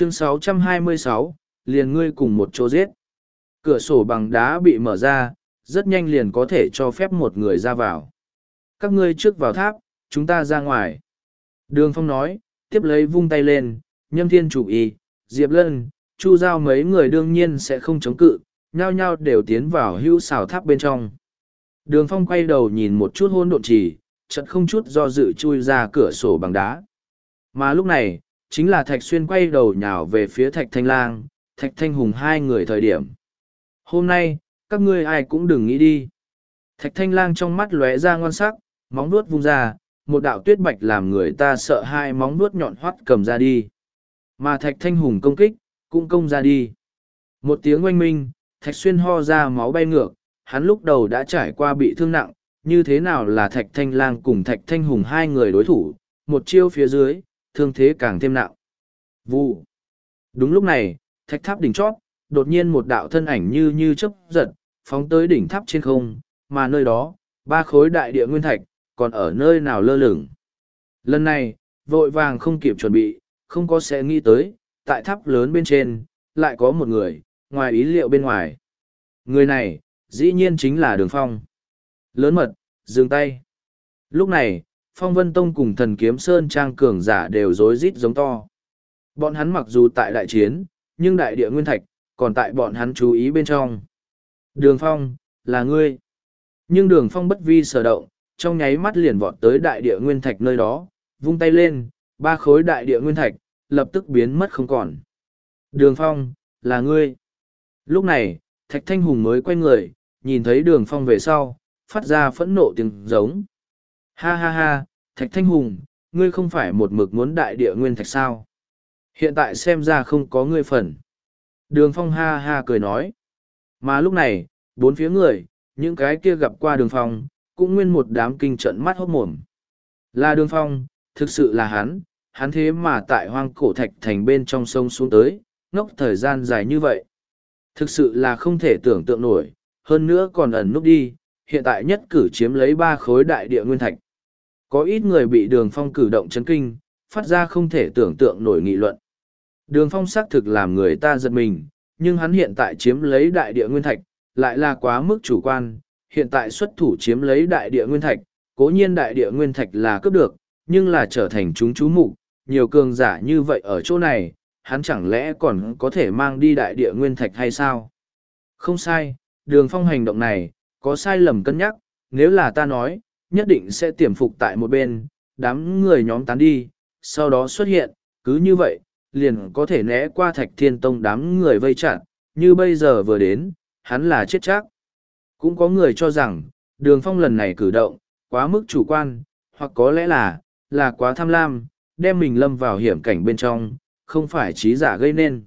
chương 626, liền ngươi cùng một chỗ giết. Cửa sổ bằng đá bị mở ra, rất nhanh liền có thể cho phép một người ra vào. Các ngươi trước vào tháp, chúng ta ra ngoài. Đường Phong nói, tiếp lấy vung tay lên, nhâm thiên chủ y, Diệp Lân, Chu Giao mấy người đương nhiên sẽ không chống cự, nhao nhao đều tiến vào hữu xào tháp bên trong. Đường Phong quay đầu nhìn một chút hôn độn trì, chật không chút do dự chui ra cửa sổ bằng đá. Mà lúc này, chính là Thạch Xuyên quay đầu nhào về phía Thạch Thanh Lang, Thạch Thanh Hùng hai người thời điểm. Hôm nay, các ngươi ai cũng đừng nghĩ đi. Thạch Thanh Lang trong mắt lóe ra ngon sắc, móng nuốt vung ra, một đạo tuyết bạch làm người ta sợ hai móng nuốt nhọn hoắt cầm ra đi. Mà Thạch Thanh Hùng công kích, cũng công ra đi. Một tiếng oanh minh, Thạch Xuyên ho ra máu bay ngược, hắn lúc đầu đã trải qua bị thương nặng, như thế nào là Thạch Thanh Lang cùng Thạch Thanh Hùng hai người đối thủ, một chiêu phía dưới, thương thế càng thêm nặng. Vụ. Đúng lúc này, thạch tháp đỉnh chót, đột nhiên một đạo thân ảnh như như chớp giật, phóng tới đỉnh tháp trên không, mà nơi đó, ba khối đại địa nguyên thạch, còn ở nơi nào lơ lửng. Lần này, vội vàng không kịp chuẩn bị, không có sẽ nghĩ tới, tại tháp lớn bên trên, lại có một người, ngoài ý liệu bên ngoài. Người này, dĩ nhiên chính là đường phong. Lớn mật, dừng tay. Lúc này, phong vân tông cùng thần kiếm sơn trang cường giả đều rối rít giống to. Bọn hắn mặc dù tại đại chiến, nhưng đại địa nguyên thạch, còn tại bọn hắn chú ý bên trong. Đường phong, là ngươi. Nhưng đường phong bất vi sở động, trong nháy mắt liền vọt tới đại địa nguyên thạch nơi đó, vung tay lên, ba khối đại địa nguyên thạch, lập tức biến mất không còn. Đường phong, là ngươi. Lúc này, thạch thanh hùng mới quay người, nhìn thấy đường phong về sau, phát ra phẫn nộ tiếng giống. Ha ha ha, Thạch Thanh Hùng, ngươi không phải một mực muốn đại địa nguyên thạch sao? Hiện tại xem ra không có ngươi phần. Đường Phong ha ha cười nói. Mà lúc này, bốn phía người, những cái kia gặp qua đường Phong, cũng nguyên một đám kinh trận mắt hốt mồm. Là đường Phong, thực sự là hắn, hắn thế mà tại hoang cổ thạch thành bên trong sông xuống tới, ngốc thời gian dài như vậy. Thực sự là không thể tưởng tượng nổi, hơn nữa còn ẩn núp đi, hiện tại nhất cử chiếm lấy ba khối đại địa nguyên thạch. Có ít người bị đường phong cử động chấn kinh, phát ra không thể tưởng tượng nổi nghị luận. Đường phong xác thực làm người ta giật mình, nhưng hắn hiện tại chiếm lấy đại địa nguyên thạch, lại là quá mức chủ quan, hiện tại xuất thủ chiếm lấy đại địa nguyên thạch, cố nhiên đại địa nguyên thạch là cướp được, nhưng là trở thành chúng chú mục nhiều cường giả như vậy ở chỗ này, hắn chẳng lẽ còn có thể mang đi đại địa nguyên thạch hay sao? Không sai, đường phong hành động này, có sai lầm cân nhắc, nếu là ta nói, nhất định sẽ tiềm phục tại một bên, đám người nhóm tán đi, sau đó xuất hiện, cứ như vậy, liền có thể né qua thạch thiên tông đám người vây chặn, như bây giờ vừa đến, hắn là chết chắc. Cũng có người cho rằng, đường phong lần này cử động, quá mức chủ quan, hoặc có lẽ là, là quá tham lam, đem mình lâm vào hiểm cảnh bên trong, không phải trí giả gây nên.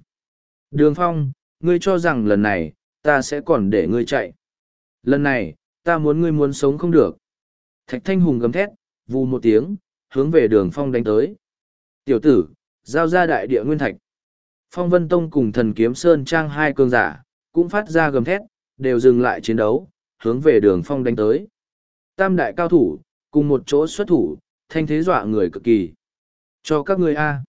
Đường phong, ngươi cho rằng lần này, ta sẽ còn để ngươi chạy. Lần này, ta muốn ngươi muốn sống không được. Thạch Thanh Hùng gầm thét, vù một tiếng, hướng về đường phong đánh tới. Tiểu tử, giao ra đại địa nguyên thạch. Phong Vân Tông cùng thần kiếm Sơn Trang hai cường giả, cũng phát ra gầm thét, đều dừng lại chiến đấu, hướng về đường phong đánh tới. Tam đại cao thủ, cùng một chỗ xuất thủ, thanh thế dọa người cực kỳ. Cho các người A.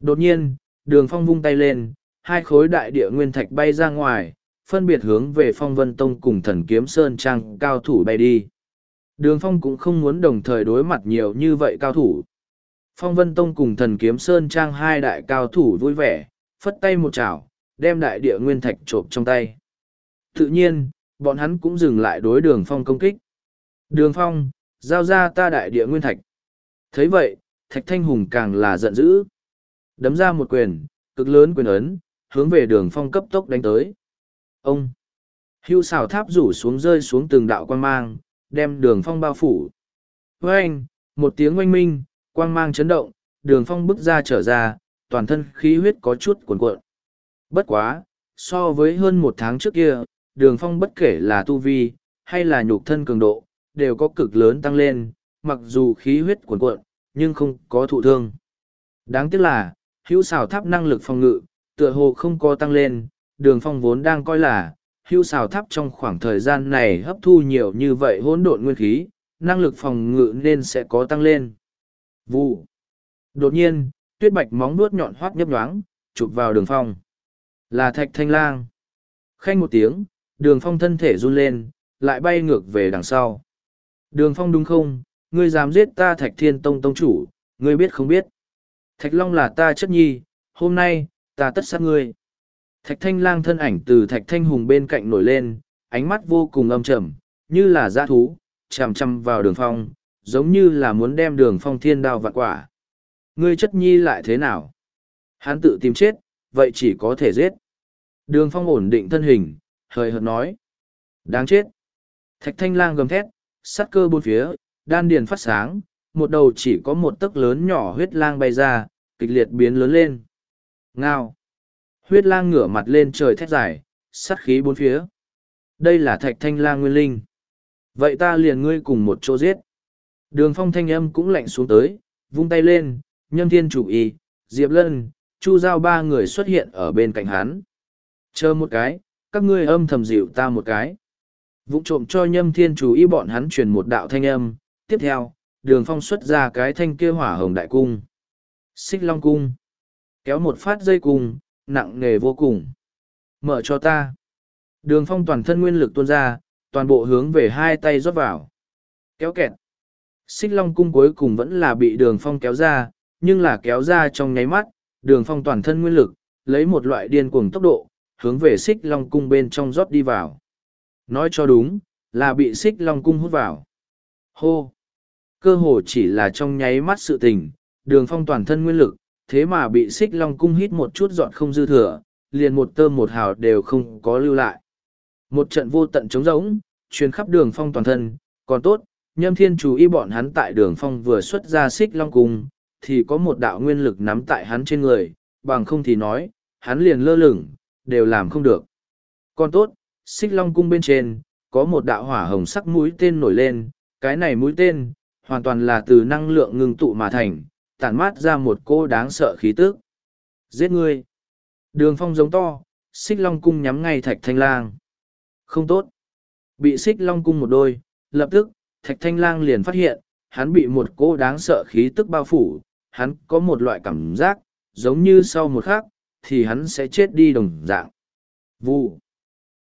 Đột nhiên, đường phong vung tay lên, hai khối đại địa nguyên thạch bay ra ngoài, phân biệt hướng về phong vân tông cùng thần kiếm sơn trang cao thủ bay đi. Đường phong cũng không muốn đồng thời đối mặt nhiều như vậy cao thủ. Phong vân tông cùng thần kiếm sơn trang hai đại cao thủ vui vẻ, phất tay một chảo, đem đại địa nguyên thạch trộm trong tay. Tự nhiên, bọn hắn cũng dừng lại đối đường phong công kích. Đường phong, giao ra ta đại địa nguyên thạch. thấy vậy, thạch thanh hùng càng là giận dữ. Đấm ra một quyền, cực lớn quyền ấn, hướng về đường phong cấp tốc đánh tới. Ông! Hưu xào tháp rủ xuống rơi xuống từng đạo quang mang, đem đường phong bao phủ. Với anh, một tiếng oanh minh, quang mang chấn động, đường phong bước ra trở ra, toàn thân khí huyết có chút cuồn cuộn. Bất quá, so với hơn một tháng trước kia, đường phong bất kể là tu vi, hay là nhục thân cường độ, đều có cực lớn tăng lên, mặc dù khí huyết cuồn cuộn, nhưng không có thụ thương. Đáng tiếc là, hữu xào tháp năng lực phòng ngự, tựa hồ không có tăng lên, đường phong vốn đang coi là hưu xào tháp trong khoảng thời gian này hấp thu nhiều như vậy hỗn độn nguyên khí năng lực phòng ngự nên sẽ có tăng lên vụ đột nhiên tuyết bạch móng nuốt nhọn hoắt nhấp nhoáng chụp vào đường phong. Là thạch thanh lang. Khanh một tiếng, đường phong thân thể run lên, lại bay ngược về đằng sau. Đường phong đúng không, ngươi dám giết ta thạch thiên tông tông chủ, ngươi biết không biết. Thạch long là ta chất nhi, hôm nay, ta tất sát ngươi. Thạch thanh lang thân ảnh từ thạch thanh hùng bên cạnh nổi lên, ánh mắt vô cùng âm trầm, như là dã thú, chằm chằm vào đường phong, giống như là muốn đem đường phong thiên đao vạn quả. Ngươi chất nhi lại thế nào? Hắn tự tìm chết, vậy chỉ có thể giết. Đường phong ổn định thân hình, hời hợt nói. Đáng chết. Thạch thanh lang gầm thét, sắt cơ bốn phía, đan điền phát sáng, một đầu chỉ có một tấc lớn nhỏ huyết lang bay ra, kịch liệt biến lớn lên. Ngao. Huyết lang ngửa mặt lên trời thét dài, sắt khí bốn phía. Đây là thạch thanh lang nguyên linh. Vậy ta liền ngươi cùng một chỗ giết. Đường phong thanh âm cũng lạnh xuống tới, vung tay lên, nhâm thiên chủ y, diệp lân, chu giao ba người xuất hiện ở bên cạnh hắn. Chờ một cái, các ngươi âm thầm dịu ta một cái. Vụng trộm cho nhâm thiên chủ y bọn hắn truyền một đạo thanh âm. Tiếp theo, đường phong xuất ra cái thanh kia hỏa hồng đại cung. Xích long cung. Kéo một phát dây cung, nặng nề vô cùng. Mở cho ta. Đường phong toàn thân nguyên lực tuôn ra, toàn bộ hướng về hai tay rót vào. Kéo kẹt. Xích long cung cuối cùng vẫn là bị đường phong kéo ra, nhưng là kéo ra trong nháy mắt, đường phong toàn thân nguyên lực, lấy một loại điên cuồng tốc độ, hướng về xích long cung bên trong rót đi vào. Nói cho đúng, là bị xích long cung hút vào. Hô! Cơ hồ chỉ là trong nháy mắt sự tình, đường phong toàn thân nguyên lực, thế mà bị xích long cung hít một chút dọn không dư thừa, liền một tơ một hào đều không có lưu lại. Một trận vô tận trống rỗng, truyền khắp đường phong toàn thân, còn tốt, nhâm thiên chú ý bọn hắn tại đường phong vừa xuất ra xích long cung, thì có một đạo nguyên lực nắm tại hắn trên người, bằng không thì nói, hắn liền lơ lửng, đều làm không được. Còn tốt, xích long cung bên trên, có một đạo hỏa hồng sắc mũi tên nổi lên, cái này mũi tên, hoàn toàn là từ năng lượng ngưng tụ mà thành, tản mát ra một cô đáng sợ khí tức. Giết ngươi! Đường phong giống to, xích long cung nhắm ngay thạch thanh lang. Không tốt! Bị xích long cung một đôi, lập tức, thạch thanh lang liền phát hiện, hắn bị một cô đáng sợ khí tức bao phủ, hắn có một loại cảm giác, giống như sau một khắc, thì hắn sẽ chết đi đồng dạng. Vụ.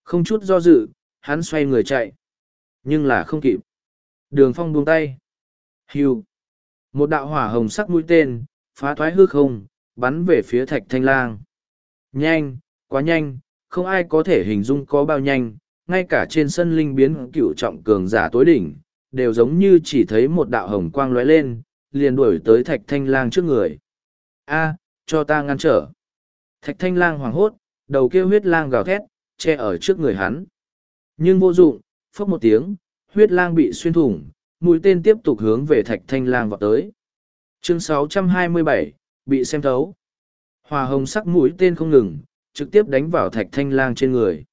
Không chút do dự, hắn xoay người chạy. Nhưng là không kịp. Đường phong buông tay. Hiu. Một đạo hỏa hồng sắc mũi tên, phá thoái hư không, bắn về phía thạch thanh lang. Nhanh, quá nhanh, không ai có thể hình dung có bao nhanh, ngay cả trên sân linh biến cựu trọng cường giả tối đỉnh, đều giống như chỉ thấy một đạo hồng quang lóe lên, liền đuổi tới thạch thanh lang trước người. A, cho ta ngăn trở. Thạch thanh lang hoảng hốt, đầu kia huyết lang gào thét, che ở trước người hắn. Nhưng vô dụng, phốc một tiếng, huyết lang bị xuyên thủng, mũi tên tiếp tục hướng về thạch thanh lang vọt tới. Chương 627, bị xem thấu. Hòa hồng sắc mũi tên không ngừng, trực tiếp đánh vào thạch thanh lang trên người.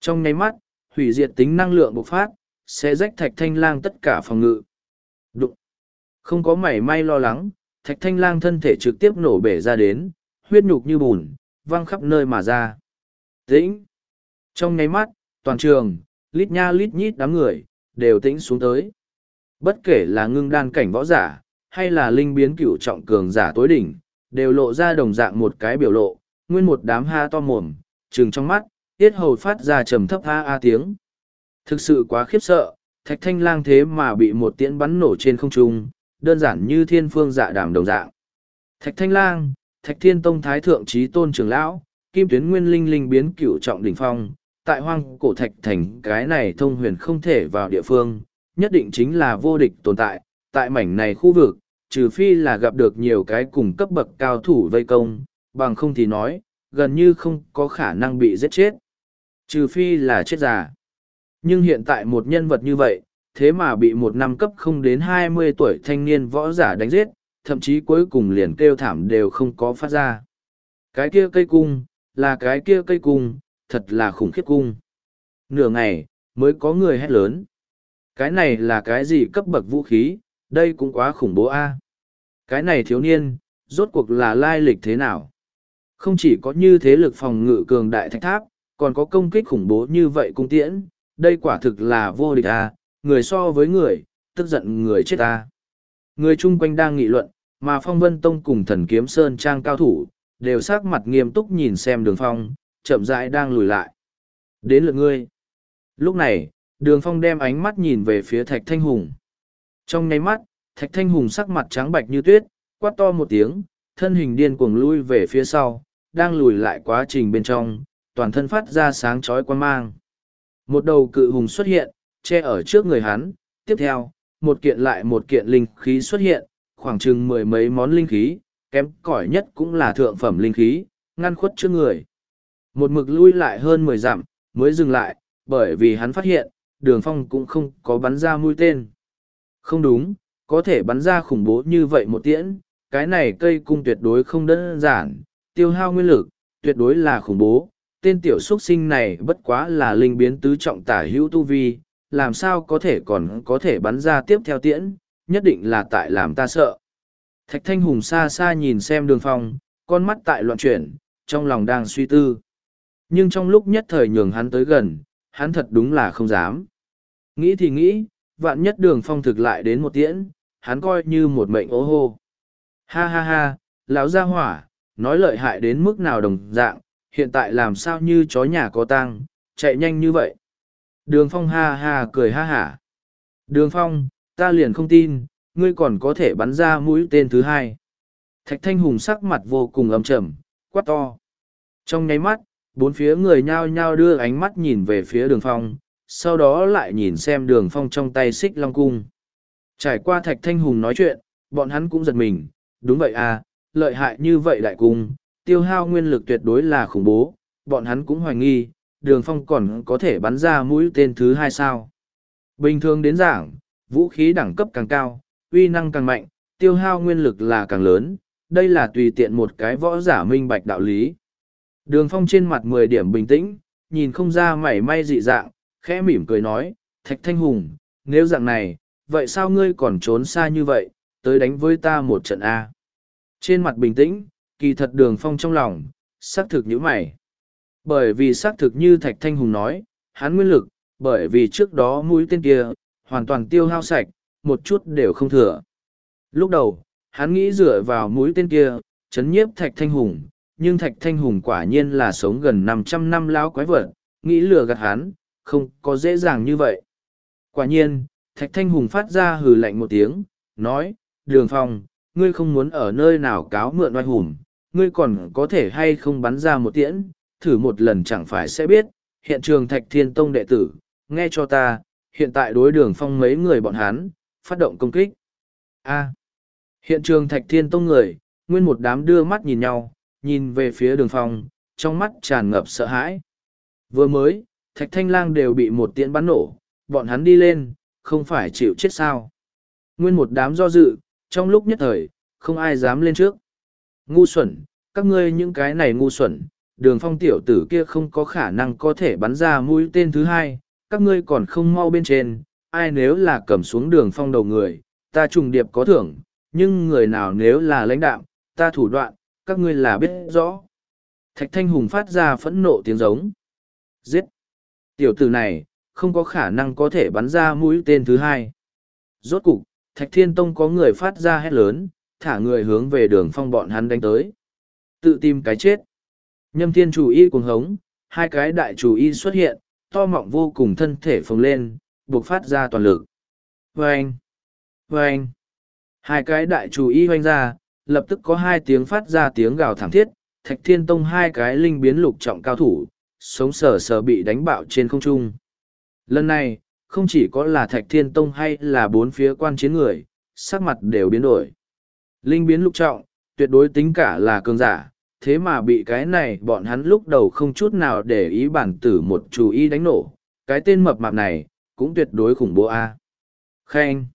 Trong nháy mắt, hủy diệt tính năng lượng bộc phát, sẽ rách thạch thanh lang tất cả phòng ngự. Đụng. Không có mảy may lo lắng, thạch thanh lang thân thể trực tiếp nổ bể ra đến, huyết nhục như bùn, văng khắp nơi mà ra. Tĩnh. Trong nháy mắt, toàn trường, lít nha lít nhít đám người, đều tĩnh xuống tới. Bất kể là ngưng đan cảnh võ giả, hay là linh biến cửu trọng cường giả tối đỉnh, đều lộ ra đồng dạng một cái biểu lộ, nguyên một đám ha to mồm, trừng trong mắt, tiết hầu phát ra trầm thấp ha a tiếng. Thực sự quá khiếp sợ, thạch thanh lang thế mà bị một tiễn bắn nổ trên không trung, đơn giản như thiên phương dạ đàm đồng dạng. Thạch thanh lang, thạch thiên tông thái thượng trí tôn trưởng lão, kim tuyến nguyên linh linh biến cửu trọng đỉnh phong, tại hoang cổ thạch thành cái này thông huyền không thể vào địa phương, nhất định chính là vô địch tồn tại, tại mảnh này khu vực, trừ phi là gặp được nhiều cái cùng cấp bậc cao thủ vây công, bằng không thì nói, gần như không có khả năng bị giết chết. Trừ phi là chết già. Nhưng hiện tại một nhân vật như vậy, thế mà bị một năm cấp không đến hai mươi tuổi thanh niên võ giả đánh giết, thậm chí cuối cùng liền kêu thảm đều không có phát ra. Cái kia cây cung, là cái kia cây cung, thật là khủng khiếp cung. Nửa ngày, mới có người hét lớn. Cái này là cái gì cấp bậc vũ khí, đây cũng quá khủng bố a. Cái này thiếu niên, rốt cuộc là lai lịch thế nào? Không chỉ có như thế lực phòng ngự cường đại thạch tháp, còn có công kích khủng bố như vậy cung tiễn, đây quả thực là vô địch a, người so với người, tức giận người chết a. Người chung quanh đang nghị luận, mà Phong Vân Tông cùng Thần Kiếm Sơn Trang cao thủ, đều sắc mặt nghiêm túc nhìn xem đường phong, chậm rãi đang lùi lại. Đến lượt ngươi. Lúc này, đường phong đem ánh mắt nhìn về phía thạch thanh hùng. Trong nháy mắt, thạch thanh hùng sắc mặt trắng bạch như tuyết, quát to một tiếng, thân hình điên cuồng lui về phía sau, đang lùi lại quá trình bên trong, toàn thân phát ra sáng chói quan mang. Một đầu cự hùng xuất hiện, che ở trước người hắn, tiếp theo, một kiện lại một kiện linh khí xuất hiện, khoảng chừng mười mấy món linh khí, kém cỏi nhất cũng là thượng phẩm linh khí, ngăn khuất trước người. Một mực lui lại hơn mười dặm, mới dừng lại, bởi vì hắn phát hiện, đường phong cũng không có bắn ra mũi tên. Không đúng, có thể bắn ra khủng bố như vậy một tiễn, cái này cây cung tuyệt đối không đơn giản, tiêu hao nguyên lực, tuyệt đối là khủng bố. Tên tiểu xuất sinh này bất quá là linh biến tứ trọng tả hữu tu vi, làm sao có thể còn có thể bắn ra tiếp theo tiễn, nhất định là tại làm ta sợ. Thạch Thanh Hùng xa xa nhìn xem đường phong, con mắt tại loạn chuyển, trong lòng đang suy tư. Nhưng trong lúc nhất thời nhường hắn tới gần, hắn thật đúng là không dám. Nghĩ thì nghĩ, vạn nhất đường phong thực lại đến một tiễn, hắn coi như một mệnh ố hô. Ha ha ha, lão gia hỏa, nói lợi hại đến mức nào đồng dạng, hiện tại làm sao như chó nhà có tang, chạy nhanh như vậy. Đường phong ha ha cười ha hả. Đường phong, ta liền không tin, ngươi còn có thể bắn ra mũi tên thứ hai. Thạch thanh hùng sắc mặt vô cùng ấm trầm quát to. Trong nháy mắt, bốn phía người nhao nhao đưa ánh mắt nhìn về phía đường phong, sau đó lại nhìn xem đường phong trong tay xích long cung. Trải qua thạch thanh hùng nói chuyện, bọn hắn cũng giật mình, đúng vậy à, lợi hại như vậy đại cung, tiêu hao nguyên lực tuyệt đối là khủng bố, bọn hắn cũng hoài nghi, đường phong còn có thể bắn ra mũi tên thứ hai sao. Bình thường đến giảng, vũ khí đẳng cấp càng cao, uy năng càng mạnh, tiêu hao nguyên lực là càng lớn, đây là tùy tiện một cái võ giả minh bạch đạo lý. Đường phong trên mặt mười điểm bình tĩnh, nhìn không ra mảy may dị dạng, khẽ mỉm cười nói, Thạch Thanh Hùng, nếu dạng này, vậy sao ngươi còn trốn xa như vậy, tới đánh với ta một trận A. Trên mặt bình tĩnh, kỳ thật đường phong trong lòng, xác thực như mày. Bởi vì xác thực như Thạch Thanh Hùng nói, hắn nguyên lực, bởi vì trước đó mũi tên kia, hoàn toàn tiêu hao sạch, một chút đều không thừa. Lúc đầu, hắn nghĩ dựa vào mũi tên kia, chấn nhiếp Thạch Thanh Hùng, nhưng Thạch Thanh Hùng quả nhiên là sống gần năm trăm năm lão quái vật, nghĩ lừa gạt hắn, không có dễ dàng như vậy. Quả nhiên, Thạch Thanh Hùng phát ra hừ lạnh một tiếng, nói, Đường Phong, ngươi không muốn ở nơi nào cáo mượn oai hùng, ngươi còn có thể hay không bắn ra một tiễn, thử một lần chẳng phải sẽ biết, hiện trường Thạch Thiên Tông đệ tử, nghe cho ta, hiện tại đối đường Phong mấy người bọn hắn, phát động công kích. A. hiện trường Thạch Thiên Tông người, nguyên một đám đưa mắt nhìn nhau, nhìn về phía đường Phong, trong mắt tràn ngập sợ hãi. Vừa mới, Thạch Thanh Lang đều bị một tiễn bắn nổ, bọn hắn đi lên, không phải chịu chết sao. Nguyên một đám do dự, trong lúc nhất thời, không ai dám lên trước. Ngu xuẩn, các ngươi những cái này ngu xuẩn, đường phong tiểu tử kia không có khả năng có thể bắn ra mũi tên thứ hai, các ngươi còn không mau bên trên, ai nếu là cầm xuống đường phong đầu người, ta trùng điệp có thưởng, nhưng người nào nếu là lãnh đạo, ta thủ đoạn, các ngươi là biết rõ. Thạch Thanh Hùng phát ra phẫn nộ tiếng giống. Giết! Tiểu tử này, không có khả năng có thể bắn ra mũi tên thứ hai. Rốt cục, Thạch Thiên Tông có người phát ra hét lớn, thả người hướng về đường phong bọn hắn đánh tới. Tự tìm cái chết. Nhâm thiên chủ y cuồng hống, hai cái đại chủ y xuất hiện, to mọng vô cùng thân thể phồng lên, buộc phát ra toàn lực. Vâng! Vâng! Hai cái đại chủ y hoanh ra, lập tức có hai tiếng phát ra tiếng gào thảm thiết, Thạch Thiên Tông hai cái linh biến lục trọng cao thủ, sống sờ sờ bị đánh bạo trên không trung. Lần này, không chỉ có là Thạch Thiên Tông hay là bốn phía quan chiến người, sắc mặt đều biến đổi. Linh biến lục trọng, tuyệt đối tính cả là cường giả, thế mà bị cái này bọn hắn lúc đầu không chút nào để ý bản tử một chủ ý đánh nổ. Cái tên mập mạp này, cũng tuyệt đối khủng bố a. À. Khen!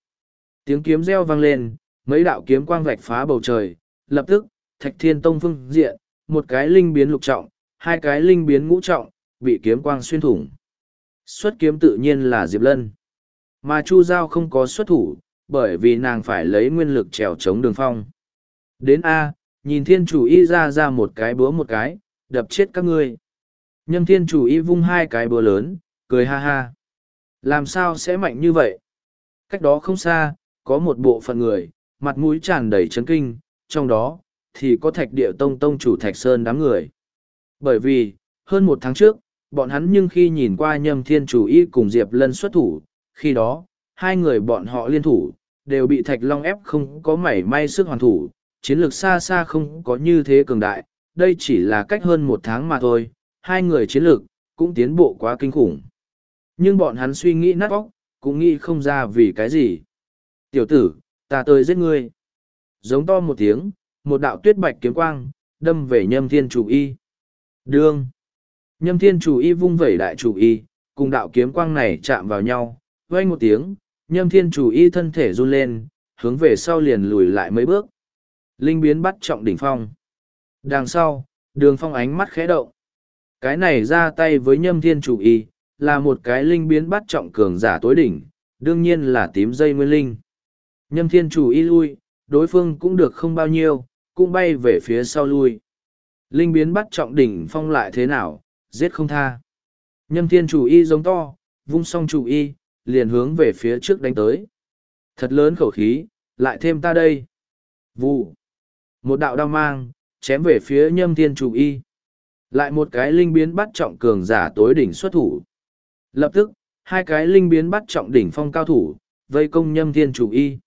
Tiếng kiếm reo vang lên, mấy đạo kiếm quang vạch phá bầu trời, lập tức, Thạch Thiên Tông phương diện, một cái linh biến lục trọng, hai cái linh biến ngũ trọng, bị kiếm quang xuyên thủng. Xuất kiếm tự nhiên là Diệp Lân. Mà Chu Giao không có xuất thủ, bởi vì nàng phải lấy nguyên lực trèo chống đường phong. Đến A, nhìn thiên chủ y ra ra một cái búa một cái, đập chết các ngươi. Nhâm thiên chủ y vung hai cái búa lớn, cười ha ha. Làm sao sẽ mạnh như vậy? Cách đó không xa, có một bộ phận người, mặt mũi tràn đầy chấn kinh, trong đó, thì có thạch địa tông tông chủ thạch sơn đám người. Bởi vì, hơn một tháng trước, bọn hắn nhưng khi nhìn qua nhâm thiên chủ y cùng Diệp Lân xuất thủ, khi đó, hai người bọn họ liên thủ, đều bị thạch long ép không có mảy may sức hoàn thủ, chiến lược xa xa không có như thế cường đại, đây chỉ là cách hơn một tháng mà thôi, hai người chiến lược cũng tiến bộ quá kinh khủng. Nhưng bọn hắn suy nghĩ nát óc, cũng nghĩ không ra vì cái gì. Tiểu tử, ta tới giết ngươi. Giống to một tiếng, một đạo tuyết bạch kiếm quang, đâm về nhâm thiên chủ y. Đương. Nhâm thiên chủ y vung vẩy đại chủ y, cùng đạo kiếm quang này chạm vào nhau, vang một tiếng, nhâm thiên chủ y thân thể run lên, hướng về sau liền lùi lại mấy bước. Linh biến bắt trọng đỉnh phong. Đằng sau, đường phong ánh mắt khẽ động. Cái này ra tay với nhâm thiên chủ y, là một cái linh biến bắt trọng cường giả tối đỉnh, đương nhiên là tím dây nguyên linh. Nhâm thiên chủ y lui, đối phương cũng được không bao nhiêu, cũng bay về phía sau lui. Linh biến bắt trọng đỉnh phong lại thế nào, giết không tha. Nhâm thiên chủ y giống to, vung song chủ y, liền hướng về phía trước đánh tới. Thật lớn khẩu khí, lại thêm ta đây. Vụ. Một đạo đao mang, chém về phía nhâm thiên chủ y. Lại một cái linh biến bắt trọng cường giả tối đỉnh xuất thủ. Lập tức, hai cái linh biến bắt trọng đỉnh phong cao thủ, vây công nhâm thiên chủ y.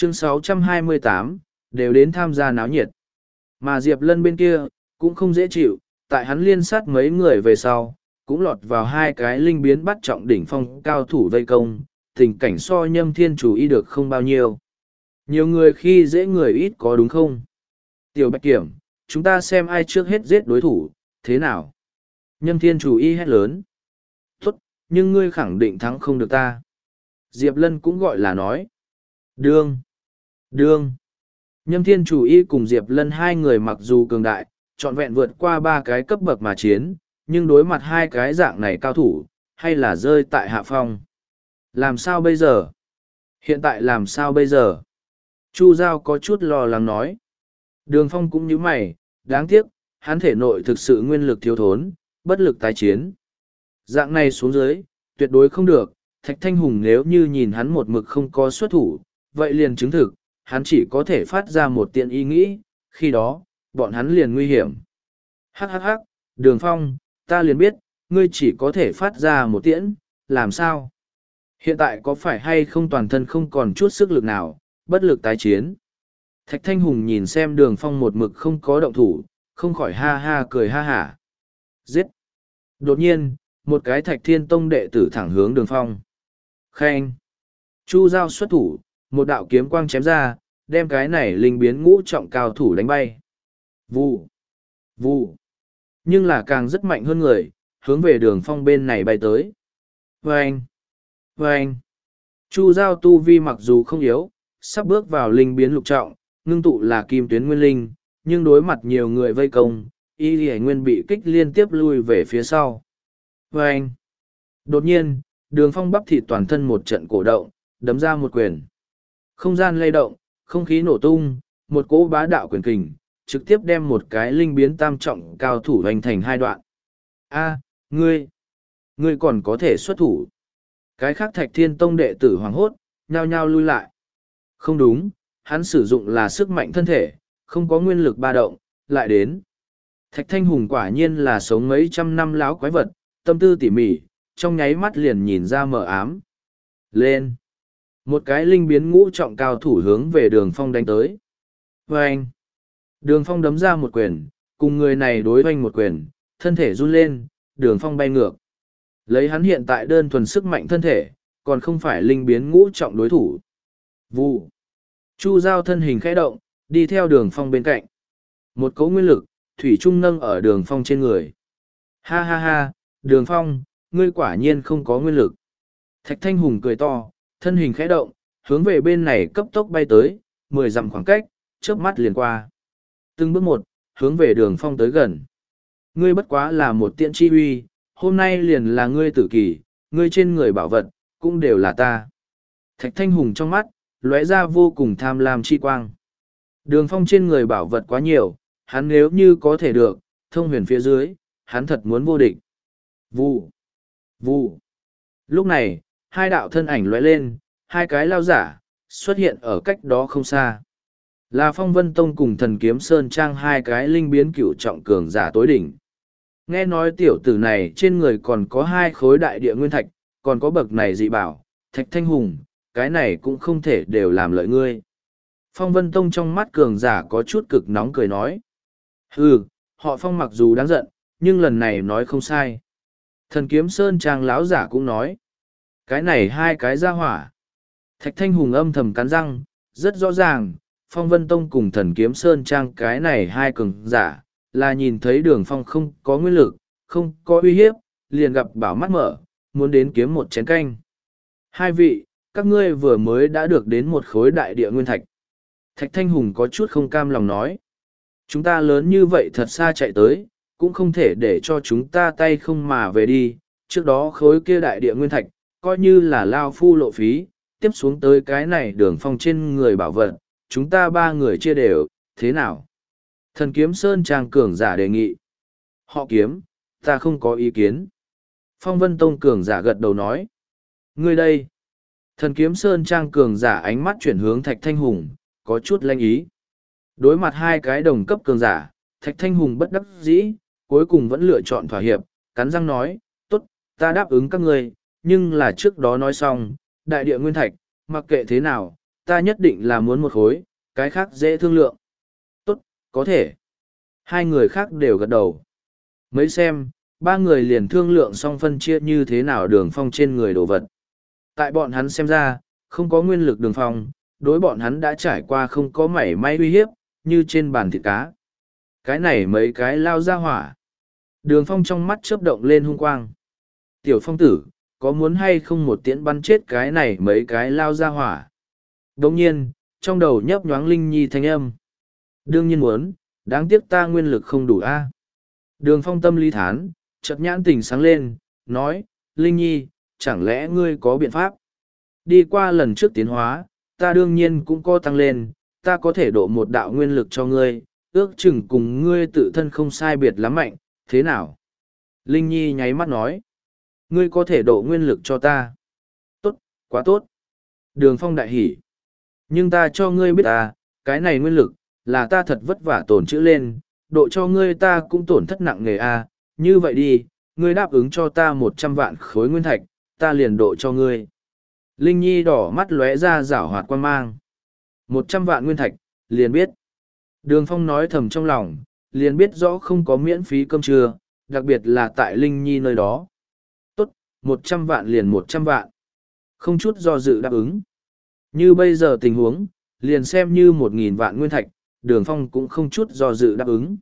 Chương 628, đều đến tham gia náo nhiệt. Mà Diệp Lân bên kia, cũng không dễ chịu, tại hắn liên sát mấy người về sau, cũng lọt vào hai cái linh biến bắt trọng đỉnh phong cao thủ vây công, tình cảnh so nhâm thiên chủ y được không bao nhiêu. Nhiều người khi dễ người ít có đúng không? Tiểu Bạch Kiểm, chúng ta xem ai trước hết giết đối thủ, thế nào? Nhâm thiên chủ y hét lớn. Tốt, nhưng ngươi khẳng định thắng không được ta. Diệp Lân cũng gọi là nói. Đương. Đương. Nhâm thiên chủ y cùng Diệp Lân hai người mặc dù cường đại, trọn vẹn vượt qua ba cái cấp bậc mà chiến, nhưng đối mặt hai cái dạng này cao thủ, hay là rơi tại hạ phong. Làm sao bây giờ? Hiện tại làm sao bây giờ? Chu Giao có chút lo lắng nói. Đường phong cũng như mày, đáng tiếc, hắn thể nội thực sự nguyên lực thiếu thốn, bất lực tái chiến. Dạng này xuống dưới, tuyệt đối không được, Thạch Thanh Hùng nếu như nhìn hắn một mực không có xuất thủ, vậy liền chứng thực, hắn chỉ có thể phát ra một tiện ý nghĩ, khi đó, bọn hắn liền nguy hiểm. Hắc hắc hắc, đường phong, ta liền biết, ngươi chỉ có thể phát ra một tiễn, làm sao? Hiện tại có phải hay không toàn thân không còn chút sức lực nào, bất lực tái chiến? Thạch Thanh Hùng nhìn xem đường phong một mực không có động thủ, không khỏi ha ha cười ha hả. Giết! Đột nhiên, một cái thạch thiên tông đệ tử thẳng hướng đường phong. Khen! Chu giao xuất thủ, một đạo kiếm quang chém ra, đem cái này linh biến ngũ trọng cao thủ đánh bay. Vụ! Vụ! Nhưng là càng rất mạnh hơn người, hướng về đường phong bên này bay tới. Vâng! Vâng! Chu giao tu vi mặc dù không yếu, sắp bước vào linh biến lục trọng, ngưng tụ là kim tuyến nguyên linh, nhưng đối mặt nhiều người vây công, y y nguyên bị kích liên tiếp lui về phía sau. Vâng! Đột nhiên, đường phong bắp thịt toàn thân một trận cổ động, đấm ra một quyền. Không gian lay động, không khí nổ tung, một cỗ bá đạo quyền kình, trực tiếp đem một cái linh biến tam trọng cao thủ hoành thành hai đoạn. A, ngươi, ngươi còn có thể xuất thủ. Cái khác thạch thiên tông đệ tử hoàng hốt, nhao nhao lui lại. Không đúng, hắn sử dụng là sức mạnh thân thể, không có nguyên lực ba động, lại đến. Thạch thanh hùng quả nhiên là sống mấy trăm năm láo quái vật, tâm tư tỉ mỉ, trong nháy mắt liền nhìn ra mờ ám. Lên! Một cái linh biến ngũ trọng cao thủ hướng về đường phong đánh tới. Vâng! Đường phong đấm ra một quyền, cùng người này đối oanh một quyền, thân thể run lên, đường phong bay ngược. Lấy hắn hiện tại đơn thuần sức mạnh thân thể, còn không phải linh biến ngũ trọng đối thủ. vu Chu giao thân hình khẽ động, đi theo đường phong bên cạnh. Một cấu nguyên lực, thủy trung nâng ở đường phong trên người. Ha ha ha, đường phong, ngươi quả nhiên không có nguyên lực. Thạch thanh hùng cười to, thân hình khẽ động, hướng về bên này cấp tốc bay tới, mười dặm khoảng cách, trước mắt liền qua từng bước một, hướng về đường phong tới gần. Ngươi bất quá là một tiện chi huy, hôm nay liền là ngươi tử kỳ, ngươi trên người bảo vật, cũng đều là ta. Thạch thanh hùng trong mắt, lóe ra vô cùng tham lam chi quang. Đường phong trên người bảo vật quá nhiều, hắn nếu như có thể được, thông huyền phía dưới, hắn thật muốn vô địch. Vụ, vụ. Lúc này, hai đạo thân ảnh lóe lên, hai cái lao giả, xuất hiện ở cách đó không xa. Là Phong Vân Tông cùng thần kiếm Sơn Trang hai cái linh biến cửu trọng cường giả tối đỉnh. Nghe nói tiểu tử này trên người còn có hai khối đại địa nguyên thạch, còn có bậc này dị bảo, thạch thanh hùng, cái này cũng không thể đều làm lợi ngươi. Phong Vân Tông trong mắt cường giả có chút cực nóng cười nói. Hừ, họ Phong mặc dù đáng giận, nhưng lần này nói không sai. Thần kiếm Sơn Trang lão giả cũng nói. Cái này hai cái ra hỏa. Thạch Thanh Hùng âm thầm cắn răng, rất rõ ràng, Phong Vân Tông cùng thần kiếm Sơn Trang cái này hai cường giả, là nhìn thấy đường phong không có nguyên lực, không có uy hiếp, liền gặp bảo mắt mở, muốn đến kiếm một chén canh. Hai vị, các ngươi vừa mới đã được đến một khối đại địa nguyên thạch. Thạch Thanh Hùng có chút không cam lòng nói. Chúng ta lớn như vậy thật xa chạy tới, cũng không thể để cho chúng ta tay không mà về đi. Trước đó khối kia đại địa nguyên thạch, coi như là lao phu lộ phí, tiếp xuống tới cái này đường phong trên người bảo vật, chúng ta ba người chia đều, thế nào? Thần kiếm Sơn Trang cường giả đề nghị. Họ kiếm, ta không có ý kiến. Phong Vân Tông cường giả gật đầu nói. Ngươi đây. Thần kiếm Sơn Trang cường giả ánh mắt chuyển hướng Thạch Thanh Hùng, có chút lanh ý. Đối mặt hai cái đồng cấp cường giả, Thạch Thanh Hùng bất đắc dĩ, cuối cùng vẫn lựa chọn thỏa hiệp, cắn răng nói, tốt, ta đáp ứng các ngươi, nhưng là trước đó nói xong, đại địa nguyên thạch, mặc kệ thế nào, ta nhất định là muốn một khối, cái khác dễ thương lượng. Tốt, có thể. Hai người khác đều gật đầu. Mấy xem, ba người liền thương lượng xong phân chia như thế nào đường phong trên người đồ vật. Tại bọn hắn xem ra, không có nguyên lực đường phong, đối bọn hắn đã trải qua không có mảy may uy hiếp, như trên bàn thịt cá. Cái này mấy cái lao ra hỏa. Đường phong trong mắt chớp động lên hung quang. Tiểu phong tử, có muốn hay không một tiễn bắn chết cái này mấy cái lao ra hỏa. Đồng nhiên, trong đầu nhấp nhoáng linh nhi thanh âm. Đương nhiên muốn, đáng tiếc ta nguyên lực không đủ a. Đường phong tâm lý thán, chợt nhãn tình sáng lên, nói, Linh Nhi, chẳng lẽ ngươi có biện pháp? Đi qua lần trước tiến hóa, ta đương nhiên cũng có tăng lên, ta có thể độ một đạo nguyên lực cho ngươi, ước chừng cùng ngươi tự thân không sai biệt lắm mạnh, thế nào? Linh Nhi nháy mắt nói, ngươi có thể độ nguyên lực cho ta. Tốt, quá tốt. Đường phong đại hỉ. Nhưng ta cho ngươi biết ta, cái này nguyên lực, là ta thật vất vả tổn chữ lên, độ cho ngươi ta cũng tổn thất nặng nề a như vậy đi, ngươi đáp ứng cho ta một trăm vạn khối nguyên thạch, ta liền độ cho ngươi. Linh Nhi đỏ mắt lóe ra rảo hoạt quan mang. Một trăm vạn nguyên thạch, liền biết. Đường Phong nói thầm trong lòng, liền biết rõ không có miễn phí cơm trưa, đặc biệt là tại Linh Nhi nơi đó. Một trăm vạn liền một trăm vạn. Không chút do dự đáp ứng. Như bây giờ tình huống, liền xem như một nghìn vạn nguyên thạch, đường phong cũng không chút do dự đáp ứng.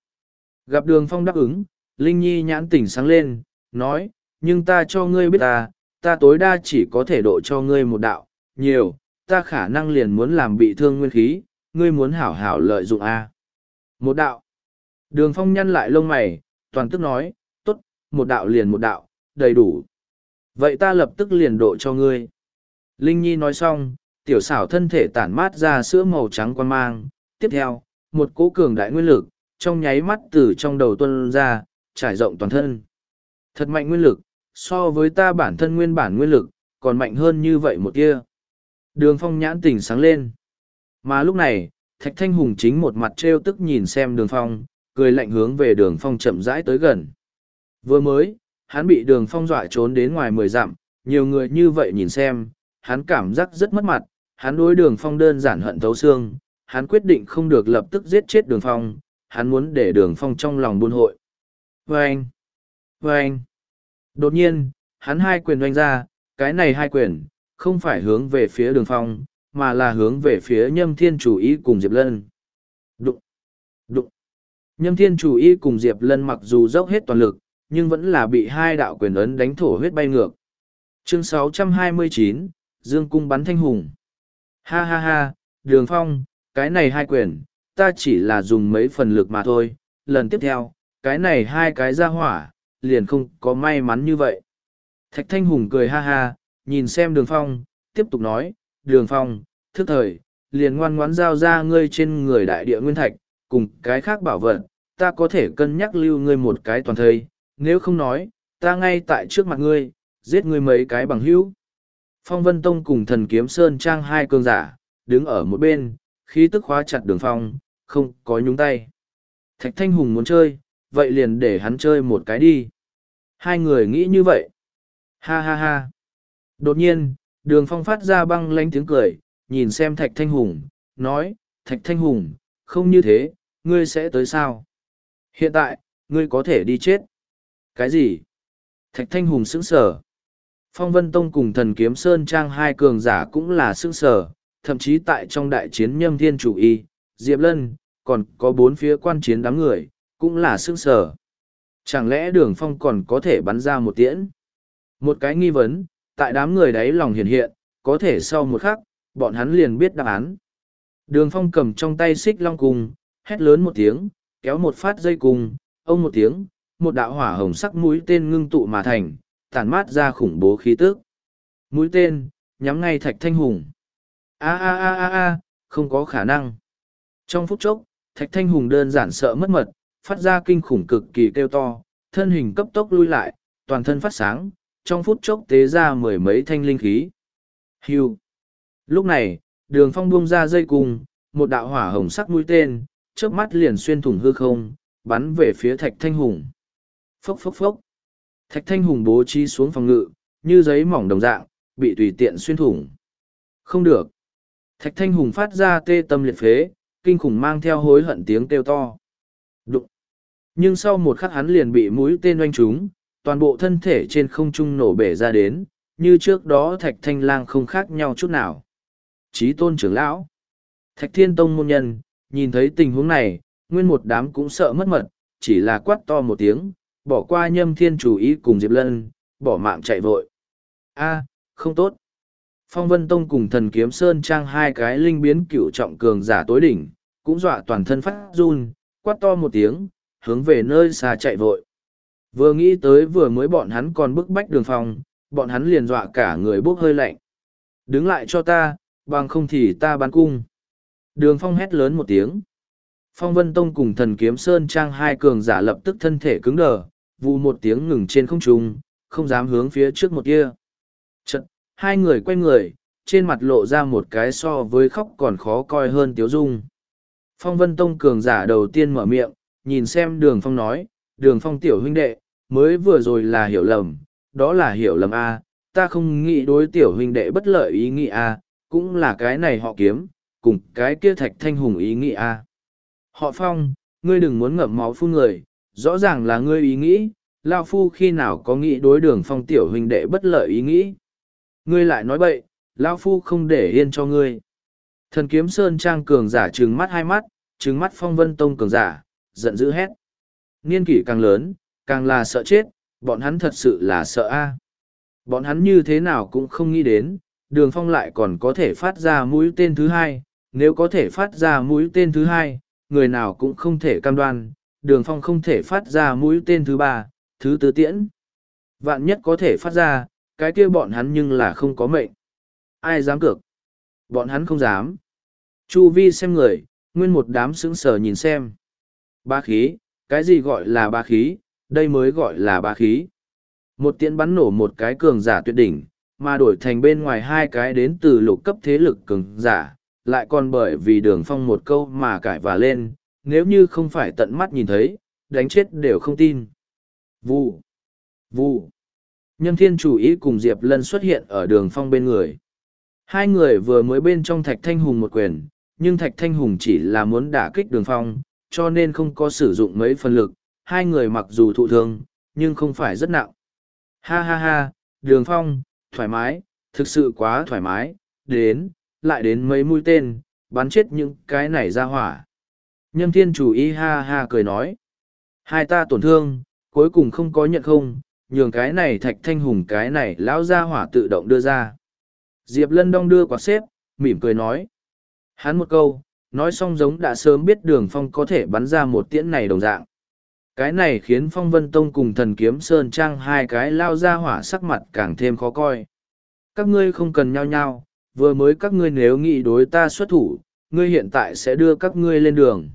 Gặp đường phong đáp ứng, Linh Nhi nhãn tỉnh sáng lên, nói, nhưng ta cho ngươi biết ta, ta tối đa chỉ có thể độ cho ngươi một đạo, nhiều, ta khả năng liền muốn làm bị thương nguyên khí, ngươi muốn hảo hảo lợi dụng a à? Một đạo. Đường phong nhăn lại lông mày, toàn tức nói, tốt, một đạo liền một đạo, đầy đủ. Vậy ta lập tức liền độ cho ngươi. Linh Nhi nói xong, tiểu xảo thân thể tản mát ra sữa màu trắng quan mang. Tiếp theo, một cỗ cường đại nguyên lực, trong nháy mắt từ trong đầu tuân ra, trải rộng toàn thân. Thật mạnh nguyên lực, so với ta bản thân nguyên bản nguyên lực, còn mạnh hơn như vậy một tia. Đường phong nhãn tỉnh sáng lên. Mà lúc này, Thạch Thanh Hùng chính một mặt trêu tức nhìn xem đường phong, cười lạnh hướng về đường phong chậm rãi tới gần. Vừa mới, hắn bị đường phong dọa trốn đến ngoài mười dặm, nhiều người như vậy nhìn xem, hắn cảm giác rất mất mặt, hắn đối đường phong đơn giản hận thấu xương, hắn quyết định không được lập tức giết chết đường phong, hắn muốn để đường phong trong lòng buôn hội. Vâng! Vâng! Đột nhiên, hắn hai quyền doanh ra, cái này hai quyền, không phải hướng về phía đường phong, mà là hướng về phía nhâm thiên chủ ý cùng Diệp Lân. Đụng! Đụng! Nhâm thiên chủ ý cùng Diệp Lân mặc dù dốc hết toàn lực, nhưng vẫn là bị hai đạo quyền ấn đánh thổ huyết bay ngược. Chương 629, Dương Cung bắn thanh hùng. Ha ha ha, đường phong, cái này hai quyền, ta chỉ là dùng mấy phần lực mà thôi, lần tiếp theo, cái này hai cái ra hỏa, liền không có may mắn như vậy. Thạch Thanh Hùng cười ha ha, nhìn xem đường phong, tiếp tục nói, đường phong, thức thời, liền ngoan ngoãn giao ra ngươi trên người đại địa nguyên thạch, cùng cái khác bảo vật, ta có thể cân nhắc lưu ngươi một cái toàn thây, nếu không nói, ta ngay tại trước mặt ngươi, giết ngươi mấy cái bằng hữu. Phong Vân Tông cùng thần kiếm Sơn Trang hai cường giả, đứng ở một bên, khí tức khóa chặt đường phong, không có nhúng tay. Thạch Thanh Hùng muốn chơi, vậy liền để hắn chơi một cái đi. Hai người nghĩ như vậy. Ha ha ha. Đột nhiên, đường phong phát ra băng lanh tiếng cười, nhìn xem Thạch Thanh Hùng, nói, Thạch Thanh Hùng, không như thế, ngươi sẽ tới sao? Hiện tại, ngươi có thể đi chết. Cái gì? Thạch Thanh Hùng sững sờ. Phong Vân Tông cùng thần kiếm Sơn Trang hai cường giả cũng là sững sờ, thậm chí tại trong đại chiến nhâm thiên chủ y, Diệp Lân, còn có bốn phía quan chiến đám người, cũng là sững sờ. Chẳng lẽ đường phong còn có thể bắn ra một tiễn? Một cái nghi vấn, tại đám người đấy lòng hiện hiện, có thể sau một khắc, bọn hắn liền biết đáp án. Đường phong cầm trong tay xích long cung, hét lớn một tiếng, kéo một phát dây cung, ông một tiếng, một đạo hỏa hồng sắc mũi tên ngưng tụ mà thành, tản mát ra khủng bố khí tức. Mũi tên, nhắm ngay thạch thanh hùng. a a a a a không có khả năng. Trong phút chốc, thạch thanh hùng đơn giản sợ mất mật, phát ra kinh khủng cực kỳ kêu to, thân hình cấp tốc lui lại, toàn thân phát sáng, trong phút chốc tế ra mười mấy thanh linh khí. Hưu. Lúc này, đường phong buông ra dây cung, một đạo hỏa hồng sắc mũi tên, trước mắt liền xuyên thủng hư không, bắn về phía thạch thanh hùng. Phốc phốc phốc. Thạch thanh hùng bố trí xuống phòng ngự, như giấy mỏng đồng dạng, bị tùy tiện xuyên thủng. Không được. Thạch thanh hùng phát ra tê tâm liệt phế, kinh khủng mang theo hối hận tiếng kêu to. Đụng. Nhưng sau một khắc hắn liền bị mũi tên oanh trúng, toàn bộ thân thể trên không trung nổ bể ra đến, như trước đó thạch thanh lang không khác nhau chút nào. Chí tôn trưởng lão. Thạch thiên tông môn nhân, nhìn thấy tình huống này, nguyên một đám cũng sợ mất mật, chỉ là quát to một tiếng, bỏ qua nhâm thiên chủ ý cùng Diệp Lân, bỏ mạng chạy vội. a không tốt. Phong Vân Tông cùng thần kiếm Sơn trang hai cái linh biến cựu trọng cường giả tối đỉnh, cũng dọa toàn thân phát run, quát to một tiếng, hướng về nơi xa chạy vội. Vừa nghĩ tới vừa mới bọn hắn còn bức bách đường phòng, bọn hắn liền dọa cả người bốc hơi lạnh. Đứng lại cho ta, bằng không thì ta bắn cung. Đường phong hét lớn một tiếng. Phong Vân Tông cùng thần kiếm Sơn Trang hai cường giả lập tức thân thể cứng đờ, vụ một tiếng ngừng trên không trung, không dám hướng phía trước một kia. Chật, hai người quay người, trên mặt lộ ra một cái so với khóc còn khó coi hơn tiếu dung. Phong Vân Tông cường giả đầu tiên mở miệng, nhìn xem đường phong nói, đường phong tiểu huynh đệ, mới vừa rồi là hiểu lầm, đó là hiểu lầm A, ta không nghĩ đối tiểu huynh đệ bất lợi ý nghĩ A, cũng là cái này họ kiếm, cùng cái kia thạch thanh hùng ý nghĩ A. Họ phong, ngươi đừng muốn ngậm máu phun người, rõ ràng là ngươi ý nghĩ, Lao Phu khi nào có nghĩ đối đường phong tiểu huynh đệ bất lợi ý nghĩ. Ngươi lại nói bậy, Lao Phu không để yên cho ngươi. Thần kiếm sơn trang cường giả trừng mắt hai mắt, trừng mắt phong vân tông cường giả, giận dữ hét. Niên kỷ càng lớn, càng là sợ chết, bọn hắn thật sự là sợ a. Bọn hắn như thế nào cũng không nghĩ đến, đường phong lại còn có thể phát ra mũi tên thứ hai, nếu có thể phát ra mũi tên thứ hai, người nào cũng không thể cam đoan, đường phong không thể phát ra mũi tên thứ ba, thứ tư tiễn. Vạn nhất có thể phát ra, cái kia bọn hắn nhưng là không có mệnh. Ai dám cược? Bọn hắn không dám. Chu vi xem người, nguyên một đám sững sờ nhìn xem. Ba khí, cái gì gọi là ba khí, đây mới gọi là ba khí. Một tiễn bắn nổ một cái cường giả tuyệt đỉnh, mà đổi thành bên ngoài hai cái đến từ lục cấp thế lực cường giả, lại còn bởi vì đường phong một câu mà cải và lên, nếu như không phải tận mắt nhìn thấy, đánh chết đều không tin. Vụ, vụ. Nhân thiên chủ ý cùng Diệp Lân xuất hiện ở đường phong bên người. Hai người vừa mới bên trong thạch thanh hùng một quyền, nhưng thạch thanh hùng chỉ là muốn đả kích đường phong, cho nên không có sử dụng mấy phần lực, hai người mặc dù thụ thương, nhưng không phải rất nặng. Ha ha ha, đường phong, thoải mái, thực sự quá thoải mái, đến, lại đến mấy mũi tên, bắn chết những cái này ra hỏa. Nhâm thiên chủ y ha ha cười nói. Hai ta tổn thương, cuối cùng không có nhận không, nhường cái này thạch thanh hùng cái này lão ra hỏa tự động đưa ra. Diệp lân đong đưa quạt xếp, mỉm cười nói. Hắn một câu, nói xong giống đã sớm biết đường phong có thể bắn ra một tiễn này đồng dạng. Cái này khiến phong vân tông cùng thần kiếm sơn trang hai cái lao ra hỏa sắc mặt càng thêm khó coi. Các ngươi không cần nhao nhao, vừa mới các ngươi nếu nghĩ đối ta xuất thủ, ngươi hiện tại sẽ đưa các ngươi lên đường.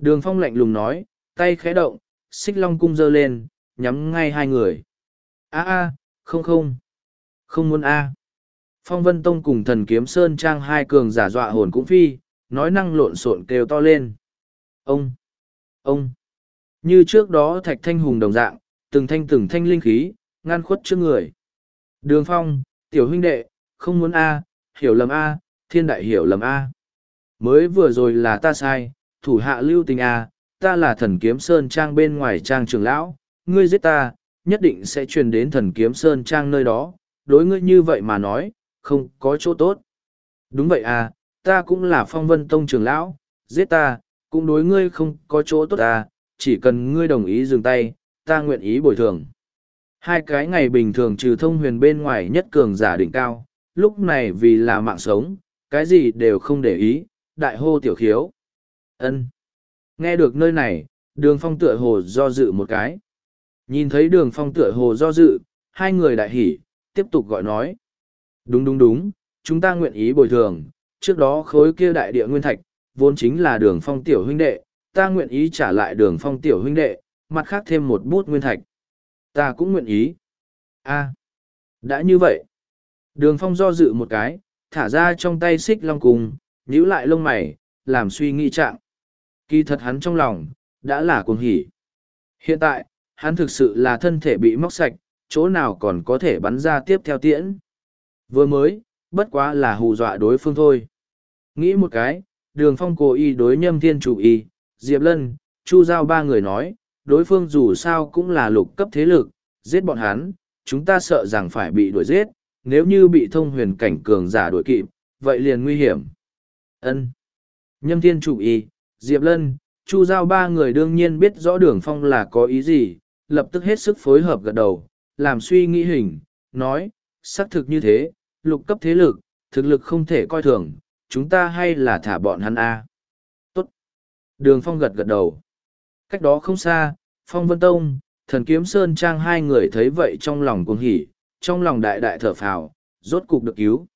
Đường phong lạnh lùng nói, tay khẽ động, xích long cung giơ lên, nhắm ngay hai người. a a không không, không muốn a Phong Vân Tông cùng thần kiếm Sơn Trang hai cường giả dọa hồn cũng phi, nói năng lộn xộn kêu to lên. Ông! Ông! Như trước đó thạch thanh hùng đồng dạng, từng thanh từng thanh linh khí, ngăn khuất trước người. Đường phong, tiểu huynh đệ, không muốn A, hiểu lầm A, thiên đại hiểu lầm A. Mới vừa rồi là ta sai, thủ hạ lưu tình A, ta là thần kiếm sơn trang bên ngoài trang trường lão, ngươi giết ta, nhất định sẽ truyền đến thần kiếm sơn trang nơi đó, đối ngươi như vậy mà nói, không có chỗ tốt. Đúng vậy à, ta cũng là phong vân tông trường lão, giết ta, cũng đối ngươi không có chỗ tốt à, chỉ cần ngươi đồng ý dừng tay, ta nguyện ý bồi thường. Hai cái ngày bình thường trừ thông huyền bên ngoài nhất cường giả đỉnh cao, lúc này vì là mạng sống, cái gì đều không để ý, đại hô tiểu khiếu ân Nghe được nơi này, đường phong tựa hồ do dự một cái. Nhìn thấy đường phong tựa hồ do dự, hai người đại hỉ, tiếp tục gọi nói. Đúng đúng đúng, chúng ta nguyện ý bồi thường, trước đó khối kia đại địa nguyên thạch, vốn chính là đường phong tiểu huynh đệ, ta nguyện ý trả lại đường phong tiểu huynh đệ, mặt khác thêm một bút nguyên thạch. Ta cũng nguyện ý. a đã như vậy. Đường phong do dự một cái, thả ra trong tay xích long cùng, nhíu lại lông mày, làm suy nghĩ trạng. Kỳ thật hắn trong lòng, đã là cuồng hỉ. Hiện tại, hắn thực sự là thân thể bị móc sạch, chỗ nào còn có thể bắn ra tiếp theo tiễn. Vừa mới, bất quá là hù dọa đối phương thôi. Nghĩ một cái, đường phong cố y đối nhâm thiên chủ y, Diệp Lân, Chu Giao ba người nói, đối phương dù sao cũng là lục cấp thế lực, giết bọn hắn, chúng ta sợ rằng phải bị đuổi giết, nếu như bị thông huyền cảnh cường giả đuổi kịp, vậy liền nguy hiểm. Ân. Nhâm thiên chủ y, Diệp Lân, Chu Giao ba người đương nhiên biết rõ đường phong là có ý gì, lập tức hết sức phối hợp gật đầu, làm suy nghĩ hình, nói, xác thực như thế, lục cấp thế lực, thực lực không thể coi thường, chúng ta hay là thả bọn hắn a Tốt. Đường Phong gật gật đầu. Cách đó không xa, Phong Vân Tông, thần kiếm Sơn Trang hai người thấy vậy trong lòng cuồng hỉ, trong lòng đại đại thở phào, rốt cục được cứu.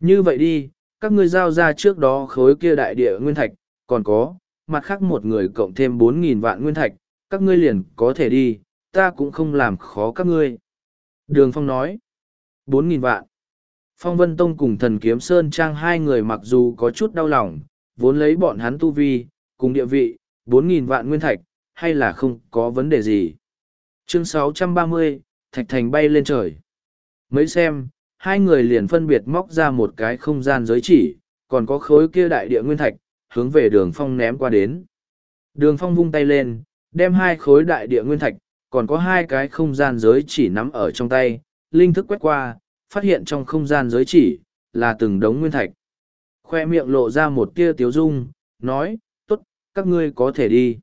Như vậy đi, các ngươi giao ra trước đó khối kia đại địa nguyên thạch, còn có, mặt khác một người cộng thêm bốn nghìn vạn nguyên thạch, các ngươi liền có thể đi, ta cũng không làm khó các ngươi. Đường Phong nói, bốn nghìn vạn. Phong Vân Tông cùng thần kiếm Sơn Trang hai người mặc dù có chút đau lòng, vốn lấy bọn hắn tu vi, cùng địa vị, bốn nghìn vạn nguyên thạch, hay là không có vấn đề gì. Chương 630, Thạch Thành bay lên trời. Mấy xem, hai người liền phân biệt móc ra một cái không gian giới chỉ, còn có khối kia đại địa nguyên thạch, hướng về đường phong ném qua đến. Đường phong vung tay lên, đem hai khối đại địa nguyên thạch, còn có hai cái không gian giới chỉ nắm ở trong tay, linh thức quét qua, phát hiện trong không gian giới chỉ, là từng đống nguyên thạch. Khoe miệng lộ ra một tia tiếu dung, nói, tốt, các ngươi có thể đi.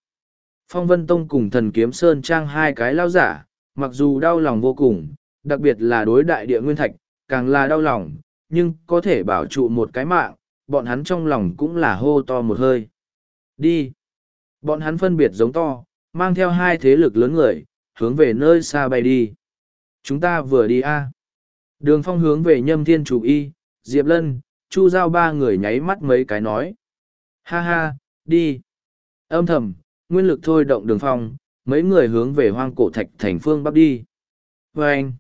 Phong Vân Tông cùng thần kiếm Sơn Trang hai cái lao giả, mặc dù đau lòng vô cùng, đặc biệt là đối đại địa nguyên thạch, càng là đau lòng, nhưng có thể bảo trụ một cái mạng, bọn hắn trong lòng cũng là hô to một hơi. Đi! Bọn hắn phân biệt giống to, mang theo hai thế lực lớn người, hướng về nơi xa bay đi. Chúng ta vừa đi a Đường phong hướng về nhâm thiên chủ y, Diệp Lân, Chu Giao ba người nháy mắt mấy cái nói. Ha ha, đi. Âm thầm, nguyên lực thôi động đường phong, mấy người hướng về hoang cổ thạch thành phương bắc đi. Và anh.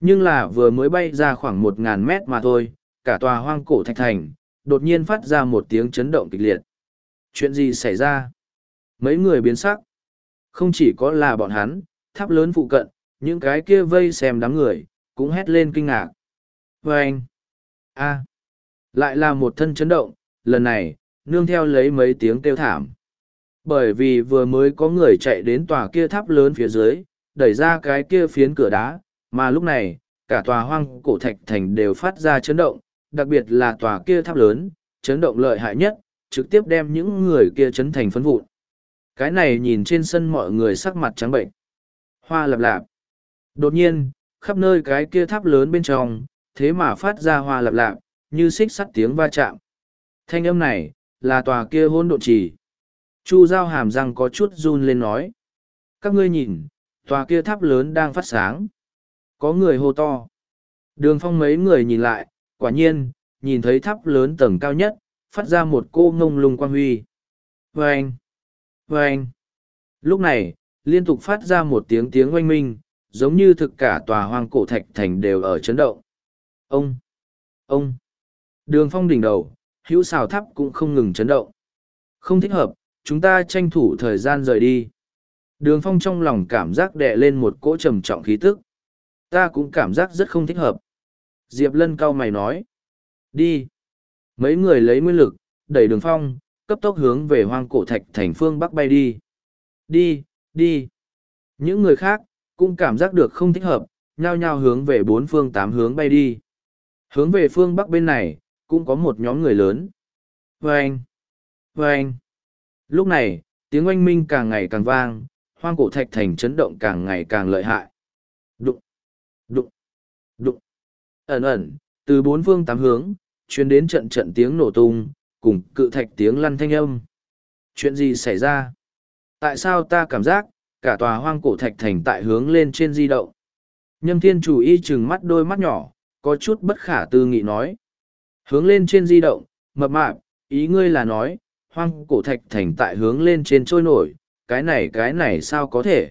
Nhưng là vừa mới bay ra khoảng một ngàn mét mà thôi, cả tòa hoang cổ thạch thành, đột nhiên phát ra một tiếng chấn động kịch liệt. Chuyện gì xảy ra? Mấy người biến sắc. Không chỉ có là bọn hắn, tháp lớn phụ cận, những cái kia vây xem đám người, cũng hét lên kinh ngạc. Và anh, a, lại là một thân chấn động, lần này, nương theo lấy mấy tiếng kêu thảm. Bởi vì vừa mới có người chạy đến tòa kia tháp lớn phía dưới, đẩy ra cái kia phiến cửa đá, mà lúc này, cả tòa hoang cổ thạch thành đều phát ra chấn động, đặc biệt là tòa kia tháp lớn, chấn động lợi hại nhất, trực tiếp đem những người kia chấn thành phấn vụn. Cái này nhìn trên sân mọi người sắc mặt trắng bệnh. Hoa lạp lạp. Đột nhiên, khắp nơi cái kia tháp lớn bên trong, thế mà phát ra hoa lạp lạp, như xích sắt tiếng va chạm. Thanh âm này, là tòa kia hôn độn trì. Chu giao hàm răng có chút run lên nói. Các ngươi nhìn, tòa kia tháp lớn đang phát sáng. Có người hô to. Đường phong mấy người nhìn lại, quả nhiên, nhìn thấy tháp lớn tầng cao nhất, phát ra một cô ngông lung quang huy. Vâng! Vâng! Lúc này, liên tục phát ra một tiếng tiếng oanh minh, giống như thực cả tòa hoang cổ thạch thành đều ở chấn động. Ông! Ông! Đường phong đỉnh đầu, hữu xào tháp cũng không ngừng chấn động. Không thích hợp, chúng ta tranh thủ thời gian rời đi. Đường phong trong lòng cảm giác đè lên một cỗ trầm trọng khí tức. Ta cũng cảm giác rất không thích hợp. Diệp Lân cau mày nói. Đi. Mấy người lấy nguyên lực, đẩy đường phong, cấp tốc hướng về hoang cổ thạch thành phương bắc bay đi. Đi, đi. Những người khác, cũng cảm giác được không thích hợp, nhao nhao hướng về bốn phương tám hướng bay đi. Hướng về phương bắc bên này, cũng có một nhóm người lớn. Vâng! Vâng! Lúc này, tiếng oanh minh càng ngày càng vang, hoang cổ thạch thành chấn động càng ngày càng lợi hại. Đụng! Đụng! Đụng! Ẩn ẩn, từ bốn phương tám hướng, chuyến đến trận trận tiếng nổ tung, cùng cự thạch tiếng lăn thanh âm. Chuyện gì xảy ra? Tại sao ta cảm giác, cả tòa hoang cổ thạch thành tại hướng lên trên di động? Nhâm thiên chủ y chừng mắt đôi mắt nhỏ, có chút bất khả tư nghị nói. Hướng lên trên di động, mập mạp, ý ngươi là nói, hoang cổ thạch thành tại hướng lên trên trôi nổi, cái này cái này sao có thể?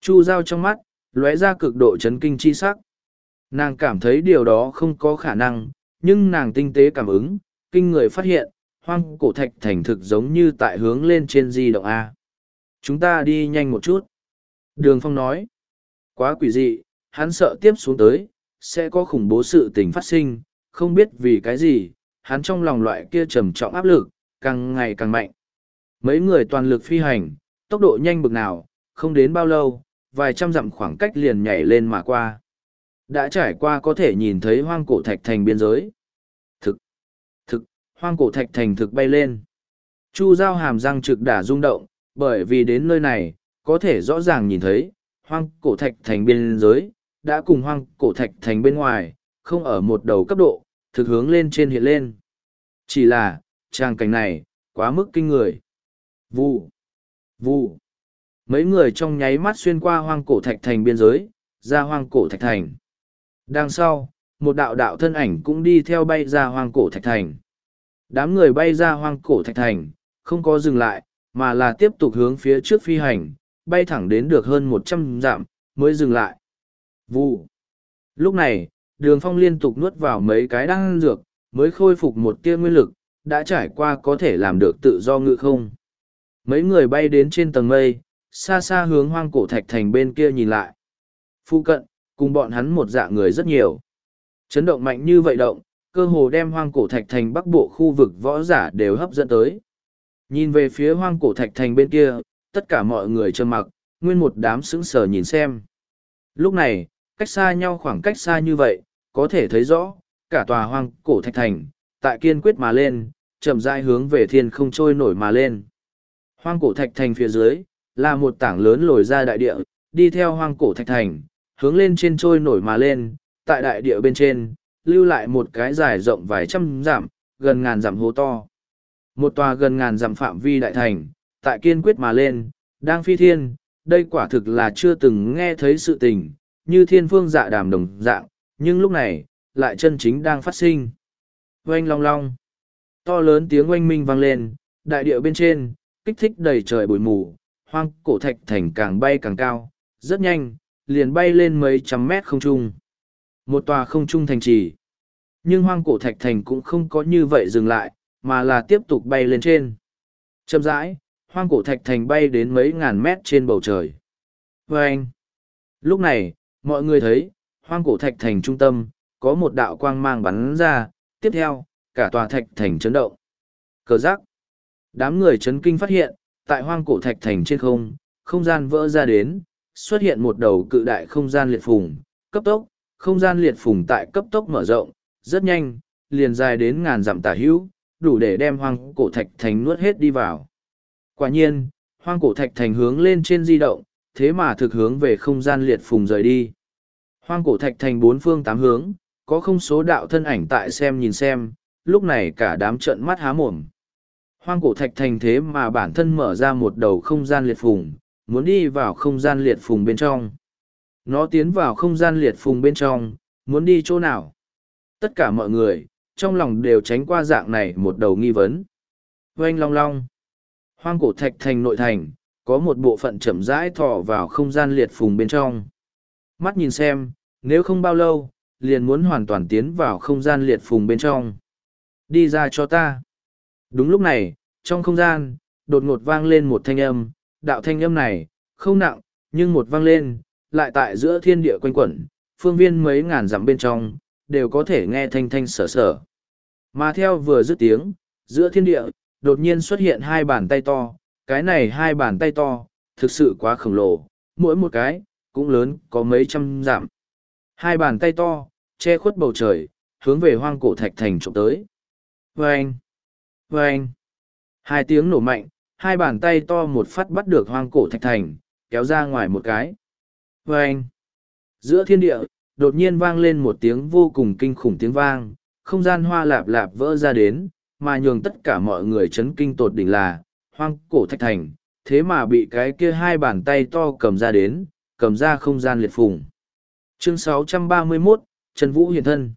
Chu giao trong mắt, lóe ra cực độ chấn kinh chi sắc. Nàng cảm thấy điều đó không có khả năng, nhưng nàng tinh tế cảm ứng, kinh người phát hiện, hoang cổ thạch thành thực giống như tại hướng lên trên di động A. Chúng ta đi nhanh một chút. Đường Phong nói, quá quỷ dị, hắn sợ tiếp xuống tới, sẽ có khủng bố sự tình phát sinh, không biết vì cái gì, hắn trong lòng loại kia trầm trọng áp lực, càng ngày càng mạnh. Mấy người toàn lực phi hành, tốc độ nhanh bực nào, không đến bao lâu, vài trăm dặm khoảng cách liền nhảy lên mà qua. Đã trải qua có thể nhìn thấy hoang cổ thạch thành biên giới. Thực, thực, hoang cổ thạch thành thực bay lên. Chu giao hàm răng trực đã rung động, bởi vì đến nơi này, có thể rõ ràng nhìn thấy, hoang cổ thạch thành biên giới, đã cùng hoang cổ thạch thành bên ngoài, không ở một đầu cấp độ, thực hướng lên trên hiện lên. Chỉ là, trang cảnh này, quá mức kinh người. Vụ, vụ. Mấy người trong nháy mắt xuyên qua hoang cổ thạch thành biên giới, ra hoang cổ thạch thành. Đằng sau, một đạo đạo thân ảnh cũng đi theo bay ra hoang cổ thạch thành. Đám người bay ra hoang cổ thạch thành, không có dừng lại, mà là tiếp tục hướng phía trước phi hành, bay thẳng đến được hơn một trăm dặm, mới dừng lại. Vụ. Lúc này, đường phong liên tục nuốt vào mấy cái đan dược, mới khôi phục một tia nguyên lực, đã trải qua có thể làm được tự do ngự không. Mấy người bay đến trên tầng mây, xa xa hướng hoang cổ thạch thành bên kia nhìn lại. phụ cận, cùng bọn hắn một dạng người rất nhiều. Chấn động mạnh như vậy động, cơ hồ đem hoang cổ thạch thành bắc bộ khu vực võ giả đều hấp dẫn tới. Nhìn về phía hoang cổ thạch thành bên kia, tất cả mọi người trầm mặc, nguyên một đám sững sờ nhìn xem. Lúc này, cách xa nhau khoảng cách xa như vậy, có thể thấy rõ, cả tòa hoang cổ thạch thành, tại kiên quyết mà lên, chậm rãi hướng về thiên không trôi nổi mà lên. Hoang cổ thạch thành phía dưới, là một tảng lớn lồi ra đại địa, đi theo hoang cổ thạch thành, hướng lên trên trôi nổi mà lên, tại đại địa bên trên, lưu lại một cái dài rộng vài trăm dặm, gần ngàn dặm hố to. Một tòa gần ngàn dặm phạm vi đại thành, tại kiên quyết mà lên, đang phi thiên, đây quả thực là chưa từng nghe thấy sự tình, như thiên phương dạ đàm đồng dạng, nhưng lúc này, lại chân chính đang phát sinh. Oanh long long, to lớn tiếng oanh minh vang lên, đại địa bên trên, kích thích đầy trời bụi mù, hoang cổ thạch thành càng bay càng cao, rất nhanh, liền bay lên mấy trăm mét không trung. Một tòa không trung thành trì. Nhưng hoang cổ thạch thành cũng không có như vậy dừng lại, mà là tiếp tục bay lên trên. Chậm rãi, hoang cổ thạch thành bay đến mấy ngàn mét trên bầu trời. Và anh, lúc này, mọi người thấy, hoang cổ thạch thành trung tâm, có một đạo quang mang bắn ra, tiếp theo, cả tòa thạch thành chấn động. Cờ giác, đám người chấn kinh phát hiện, tại hoang cổ thạch thành trên không, không gian vỡ ra đến, xuất hiện một đầu cự đại không gian liệt phùng, cấp tốc, không gian liệt phùng tại cấp tốc mở rộng, rất nhanh, liền dài đến ngàn dặm tả hữu, đủ để đem hoang cổ thạch thành nuốt hết đi vào. Quả nhiên, hoang cổ thạch thành hướng lên trên di động, thế mà thực hướng về không gian liệt phùng rời đi. Hoang cổ thạch thành bốn phương tám hướng, có không số đạo thân ảnh tại xem nhìn xem, lúc này cả đám trận mắt há mồm. Hoang cổ thạch thành thế mà bản thân mở ra một đầu không gian liệt phùng, muốn đi vào không gian liệt phùng bên trong. Nó tiến vào không gian liệt phùng bên trong, muốn đi chỗ nào? Tất cả mọi người, trong lòng đều tránh qua dạng này một đầu nghi vấn. Oanh long long. Hoang cổ thạch thành nội thành, có một bộ phận chậm rãi thò vào không gian liệt phùng bên trong. Mắt nhìn xem, nếu không bao lâu, liền muốn hoàn toàn tiến vào không gian liệt phùng bên trong. Đi ra cho ta. Đúng lúc này, trong không gian, đột ngột vang lên một thanh âm, đạo thanh âm này, không nặng, nhưng một vang lên, lại tại giữa thiên địa quanh quẩn, phương viên mấy ngàn dặm bên trong, đều có thể nghe thanh thanh sở sở. Mà theo vừa dứt tiếng, giữa thiên địa, đột nhiên xuất hiện hai bàn tay to, cái này hai bàn tay to, thực sự quá khổng lồ, mỗi một cái, cũng lớn có mấy trăm dặm. Hai bàn tay to, che khuất bầu trời, hướng về hoang cổ thạch thành trộm tới. Vâng! Vâng! Hai tiếng nổ mạnh, hai bàn tay to một phát bắt được hoang cổ thạch thành, kéo ra ngoài một cái. Vâng! Giữa thiên địa, đột nhiên vang lên một tiếng vô cùng kinh khủng tiếng vang, không gian hoa lạp lạp vỡ ra đến, mà nhường tất cả mọi người chấn kinh tột đỉnh là, hoang cổ thạch thành, thế mà bị cái kia hai bàn tay to cầm ra đến, cầm ra không gian liệt phùng. Chương 631, Trần Vũ Hiền thân.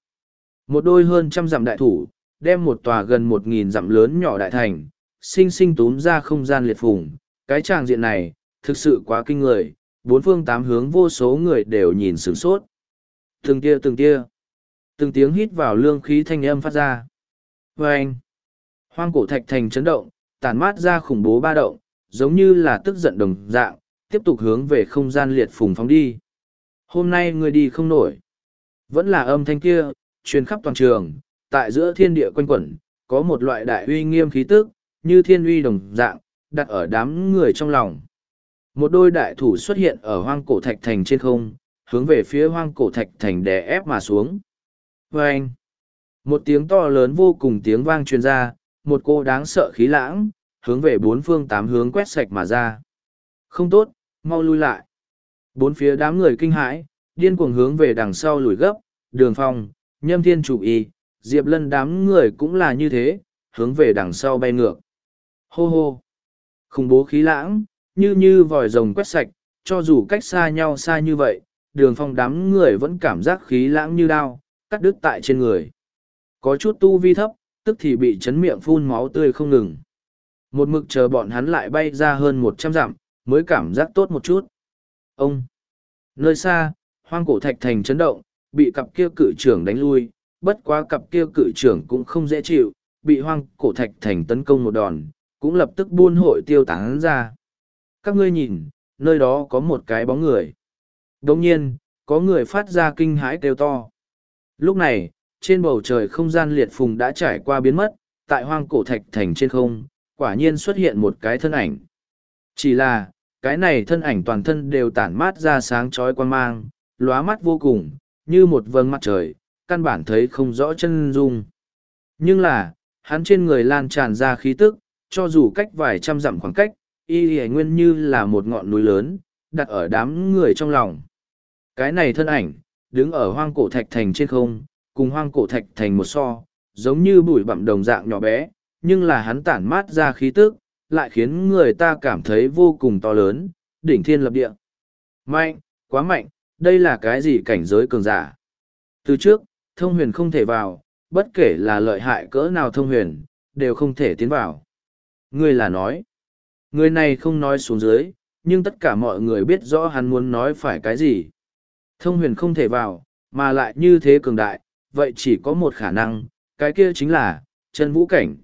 Một đôi hơn trăm dặm đại thủ, đem một tòa gần một nghìn dặm lớn nhỏ đại thành, sinh sinh túm ra không gian liệt phùng. Cái tràng diện này, thực sự quá kinh người, bốn phương tám hướng vô số người đều nhìn sửng sốt. Từng tia từng tia, từng tiếng hít vào lương khí thanh âm phát ra. Và anh, hoang cổ thạch thành chấn động, tản mát ra khủng bố ba động, giống như là tức giận đồng dạng, tiếp tục hướng về không gian liệt phùng phóng đi. Hôm nay người đi không nổi. Vẫn là âm thanh kia, truyền khắp toàn trường, tại giữa thiên địa quanh quẩn, có một loại đại uy nghiêm khí tức, như thiên uy đồng dạng, đặt ở đám người trong lòng. Một đôi đại thủ xuất hiện ở hoang cổ thạch thành trên không, hướng về phía hoang cổ thạch thành đè ép mà xuống. Vâng! Một tiếng to lớn vô cùng tiếng vang truyền ra, một cô đáng sợ khí lãng, hướng về bốn phương tám hướng quét sạch mà ra. Không tốt, mau lui lại. Bốn phía đám người kinh hãi, điên cuồng hướng về đằng sau lùi gấp, đường phong, nhâm thiên chủ y, diệp lân đám người cũng là như thế, hướng về đằng sau bay ngược. Hô hô! Khủng bố khí lãng, như như vòi rồng quét sạch, cho dù cách xa nhau xa như vậy, đường phong đám người vẫn cảm giác khí lãng như đao, cắt đứt tại trên người. Có chút tu vi thấp, tức thì bị chấn miệng phun máu tươi không ngừng. Một mực chờ bọn hắn lại bay ra hơn một trăm dặm, mới cảm giác tốt một chút. Ông! Nơi xa, hoang cổ thạch thành chấn động, bị cặp kia cự trưởng đánh lui, bất quá cặp kia cự trưởng cũng không dễ chịu, bị hoang cổ thạch thành tấn công một đòn, cũng lập tức buôn hội tiêu tán ra. Các ngươi nhìn, nơi đó có một cái bóng người. Đồng nhiên, có người phát ra kinh hãi kêu to. Lúc này, trên bầu trời không gian liệt phùng đã trải qua biến mất, tại hoang cổ thạch thành trên không, quả nhiên xuất hiện một cái thân ảnh. Chỉ là, cái này thân ảnh toàn thân đều tản mát ra sáng chói quan mang, lóa mắt vô cùng, như một vầng mặt trời, căn bản thấy không rõ chân dung. Nhưng là, hắn trên người lan tràn ra khí tức, cho dù cách vài trăm dặm khoảng cách, y y nguyên như là một ngọn núi lớn, đặt ở đám người trong lòng. Cái này thân ảnh, đứng ở hoang cổ thạch thành trên không, cùng hoang cổ thạch thành một so, giống như bụi bặm đồng dạng nhỏ bé, nhưng là hắn tản mát ra khí tức, lại khiến người ta cảm thấy vô cùng to lớn, đỉnh thiên lập địa. Mạnh, quá mạnh, đây là cái gì cảnh giới cường giả. Từ trước, thông huyền không thể vào, bất kể là lợi hại cỡ nào thông huyền, đều không thể tiến vào. Người là nói, người này không nói xuống dưới, nhưng tất cả mọi người biết rõ hắn muốn nói phải cái gì. Thông huyền không thể vào, mà lại như thế cường đại, vậy chỉ có một khả năng, cái kia chính là, chân vũ cảnh.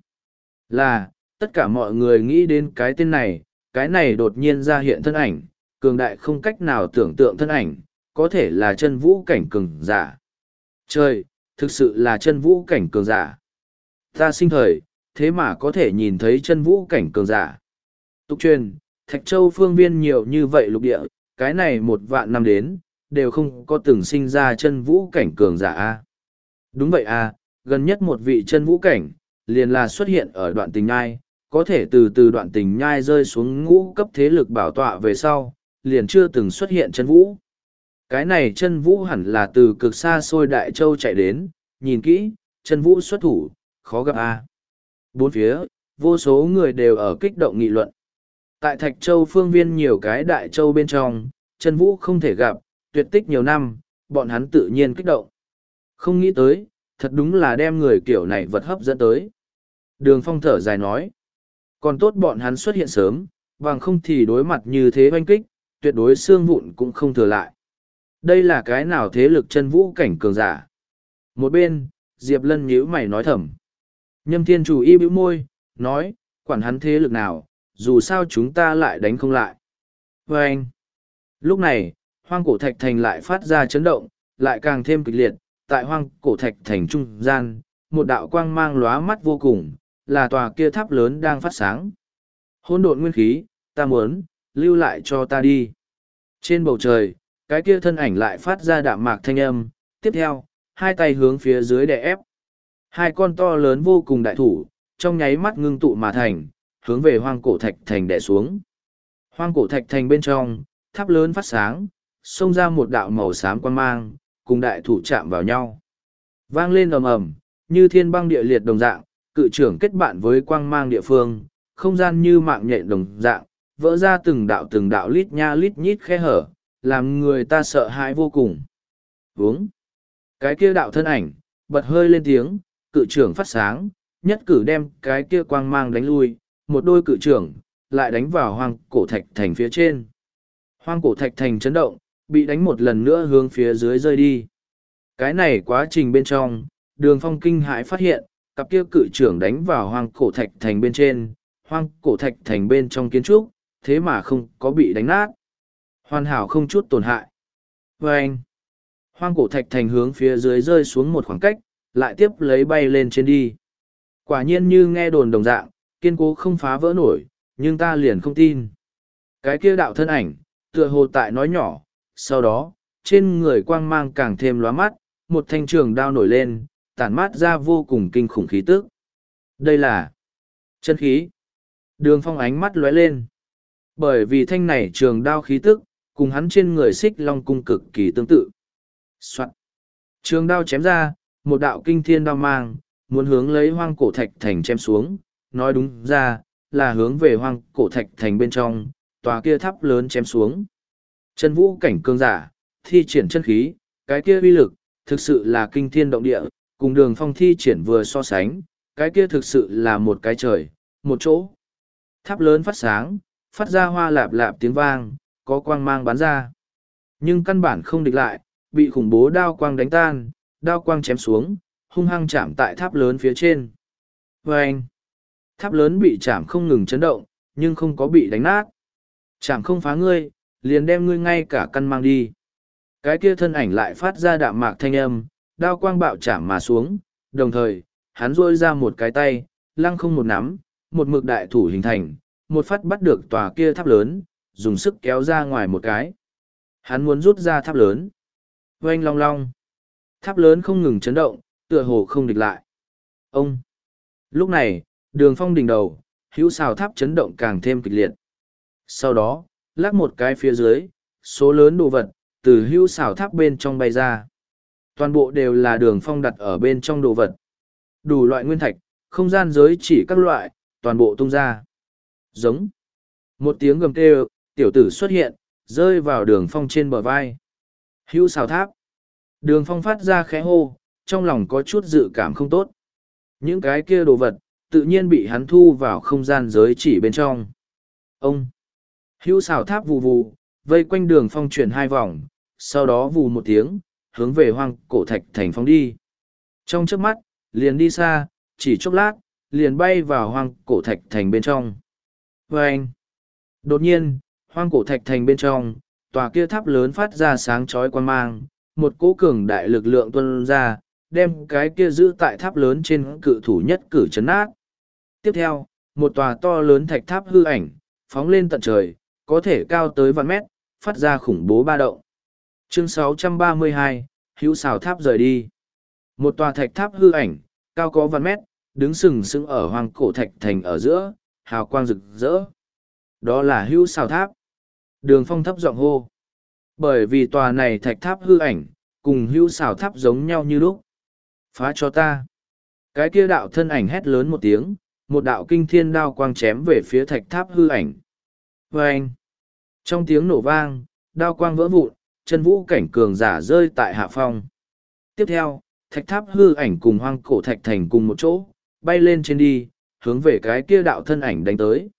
Là, tất cả mọi người nghĩ đến cái tên này, cái này đột nhiên ra hiện thân ảnh, cường đại không cách nào tưởng tượng thân ảnh, có thể là chân vũ cảnh cường giả. Trời, thực sự là chân vũ cảnh cường giả. Ta sinh thời, thế mà có thể nhìn thấy chân vũ cảnh cường giả. Tục truyền, Thạch Châu phương viên nhiều như vậy lục địa, cái này một vạn năm đến, đều không có từng sinh ra chân vũ cảnh cường giả a. Đúng vậy a, gần nhất một vị chân vũ cảnh, liền là xuất hiện ở đoạn tình nhai, có thể từ từ đoạn tình nhai rơi xuống ngũ cấp thế lực bảo tọa về sau, liền chưa từng xuất hiện chân vũ. Cái này chân vũ hẳn là từ cực xa xôi đại châu chạy đến, nhìn kỹ, chân vũ xuất thủ, khó gặp a. Bốn phía, vô số người đều ở kích động nghị luận. Tại Thạch Châu phương viên nhiều cái đại châu bên trong, chân vũ không thể gặp, tuyệt tích nhiều năm, bọn hắn tự nhiên kích động. Không nghĩ tới, thật đúng là đem người kiểu này vật hấp dẫn tới. Đường phong thở dài nói. Còn tốt bọn hắn xuất hiện sớm, bằng không thì đối mặt như thế oanh kích, tuyệt đối xương vụn cũng không thừa lại. Đây là cái nào thế lực chân vũ cảnh cường giả. Một bên, Diệp Lân nhíu mày nói thầm. Nhâm thiên chủ y bĩu môi, nói, quản hắn thế lực nào, dù sao chúng ta lại đánh không lại. Và anh, lúc này, hoang cổ thạch thành lại phát ra chấn động, lại càng thêm kịch liệt, tại hoang cổ thạch thành trung gian, một đạo quang mang lóa mắt vô cùng, là tòa kia tháp lớn đang phát sáng. Hôn độn nguyên khí, ta muốn, lưu lại cho ta đi. Trên bầu trời, cái kia thân ảnh lại phát ra đạm mạc thanh âm, tiếp theo, hai tay hướng phía dưới đè ép. Hai con to lớn vô cùng đại thủ, trong nháy mắt ngưng tụ mà thành, hướng về hoang cổ thạch thành đè xuống. Hoang cổ thạch thành bên trong, tháp lớn phát sáng, xông ra một đạo màu xám quan mang, cùng đại thủ chạm vào nhau. Vang lên ầm ầm, như thiên băng địa liệt đồng dạng, cự trưởng kết bạn với quang mang địa phương, không gian như mạng nhện đồng dạng, vỡ ra từng đạo từng đạo lít nha lít nhít khe hở, làm người ta sợ hãi vô cùng. Vướng. Cái kia đạo thân ảnh, bật hơi lên tiếng, cự trưởng phát sáng, nhất cử đem cái kia quang mang đánh lui, một đôi cự trưởng, lại đánh vào hoang cổ thạch thành phía trên. Hoang cổ thạch thành chấn động, bị đánh một lần nữa hướng phía dưới rơi đi. Cái này quá trình bên trong, đường phong kinh hãi phát hiện, cặp kia cự trưởng đánh vào hoang cổ thạch thành bên trên, hoang cổ thạch thành bên trong kiến trúc, thế mà không có bị đánh nát. Hoàn hảo không chút tổn hại. Vâng! hoang cổ thạch thành hướng phía dưới rơi xuống một khoảng cách, lại tiếp lấy bay lên trên đi. Quả nhiên như nghe đồn đồng dạng, kiên cố không phá vỡ nổi, nhưng ta liền không tin. Cái kia đạo thân ảnh, tựa hồ tại nói nhỏ, sau đó, trên người quang mang càng thêm lóa mắt, một thanh trường đao nổi lên, tản mát ra vô cùng kinh khủng khí tức. Đây là chân khí. Đường phong ánh mắt lóe lên. Bởi vì thanh này trường đao khí tức, cùng hắn trên người xích long cung cực kỳ tương tự. Soạn. Trường đao chém ra, một đạo kinh thiên đao mang, muốn hướng lấy hoang cổ thạch thành chém xuống, nói đúng ra, là hướng về hoang cổ thạch thành bên trong, tòa kia tháp lớn chém xuống. Chân vũ cảnh cương giả, thi triển chân khí, cái kia uy lực, thực sự là kinh thiên động địa, cùng đường phong thi triển vừa so sánh, cái kia thực sự là một cái trời, một chỗ. Tháp lớn phát sáng, phát ra hoa lạp lạp tiếng vang, có quang mang bắn ra. Nhưng căn bản không địch lại, bị khủng bố đao quang đánh tan, đao quang chém xuống, hung hăng chạm tại tháp lớn phía trên. Và anh, tháp lớn bị chạm không ngừng chấn động, nhưng không có bị đánh nát. Chạm không phá ngươi, liền đem ngươi ngay cả căn mang đi. Cái kia thân ảnh lại phát ra đạm mạc thanh âm, đao quang bạo chạm mà xuống, đồng thời, hắn rôi ra một cái tay, lăng không một nắm, một mực đại thủ hình thành, một phát bắt được tòa kia tháp lớn, dùng sức kéo ra ngoài một cái. Hắn muốn rút ra tháp lớn. Oanh long long. Tháp lớn không ngừng chấn động, tựa hồ không địch lại. Ông. Lúc này, đường phong đỉnh đầu, hữu xào tháp chấn động càng thêm kịch liệt. Sau đó, lắc một cái phía dưới, số lớn đồ vật, từ hữu xào tháp bên trong bay ra. Toàn bộ đều là đường phong đặt ở bên trong đồ vật. Đủ loại nguyên thạch, không gian giới chỉ các loại, toàn bộ tung ra. Giống. Một tiếng gầm kêu, tiểu tử xuất hiện, rơi vào đường phong trên bờ vai. Hữu xào tháp. Đường phong phát ra khẽ hô, trong lòng có chút dự cảm không tốt. Những cái kia đồ vật, tự nhiên bị hắn thu vào không gian giới chỉ bên trong. Ông. Hữu xào tháp vù vù, vây quanh đường phong chuyển hai vòng, sau đó vù một tiếng, hướng về hoang cổ thạch thành phong đi. Trong trước mắt, liền đi xa, chỉ chốc lát, liền bay vào hoang cổ thạch thành bên trong. Và anh, đột nhiên, hoang cổ thạch thành bên trong, tòa kia tháp lớn phát ra sáng chói quan mang, một cỗ cường đại lực lượng tuân ra, đem cái kia giữ tại tháp lớn trên cự thủ nhất cử chấn át. Tiếp theo, một tòa to lớn thạch tháp hư ảnh, phóng lên tận trời, có thể cao tới vạn mét, phát ra khủng bố ba động. Chương 632, hữu xào tháp rời đi. Một tòa thạch tháp hư ảnh, cao có vạn mét, đứng sừng sững ở hoàng cổ thạch thành ở giữa, hào quang rực rỡ. Đó là hữu xào tháp. Đường phong thấp giọng hô. Bởi vì tòa này thạch tháp hư ảnh, cùng hữu xào tháp giống nhau như lúc. Phá cho ta. Cái kia đạo thân ảnh hét lớn một tiếng, một đạo kinh thiên đao quang chém về phía thạch tháp hư ảnh. Và anh. Trong tiếng nổ vang, đao quang vỡ vụn, chân vũ cảnh cường giả rơi tại hạ phong. Tiếp theo, thạch tháp hư ảnh cùng hoang cổ thạch thành cùng một chỗ, bay lên trên đi, hướng về cái kia đạo thân ảnh đánh tới.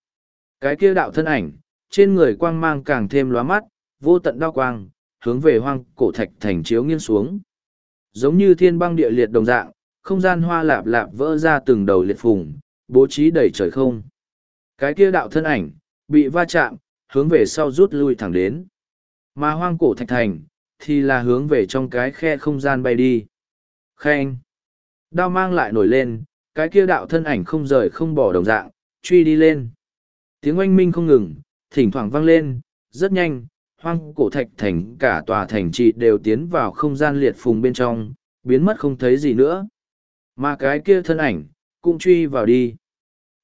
Cái kia đạo thân ảnh, trên người quang mang càng thêm lóa mắt, vô tận đao quang, hướng về hoang cổ thạch thành chiếu nghiêng xuống. Giống như thiên băng địa liệt đồng dạng, Không gian hoa lạp lạp vỡ ra từng đầu liệt phùng, bố trí đầy trời không. Cái kia đạo thân ảnh, bị va chạm, hướng về sau rút lui thẳng đến. Mà hoang cổ thạch thành, thì là hướng về trong cái khe không gian bay đi. Khen! Đao mang lại nổi lên, cái kia đạo thân ảnh không rời không bỏ đồng dạng, truy đi lên. Tiếng oanh minh không ngừng, thỉnh thoảng vang lên, rất nhanh, hoang cổ thạch thành cả tòa thành trị đều tiến vào không gian liệt phùng bên trong, biến mất không thấy gì nữa. Mà cái kia thân ảnh, cũng truy vào đi.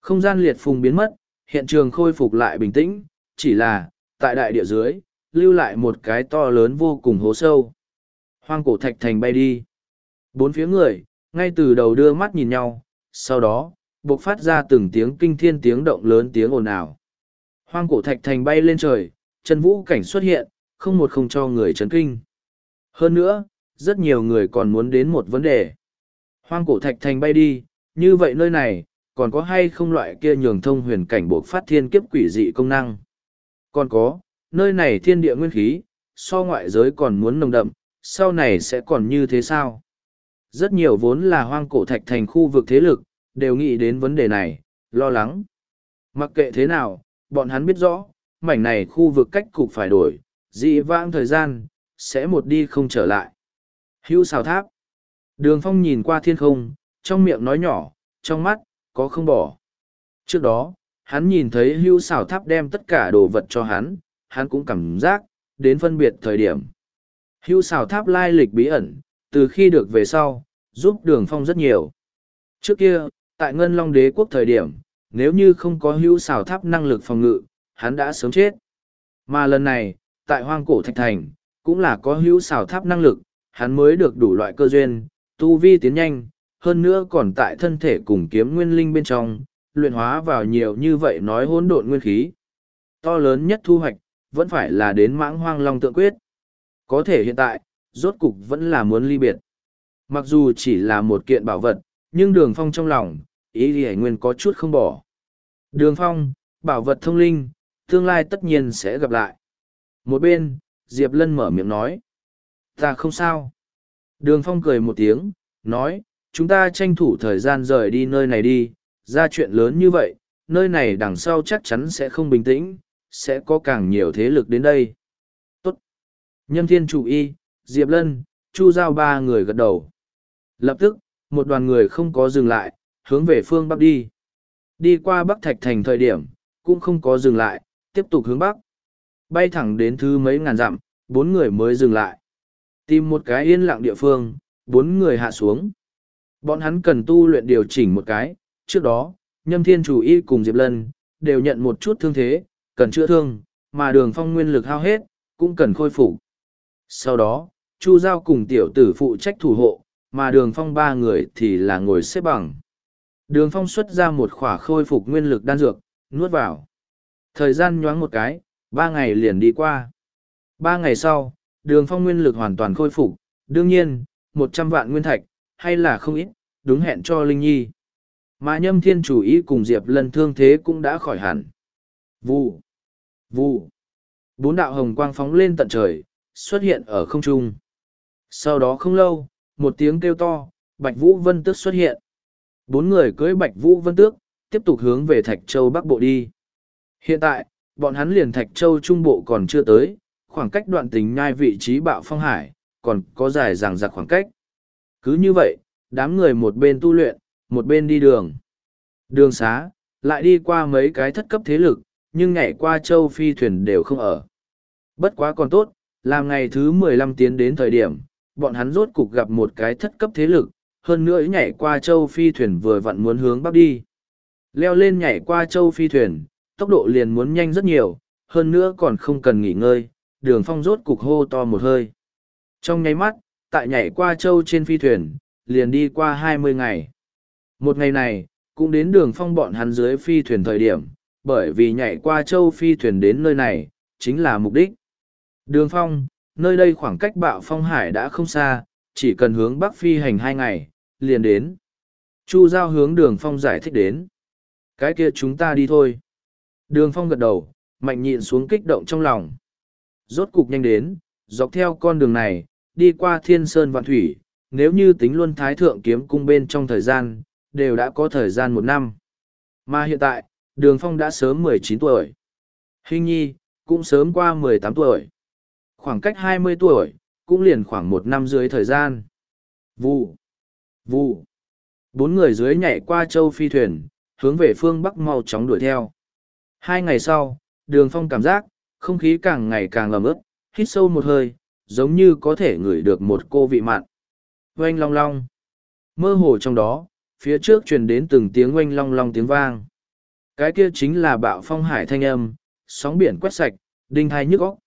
Không gian liệt phùng biến mất, hiện trường khôi phục lại bình tĩnh, chỉ là, tại đại địa dưới, lưu lại một cái to lớn vô cùng hố sâu. Hoang cổ thạch thành bay đi. Bốn phía người, ngay từ đầu đưa mắt nhìn nhau, sau đó, bộc phát ra từng tiếng kinh thiên tiếng động lớn tiếng ồn ào. Hoang cổ thạch thành bay lên trời, chân vũ cảnh xuất hiện, không một không cho người chấn kinh. Hơn nữa, rất nhiều người còn muốn đến một vấn đề. Hoang cổ thạch thành bay đi, như vậy nơi này, còn có hay không loại kia nhường thông huyền cảnh buộc phát thiên kiếp quỷ dị công năng? Còn có, nơi này thiên địa nguyên khí, so ngoại giới còn muốn nồng đậm, sau này sẽ còn như thế sao? Rất nhiều vốn là hoang cổ thạch thành khu vực thế lực, đều nghĩ đến vấn đề này, lo lắng. Mặc kệ thế nào, bọn hắn biết rõ, mảnh này khu vực cách cục phải đổi, dị vãng thời gian, sẽ một đi không trở lại. Hữu xào tháp. Đường phong nhìn qua thiên không, trong miệng nói nhỏ, trong mắt, có không bỏ. Trước đó, hắn nhìn thấy hưu xào tháp đem tất cả đồ vật cho hắn, hắn cũng cảm giác, đến phân biệt thời điểm. Hưu xào tháp lai lịch bí ẩn, từ khi được về sau, giúp đường phong rất nhiều. Trước kia, tại Ngân Long Đế quốc thời điểm, nếu như không có hưu xào tháp năng lực phòng ngự, hắn đã sớm chết. Mà lần này, tại hoang cổ thạch thành, cũng là có hữu xào tháp năng lực, hắn mới được đủ loại cơ duyên, tu vi tiến nhanh, hơn nữa còn tại thân thể cùng kiếm nguyên linh bên trong, luyện hóa vào nhiều như vậy nói hỗn độn nguyên khí. To lớn nhất thu hoạch, vẫn phải là đến mãng hoang long tượng quyết. Có thể hiện tại, rốt cục vẫn là muốn ly biệt. Mặc dù chỉ là một kiện bảo vật, nhưng đường phong trong lòng, ý thì nguyên có chút không bỏ. Đường phong, bảo vật thông linh, tương lai tất nhiên sẽ gặp lại. Một bên, Diệp Lân mở miệng nói. Ta không sao. Đường phong cười một tiếng, nói, chúng ta tranh thủ thời gian rời đi nơi này đi, ra chuyện lớn như vậy, nơi này đằng sau chắc chắn sẽ không bình tĩnh, sẽ có càng nhiều thế lực đến đây. Tốt. Nhâm thiên chủ y, Diệp Lân, Chu Giao ba người gật đầu. Lập tức, một đoàn người không có dừng lại, hướng về phương Bắc đi. Đi qua Bắc Thạch Thành thời điểm, cũng không có dừng lại, tiếp tục hướng Bắc. Bay thẳng đến thứ mấy ngàn dặm, bốn người mới dừng lại. Tìm một cái yên lặng địa phương, bốn người hạ xuống. Bọn hắn cần tu luyện điều chỉnh một cái, trước đó, Nhâm Thiên Chủ Y cùng Diệp Lân, đều nhận một chút thương thế, cần chữa thương, mà đường phong nguyên lực hao hết, cũng cần khôi phục. Sau đó, Chu Giao cùng tiểu tử phụ trách thủ hộ, mà đường phong ba người thì là ngồi xếp bằng. Đường phong xuất ra một khỏa khôi phục nguyên lực đan dược, nuốt vào. Thời gian nhoáng một cái, ba ngày liền đi qua. Ba ngày sau, đường phong nguyên lực hoàn toàn khôi phục, đương nhiên, một trăm vạn nguyên thạch, hay là không ít, đúng hẹn cho Linh Nhi. Mà nhâm thiên chủ ý cùng Diệp lần thương thế cũng đã khỏi hẳn. Vụ, vụ, bốn đạo hồng quang phóng lên tận trời, xuất hiện ở không trung. Sau đó không lâu, một tiếng kêu to, Bạch Vũ Vân Tước xuất hiện. Bốn người cưới Bạch Vũ Vân Tước, tiếp tục hướng về Thạch Châu Bắc Bộ đi. Hiện tại, bọn hắn liền Thạch Châu Trung Bộ còn chưa tới, khoảng cách đoạn tình nhai vị trí bạo phong hải, còn có dài ràng giặc khoảng cách. Cứ như vậy, đám người một bên tu luyện, một bên đi đường. Đường xá, lại đi qua mấy cái thất cấp thế lực, nhưng nhảy qua châu phi thuyền đều không ở. Bất quá còn tốt, làm ngày thứ mười lăm tiến đến thời điểm, bọn hắn rốt cục gặp một cái thất cấp thế lực, hơn nữa nhảy qua châu phi thuyền vừa vặn muốn hướng bắc đi. Leo lên nhảy qua châu phi thuyền, tốc độ liền muốn nhanh rất nhiều, hơn nữa còn không cần nghỉ ngơi, đường phong rốt cục hô to một hơi. Trong nháy mắt, tại nhảy qua châu trên phi thuyền, liền đi qua hai mươi ngày. Một ngày này, cũng đến đường phong bọn hắn dưới phi thuyền thời điểm, bởi vì nhảy qua châu phi thuyền đến nơi này, chính là mục đích. Đường phong, nơi đây khoảng cách bạo phong hải đã không xa, chỉ cần hướng bắc phi hành hai ngày, liền đến. Chu giao hướng đường phong giải thích đến. Cái kia chúng ta đi thôi. Đường phong gật đầu, mạnh nhịn xuống kích động trong lòng. Rốt cục nhanh đến, dọc theo con đường này, đi qua thiên sơn vạn thủy, nếu như tính luôn thái thượng kiếm cung bên trong thời gian, đều đã có thời gian một năm. Mà hiện tại, đường phong đã sớm mười chín tuổi. Hình nhi, cũng sớm qua mười tám tuổi. Khoảng cách hai mươi tuổi, cũng liền khoảng một năm dưới thời gian. Vụ, vụ. Bốn người dưới nhảy qua châu phi thuyền, hướng về phương Bắc mau chóng đuổi theo. Hai ngày sau, đường phong cảm giác, không khí càng ngày càng ẩm ướt, hít sâu một hơi, giống như có thể ngửi được một cô vị mặn. Oanh long long. Mơ hồ trong đó, phía trước truyền đến từng tiếng oanh long long tiếng vang. Cái kia chính là bạo phong hải thanh âm, sóng biển quét sạch, đinh thai nhức óc.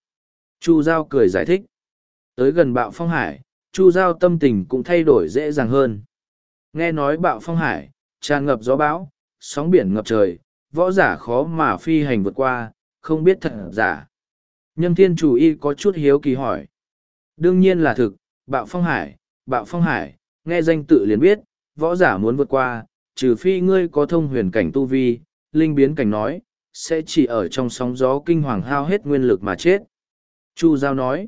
Chu Giao cười giải thích. Tới gần bạo phong hải, Chu Giao tâm tình cũng thay đổi dễ dàng hơn. Nghe nói bạo phong hải, tràn ngập gió bão, sóng biển ngập trời, võ giả khó mà phi hành vượt qua, không biết thật giả. Nhâm thiên chủ y có chút hiếu kỳ hỏi. Đương nhiên là thực, bạo phong hải, bạo phong hải, nghe danh tự liền biết, võ giả muốn vượt qua, trừ phi ngươi có thông huyền cảnh tu vi, linh biến cảnh nói, sẽ chỉ ở trong sóng gió kinh hoàng hao hết nguyên lực mà chết. Chu Giao nói,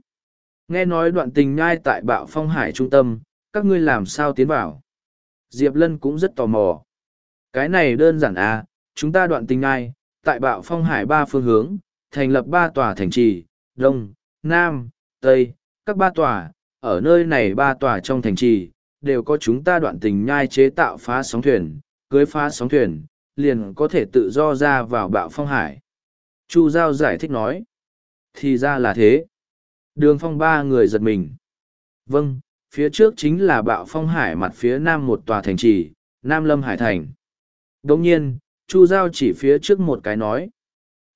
nghe nói đoạn tình nhai tại bạo phong hải trung tâm, các ngươi làm sao tiến vào. Diệp Lân cũng rất tò mò. Cái này đơn giản à, chúng ta đoạn tình ai, tại bạo phong hải ba phương hướng, thành lập ba tòa thành trì, Đông, Nam, Tây, các ba tòa, ở nơi này ba tòa trong thành trì, đều có chúng ta đoạn tình nhai chế tạo phá sóng thuyền, cưới phá sóng thuyền, liền có thể tự do ra vào bạo phong hải. Chu Giao giải thích nói. Thì ra là thế. Đường phong ba người giật mình. Vâng, phía trước chính là bạo phong hải mặt phía nam một tòa thành trì, Nam Lâm Hải Thành. Đồng nhiên, Chu Giao chỉ phía trước một cái nói.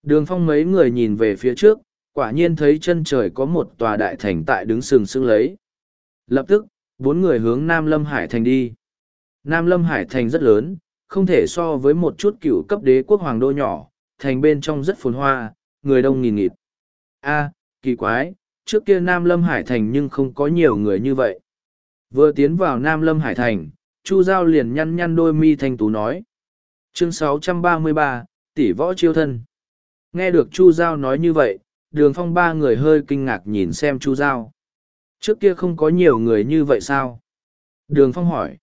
Đường phong mấy người nhìn về phía trước, quả nhiên thấy chân trời có một tòa đại thành tại đứng sừng sững lấy. Lập tức, bốn người hướng Nam Lâm Hải Thành đi. Nam Lâm Hải Thành rất lớn, không thể so với một chút cựu cấp đế quốc hoàng đô nhỏ, thành bên trong rất phồn hoa, người đông nghìn nghịt. A, kỳ quái, trước kia Nam Lâm Hải Thành nhưng không có nhiều người như vậy. Vừa tiến vào Nam Lâm Hải Thành, Chu Giao liền nhăn nhăn đôi mi thanh tú nói. Chương 633, tỷ võ chiêu thân. Nghe được Chu Giao nói như vậy, đường phong ba người hơi kinh ngạc nhìn xem Chu Giao. Trước kia không có nhiều người như vậy sao? Đường phong hỏi.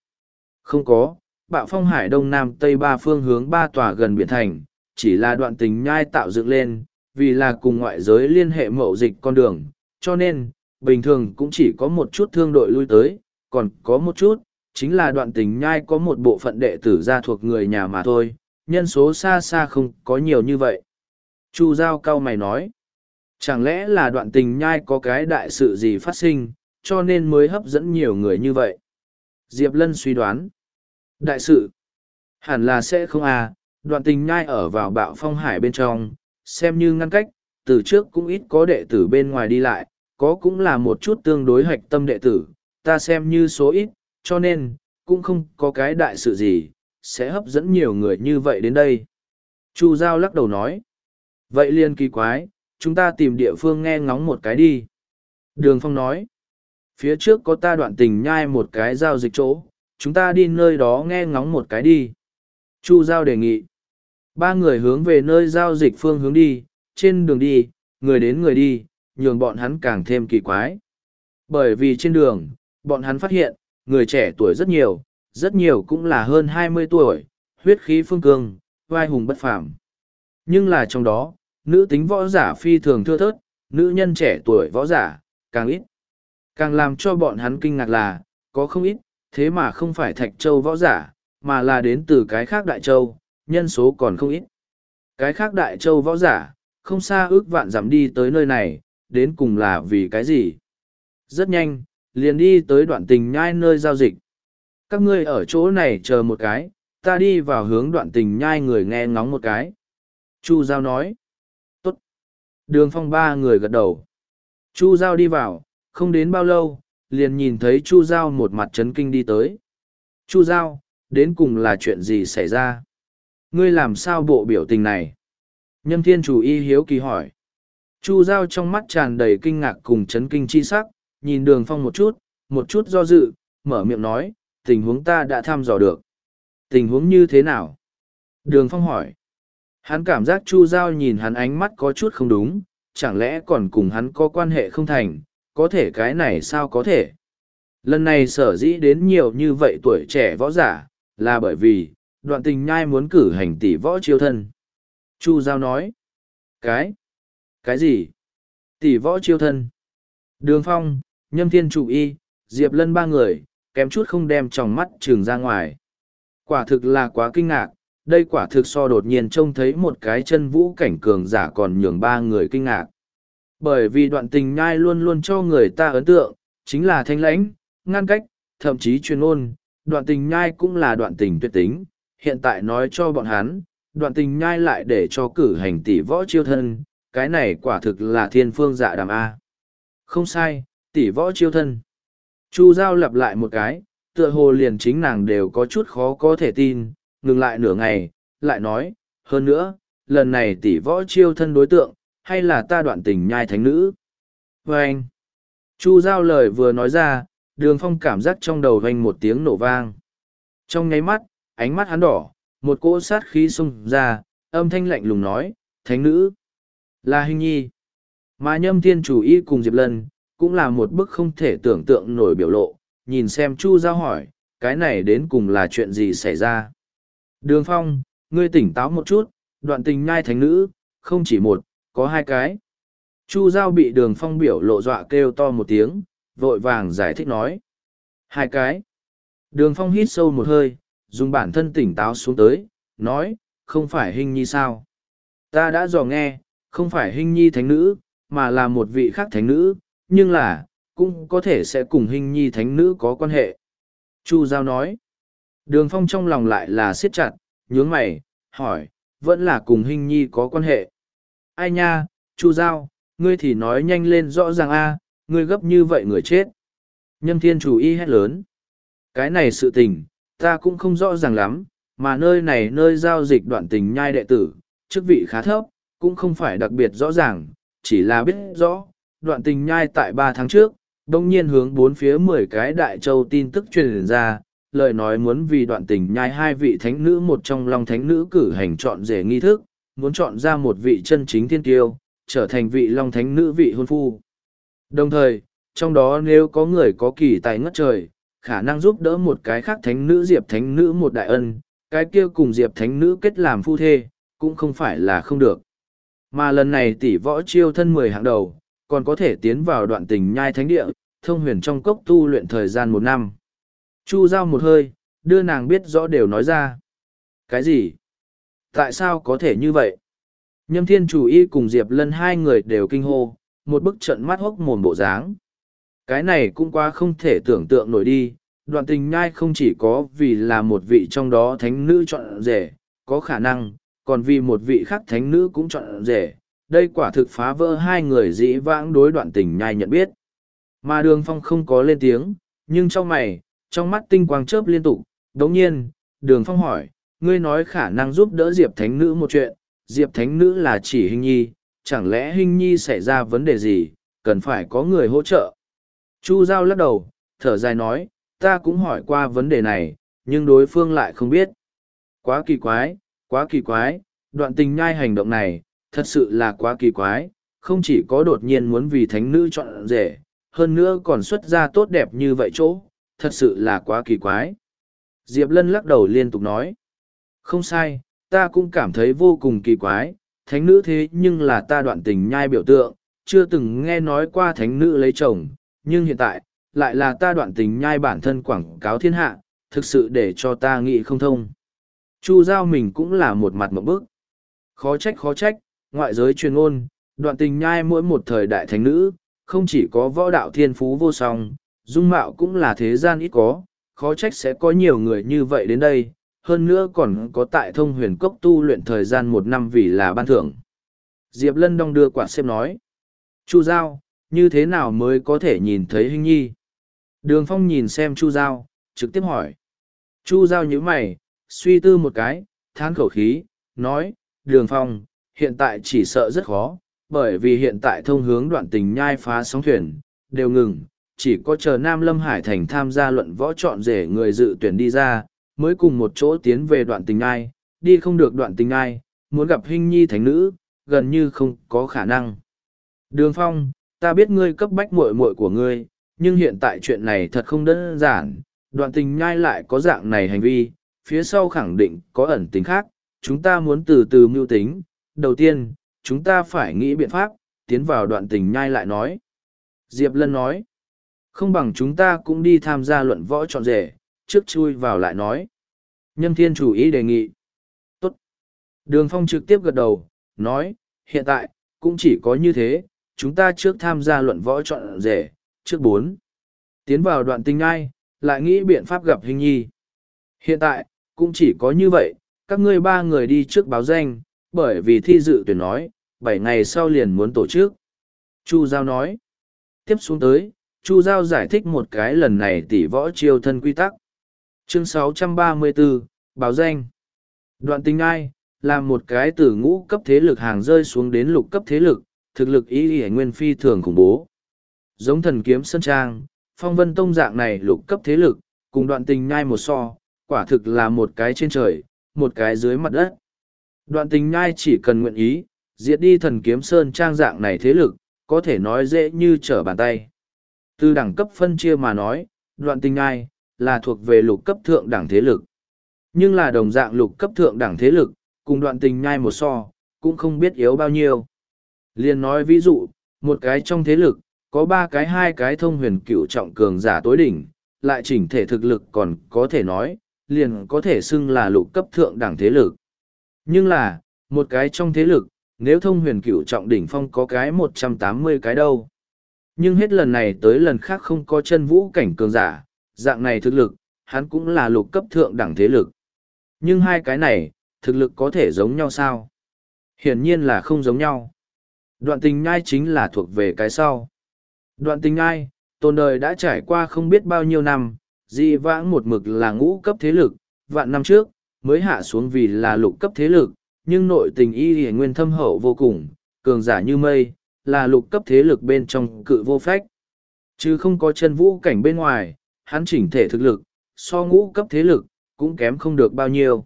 Không có, bạo phong hải đông nam tây ba phương hướng ba tòa gần biển thành, chỉ là đoạn tình nhai tạo dựng lên, vì là cùng ngoại giới liên hệ mậu dịch con đường, cho nên, bình thường cũng chỉ có một chút thương đội lui tới, còn có một chút, chính là đoạn tình nhai có một bộ phận đệ tử gia thuộc người nhà mà thôi, nhân số xa xa không có nhiều như vậy. Chu Giao cao mày nói, chẳng lẽ là đoạn tình nhai có cái đại sự gì phát sinh, cho nên mới hấp dẫn nhiều người như vậy. Diệp Lân suy đoán, đại sự, hẳn là sẽ không à, đoạn tình nhai ở vào bạo phong hải bên trong, xem như ngăn cách, từ trước cũng ít có đệ tử bên ngoài đi lại, có cũng là một chút tương đối hạch tâm đệ tử, ta xem như số ít, cho nên, cũng không có cái đại sự gì, sẽ hấp dẫn nhiều người như vậy đến đây. Chu Giao lắc đầu nói, vậy liên kỳ quái, chúng ta tìm địa phương nghe ngóng một cái đi. Đường Phong nói, phía trước có ta đoạn tình nhai một cái giao dịch chỗ, chúng ta đi nơi đó nghe ngóng một cái đi. Chu Giao đề nghị, ba người hướng về nơi giao dịch phương hướng đi, trên đường đi, người đến người đi, nhường bọn hắn càng thêm kỳ quái. Bởi vì trên đường, bọn hắn phát hiện, người trẻ tuổi rất nhiều, rất nhiều cũng là hơn hai mươi tuổi, huyết khí phương cương, vai hùng bất phàm. Nhưng là trong đó, nữ tính võ giả phi thường thưa thớt, nữ nhân trẻ tuổi võ giả, càng ít. Càng làm cho bọn hắn kinh ngạc là, có không ít, thế mà không phải thạch châu võ giả, mà là đến từ cái khác đại châu, nhân số còn không ít. Cái khác đại châu võ giả, không xa ước vạn dặm đi tới nơi này, đến cùng là vì cái gì? Rất nhanh, liền đi tới đoạn tình nhai nơi giao dịch. Các ngươi ở chỗ này chờ một cái, ta đi vào hướng đoạn tình nhai người nghe ngóng một cái. Chu Giao nói. Tốt. Đường phong ba người gật đầu. Chu Giao đi vào, không đến bao lâu, liền nhìn thấy Chu Giao một mặt chấn kinh đi tới. Chu Giao, đến cùng là chuyện gì xảy ra? Ngươi làm sao bộ biểu tình này? Nhâm thiên chủ y hiếu kỳ hỏi. Chu Giao trong mắt tràn đầy kinh ngạc cùng chấn kinh chi sắc, nhìn đường phong một chút, một chút do dự, mở miệng nói, tình huống ta đã thăm dò được. Tình huống như thế nào? Đường phong hỏi. Hắn cảm giác Chu Giao nhìn hắn ánh mắt có chút không đúng, chẳng lẽ còn cùng hắn có quan hệ không thành, có thể cái này sao có thể? Lần này sở dĩ đến nhiều như vậy tuổi trẻ võ giả, là bởi vì, đoạn tình nhai muốn cử hành tỷ võ chiêu thân. Chu Giao nói. Cái? Cái gì? Tỷ võ chiêu thân. Đường Phong, Nhâm Thiên Chủ Y, Diệp Lân ba người, kém chút không đem tròng mắt trường ra ngoài. Quả thực là quá kinh ngạc, đây quả thực so đột nhiên trông thấy một cái chân vũ cảnh cường giả còn nhường ba người kinh ngạc. Bởi vì đoạn tình nhai luôn luôn cho người ta ấn tượng, chính là thanh lãnh, ngăn cách, thậm chí chuyên ôn, đoạn tình nhai cũng là đoạn tình tuyệt tính. Hiện tại nói cho bọn hắn, đoạn tình nhai lại để cho cử hành tỷ võ chiêu thân, cái này quả thực là thiên phương dạ đàm A. Không sai, tỷ võ chiêu thân. Chu Giao lặp lại một cái, tựa hồ liền chính nàng đều có chút khó có thể tin, ngừng lại nửa ngày, lại nói, hơn nữa, lần này tỷ võ chiêu thân đối tượng, hay là ta đoạn tình nhai thánh nữ. Và anh, Chu Giao lời vừa nói ra, đường phong cảm giác trong đầu vanh một tiếng nổ vang. Trong nháy mắt, ánh mắt hắn đỏ, một cỗ sát khí xung ra, âm thanh lạnh lùng nói, thánh nữ, là hình nhi. Mà nhâm thiên chủ y cùng Diệp Lân, cũng là một bức không thể tưởng tượng nổi biểu lộ, nhìn xem Chu Giao hỏi, cái này đến cùng là chuyện gì xảy ra. Đường Phong, ngươi tỉnh táo một chút, đoạn tình nhai thánh nữ, không chỉ một, có hai cái. Chu Giao bị đường Phong biểu lộ dọa kêu to một tiếng, vội vàng giải thích nói. Hai cái. Đường Phong hít sâu một hơi, dùng bản thân tỉnh táo xuống tới, nói, không phải hình nhi sao. Ta đã dò nghe, không phải hình nhi thánh nữ, mà là một vị khác thánh nữ, nhưng là, cũng có thể sẽ cùng hình nhi thánh nữ có quan hệ. Chu Giao nói, đường phong trong lòng lại là siết chặt, nhướng mày, hỏi, vẫn là cùng hình nhi có quan hệ. Ai nha, Chu Giao, ngươi thì nói nhanh lên rõ ràng a ngươi gấp như vậy người chết. Nhâm thiên chủ y hét lớn. Cái này sự tình, ta cũng không rõ ràng lắm, mà nơi này nơi giao dịch đoạn tình nhai đệ tử, chức vị khá thấp, cũng không phải đặc biệt rõ ràng, chỉ là biết rõ, đoạn tình nhai tại ba tháng trước, đông nhiên hướng bốn phía mười cái đại châu tin tức truyền ra, lời nói muốn vì đoạn tình nhai hai vị thánh nữ một trong long thánh nữ cử hành chọn rể nghi thức, muốn chọn ra một vị chân chính thiên tiêu, trở thành vị long thánh nữ vị hôn phu. Đồng thời, trong đó nếu có người có kỳ tài ngất trời, khả năng giúp đỡ một cái khác thánh nữ diệp thánh nữ một đại ân, cái kia cùng diệp thánh nữ kết làm phu thê, cũng không phải là không được. Mà lần này tỷ võ chiêu thân mười hạng đầu, còn có thể tiến vào đoạn tình nhai thánh địa, thông huyền trong cốc tu luyện thời gian một năm. Chu giao một hơi, đưa nàng biết rõ đều nói ra. Cái gì? Tại sao có thể như vậy? Nhâm thiên chủ y cùng Diệp Lân hai người đều kinh hô, một bức trận mắt hốc mồm bộ dáng. Cái này cũng quá không thể tưởng tượng nổi đi, đoạn tình nhai không chỉ có vì là một vị trong đó thánh nữ chọn rể, có khả năng, còn vì một vị khác thánh nữ cũng chọn rể. Đây quả thực phá vỡ hai người dĩ vãng đối đoạn tình nhai nhận biết. Mà đường phong không có lên tiếng, nhưng trong mày, trong mắt tinh quang chớp liên tục, đồng nhiên, đường phong hỏi, ngươi nói khả năng giúp đỡ Diệp Thánh Nữ một chuyện, Diệp Thánh Nữ là chỉ hình nhi, chẳng lẽ hình nhi xảy ra vấn đề gì, cần phải có người hỗ trợ. Chu Giao lắc đầu, thở dài nói, ta cũng hỏi qua vấn đề này, nhưng đối phương lại không biết. Quá kỳ quái, quá kỳ quái, đoạn tình nhai hành động này, thật sự là quá kỳ quái, không chỉ có đột nhiên muốn vì thánh nữ chọn rể, hơn nữa còn xuất ra tốt đẹp như vậy chỗ, thật sự là quá kỳ quái. Diệp Lân lắc đầu liên tục nói, không sai, ta cũng cảm thấy vô cùng kỳ quái, thánh nữ thế nhưng là ta đoạn tình nhai biểu tượng, chưa từng nghe nói qua thánh nữ lấy chồng, nhưng hiện tại, lại là ta đoạn tình nhai bản thân quảng cáo thiên hạ, thực sự để cho ta nghĩ không thông. Chu giao mình cũng là một mặt một bức. Khó trách khó trách, ngoại giới truyền ngôn đoạn tình nhai mỗi một thời đại thánh nữ, không chỉ có võ đạo thiên phú vô song, dung mạo cũng là thế gian ít có, khó trách sẽ có nhiều người như vậy đến đây, hơn nữa còn có tại thông huyền cốc tu luyện thời gian một năm vì là ban thưởng. Diệp Lân đong đưa quả xem nói, Chu Giao, như thế nào mới có thể nhìn thấy Hinh nhi? Đường Phong nhìn xem Chu Giao, trực tiếp hỏi. Chu Giao nhíu mày, suy tư một cái, thán khẩu khí, nói, Đường Phong, hiện tại chỉ sợ rất khó, bởi vì hiện tại thông hướng đoạn tình nhai phá sóng thuyền, đều ngừng, chỉ có chờ Nam Lâm Hải Thành tham gia luận võ chọn rể người dự tuyển đi ra, mới cùng một chỗ tiến về đoạn tình nhai, đi không được đoạn tình nhai, muốn gặp hình nhi thánh nữ, gần như không có khả năng. Đường Phong, ta biết ngươi cấp bách muội muội của ngươi, nhưng hiện tại chuyện này thật không đơn giản, đoạn tình nhai lại có dạng này hành vi, phía sau khẳng định có ẩn tính khác, chúng ta muốn từ từ mưu tính. Đầu tiên, chúng ta phải nghĩ biện pháp, tiến vào đoạn tình nhai lại nói. Diệp Lân nói, không bằng chúng ta cũng đi tham gia luận võ trọn rể, trước chui vào lại nói. Nhâm Thiên chủ ý đề nghị. Tốt. Đường Phong trực tiếp gật đầu, nói, hiện tại, cũng chỉ có như thế, chúng ta trước tham gia luận võ trọn rể, trước bốn. Tiến vào đoạn tình nhai lại nghĩ biện pháp gặp hình nhi. Hiện tại, cũng chỉ có như vậy, các ngươi ba người đi trước báo danh, bởi vì thi dự tuyển nói, bảy ngày sau liền muốn tổ chức. Chu Giao nói. Tiếp xuống tới, Chu Giao giải thích một cái lần này tỷ võ chiêu thân quy tắc. Chương 634, báo danh. Đoạn tình ai, là một cái từ ngũ cấp thế lực hàng rơi xuống đến lục cấp thế lực, thực lực ý y nguyên phi thường khủng bố. Giống thần kiếm sân trang, phong vân tông dạng này lục cấp thế lực, cùng đoạn tình nhai một so, quả thực là một cái trên trời, một cái dưới mặt đất. Đoạn tình nhai chỉ cần nguyện ý, diệt đi thần kiếm sơn trang dạng này thế lực, có thể nói dễ như trở bàn tay. Từ đẳng cấp phân chia mà nói, đoạn tình nhai, là thuộc về lục cấp thượng đẳng thế lực. Nhưng là đồng dạng lục cấp thượng đẳng thế lực, cùng đoạn tình nhai một so, cũng không biết yếu bao nhiêu. Liên nói ví dụ, một cái trong thế lực, có ba cái hai cái thông huyền cựu trọng cường giả tối đỉnh, lại chỉnh thể thực lực còn có thể nói, liền có thể xưng là lục cấp thượng đẳng thế lực. Nhưng là, một cái trong thế lực, nếu thông huyền cửu trọng đỉnh phong có cái một trăm tám mươi cái đâu. Nhưng hết lần này tới lần khác không có chân vũ cảnh cường giả, dạng này thực lực, hắn cũng là lục cấp thượng đẳng thế lực. Nhưng hai cái này, thực lực có thể giống nhau sao? Hiển nhiên là không giống nhau. Đoạn tình ngai chính là thuộc về cái sau. Đoạn tình ngai, tồn đời đã trải qua không biết bao nhiêu năm, di vãng một mực là ngũ cấp thế lực, vạn năm trước, mới hạ xuống vì là lục cấp thế lực, nhưng nội tình y hề nguyên thâm hậu vô cùng, cường giả như mây, là lục cấp thế lực bên trong cự vô phách. Chứ không có chân vũ cảnh bên ngoài, hắn chỉnh thể thực lực, so ngũ cấp thế lực, cũng kém không được bao nhiêu.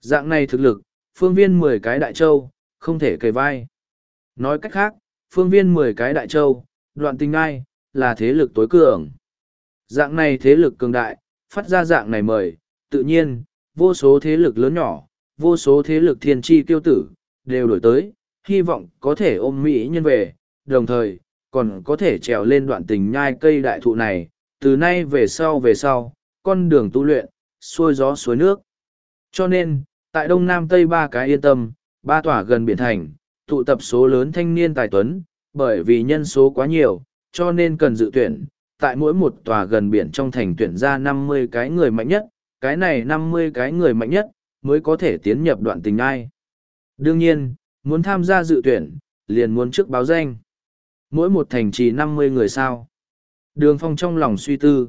Dạng này thực lực, phương viên mười cái đại châu, không thể kề vai. Nói cách khác, phương viên mười cái đại châu, đoạn tình ai, là thế lực tối cường. Dạng này thế lực cường đại, phát ra dạng này mời, tự nhiên, vô số thế lực lớn nhỏ, vô số thế lực thiên tri tiêu tử, đều đổi tới, hy vọng có thể ôm Mỹ nhân về, đồng thời, còn có thể trèo lên đoạn tình nhai cây đại thụ này, từ nay về sau về sau, con đường tu luyện, xuôi gió suối nước. Cho nên, tại Đông Nam Tây ba cái yên tâm, ba tỏa gần biển thành, tụ tập số lớn thanh niên tài tuấn, bởi vì nhân số quá nhiều, cho nên cần dự tuyển, tại mỗi một tòa gần biển trong thành tuyển ra năm mươi cái người mạnh nhất, cái này năm mươi cái người mạnh nhất, mới có thể tiến nhập đoạn tình ai. Đương nhiên, muốn tham gia dự tuyển, liền muốn trước báo danh. Mỗi một thành trì năm mươi người sao. Đường Phong trong lòng suy tư.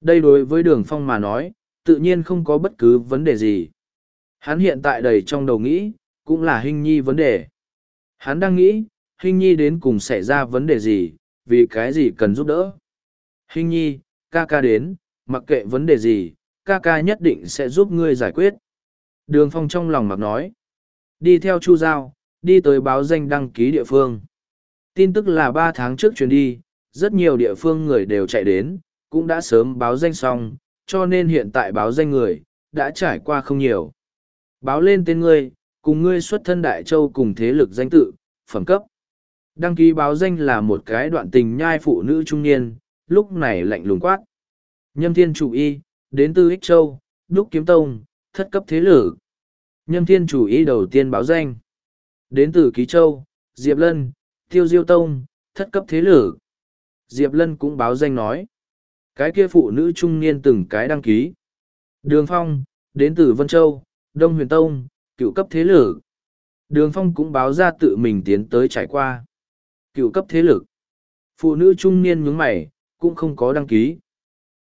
Đây đối với Đường Phong mà nói, tự nhiên không có bất cứ vấn đề gì. Hắn hiện tại đầy trong đầu nghĩ, cũng là hình nhi vấn đề. Hắn đang nghĩ, hình nhi đến cùng xảy ra vấn đề gì, vì cái gì cần giúp đỡ. Hình nhi, ca ca đến, mặc kệ vấn đề gì, ca ca nhất định sẽ giúp ngươi giải quyết. Đường Phong trong lòng mặc nói. Đi theo Chu Giao, đi tới báo danh đăng ký địa phương. Tin tức là ba tháng trước chuyến đi, rất nhiều địa phương người đều chạy đến, cũng đã sớm báo danh xong, cho nên hiện tại báo danh người, đã trải qua không nhiều. Báo lên tên ngươi, cùng ngươi xuất thân Đại Châu cùng thế lực danh tự, phẩm cấp. Đăng ký báo danh là một cái đoạn tình nhai phụ nữ trung niên, lúc này lạnh lùng quát. Nhâm thiên chủ y, đến từ Ích Châu, Đúc Kiếm Tông, thất cấp thế lử. Nhâm thiên chủ ý đầu tiên báo danh. Đến từ Ký Châu, Diệp Lân, Tiêu Diêu Tông, thất cấp thế lử. Diệp Lân cũng báo danh nói. Cái kia phụ nữ trung niên từng cái đăng ký. Đường Phong, đến từ Vân Châu, Đông Huyền Tông, cựu cấp thế lử. Đường Phong cũng báo ra tự mình tiến tới trải qua. Cựu cấp thế lực. Phụ nữ trung niên nhướng mày, cũng không có đăng ký.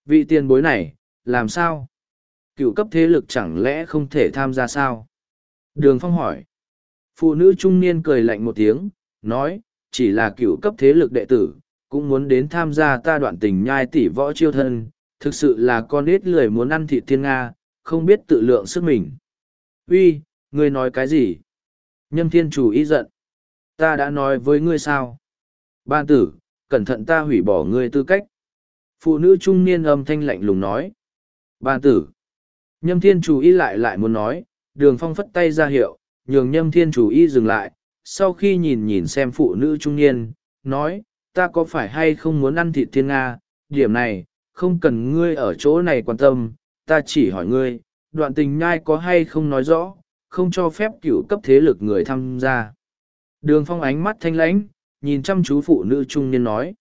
Vị tiền bối này, làm sao? Cựu cấp thế lực chẳng lẽ không thể tham gia sao? Đường Phong hỏi. Phụ nữ trung niên cười lạnh một tiếng, nói, chỉ là cựu cấp thế lực đệ tử, cũng muốn đến tham gia ta đoạn tình nhai tỷ võ chiêu thân, thực sự là con ít lười muốn ăn thịt thiên Nga, không biết tự lượng sức mình. Uy, ngươi nói cái gì? Nhâm thiên chủ ý giận. Ta đã nói với ngươi sao? Ban tử, cẩn thận ta hủy bỏ ngươi tư cách. Phụ nữ trung niên âm thanh lạnh lùng nói. Bàn tử. Nhâm thiên chủ y lại lại muốn nói, đường phong phất tay ra hiệu, nhường nhâm thiên chủ y dừng lại, sau khi nhìn nhìn xem phụ nữ trung niên, nói, ta có phải hay không muốn ăn thịt thiên Nga, điểm này, không cần ngươi ở chỗ này quan tâm, ta chỉ hỏi ngươi, đoạn tình nhai có hay không nói rõ, không cho phép cửu cấp thế lực người tham gia. Đường phong ánh mắt thanh lãnh, nhìn chăm chú phụ nữ trung niên nói.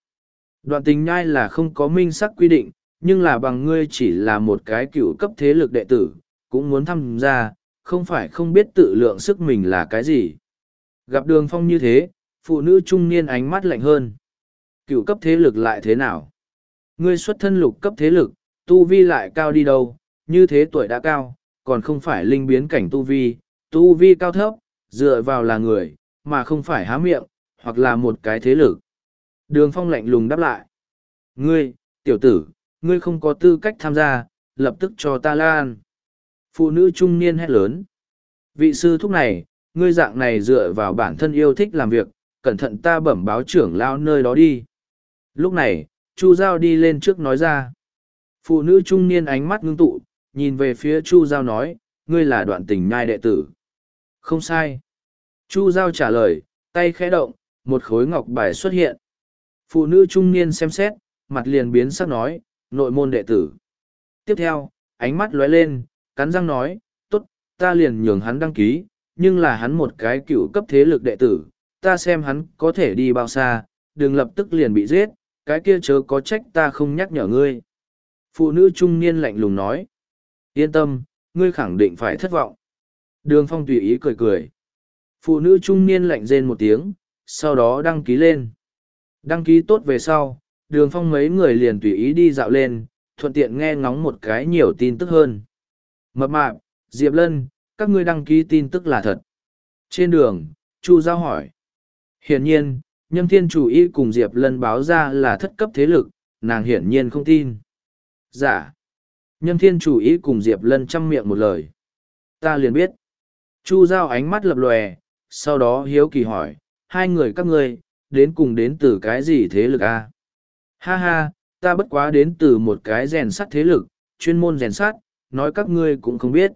Đoạn tình nhai là không có minh sắc quy định, nhưng là bằng ngươi chỉ là một cái cựu cấp thế lực đệ tử, cũng muốn tham gia, không phải không biết tự lượng sức mình là cái gì. Gặp đường phong như thế, phụ nữ trung niên ánh mắt lạnh hơn. Cựu cấp thế lực lại thế nào? Ngươi xuất thân lục cấp thế lực, tu vi lại cao đi đâu, như thế tuổi đã cao, còn không phải linh biến cảnh tu vi, tu vi cao thấp, dựa vào là người, mà không phải há miệng, hoặc là một cái thế lực. Đường phong lạnh lùng đáp lại. Ngươi, tiểu tử, ngươi không có tư cách tham gia, lập tức cho ta lan. Phụ nữ trung niên hét lớn. Vị sư thúc này, ngươi dạng này dựa vào bản thân yêu thích làm việc, cẩn thận ta bẩm báo trưởng lao nơi đó đi. Lúc này, Chu Giao đi lên trước nói ra. Phụ nữ trung niên ánh mắt ngưng tụ, nhìn về phía Chu Giao nói, ngươi là đoạn tình nhai đệ tử. Không sai. Chu Giao trả lời, tay khẽ động, một khối ngọc bài xuất hiện. Phụ nữ trung niên xem xét, mặt liền biến sắc nói, nội môn đệ tử. Tiếp theo, ánh mắt lóe lên, cắn răng nói, tốt, ta liền nhường hắn đăng ký, nhưng là hắn một cái cựu cấp thế lực đệ tử, ta xem hắn có thể đi bao xa, đừng lập tức liền bị giết, cái kia chớ có trách ta không nhắc nhở ngươi. Phụ nữ trung niên lạnh lùng nói, yên tâm, ngươi khẳng định phải thất vọng. Đường phong tùy ý cười cười. Phụ nữ trung niên lạnh rên một tiếng, sau đó đăng ký lên. Đăng ký tốt về sau, đường phong mấy người liền tùy ý đi dạo lên, thuận tiện nghe ngóng một cái nhiều tin tức hơn. Mập mạp, Diệp Lân, các ngươi đăng ký tin tức là thật. Trên đường, Chu Giao hỏi. Hiển nhiên, Nhâm Thiên Chủ Y cùng Diệp Lân báo ra là thất cấp thế lực, nàng hiển nhiên không tin. Dạ. Nhâm Thiên Chủ Y cùng Diệp Lân chăm miệng một lời. Ta liền biết. Chu Giao ánh mắt lập lòe, sau đó hiếu kỳ hỏi, hai người các ngươi, đến cùng đến từ cái gì thế lực a? Ha ha, ta bất quá đến từ một cái rèn sắt thế lực, chuyên môn rèn sắt, nói các ngươi cũng không biết.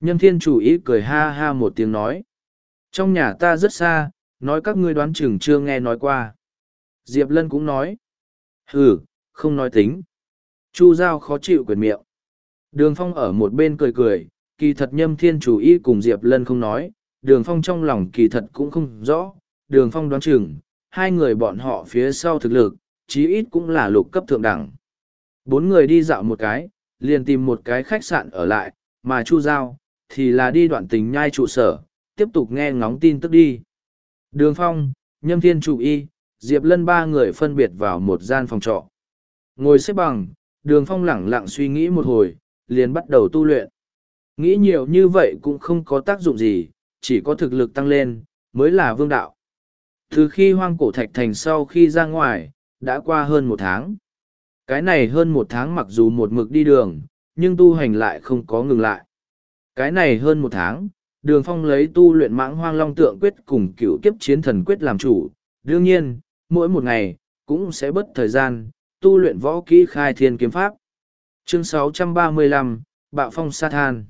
Nhâm thiên chủ ý cười ha ha một tiếng nói. Trong nhà ta rất xa, nói các ngươi đoán chừng chưa nghe nói qua. Diệp Lân cũng nói. Ừ, không nói tính. Chu Giao khó chịu quyền miệng. Đường Phong ở một bên cười cười, kỳ thật nhâm thiên chủ ý cùng Diệp Lân không nói, đường Phong trong lòng kỳ thật cũng không rõ. Đường Phong đoán chừng, hai người bọn họ phía sau thực lực, chí ít cũng là lục cấp thượng đẳng. Bốn người đi dạo một cái, liền tìm một cái khách sạn ở lại, mà Chu Giao, thì là đi đoạn tình nhai trụ sở, tiếp tục nghe ngóng tin tức đi. Đường Phong, Nhâm Thiên Chủ Y, Diệp Lân ba người phân biệt vào một gian phòng trọ. Ngồi xếp bằng, Đường Phong lẳng lặng suy nghĩ một hồi, liền bắt đầu tu luyện. Nghĩ nhiều như vậy cũng không có tác dụng gì, chỉ có thực lực tăng lên, mới là vương đạo. Từ khi hoang cổ thạch thành sau khi ra ngoài, đã qua hơn một tháng. Cái này hơn một tháng mặc dù một mực đi đường, nhưng tu hành lại không có ngừng lại. Cái này hơn một tháng, đường phong lấy tu luyện mãng hoang long tượng quyết cùng cựu kiếp chiến thần quyết làm chủ. Đương nhiên, mỗi một ngày, cũng sẽ bất thời gian, tu luyện võ kỹ khai thiên kiếm pháp. Chương 635, Bạo phong sa than.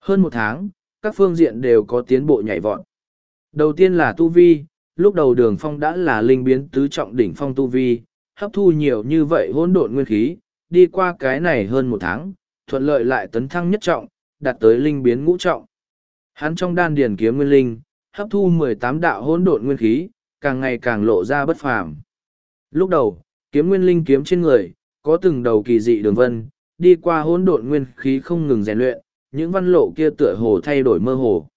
Hơn một tháng, các phương diện đều có tiến bộ nhảy vọt. Đầu tiên là tu vi, lúc đầu đường phong đã là linh biến tứ trọng đỉnh phong tu vi, hấp thu nhiều như vậy hỗn độn nguyên khí, đi qua cái này hơn một tháng, thuận lợi lại tấn thăng nhất trọng, đạt tới linh biến ngũ trọng. Hắn trong đan điền kiếm nguyên linh, hấp thu mười tám đạo hỗn độn nguyên khí, càng ngày càng lộ ra bất phàm. Lúc đầu, kiếm nguyên linh kiếm trên người, có từng đầu kỳ dị đường vân, đi qua hỗn độn nguyên khí không ngừng rèn luyện, những văn lộ kia tựa hồ thay đổi mơ hồ.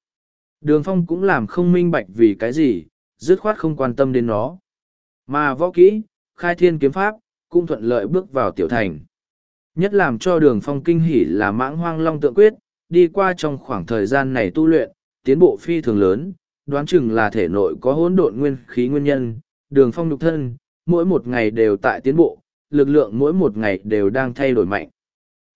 Đường phong cũng làm không minh bạch vì cái gì, dứt khoát không quan tâm đến nó. Mà võ kỹ, khai thiên kiếm pháp, cũng thuận lợi bước vào tiểu thành. Nhất làm cho đường phong kinh hỉ là mãng hoang long tượng quyết, đi qua trong khoảng thời gian này tu luyện, tiến bộ phi thường lớn, đoán chừng là thể nội có hỗn độn nguyên khí nguyên nhân, đường phong nhục thân, mỗi một ngày đều tại tiến bộ, lực lượng mỗi một ngày đều đang thay đổi mạnh.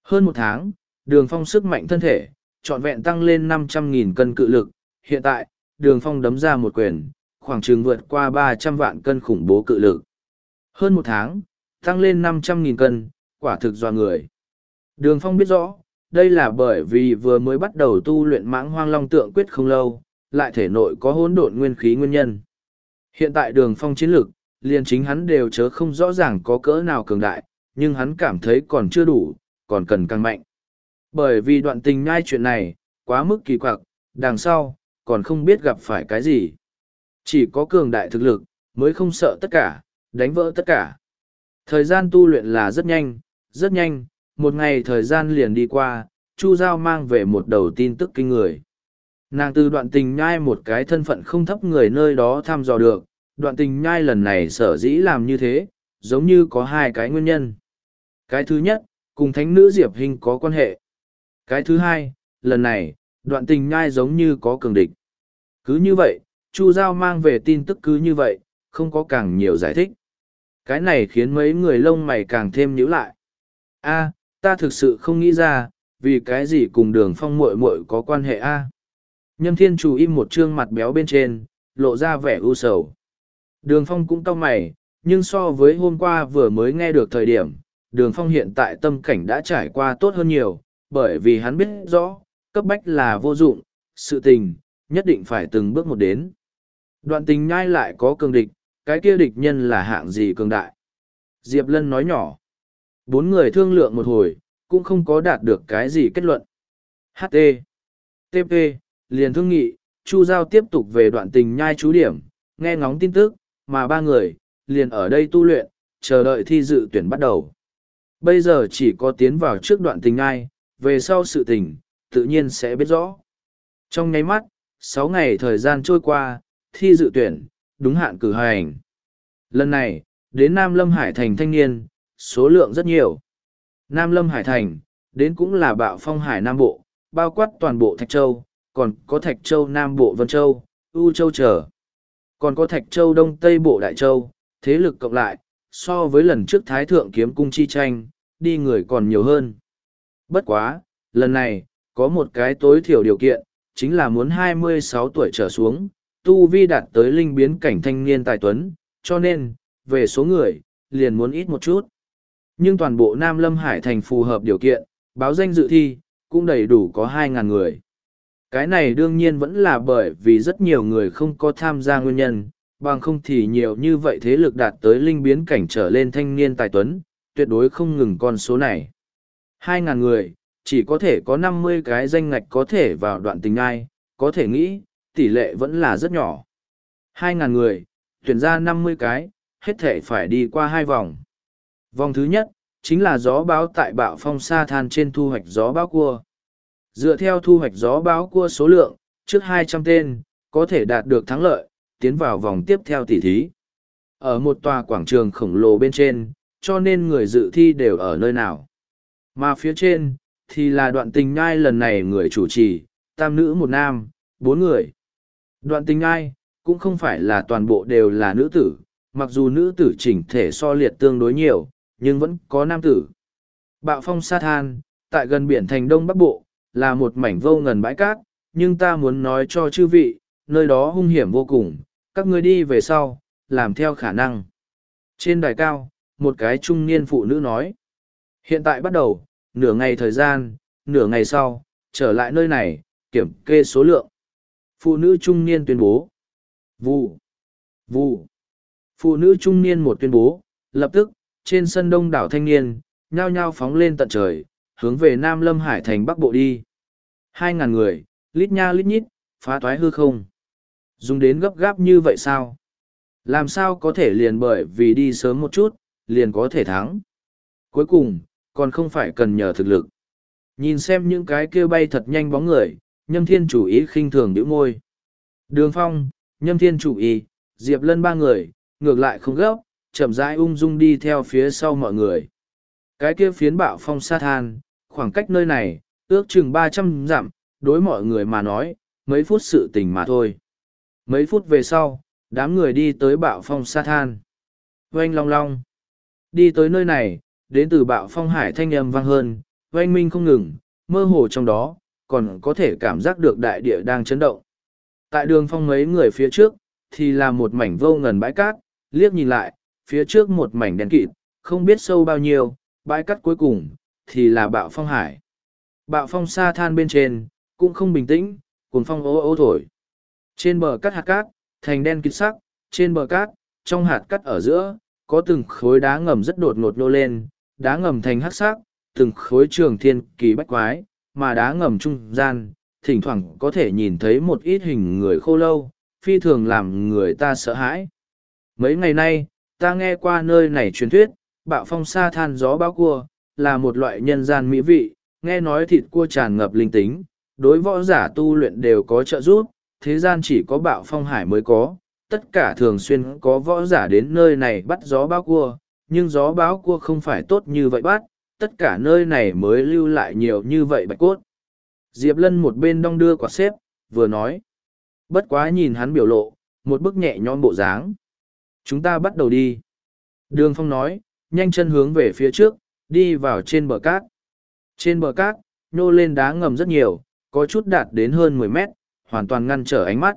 Hơn một tháng, đường phong sức mạnh thân thể, trọn vẹn tăng lên năm trăm nghìn cân cự lực, hiện tại, đường phong đấm ra một quyền, khoảng chừng vượt qua ba trăm vạn cân khủng bố cự lực. Hơn một tháng, tăng lên năm trăm nghìn cân, quả thực dò người. Đường Phong biết rõ, đây là bởi vì vừa mới bắt đầu tu luyện mãng hoang long tượng quyết không lâu, lại thể nội có hỗn độn nguyên khí nguyên nhân. Hiện tại đường Phong chiến lực, liền chính hắn đều chớ không rõ ràng có cỡ nào cường đại, nhưng hắn cảm thấy còn chưa đủ, còn cần càng mạnh. Bởi vì đoạn tình ngay chuyện này, quá mức kỳ quặc, đằng sau, còn không biết gặp phải cái gì. Chỉ có cường đại thực lực, mới không sợ tất cả, đánh vỡ tất cả. Thời gian tu luyện là rất nhanh, rất nhanh, một ngày thời gian liền đi qua, Chu Giao mang về một đầu tin tức kinh người. Nàng từ đoạn tình nhai một cái thân phận không thấp người nơi đó thăm dò được, đoạn tình nhai lần này sở dĩ làm như thế, giống như có hai cái nguyên nhân. Cái thứ nhất, cùng thánh nữ Diệp Hình có quan hệ. Cái thứ hai, lần này, đoạn tình nhai giống như có cường địch. Cứ như vậy, Chu Giao mang về tin tức cứ như vậy, không có càng nhiều giải thích. Cái này khiến mấy người lông mày càng thêm nhíu lại. a ta thực sự không nghĩ ra, vì cái gì cùng đường phong muội muội có quan hệ a Nhâm thiên chủ im một trương mặt béo bên trên, lộ ra vẻ u sầu. Đường phong cũng cau mày, nhưng so với hôm qua vừa mới nghe được thời điểm, đường phong hiện tại tâm cảnh đã trải qua tốt hơn nhiều, bởi vì hắn biết rõ, cấp bách là vô dụng, sự tình, nhất định phải từng bước một đến. Đoạn tình nhai lại có cường địch, cái kia địch nhân là hạng gì cường đại. Diệp Lân nói nhỏ. Bốn người thương lượng một hồi, cũng không có đạt được cái gì kết luận. HT. TP, liền thương nghị, Chu Giao tiếp tục về đoạn tình nhai chú điểm, nghe ngóng tin tức, mà ba người, liền ở đây tu luyện, chờ đợi thi dự tuyển bắt đầu. Bây giờ chỉ có tiến vào trước đoạn tình nhai, về sau sự tình, tự nhiên sẽ biết rõ. Trong nháy mắt, sáu ngày thời gian trôi qua, thi dự tuyển, đúng hạn cử hành. Lần này, đến Nam Lâm Hải thành thanh niên, số lượng rất nhiều. Nam Lâm Hải thành, đến cũng là bạo phong hải Nam Bộ, bao quát toàn bộ Thạch Châu, còn có Thạch Châu Nam Bộ Vân Châu, U Châu trở. Còn có Thạch Châu Đông Tây Bộ Đại Châu, thế lực cộng lại, so với lần trước Thái Thượng Kiếm Cung chi tranh, đi người còn nhiều hơn. Bất quá, lần này, có một cái tối thiểu điều kiện, chính là muốn 26 tuổi trở xuống, tu vi đạt tới linh biến cảnh thanh niên tài tuấn, cho nên, về số người, liền muốn ít một chút. Nhưng toàn bộ Nam Lâm Hải thành phù hợp điều kiện, báo danh dự thi, cũng đầy đủ có 2.000 người. Cái này đương nhiên vẫn là bởi vì rất nhiều người không có tham gia nguyên nhân, bằng không thì nhiều như vậy thế lực đạt tới linh biến cảnh trở lên thanh niên tài tuấn, tuyệt đối không ngừng con số này. 2.000 người, chỉ có thể có 50 cái danh ngạch có thể vào đoạn tình ai, có thể nghĩ, tỷ lệ vẫn là rất nhỏ. 2.000 người, tuyển ra 50 cái, hết thể phải đi qua hai vòng. Vòng thứ nhất, chính là gió báo tại bạo phong sa than trên thu hoạch gió báo cua. Dựa theo thu hoạch gió báo cua số lượng, trước 200 tên, có thể đạt được thắng lợi, tiến vào vòng tiếp theo tỷ thí. Ở một tòa quảng trường khổng lồ bên trên, cho nên người dự thi đều ở nơi nào. Mà phía trên, thì là đoạn tình ngai lần này người chủ trì, tam nữ một nam, bốn người. Đoạn tình ai cũng không phải là toàn bộ đều là nữ tử, mặc dù nữ tử chỉnh thể so liệt tương đối nhiều, nhưng vẫn có nam tử. Bạo phong sa than, tại gần biển thành đông bắc bộ, là một mảnh vô ngần bãi cát, nhưng ta muốn nói cho chư vị, nơi đó hung hiểm vô cùng, các ngươi đi về sau, làm theo khả năng. Trên đài cao, một cái trung niên phụ nữ nói. Hiện tại bắt đầu, nửa ngày thời gian, nửa ngày sau, trở lại nơi này, kiểm kê số lượng. Phụ nữ trung niên tuyên bố. Vụ. Vụ. Phụ nữ trung niên một tuyên bố, lập tức, trên sân đông đảo thanh niên, nhao nhao phóng lên tận trời, hướng về Nam Lâm Hải thành Bắc Bộ đi. Hai ngàn người, lít nha lít nhít, phá toái hư không. Dùng đến gấp gáp như vậy sao? Làm sao có thể liền bởi vì đi sớm một chút, liền có thể thắng? Cuối cùng, còn không phải cần nhờ thực lực. Nhìn xem những cái kêu bay thật nhanh bóng người, nhâm thiên chủ ý khinh thường đĩu môi. Đường phong, nhâm thiên chủ ý, diệp lân ba người, ngược lại không gấp, chậm rãi ung dung đi theo phía sau mọi người. Cái kia phiến bạo phong sa than, khoảng cách nơi này, ước chừng ba trăm dặm, đối mọi người mà nói, mấy phút sự tình mà thôi. Mấy phút về sau, đám người đi tới bạo phong sa than. Oanh long long. Đi tới nơi này, đến từ bạo phong hải thanh âm vang hơn, oanh minh không ngừng, mơ hồ trong đó, còn có thể cảm giác được đại địa đang chấn động. Tại đường phong mấy người phía trước, thì là một mảnh vô ngần bãi cát, liếc nhìn lại, phía trước một mảnh đen kịt, không biết sâu bao nhiêu, bãi cát cuối cùng, thì là bạo phong hải. Bạo phong sa than bên trên, cũng không bình tĩnh, cuồng phong ố ố thổi. Trên bờ cắt hạt cát, thành đen kịt sắc, trên bờ cát, trong hạt cát ở giữa, có từng khối đá ngầm rất đột ngột nô lên, đá ngầm thành hắc sắc, từng khối trường thiên kỳ bách quái, mà đá ngầm trung gian, thỉnh thoảng có thể nhìn thấy một ít hình người khô lâu, phi thường làm người ta sợ hãi. Mấy ngày nay, ta nghe qua nơi này truyền thuyết, bạo phong sa than gió bão cua, là một loại nhân gian mỹ vị, nghe nói thịt cua tràn ngập linh tính, đối võ giả tu luyện đều có trợ giúp, thế gian chỉ có bạo phong hải mới có, tất cả thường xuyên có võ giả đến nơi này bắt gió bão cua, nhưng gió báo cua không phải tốt như vậy bắt, tất cả nơi này mới lưu lại nhiều như vậy bạch cốt. Diệp Lân một bên đong đưa quả xếp, vừa nói. Bất quá nhìn hắn biểu lộ, một bức nhẹ nhõm bộ dáng. Chúng ta bắt đầu đi. Đường Phong nói, nhanh chân hướng về phía trước, đi vào trên bờ cát. Trên bờ cát, nhô lên đá ngầm rất nhiều, có chút đạt đến hơn mười mét, hoàn toàn ngăn trở ánh mắt.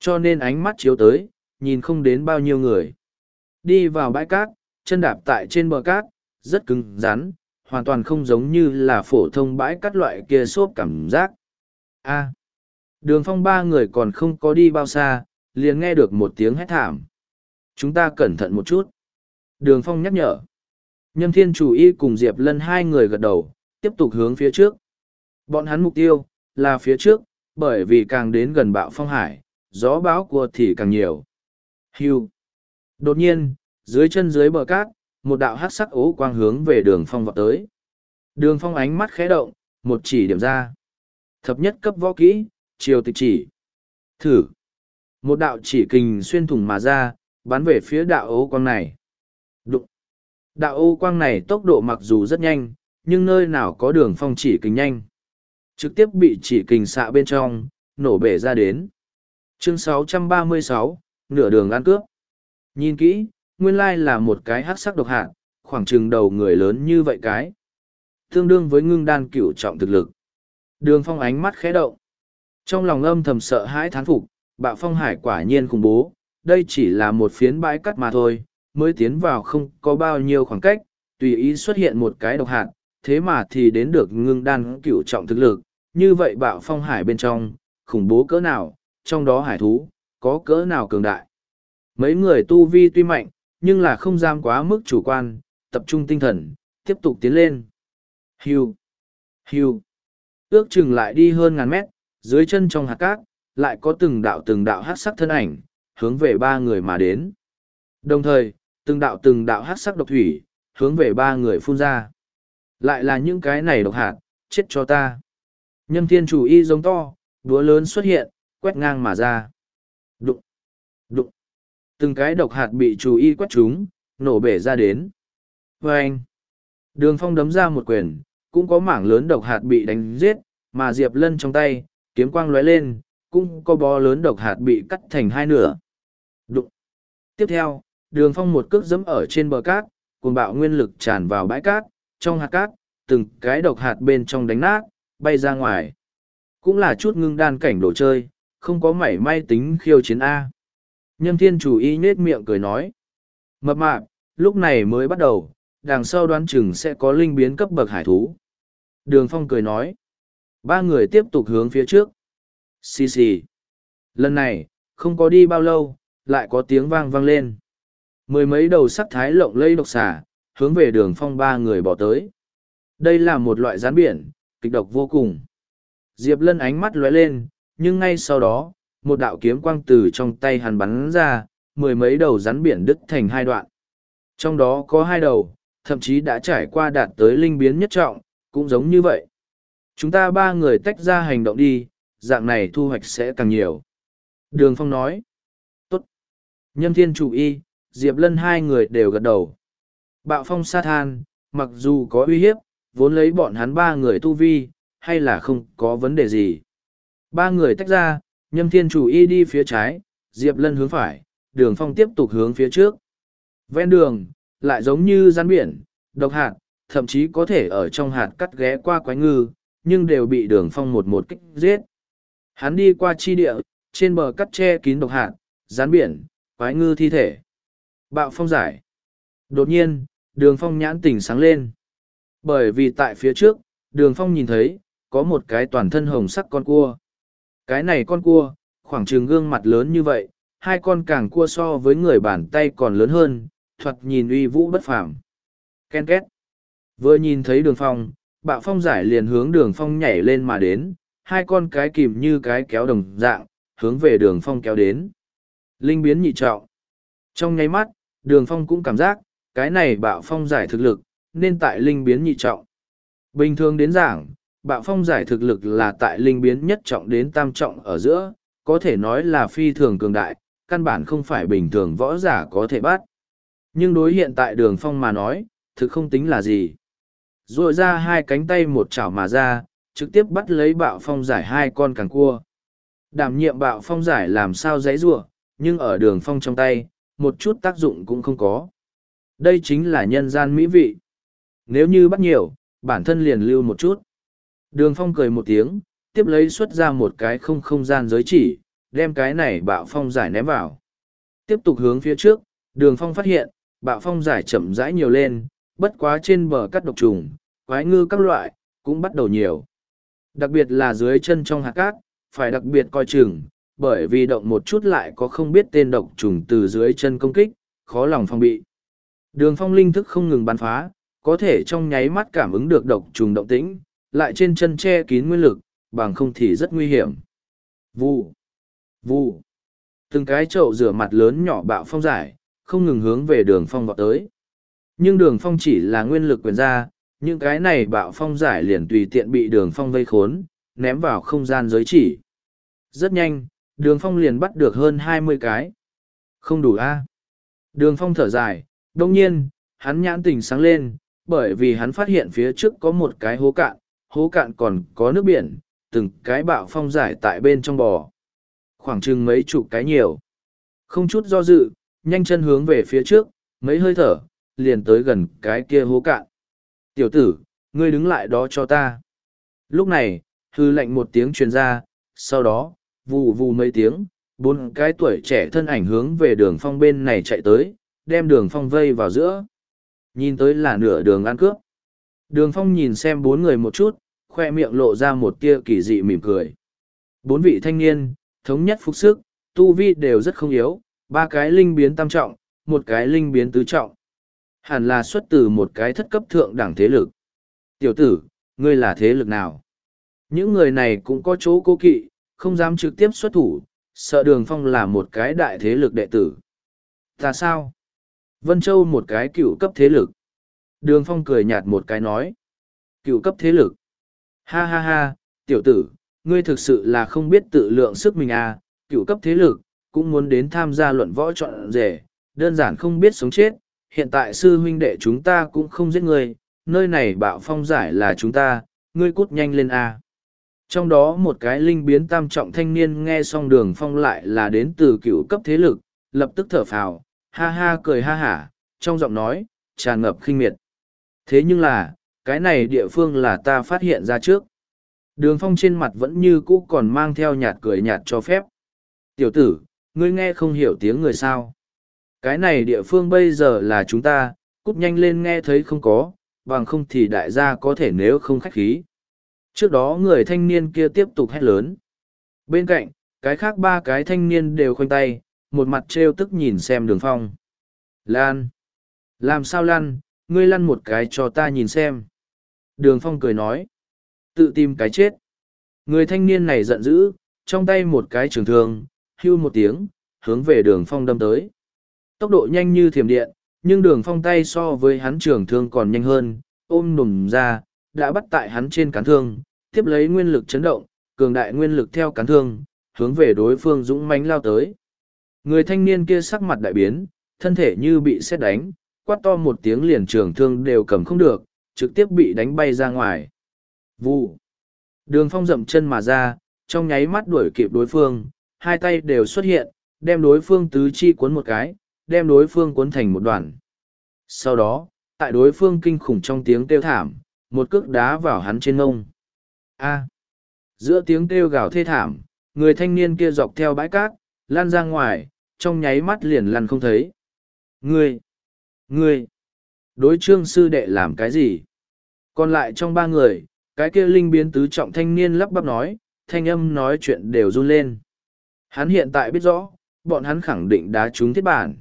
Cho nên ánh mắt chiếu tới, nhìn không đến bao nhiêu người. Đi vào bãi cát, chân đạp tại trên bờ cát, rất cứng rắn, hoàn toàn không giống như là phổ thông bãi cát loại kia xốp cảm giác. A. đường phong ba người còn không có đi bao xa, liền nghe được một tiếng hét thảm. Chúng ta cẩn thận một chút. Đường phong nhắc nhở. Nhâm thiên chủ y cùng Diệp Lân hai người gật đầu, tiếp tục hướng phía trước. Bọn hắn mục tiêu, là phía trước, bởi vì càng đến gần bạo phong hải, gió bão của thì càng nhiều. Hưu. Đột nhiên, dưới chân dưới bờ cát, một đạo hát sắc ố quang hướng về đường phong vọt tới. Đường phong ánh mắt khẽ động, một chỉ điểm ra. Thập nhất cấp võ kỹ, chiều tịch chỉ. Thử. Một đạo chỉ kình xuyên thủng mà ra, bắn về phía đạo ố quang này. Đụng. Đạo ô quang này tốc độ mặc dù rất nhanh, nhưng nơi nào có đường phong chỉ kình nhanh. Trực tiếp bị chỉ kình xạ bên trong, nổ bể ra đến. Chương 636, nửa đường ăn cướp. Nhìn kỹ, nguyên lai là một cái hát sắc độc hạn, khoảng chừng đầu người lớn như vậy cái. Tương đương với ngưng đan cửu trọng thực lực. Đường phong ánh mắt khẽ động. Trong lòng âm thầm sợ hãi thán phục, bạo phong hải quả nhiên khủng bố, đây chỉ là một phiến bãi cắt mà thôi, mới tiến vào không có bao nhiêu khoảng cách, tùy ý xuất hiện một cái độc hạt, thế mà thì đến được ngưng đan cửu trọng thực lực, như vậy bạo phong hải bên trong, khủng bố cỡ nào, trong đó hải thú, có cỡ nào cường đại. Mấy người tu vi tuy mạnh, nhưng là không dám quá mức chủ quan, tập trung tinh thần, tiếp tục tiến lên. Hiu, hiu, ước chừng lại đi hơn ngàn mét, dưới chân trong hạt cát, lại có từng đạo từng đạo hát sắc thân ảnh, hướng về ba người mà đến. Đồng thời, từng đạo từng đạo hát sắc độc thủy, hướng về ba người phun ra. Lại là những cái này độc hạt, chết cho ta. Nhâm thiên chủ y giống to, đúa lớn xuất hiện, quét ngang mà ra. Đụng, đụng. Từng cái độc hạt bị chú y quét chúng, nổ bể ra đến. Và anh, đường phong đấm ra một quyền, cũng có mảng lớn độc hạt bị đánh giết, mà Diệp Lân trong tay, kiếm quang lóe lên, cũng có bó lớn độc hạt bị cắt thành hai nửa. Đụng. Tiếp theo, đường phong một cước dẫm ở trên bờ cát cuồng bạo nguyên lực tràn vào bãi cát trong hạt cát từng cái độc hạt bên trong đánh nát bay ra ngoài cũng là chút ngưng đan cảnh đồ chơi không có mảy may tính khiêu chiến a nhâm thiên chủ y nết miệng cười nói. Mập mạp lúc này mới bắt đầu đằng sau đoán chừng sẽ có linh biến cấp bậc hải thú. Đường phong cười nói. Ba người tiếp tục hướng phía trước. Xì xì. Lần này không có đi bao lâu lại có tiếng vang vang lên. Mười mấy đầu sắc thái lộng lây độc xà, hướng về đường phong ba người bỏ tới. Đây là một loại rán biển, kịch độc vô cùng. Diệp lân ánh mắt lóe lên, nhưng ngay sau đó, một đạo kiếm quang từ trong tay hắn bắn ra, mười mấy đầu rắn biển đứt thành hai đoạn. Trong đó có hai đầu, thậm chí đã trải qua đạt tới linh biến nhất trọng, cũng giống như vậy. Chúng ta ba người tách ra hành động đi, dạng này thu hoạch sẽ càng nhiều. Đường Phong nói. Tốt. Nhâm thiên chủ y, Diệp Lân hai người đều gật đầu. Bạo phong sa than, mặc dù có uy hiếp, vốn lấy bọn hắn ba người tu vi, hay là không có vấn đề gì. Ba người tách ra, nhâm thiên chủ y đi phía trái, Diệp Lân hướng phải, đường phong tiếp tục hướng phía trước. Ven đường, lại giống như rắn biển, độc hạt, thậm chí có thể ở trong hạt cắt ghé qua quái ngư, nhưng đều bị đường phong một một kích giết. Hắn đi qua chi địa, trên bờ cắt che kín độc hạt, rắn biển, quái ngư thi thể. Bạo phong giải. Đột nhiên, đường phong nhãn tỉnh sáng lên. Bởi vì tại phía trước, đường phong nhìn thấy, có một cái toàn thân hồng sắc con cua. Cái này con cua, khoảng trường gương mặt lớn như vậy, hai con càng cua so với người bàn tay còn lớn hơn, thuật nhìn uy vũ bất phàm. Ken két. Vừa nhìn thấy đường phong, bạo phong giải liền hướng đường phong nhảy lên mà đến, hai con cái kìm như cái kéo đồng dạng, hướng về đường phong kéo đến. Linh biến nhị trọng. Trong nháy mắt, đường phong cũng cảm giác, cái này bạo phong giải thực lực, nên tại linh biến nhị trọng. Bình thường đến giảng, bạo phong giải thực lực là tại linh biến nhất trọng đến tam trọng ở giữa, có thể nói là phi thường cường đại, căn bản không phải bình thường võ giả có thể bắt. Nhưng đối hiện tại đường phong mà nói, thực không tính là gì. Rồi ra hai cánh tay một chảo mà ra, trực tiếp bắt lấy bạo phong giải hai con càng cua. Đảm nhiệm bạo phong giải làm sao dãy rua, nhưng ở đường phong trong tay, một chút tác dụng cũng không có. Đây chính là nhân gian mỹ vị. Nếu như bắt nhiều, bản thân liền lưu một chút. Đường phong cười một tiếng, tiếp lấy xuất ra một cái không không gian giới chỉ, đem cái này bạo phong giải ném vào. Tiếp tục hướng phía trước, đường phong phát hiện, bạo phong giải chậm rãi nhiều lên, bất quá trên bờ cắt độc trùng, quái ngư các loại, cũng bắt đầu nhiều. Đặc biệt là dưới chân trong hạt cát, phải đặc biệt coi chừng, bởi vì động một chút lại có không biết tên độc trùng từ dưới chân công kích, khó lòng phòng bị. Đường phong linh thức không ngừng bắn phá, có thể trong nháy mắt cảm ứng được độc trùng động tĩnh, lại trên chân che kín nguyên lực, bằng không thì rất nguy hiểm. Vụ, vụ, từng cái chậu rửa mặt lớn nhỏ bạo phong giải, không ngừng hướng về đường phong vọt tới. Nhưng đường phong chỉ là nguyên lực quyền ra, những cái này bạo phong giải liền tùy tiện bị đường phong vây khốn, ném vào không gian giới chỉ. Rất nhanh, đường phong liền bắt được hơn hai mươi cái. Không đủ a Đường phong thở dài, đồng nhiên, hắn nhãn tình sáng lên, bởi vì hắn phát hiện phía trước có một cái hố cạn, hố cạn còn có nước biển, từng cái bạo phong giải tại bên trong bò. Khoảng chừng mấy chục cái nhiều. Không chút do dự, nhanh chân hướng về phía trước, mấy hơi thở, liền tới gần cái kia hố cạn. Tiểu tử, ngươi đứng lại đó cho ta. Lúc này, hư lệnh một tiếng truyền ra, sau đó, vù vù mấy tiếng, bốn cái tuổi trẻ thân ảnh hướng về đường phong bên này chạy tới, đem đường phong vây vào giữa. Nhìn tới là nửa đường ăn cướp. Đường phong nhìn xem bốn người một chút, khoe miệng lộ ra một tia kỳ dị mỉm cười. Bốn vị thanh niên, thống nhất phục sức, tu vi đều rất không yếu, ba cái linh biến tam trọng, một cái linh biến tứ trọng. Hẳn là xuất từ một cái thất cấp thượng đẳng thế lực. Tiểu tử, ngươi là thế lực nào? Những người này cũng có chỗ cố kỵ, không dám trực tiếp xuất thủ, sợ đường phong là một cái đại thế lực đệ tử. Ta sao? Vân Châu một cái cựu cấp thế lực. Đường phong cười nhạt một cái nói. Cựu cấp thế lực. Ha ha ha, tiểu tử, ngươi thực sự là không biết tự lượng sức mình à, cựu cấp thế lực, cũng muốn đến tham gia luận võ chọn rể, đơn giản không biết sống chết, hiện tại sư huynh đệ chúng ta cũng không giết ngươi, nơi này bạo phong giải là chúng ta, ngươi cút nhanh lên a. Trong đó một cái linh biến tam trọng thanh niên nghe xong đường phong lại là đến từ cựu cấp thế lực, lập tức thở phào, ha ha cười ha hả, trong giọng nói, tràn ngập khinh miệt. Thế nhưng là, cái này địa phương là ta phát hiện ra trước. Đường phong trên mặt vẫn như cũ còn mang theo nhạt cười nhạt cho phép. Tiểu tử, ngươi nghe không hiểu tiếng người sao. Cái này địa phương bây giờ là chúng ta, cút nhanh lên nghe thấy không có, bằng không thì đại gia có thể nếu không khách khí. Trước đó người thanh niên kia tiếp tục hét lớn. Bên cạnh, cái khác ba cái thanh niên đều khoanh tay, một mặt trêu tức nhìn xem đường phong. Lan! Làm sao Lan, ngươi lăn một cái cho ta nhìn xem. Đường phong cười nói. Tự tìm cái chết. Người thanh niên này giận dữ, trong tay một cái trường thương, hưu một tiếng, hướng về đường phong đâm tới. Tốc độ nhanh như thiểm điện, nhưng đường phong tay so với hắn trường thương còn nhanh hơn, ôm đùm ra, đã bắt tại hắn trên cán thương, tiếp lấy nguyên lực chấn động, cường đại nguyên lực theo cán thương, hướng về đối phương dũng mãnh lao tới. Người thanh niên kia sắc mặt đại biến, thân thể như bị xét đánh, quát to một tiếng liền trường thương đều cầm không được, trực tiếp bị đánh bay ra ngoài. Vụ. Đường phong dậm chân mà ra, trong nháy mắt đuổi kịp đối phương, hai tay đều xuất hiện, đem đối phương tứ chi cuốn một cái, đem đối phương cuốn thành một đoàn. Sau đó, tại đối phương kinh khủng trong tiếng kêu thảm, một cước đá vào hắn trên ngông. A. Giữa tiếng kêu gào thê thảm, người thanh niên kia dọc theo bãi cát, lan ra ngoài, trong nháy mắt liền lăn không thấy. Ngươi! Ngươi! Đối trương sư đệ làm cái gì? Còn lại trong ba người, cái kia linh biến tứ trọng thanh niên lắp bắp nói, thanh âm nói chuyện đều run lên. Hắn hiện tại biết rõ, bọn hắn khẳng định đá trúng thiết bản.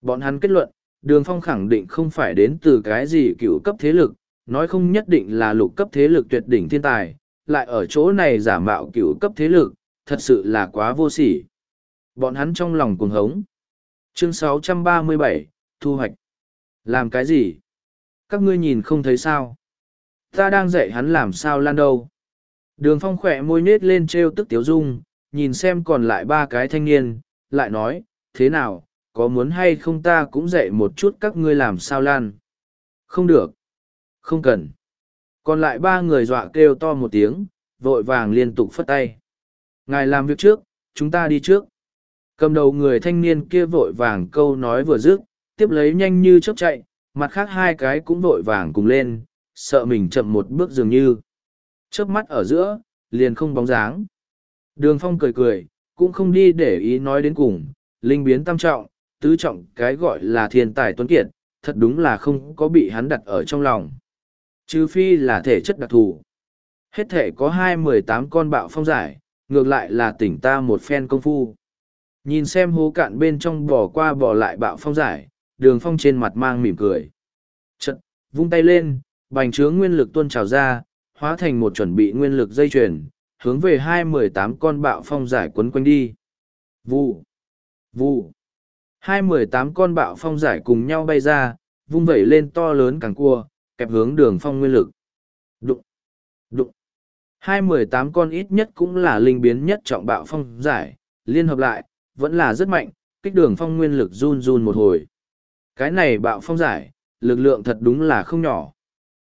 Bọn hắn kết luận, đường phong khẳng định không phải đến từ cái gì cựu cấp thế lực, nói không nhất định là lục cấp thế lực tuyệt đỉnh thiên tài, lại ở chỗ này giả mạo cựu cấp thế lực, thật sự là quá vô sỉ. Bọn hắn trong lòng cuồng hống. Chương 637, Thu hoạch. Làm cái gì? Các ngươi nhìn không thấy sao? Ta đang dạy hắn làm sao lan đâu. Đường phong khỏe môi nết lên trêu tức tiếu dung, nhìn xem còn lại ba cái thanh niên, lại nói, thế nào, có muốn hay không ta cũng dạy một chút các ngươi làm sao lan? Không được. Không cần. Còn lại ba người dọa kêu to một tiếng, vội vàng liên tục phất tay. Ngài làm việc trước, chúng ta đi trước. Cầm đầu người thanh niên kia vội vàng câu nói vừa dứt, tiếp lấy nhanh như chớp chạy, mặt khác hai cái cũng vội vàng cùng lên, sợ mình chậm một bước dường như. Chớp mắt ở giữa, liền không bóng dáng. Đường phong cười cười, cũng không đi để ý nói đến cùng, linh biến tam trọng, tứ trọng cái gọi là thiên tài tuấn kiệt, thật đúng là không có bị hắn đặt ở trong lòng. Trừ phi là thể chất đặc thù. Hết thể có hai mười tám con bạo phong giải, ngược lại là tỉnh ta một phen công phu. Nhìn xem hố cạn bên trong bỏ qua bỏ lại bạo phong giải, đường phong trên mặt mang mỉm cười. Chật, vung tay lên, bành trướng nguyên lực tuôn trào ra, hóa thành một chuẩn bị nguyên lực dây chuyền, hướng về hai mười tám con bạo phong giải quấn quanh đi. Vụ, vụ. Hai mười tám con bạo phong giải cùng nhau bay ra, vung vẩy lên to lớn càng cua, kẹp hướng đường phong nguyên lực. Đụng, đụng. Hai mười tám con ít nhất cũng là linh biến nhất trọng bạo phong giải, liên hợp lại, vẫn là rất mạnh, kích đường phong nguyên lực run run một hồi. Cái này bạo phong giải, lực lượng thật đúng là không nhỏ.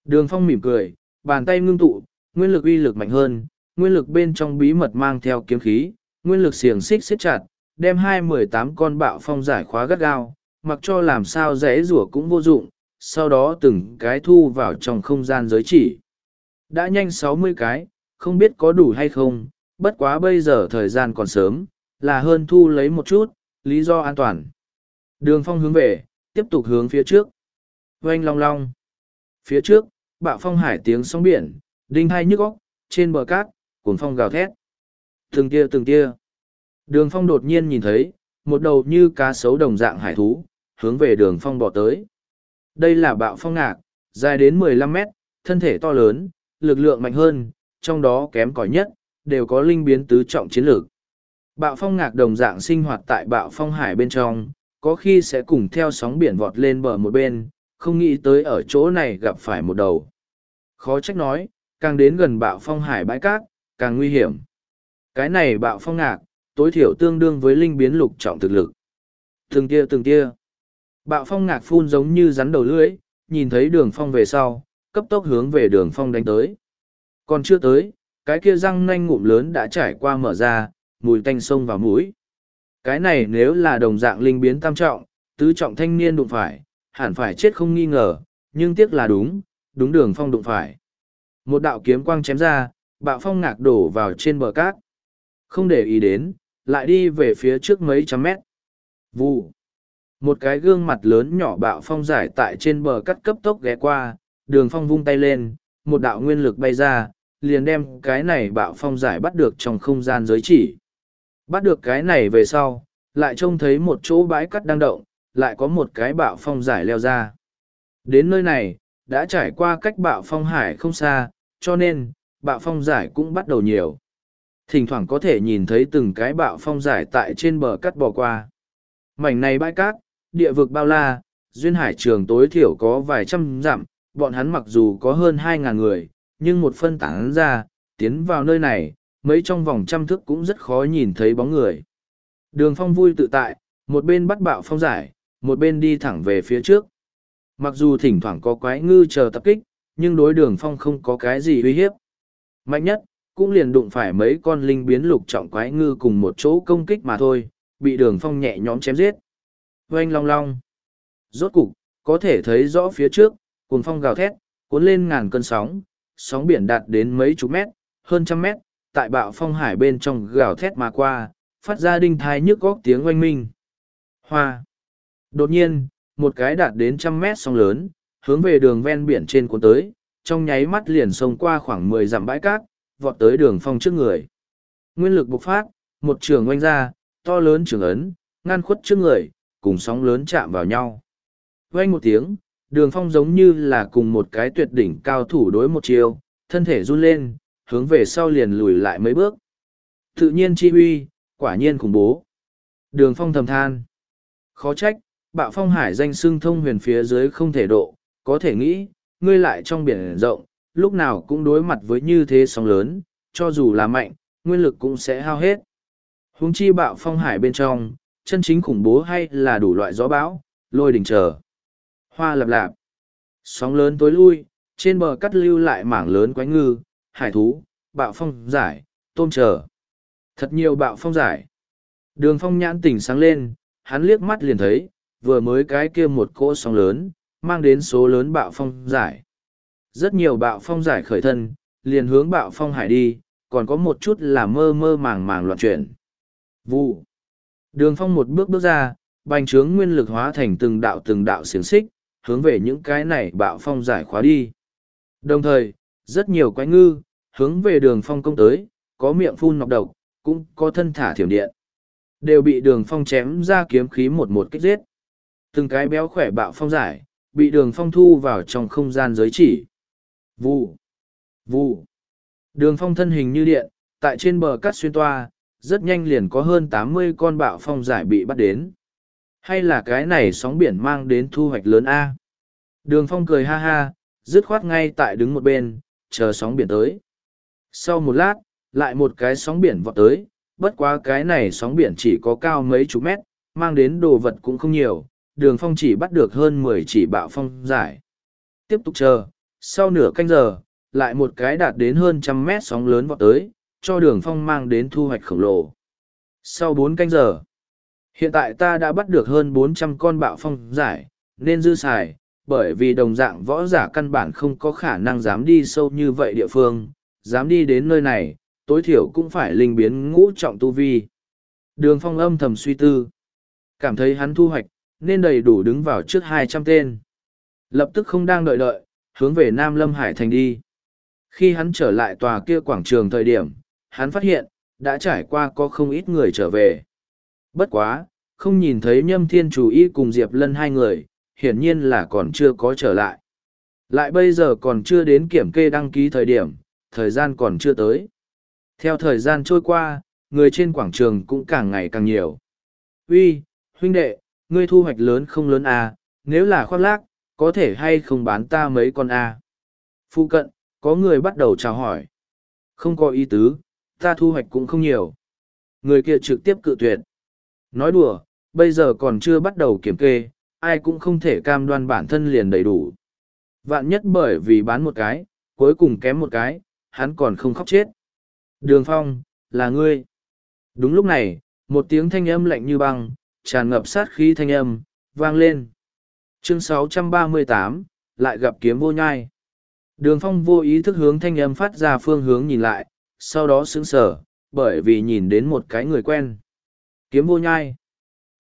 Đường phong mỉm cười, bàn tay ngưng tụ, nguyên lực uy lực mạnh hơn, nguyên lực bên trong bí mật mang theo kiếm khí, nguyên lực xiềng xích xích chặt, đem hai mười tám con bạo phong giải khóa gắt gao, mặc cho làm sao rẽ rủa cũng vô dụng, sau đó từng cái thu vào trong không gian giới chỉ. Đã nhanh sáu mươi cái, không biết có đủ hay không, bất quá bây giờ thời gian còn sớm, là hơn thu lấy một chút, lý do an toàn. Đường phong hướng về, tiếp tục hướng phía trước. Oanh long long. Phía trước, bạo phong hải tiếng sóng biển, đinh hai nhức óc, trên bờ cát, cuồng phong gào thét. Từng tia từng tia. Đường phong đột nhiên nhìn thấy, một đầu như cá sấu đồng dạng hải thú, hướng về đường phong bỏ tới. Đây là bạo phong ngạc, dài đến 15 mét, thân thể to lớn, lực lượng mạnh hơn, trong đó kém cỏi nhất, đều có linh biến tứ trọng chiến lược. Bạo phong ngạc đồng dạng sinh hoạt tại bạo phong hải bên trong, có khi sẽ cùng theo sóng biển vọt lên bờ một bên, không nghĩ tới ở chỗ này gặp phải một đầu. Khó trách nói, càng đến gần bạo phong hải bãi cát, càng nguy hiểm. Cái này bạo phong ngạc, tối thiểu tương đương với linh biến lục trọng thực lực. Từng tia từng tia. Bạo phong ngạc phun giống như rắn đầu lưỡi, nhìn thấy đường phong về sau, cấp tốc hướng về đường phong đánh tới. Còn chưa tới, cái kia răng nanh ngụm lớn đã trải qua mở ra, mùi tanh sông vào mũi. Cái này nếu là đồng dạng linh biến tam trọng, tứ trọng thanh niên đụng phải, hẳn phải chết không nghi ngờ, nhưng tiếc là đúng, đúng đường phong đụng phải. Một đạo kiếm quang chém ra, bạo phong ngạc đổ vào trên bờ cát. Không để ý đến, lại đi về phía trước mấy trăm mét. Vụ. Một cái gương mặt lớn nhỏ bạo phong giải tại trên bờ cắt cấp tốc ghé qua, đường phong vung tay lên, một đạo nguyên lực bay ra, liền đem cái này bạo phong giải bắt được trong không gian giới chỉ. Bắt được cái này về sau, lại trông thấy một chỗ bãi cắt đang động, lại có một cái bạo phong giải leo ra. Đến nơi này, đã trải qua cách bạo phong hải không xa, cho nên, bạo phong giải cũng bắt đầu nhiều. Thỉnh thoảng có thể nhìn thấy từng cái bạo phong giải tại trên bờ cắt bò qua. Mảnh này bãi cát, địa vực bao la, duyên hải trường tối thiểu có vài trăm dặm, bọn hắn mặc dù có hơn hai ngàn người, nhưng một phân tán ra, tiến vào nơi này, mấy trong vòng trăm thức cũng rất khó nhìn thấy bóng người. Đường phong vui tự tại, một bên bắt bạo phong giải, một bên đi thẳng về phía trước. Mặc dù thỉnh thoảng có quái ngư chờ tập kích, nhưng đối đường phong không có cái gì uy hiếp. Mạnh nhất, cũng liền đụng phải mấy con linh biến lục trọng quái ngư cùng một chỗ công kích mà thôi, bị đường phong nhẹ nhõm chém giết. Oanh long long. Rốt cục, có thể thấy rõ phía trước, cuồng phong gào thét, cuốn lên ngàn cơn sóng, sóng biển đạt đến mấy chục mét, hơn trăm mét, tại bạo phong hải bên trong gào thét mà qua, phát ra đinh thai nhức góc tiếng oanh minh. Hoa. Đột nhiên, một cái đạt đến trăm mét sóng lớn, hướng về đường ven biển trên cuốn tới, trong nháy mắt liền xông qua khoảng mười dặm bãi cát, vọt tới đường phong trước người. Nguyên lực bộc phát, một trường oanh ra, to lớn trường ấn, ngăn khuất trước người, cùng sóng lớn chạm vào nhau. Oanh một tiếng, đường phong giống như là cùng một cái tuyệt đỉnh cao thủ đối một chiều, thân thể run lên, hướng về sau liền lùi lại mấy bước. Tự nhiên chi huy, quả nhiên khủng bố. Đường phong thầm than. Khó trách, bạo phong hải danh xưng thông huyền phía dưới không thể độ, có thể nghĩ, ngươi lại trong biển rộng, lúc nào cũng đối mặt với như thế sóng lớn, cho dù là mạnh, nguyên lực cũng sẽ hao hết. huống chi bạo phong hải bên trong, chân chính khủng bố hay là đủ loại gió bão, lôi đỉnh trở. Hoa lạp lạp. Sóng lớn tối lui, trên bờ cắt lưu lại mảng lớn quái ngư, hải thú, bạo phong giải, tôm trở. Thật nhiều bạo phong giải. Đường phong nhãn tỉnh sáng lên, hắn liếc mắt liền thấy, vừa mới cái kia một cỗ sóng lớn, mang đến số lớn bạo phong giải. Rất nhiều bạo phong giải khởi thân, liền hướng bạo phong hải đi, còn có một chút là mơ mơ màng màng loạn chuyển. Vụ. Đường phong một bước bước ra, bành trướng nguyên lực hóa thành từng đạo từng đạo xiềng xích, hướng về những cái này bạo phong giải khóa đi. Đồng thời, rất nhiều quái ngư, hướng về đường phong công tới, có miệng phun nọc độc, cũng có thân thả thiểm điện. Đều bị đường phong chém ra kiếm khí một một kích giết. Từng cái béo khỏe bạo phong giải, bị đường phong thu vào trong không gian giới chỉ. Vụ. Vụ. Đường phong thân hình như điện, tại trên bờ cắt xuyên toa, rất nhanh liền có hơn tám mươi con bạo phong giải bị bắt đến. Hay là cái này sóng biển mang đến thu hoạch lớn A? Đường phong cười ha ha, dứt khoát ngay tại đứng một bên, chờ sóng biển tới. Sau một lát, lại một cái sóng biển vọt tới, bất quá cái này sóng biển chỉ có cao mấy chục mét, mang đến đồ vật cũng không nhiều, đường phong chỉ bắt được hơn mười chỉ bạo phong giải. Tiếp tục chờ, sau nửa canh giờ, lại một cái đạt đến hơn trăm mét sóng lớn vọt tới, cho đường phong mang đến thu hoạch khổng lồ. Sau bốn canh giờ, hiện tại ta đã bắt được hơn bốn trăm con bạo phong giải, nên dư xài, bởi vì đồng dạng võ giả căn bản không có khả năng dám đi sâu như vậy địa phương, dám đi đến nơi này, tối thiểu cũng phải linh biến ngũ trọng tu vi. Đường phong âm thầm suy tư, cảm thấy hắn thu hoạch, nên đầy đủ đứng vào trước hai trăm tên. Lập tức không đang đợi đợi, hướng về Nam Lâm Hải Thành đi. Khi hắn trở lại tòa kia quảng trường thời điểm, hắn phát hiện, đã trải qua có không ít người trở về. Bất quá, không nhìn thấy nhâm thiên chủ y cùng Diệp Lân hai người, hiển nhiên là còn chưa có trở lại. Lại bây giờ còn chưa đến kiểm kê đăng ký thời điểm, thời gian còn chưa tới. Theo thời gian trôi qua, người trên quảng trường cũng càng ngày càng nhiều. Uy, huynh đệ, ngươi thu hoạch lớn không lớn à, nếu là khoác lác, có thể hay không bán ta mấy con à. Phụ cận, có người bắt đầu chào hỏi. Không có ý tứ, ta thu hoạch cũng không nhiều. Người kia trực tiếp cự tuyệt. Nói đùa, bây giờ còn chưa bắt đầu kiểm kê, ai cũng không thể cam đoan bản thân liền đầy đủ. Vạn nhất bởi vì bán một cái, cuối cùng kém một cái, hắn còn không khóc chết. Đường Phong, là ngươi. Đúng lúc này, một tiếng thanh âm lạnh như băng, tràn ngập sát khí thanh âm, vang lên. Chương 638, lại gặp kiếm vô nhai. Đường Phong vô ý thức hướng thanh âm phát ra phương hướng nhìn lại, sau đó sững sờ, bởi vì nhìn đến một cái người quen. Kiếm vô nhai.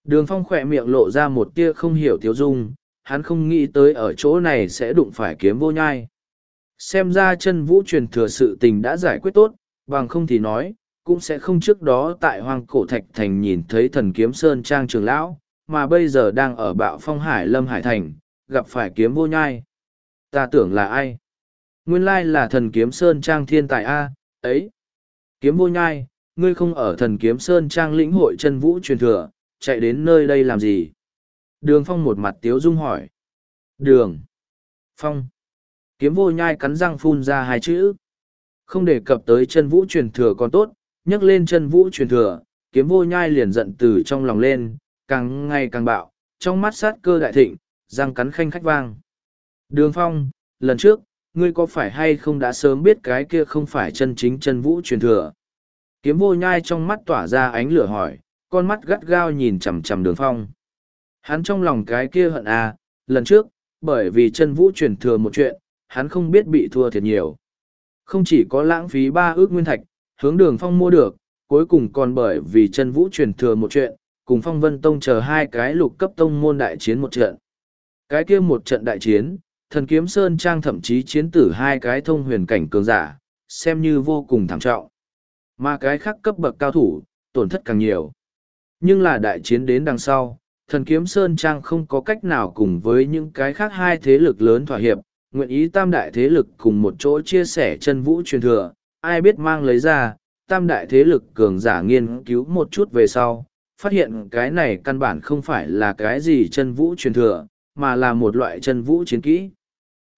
Đường Phong khỏe miệng lộ ra một tia không hiểu thiếu dung, hắn không nghĩ tới ở chỗ này sẽ đụng phải kiếm vô nhai. Xem ra chân vũ truyền thừa sự tình đã giải quyết tốt, bằng không thì nói, cũng sẽ không trước đó tại hoang cổ thạch thành nhìn thấy thần kiếm sơn trang trường lão, mà bây giờ đang ở bạo phong hải lâm hải thành, gặp phải kiếm vô nhai. Ta tưởng là ai? Nguyên lai là thần kiếm sơn trang thiên tài A, ấy. Kiếm vô nhai, ngươi không ở thần kiếm sơn trang lĩnh hội chân vũ truyền thừa, chạy đến nơi đây làm gì? Đường phong một mặt tiếu dung hỏi. Đường. Phong. Kiếm vô nhai cắn răng phun ra hai chữ. Không đề cập tới chân vũ truyền thừa còn tốt, nhắc lên chân vũ truyền thừa, kiếm vô nhai liền giận từ trong lòng lên, càng ngày càng bạo, trong mắt sát cơ đại thịnh, răng cắn khanh khách vang. Đường phong, lần trước, ngươi có phải hay không đã sớm biết cái kia không phải chân chính chân vũ truyền thừa? Kiếm vô nhai trong mắt tỏa ra ánh lửa hỏi, con mắt gắt gao nhìn chằm chằm đường phong. Hắn trong lòng cái kia hận à, lần trước, bởi vì chân vũ truyền thừa một chuyện, hắn không biết bị thua thiệt nhiều. Không chỉ có lãng phí ba ước nguyên thạch, hướng đường phong mua được, cuối cùng còn bởi vì chân vũ truyền thừa một chuyện, cùng phong vân tông chờ hai cái lục cấp tông môn đại chiến một trận. Cái kia một trận đại chiến, thần kiếm Sơn Trang thậm chí chiến tử hai cái thông huyền cảnh cường giả, xem như vô cùng thảm trọng. Mà cái khác cấp bậc cao thủ, tổn thất càng nhiều. Nhưng là đại chiến đến đằng sau, thần kiếm Sơn Trang không có cách nào cùng với những cái khác hai thế lực lớn thỏa hiệp, nguyện ý tam đại thế lực cùng một chỗ chia sẻ chân vũ truyền thừa, ai biết mang lấy ra, tam đại thế lực cường giả nghiên cứu một chút về sau, phát hiện cái này căn bản không phải là cái gì chân vũ truyền thừa, mà là một loại chân vũ chiến kỹ.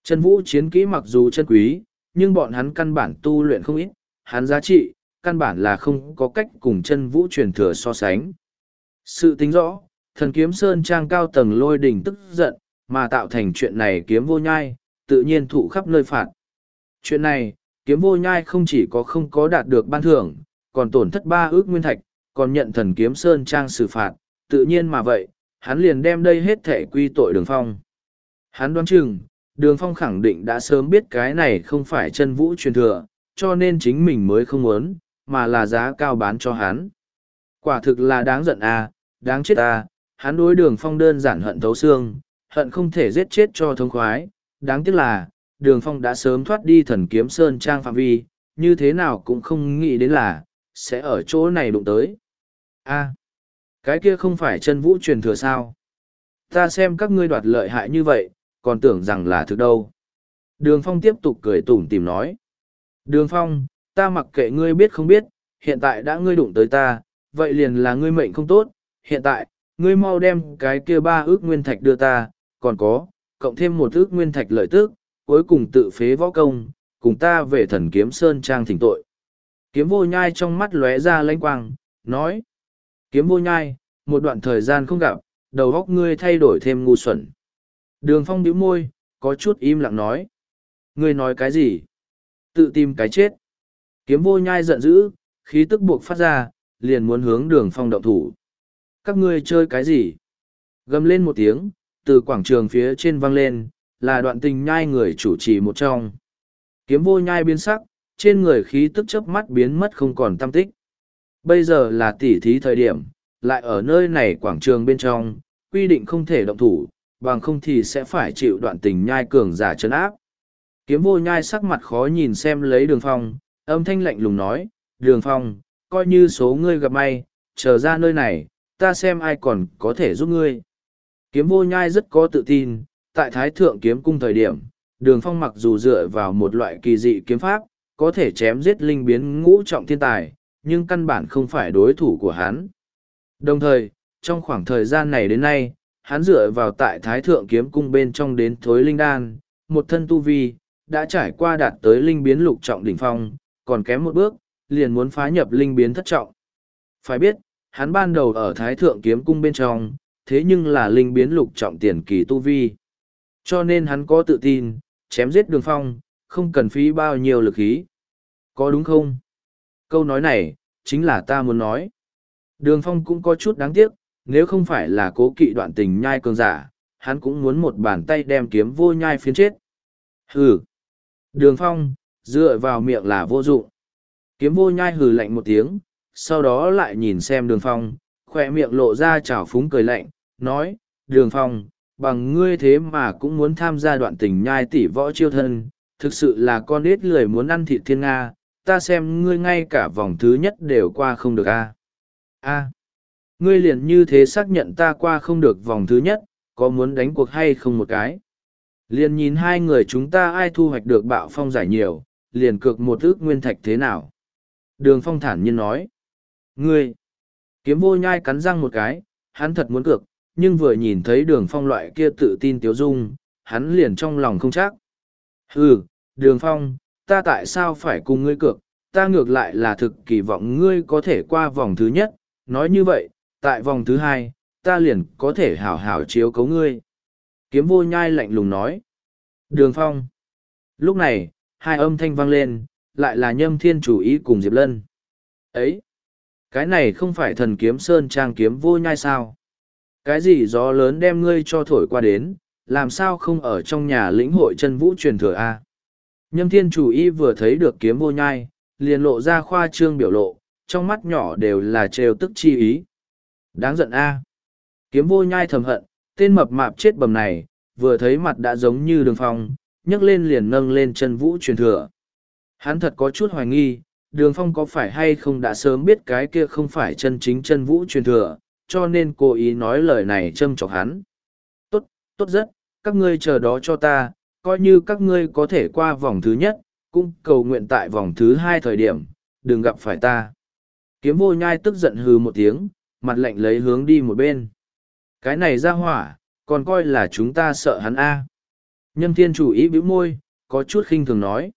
Chân vũ chiến kỹ mặc dù chân quý, nhưng bọn hắn căn bản tu luyện không ít, hắn giá trị, căn bản là không có cách cùng chân vũ truyền thừa so sánh. Sự tính rõ, thần kiếm sơn trang cao tầng lôi đỉnh tức giận, mà tạo thành chuyện này kiếm vô nhai, tự nhiên thụ khắp nơi phạt. Chuyện này, kiếm vô nhai không chỉ có không có đạt được ban thưởng, còn tổn thất ba ước nguyên thạch, còn nhận thần kiếm sơn trang xử phạt, tự nhiên mà vậy, hắn liền đem đây hết thể quy tội đường phong. Hắn đoán chừng, đường phong khẳng định đã sớm biết cái này không phải chân vũ truyền thừa, cho nên chính mình mới không muốn, mà là giá cao bán cho hắn. Quả thực là đáng giận à, đáng chết ta, hắn đối đường phong đơn giản hận thấu xương, hận không thể giết chết cho thống khoái, đáng tiếc là, đường phong đã sớm thoát đi thần kiếm sơn trang phạm vi, như thế nào cũng không nghĩ đến là, sẽ ở chỗ này đụng tới. a cái kia không phải chân vũ truyền thừa sao? Ta xem các ngươi đoạt lợi hại như vậy, còn tưởng rằng là thực đâu. Đường phong tiếp tục cười tủm tìm nói. Đường phong, ta mặc kệ ngươi biết không biết, hiện tại đã ngươi đụng tới ta, vậy liền là ngươi mệnh không tốt, hiện tại, ngươi mau đem cái kia ba ước nguyên thạch đưa ta, còn có, cộng thêm một ước nguyên thạch lợi tức, cuối cùng tự phế võ công, cùng ta về thần kiếm sơn trang thỉnh tội. Kiếm vô nhai trong mắt lóe ra lanh quang, nói. Kiếm vô nhai, một đoạn thời gian không gặp, đầu óc ngươi thay đổi thêm ngu xuẩn. Đường phong bĩu môi, có chút im lặng nói. Ngươi nói cái gì? Tự tìm cái chết. Kiếm vô nhai giận dữ, khí tức buộc phát ra, liền muốn hướng đường phong động thủ. Các ngươi chơi cái gì? Gầm lên một tiếng, từ quảng trường phía trên vang lên, là đoạn tình nhai người chủ trì một trong. Kiếm vô nhai biến sắc, trên người khí tức chớp mắt biến mất không còn tâm tích. Bây giờ là tỉ thí thời điểm, lại ở nơi này quảng trường bên trong, quy định không thể động thủ, bằng không thì sẽ phải chịu đoạn tình nhai cường giả chấn áp. Kiếm vô nhai sắc mặt khó nhìn xem lấy đường phong, âm thanh lạnh lùng nói, đường phong, coi như số ngươi gặp may, chờ ra nơi này, ta xem ai còn có thể giúp ngươi. Kiếm vô nhai rất có tự tin, tại Thái Thượng Kiếm Cung thời điểm, đường phong mặc dù dựa vào một loại kỳ dị kiếm pháp, có thể chém giết linh biến ngũ trọng thiên tài, nhưng căn bản không phải đối thủ của hắn. Đồng thời, trong khoảng thời gian này đến nay, hắn dựa vào tại Thái Thượng Kiếm Cung bên trong đến thối linh đan, một thân tu vi, đã trải qua đạt tới linh biến lục trọng đỉnh phong, còn kém một bước, liền muốn phá nhập linh biến thất trọng. Phải biết, hắn ban đầu ở Thái Thượng Kiếm Cung bên trong, thế nhưng là linh biến lục trọng tiền kỳ tu vi. Cho nên hắn có tự tin, chém giết đường phong, không cần phí bao nhiêu lực khí. Có đúng không? Câu nói này, chính là ta muốn nói. Đường phong cũng có chút đáng tiếc, nếu không phải là cố kỵ đoạn tình nhai cường giả, hắn cũng muốn một bàn tay đem kiếm vô nhai phiến chết. Hừ! Đường phong, dựa vào miệng là vô dụng. Kiếm vô nhai hừ lạnh một tiếng, sau đó lại nhìn xem đường phong, khoe miệng lộ ra trào phúng cười lạnh, nói, đường phong, bằng ngươi thế mà cũng muốn tham gia đoạn tình nhai tỷ võ chiêu thân, thực sự là con ít lười muốn ăn thịt thiên Nga, ta xem ngươi ngay cả vòng thứ nhất đều qua không được a a ngươi liền như thế xác nhận ta qua không được vòng thứ nhất, có muốn đánh cuộc hay không một cái. Liền nhìn hai người chúng ta ai thu hoạch được bạo phong giải nhiều, liền cược một ước nguyên thạch thế nào. Đường phong thản nhiên nói. Ngươi! Kiếm vô nhai cắn răng một cái, hắn thật muốn cược, nhưng vừa nhìn thấy đường phong loại kia tự tin tiếu dung, hắn liền trong lòng không chắc. Ừ, đường phong, ta tại sao phải cùng ngươi cược, ta ngược lại là thực kỳ vọng ngươi có thể qua vòng thứ nhất, nói như vậy, tại vòng thứ hai, ta liền có thể hảo hảo chiếu cấu ngươi. Kiếm vô nhai lạnh lùng nói. Đường phong. Lúc này, hai âm thanh vang lên, lại là nhâm thiên chủ ý cùng Diệp Lân. Ấy! Cái này không phải thần kiếm sơn trang kiếm vô nhai sao? Cái gì gió lớn đem ngươi cho thổi qua đến, làm sao không ở trong nhà lĩnh hội chân vũ truyền thừa a? Nhâm thiên chủ y vừa thấy được kiếm vô nhai, liền lộ ra khoa trương biểu lộ, trong mắt nhỏ đều là trêu tức chi ý. Đáng giận a. Kiếm vô nhai thầm hận, tên mập mạp chết bầm này, vừa thấy mặt đã giống như đường phong, nhấc lên liền nâng lên chân vũ truyền thừa. Hắn thật có chút hoài nghi, đường phong có phải hay không đã sớm biết cái kia không phải chân chính chân vũ truyền thừa, cho nên cố ý nói lời này châm chọc hắn. Tốt, tốt rất, các ngươi chờ đó cho ta, coi như các ngươi có thể qua vòng thứ nhất, cũng cầu nguyện tại vòng thứ hai thời điểm, đừng gặp phải ta. Kiếm vô nhai tức giận hừ một tiếng, mặt lạnh lấy hướng đi một bên. Cái này ra hỏa, còn coi là chúng ta sợ hắn a. Nhâm thiên chủ ý bĩu môi, có chút khinh thường nói.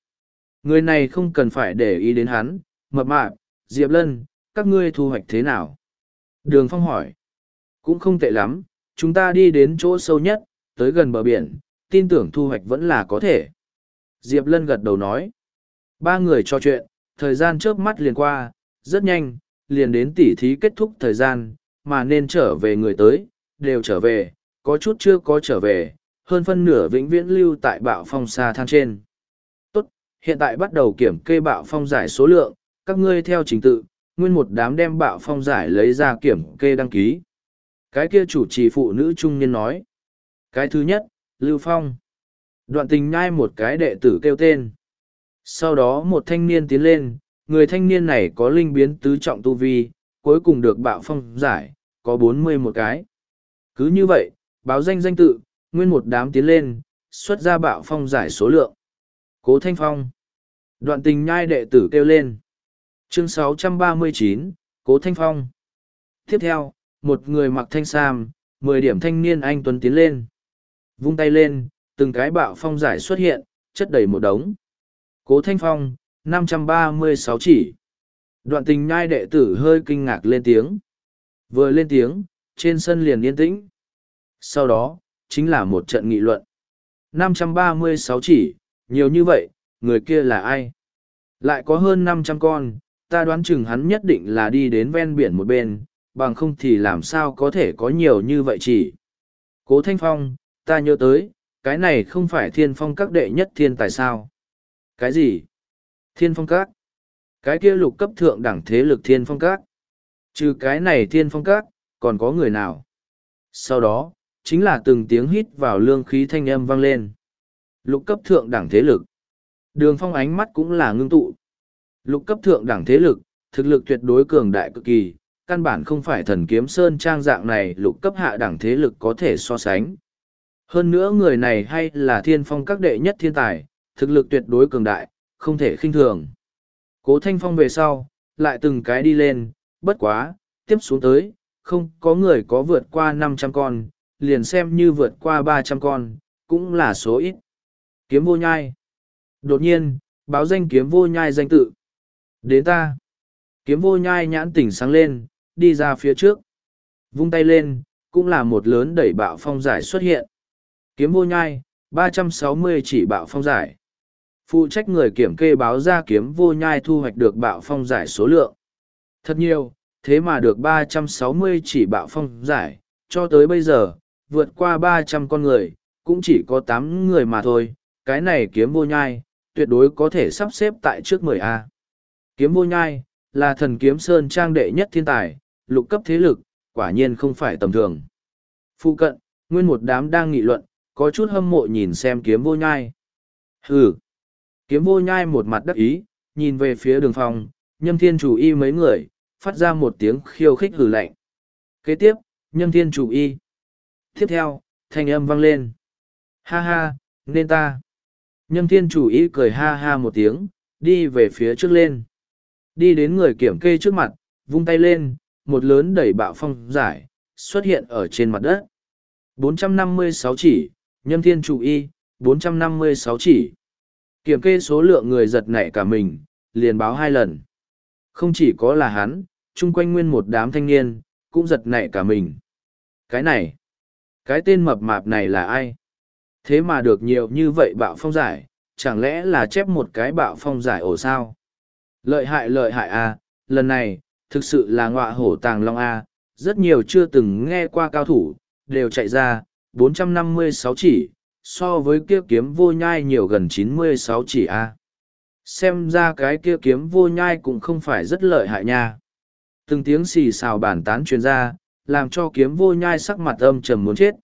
Người này không cần phải để ý đến hắn, mập mạp, Diệp Lân, các ngươi thu hoạch thế nào? Đường Phong hỏi. Cũng không tệ lắm, chúng ta đi đến chỗ sâu nhất, tới gần bờ biển, tin tưởng thu hoạch vẫn là có thể. Diệp Lân gật đầu nói. Ba người trò chuyện, thời gian chớp mắt liền qua, rất nhanh, liền đến tỉ thí kết thúc thời gian, mà nên trở về người tới, đều trở về, có chút chưa có trở về, hơn phân nửa vĩnh viễn lưu tại bạo phong xa than trên. Hiện tại bắt đầu kiểm kê bạo phong giải số lượng, các ngươi theo trình tự, nguyên một đám đem bạo phong giải lấy ra kiểm kê đăng ký. Cái kia chủ trì phụ nữ trung niên nói. Cái thứ nhất, Lưu Phong. Đoạn tình nhai một cái đệ tử kêu tên. Sau đó một thanh niên tiến lên, người thanh niên này có linh biến tứ trọng tu vi, cuối cùng được bạo phong giải, có bốn mươi một cái. Cứ như vậy, báo danh danh tự, nguyên một đám tiến lên, xuất ra bạo phong giải số lượng. Cố Thanh Phong. Đoạn tình nhai đệ tử kêu lên. Chương 639, Cố Thanh Phong. Tiếp theo, một người mặc thanh sam, mười điểm thanh niên anh Tuấn tiến lên. Vung tay lên, từng cái bạo phong giải xuất hiện, chất đầy một đống. Cố Thanh Phong, năm trăm ba mươi sáu chỉ. Đoạn tình nhai đệ tử hơi kinh ngạc lên tiếng. Vừa lên tiếng, trên sân liền yên tĩnh. Sau đó, chính là một trận nghị luận. năm trăm ba mươi sáu chỉ, nhiều như vậy, người kia là ai? Lại có hơn năm trăm con, ta đoán chừng hắn nhất định là đi đến ven biển một bên, bằng không thì làm sao có thể có nhiều như vậy chỉ. Cố Thanh Phong, ta nhớ tới, cái này không phải thiên phong các đệ nhất thiên tài sao? Cái gì? Thiên phong các? Cái kia lục cấp thượng đẳng thế lực thiên phong các? Trừ cái này thiên phong các, còn có người nào? Sau đó, chính là từng tiếng hít vào lương khí thanh âm vang lên. Lục cấp thượng đẳng thế lực. Đường phong ánh mắt cũng là ngưng tụ. Lục cấp thượng đẳng thế lực, thực lực tuyệt đối cường đại cực kỳ, căn bản không phải thần kiếm sơn trang dạng này lục cấp hạ đẳng thế lực có thể so sánh. Hơn nữa người này hay là thiên phong các đệ nhất thiên tài, thực lực tuyệt đối cường đại, không thể khinh thường. Cố thanh phong về sau, lại từng cái đi lên, bất quá, tiếp xuống tới, không có người có vượt qua năm trăm con, liền xem như vượt qua ba trăm con, cũng là số ít. Kiếm vô nhai. Đột nhiên, báo danh kiếm vô nhai danh tự. Đến ta. Kiếm vô nhai nhãn tỉnh sáng lên, đi ra phía trước. Vung tay lên, cũng là một lớn đẩy bạo phong giải xuất hiện. Kiếm vô nhai, ba trăm sáu mươi chỉ bạo phong giải. Phụ trách người kiểm kê báo ra kiếm vô nhai thu hoạch được bạo phong giải số lượng. Thật nhiều, thế mà được ba trăm sáu mươi chỉ bạo phong giải, cho tới bây giờ, vượt qua ba trăm con người, cũng chỉ có tám người mà thôi. Cái này kiếm vô nhai, tuyệt đối có thể sắp xếp tại trước mười a Kiếm vô nhai, là thần kiếm sơn trang đệ nhất thiên tài, lục cấp thế lực, quả nhiên không phải tầm thường. Phụ cận, nguyên một đám đang nghị luận, có chút hâm mộ nhìn xem kiếm vô nhai. Hừ! Kiếm vô nhai một mặt đắc ý, nhìn về phía đường phòng, nhâm thiên chủ y mấy người, phát ra một tiếng khiêu khích hừ lạnh. Kế tiếp, nhâm thiên chủ y. Tiếp theo, thanh âm vang lên. Ha ha, nên ta. Nhâm thiên chủ y cười ha ha một tiếng, đi về phía trước lên. Đi đến người kiểm kê trước mặt, vung tay lên, một lớn đẩy bạo phong giải, xuất hiện ở trên mặt đất. 456 chỉ, nhâm thiên chủ y, 456 chỉ. Kiểm kê số lượng người giật nảy cả mình, liền báo hai lần. Không chỉ có là hắn, chung quanh nguyên một đám thanh niên, cũng giật nảy cả mình. Cái này, cái tên mập mạp này là ai? Thế mà được nhiều như vậy bạo phong giải, chẳng lẽ là chép một cái bạo phong giải ổ sao? Lợi hại lợi hại à, lần này, thực sự là ngọa hổ tàng long a, rất nhiều chưa từng nghe qua cao thủ, đều chạy ra, 456 chỉ, so với kia kiếm vô nhai nhiều gần 96 chỉ a. Xem ra cái kia kiếm vô nhai cũng không phải rất lợi hại nha. Từng tiếng xì xào bản tán truyền ra, làm cho kiếm vô nhai sắc mặt âm trầm muốn chết.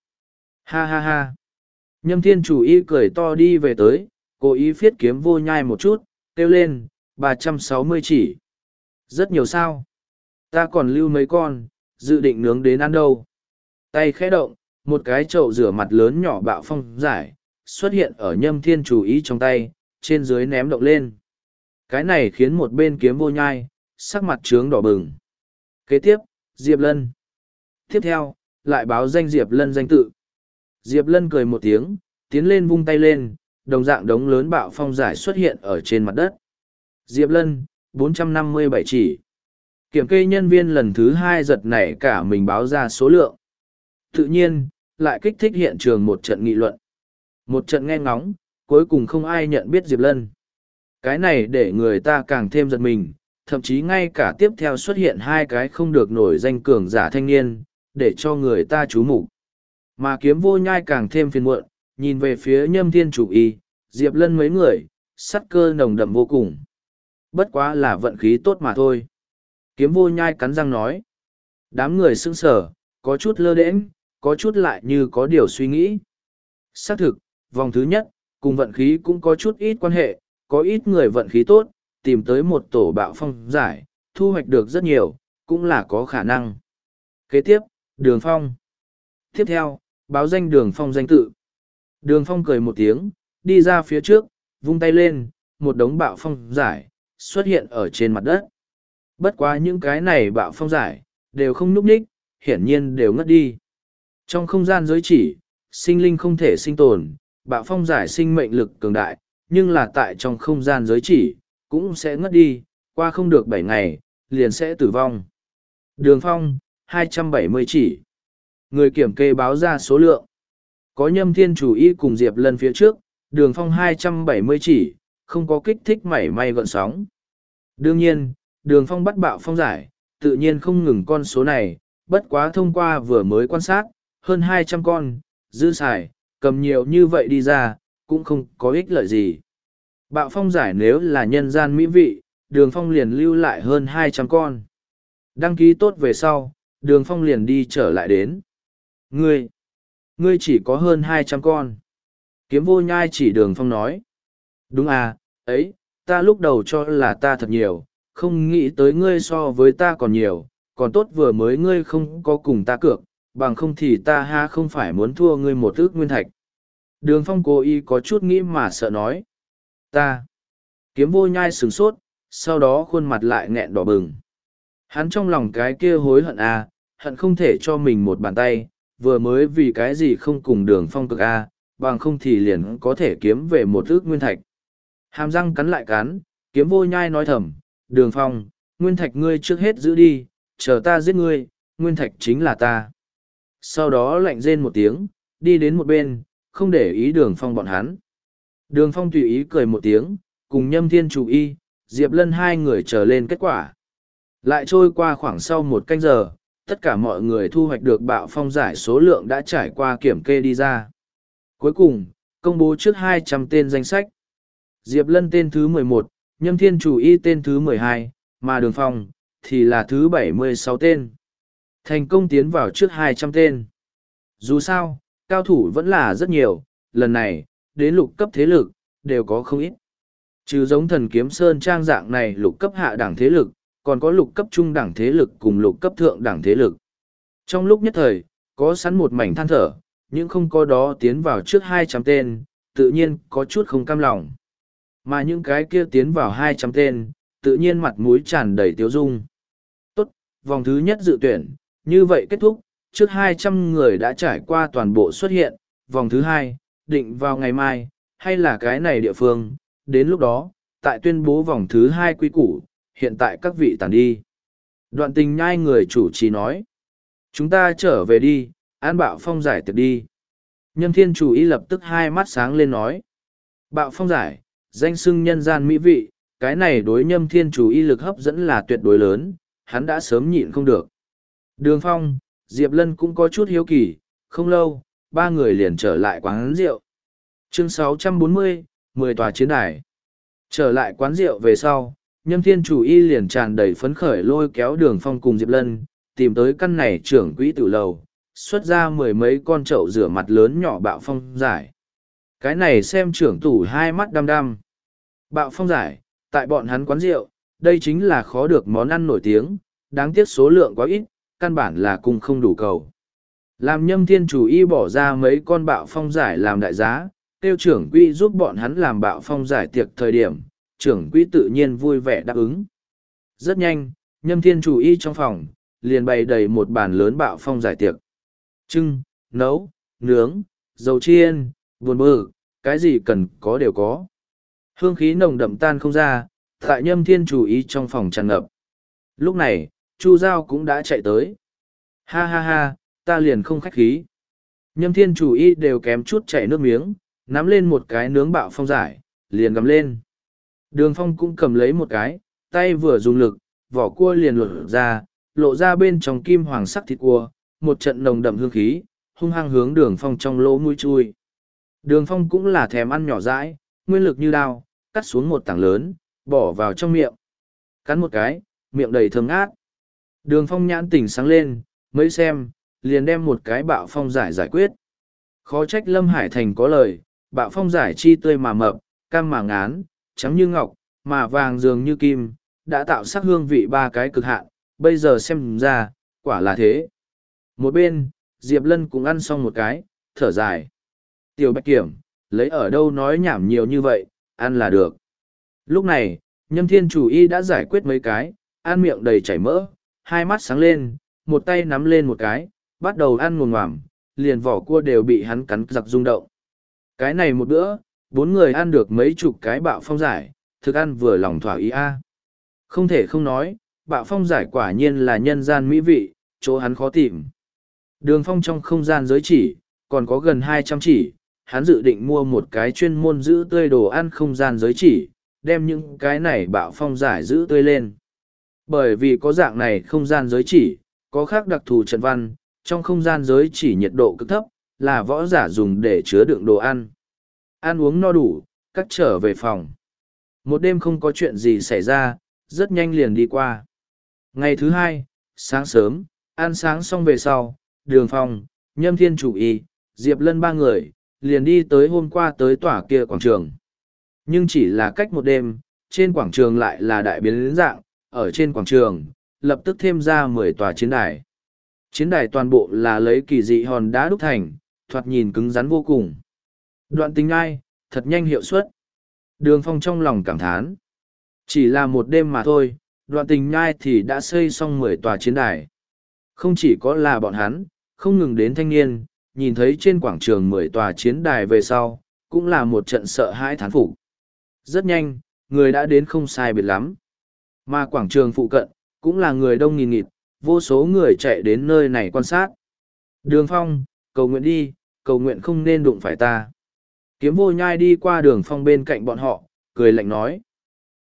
Ha ha ha. Nhâm thiên chủ y cười to đi về tới, cố ý phiết kiếm vô nhai một chút, kêu lên, ba trăm sáu mươi chỉ. Rất nhiều sao. Ta còn lưu mấy con, dự định nướng đến ăn đâu. Tay khẽ động, một cái chậu rửa mặt lớn nhỏ bạo phong giải, xuất hiện ở nhâm thiên chủ ý trong tay, trên dưới ném động lên. Cái này khiến một bên kiếm vô nhai, sắc mặt trướng đỏ bừng. Kế tiếp, Diệp Lân. Tiếp theo, lại báo danh Diệp Lân danh tự. Diệp Lân cười một tiếng, tiến lên vung tay lên, đồng dạng đống lớn bạo phong giải xuất hiện ở trên mặt đất. Diệp Lân, 457 chỉ. Kiểm kê nhân viên lần thứ hai giật nảy cả mình báo ra số lượng. Tự nhiên, lại kích thích hiện trường một trận nghị luận. Một trận nghe ngóng, cuối cùng không ai nhận biết Diệp Lân. Cái này để người ta càng thêm giật mình, thậm chí ngay cả tiếp theo xuất hiện hai cái không được nổi danh cường giả thanh niên, để cho người ta chú mục mà kiếm vô nhai càng thêm phiền muộn, nhìn về phía nhâm thiên chủ y, Diệp Lân mấy người, sắt cơ nồng đậm vô cùng. Bất quá là vận khí tốt mà thôi. Kiếm vô nhai cắn răng nói. Đám người sững sở, có chút lơ đễnh, có chút lại như có điều suy nghĩ. Xác thực, vòng thứ nhất, cùng vận khí cũng có chút ít quan hệ, có ít người vận khí tốt, tìm tới một tổ bạo phong giải, thu hoạch được rất nhiều, cũng là có khả năng. Kế tiếp, đường phong. Tiếp theo, báo danh đường phong danh tự. Đường phong cười một tiếng, đi ra phía trước, vung tay lên, một đống bạo phong giải, xuất hiện ở trên mặt đất. Bất quá những cái này bạo phong giải, đều không núp ních, hiển nhiên đều ngất đi. Trong không gian giới chỉ, sinh linh không thể sinh tồn, bạo phong giải sinh mệnh lực cường đại, nhưng là tại trong không gian giới chỉ, cũng sẽ ngất đi, qua không được bảy ngày, liền sẽ tử vong. Đường phong, 270 chỉ. Người kiểm kê báo ra số lượng. Có nhâm thiên chủ y cùng Diệp Lân phía trước, đường phong 270 chỉ, không có kích thích mảy may gọn sóng. Đương nhiên, đường phong bắt bạo phong giải, tự nhiên không ngừng con số này, bất quá thông qua vừa mới quan sát, hơn hai trăm con, dư xài, cầm nhiều như vậy đi ra, cũng không có ích lợi gì. Bạo phong giải nếu là nhân gian mỹ vị, đường phong liền lưu lại hơn hai trăm con. Đăng ký tốt về sau, đường phong liền đi trở lại đến. Ngươi, ngươi chỉ có hơn hai trăm con. Kiếm vô nhai chỉ đường phong nói. Đúng à, ấy, ta lúc đầu cho là ta thật nhiều, không nghĩ tới ngươi so với ta còn nhiều, còn tốt vừa mới ngươi không có cùng ta cược, bằng không thì ta ha không phải muốn thua ngươi một ước nguyên thạch. Đường phong cố ý có chút nghĩ mà sợ nói. Ta. Kiếm vô nhai sửng sốt, sau đó khuôn mặt lại nghẹn đỏ bừng. Hắn trong lòng cái kia hối hận à, hận không thể cho mình một bàn tay, vừa mới vì cái gì không cùng đường phong cực a bằng không thì liền có thể kiếm về một ước nguyên thạch. Hàm răng cắn lại cắn, kiếm vô nhai nói thầm, đường phong, nguyên thạch ngươi trước hết giữ đi, chờ ta giết ngươi, nguyên thạch chính là ta. Sau đó lạnh rên một tiếng, đi đến một bên, không để ý đường phong bọn hắn. Đường phong tùy ý cười một tiếng, cùng nhâm thiên chủ y, Diệp Lân hai người chờ lên kết quả. Lại trôi qua khoảng sau một canh giờ, tất cả mọi người thu hoạch được bạo phong giải số lượng đã trải qua kiểm kê đi ra. Cuối cùng, công bố trước hai trăm tên danh sách. Diệp Lân tên thứ mười một, Nhâm Thiên Chủ Y tên thứ mười hai, mà Đường Phong, thì là thứ bảy mươi sáu tên. Thành công tiến vào trước hai trăm tên. Dù sao, cao thủ vẫn là rất nhiều, lần này, đến lục cấp thế lực, đều có không ít. Trừ giống thần kiếm sơn trang dạng này lục cấp hạ đẳng thế lực, còn có lục cấp trung đẳng thế lực cùng lục cấp thượng đẳng thế lực. Trong lúc nhất thời, có sẵn một mảnh than thở, nhưng không có đó tiến vào trước hai trăm tên, tự nhiên có chút không cam lòng. Mà những cái kia tiến vào hai trăm tên, tự nhiên mặt mũi tràn đầy tiêu dung. Tốt, vòng thứ nhất dự tuyển, như vậy kết thúc, trước hai trăm người đã trải qua toàn bộ xuất hiện, vòng thứ hai, định vào ngày mai, hay là cái này địa phương, đến lúc đó, tại tuyên bố vòng thứ hai quy củ, hiện tại các vị tàn đi. Đoạn tình nhai người chủ trì nói, chúng ta trở về đi, an bạo phong giải tiệc đi. Nhâm thiên chủ ý lập tức hai mắt sáng lên nói, bạo phong giải, danh xưng nhân gian mỹ vị, cái này đối nhâm thiên chủ y lực hấp dẫn là tuyệt đối lớn, hắn đã sớm nhịn không được. Đường phong, Diệp Lân cũng có chút hiếu kỳ, không lâu, ba người liền trở lại quán rượu. Chương 640, 10 tòa chiến đài. Trở lại quán rượu về sau, nhâm thiên chủ y liền tràn đầy phấn khởi lôi kéo đường phong cùng Diệp Lân, tìm tới căn này trưởng quỹ tử lầu, xuất ra mười mấy con chậu rửa mặt lớn nhỏ bạo phong giải. Cái này xem trưởng tủ hai mắt đăm đăm. Bạo phong giải, tại bọn hắn quán rượu, đây chính là khó được món ăn nổi tiếng, đáng tiếc số lượng quá ít, căn bản là cung không đủ cầu. Làm nhâm thiên chủ y bỏ ra mấy con bạo phong giải làm đại giá, tiêu trưởng quỹ giúp bọn hắn làm bạo phong giải tiệc thời điểm, trưởng quỹ tự nhiên vui vẻ đáp ứng. Rất nhanh, nhâm thiên chủ y trong phòng, liền bày đầy một bàn lớn bạo phong giải tiệc. Trưng, nấu, nướng, dầu chiên, buồn bự, cái gì cần có đều có. Hương khí nồng đậm tan không ra, tại nhâm thiên chủ ý trong phòng tràn ngập. Lúc này, Chu Giao cũng đã chạy tới. Ha ha ha, ta liền không khách khí. Nhâm thiên chủ ý đều kém chút chạy nước miếng, nắm lên một cái nướng bạo phong giải, liền gắm lên. Đường phong cũng cầm lấy một cái, tay vừa dùng lực, vỏ cua liền lột ra, lộ ra bên trong kim hoàng sắc thịt cua, một trận nồng đậm hương khí, hung hăng hướng đường phong trong lỗ mũi chui. Đường phong cũng là thèm ăn nhỏ dãi, nguyên lực như đao, cắt xuống một tảng lớn, bỏ vào trong miệng. Cắn một cái, miệng đầy thơm ngát. Đường phong nhãn tỉnh sáng lên, mới xem, liền đem một cái bạo phong giải giải quyết. Khó trách Lâm Hải Thành có lời, bạo phong giải chi tươi mà mập, cam mà ngán, trắng như ngọc, mà vàng dường như kim, đã tạo sắc hương vị ba cái cực hạn, bây giờ xem ra, quả là thế. Một bên, Diệp Lân cũng ăn xong một cái, thở dài. Tiểu Bạch Kiểm, lấy ở đâu nói nhảm nhiều như vậy, ăn là được. Lúc này, nhâm thiên chủ y đã giải quyết mấy cái, ăn miệng đầy chảy mỡ, hai mắt sáng lên, một tay nắm lên một cái, bắt đầu ăn ngồm ngoảm, liền vỏ cua đều bị hắn cắn giặc rung động. Cái này một bữa, bốn người ăn được mấy chục cái bạo phong giải, thực ăn vừa lòng thỏa ý a. Không thể không nói, bạo phong giải quả nhiên là nhân gian mỹ vị, chỗ hắn khó tìm. Đường phong trong không gian giới chỉ, còn có gần hai trăm chỉ, hắn dự định mua một cái chuyên môn giữ tươi đồ ăn không gian giới chỉ, đem những cái này bạo phong giải giữ tươi lên. Bởi vì có dạng này không gian giới chỉ, có khác đặc thù trận văn, trong không gian giới chỉ nhiệt độ cực thấp, là võ giả dùng để chứa đựng đồ ăn. Ăn uống no đủ, cắt trở về phòng. Một đêm không có chuyện gì xảy ra, rất nhanh liền đi qua. Ngày thứ hai, sáng sớm, ăn sáng xong về sau, đường phòng, nhâm thiên chủ y, diệp lân ba người, liền đi tới hôm qua tới tỏa kia quảng trường. Nhưng chỉ là cách một đêm, trên quảng trường lại là đại biến dạng, ở trên quảng trường, lập tức thêm ra mười tòa chiến đài. Chiến đài toàn bộ là lấy kỳ dị hòn đá đúc thành, thoạt nhìn cứng rắn vô cùng. Đoạn tình ai, thật nhanh hiệu suất. Đường phong trong lòng cảm thán. Chỉ là một đêm mà thôi, đoạn tình nhai thì đã xây xong mười tòa chiến đài. Không chỉ có là bọn hắn, không ngừng đến thanh niên, nhìn thấy trên quảng trường mười tòa chiến đài về sau, cũng là một trận sợ hãi thán phục. Rất nhanh, người đã đến không sai biệt lắm. Mà quảng trường phụ cận, cũng là người đông nghìn nghịt, vô số người chạy đến nơi này quan sát. Đường phong, cầu nguyện đi, cầu nguyện không nên đụng phải ta. Kiếm vô nhai đi qua đường phong bên cạnh bọn họ, cười lạnh nói.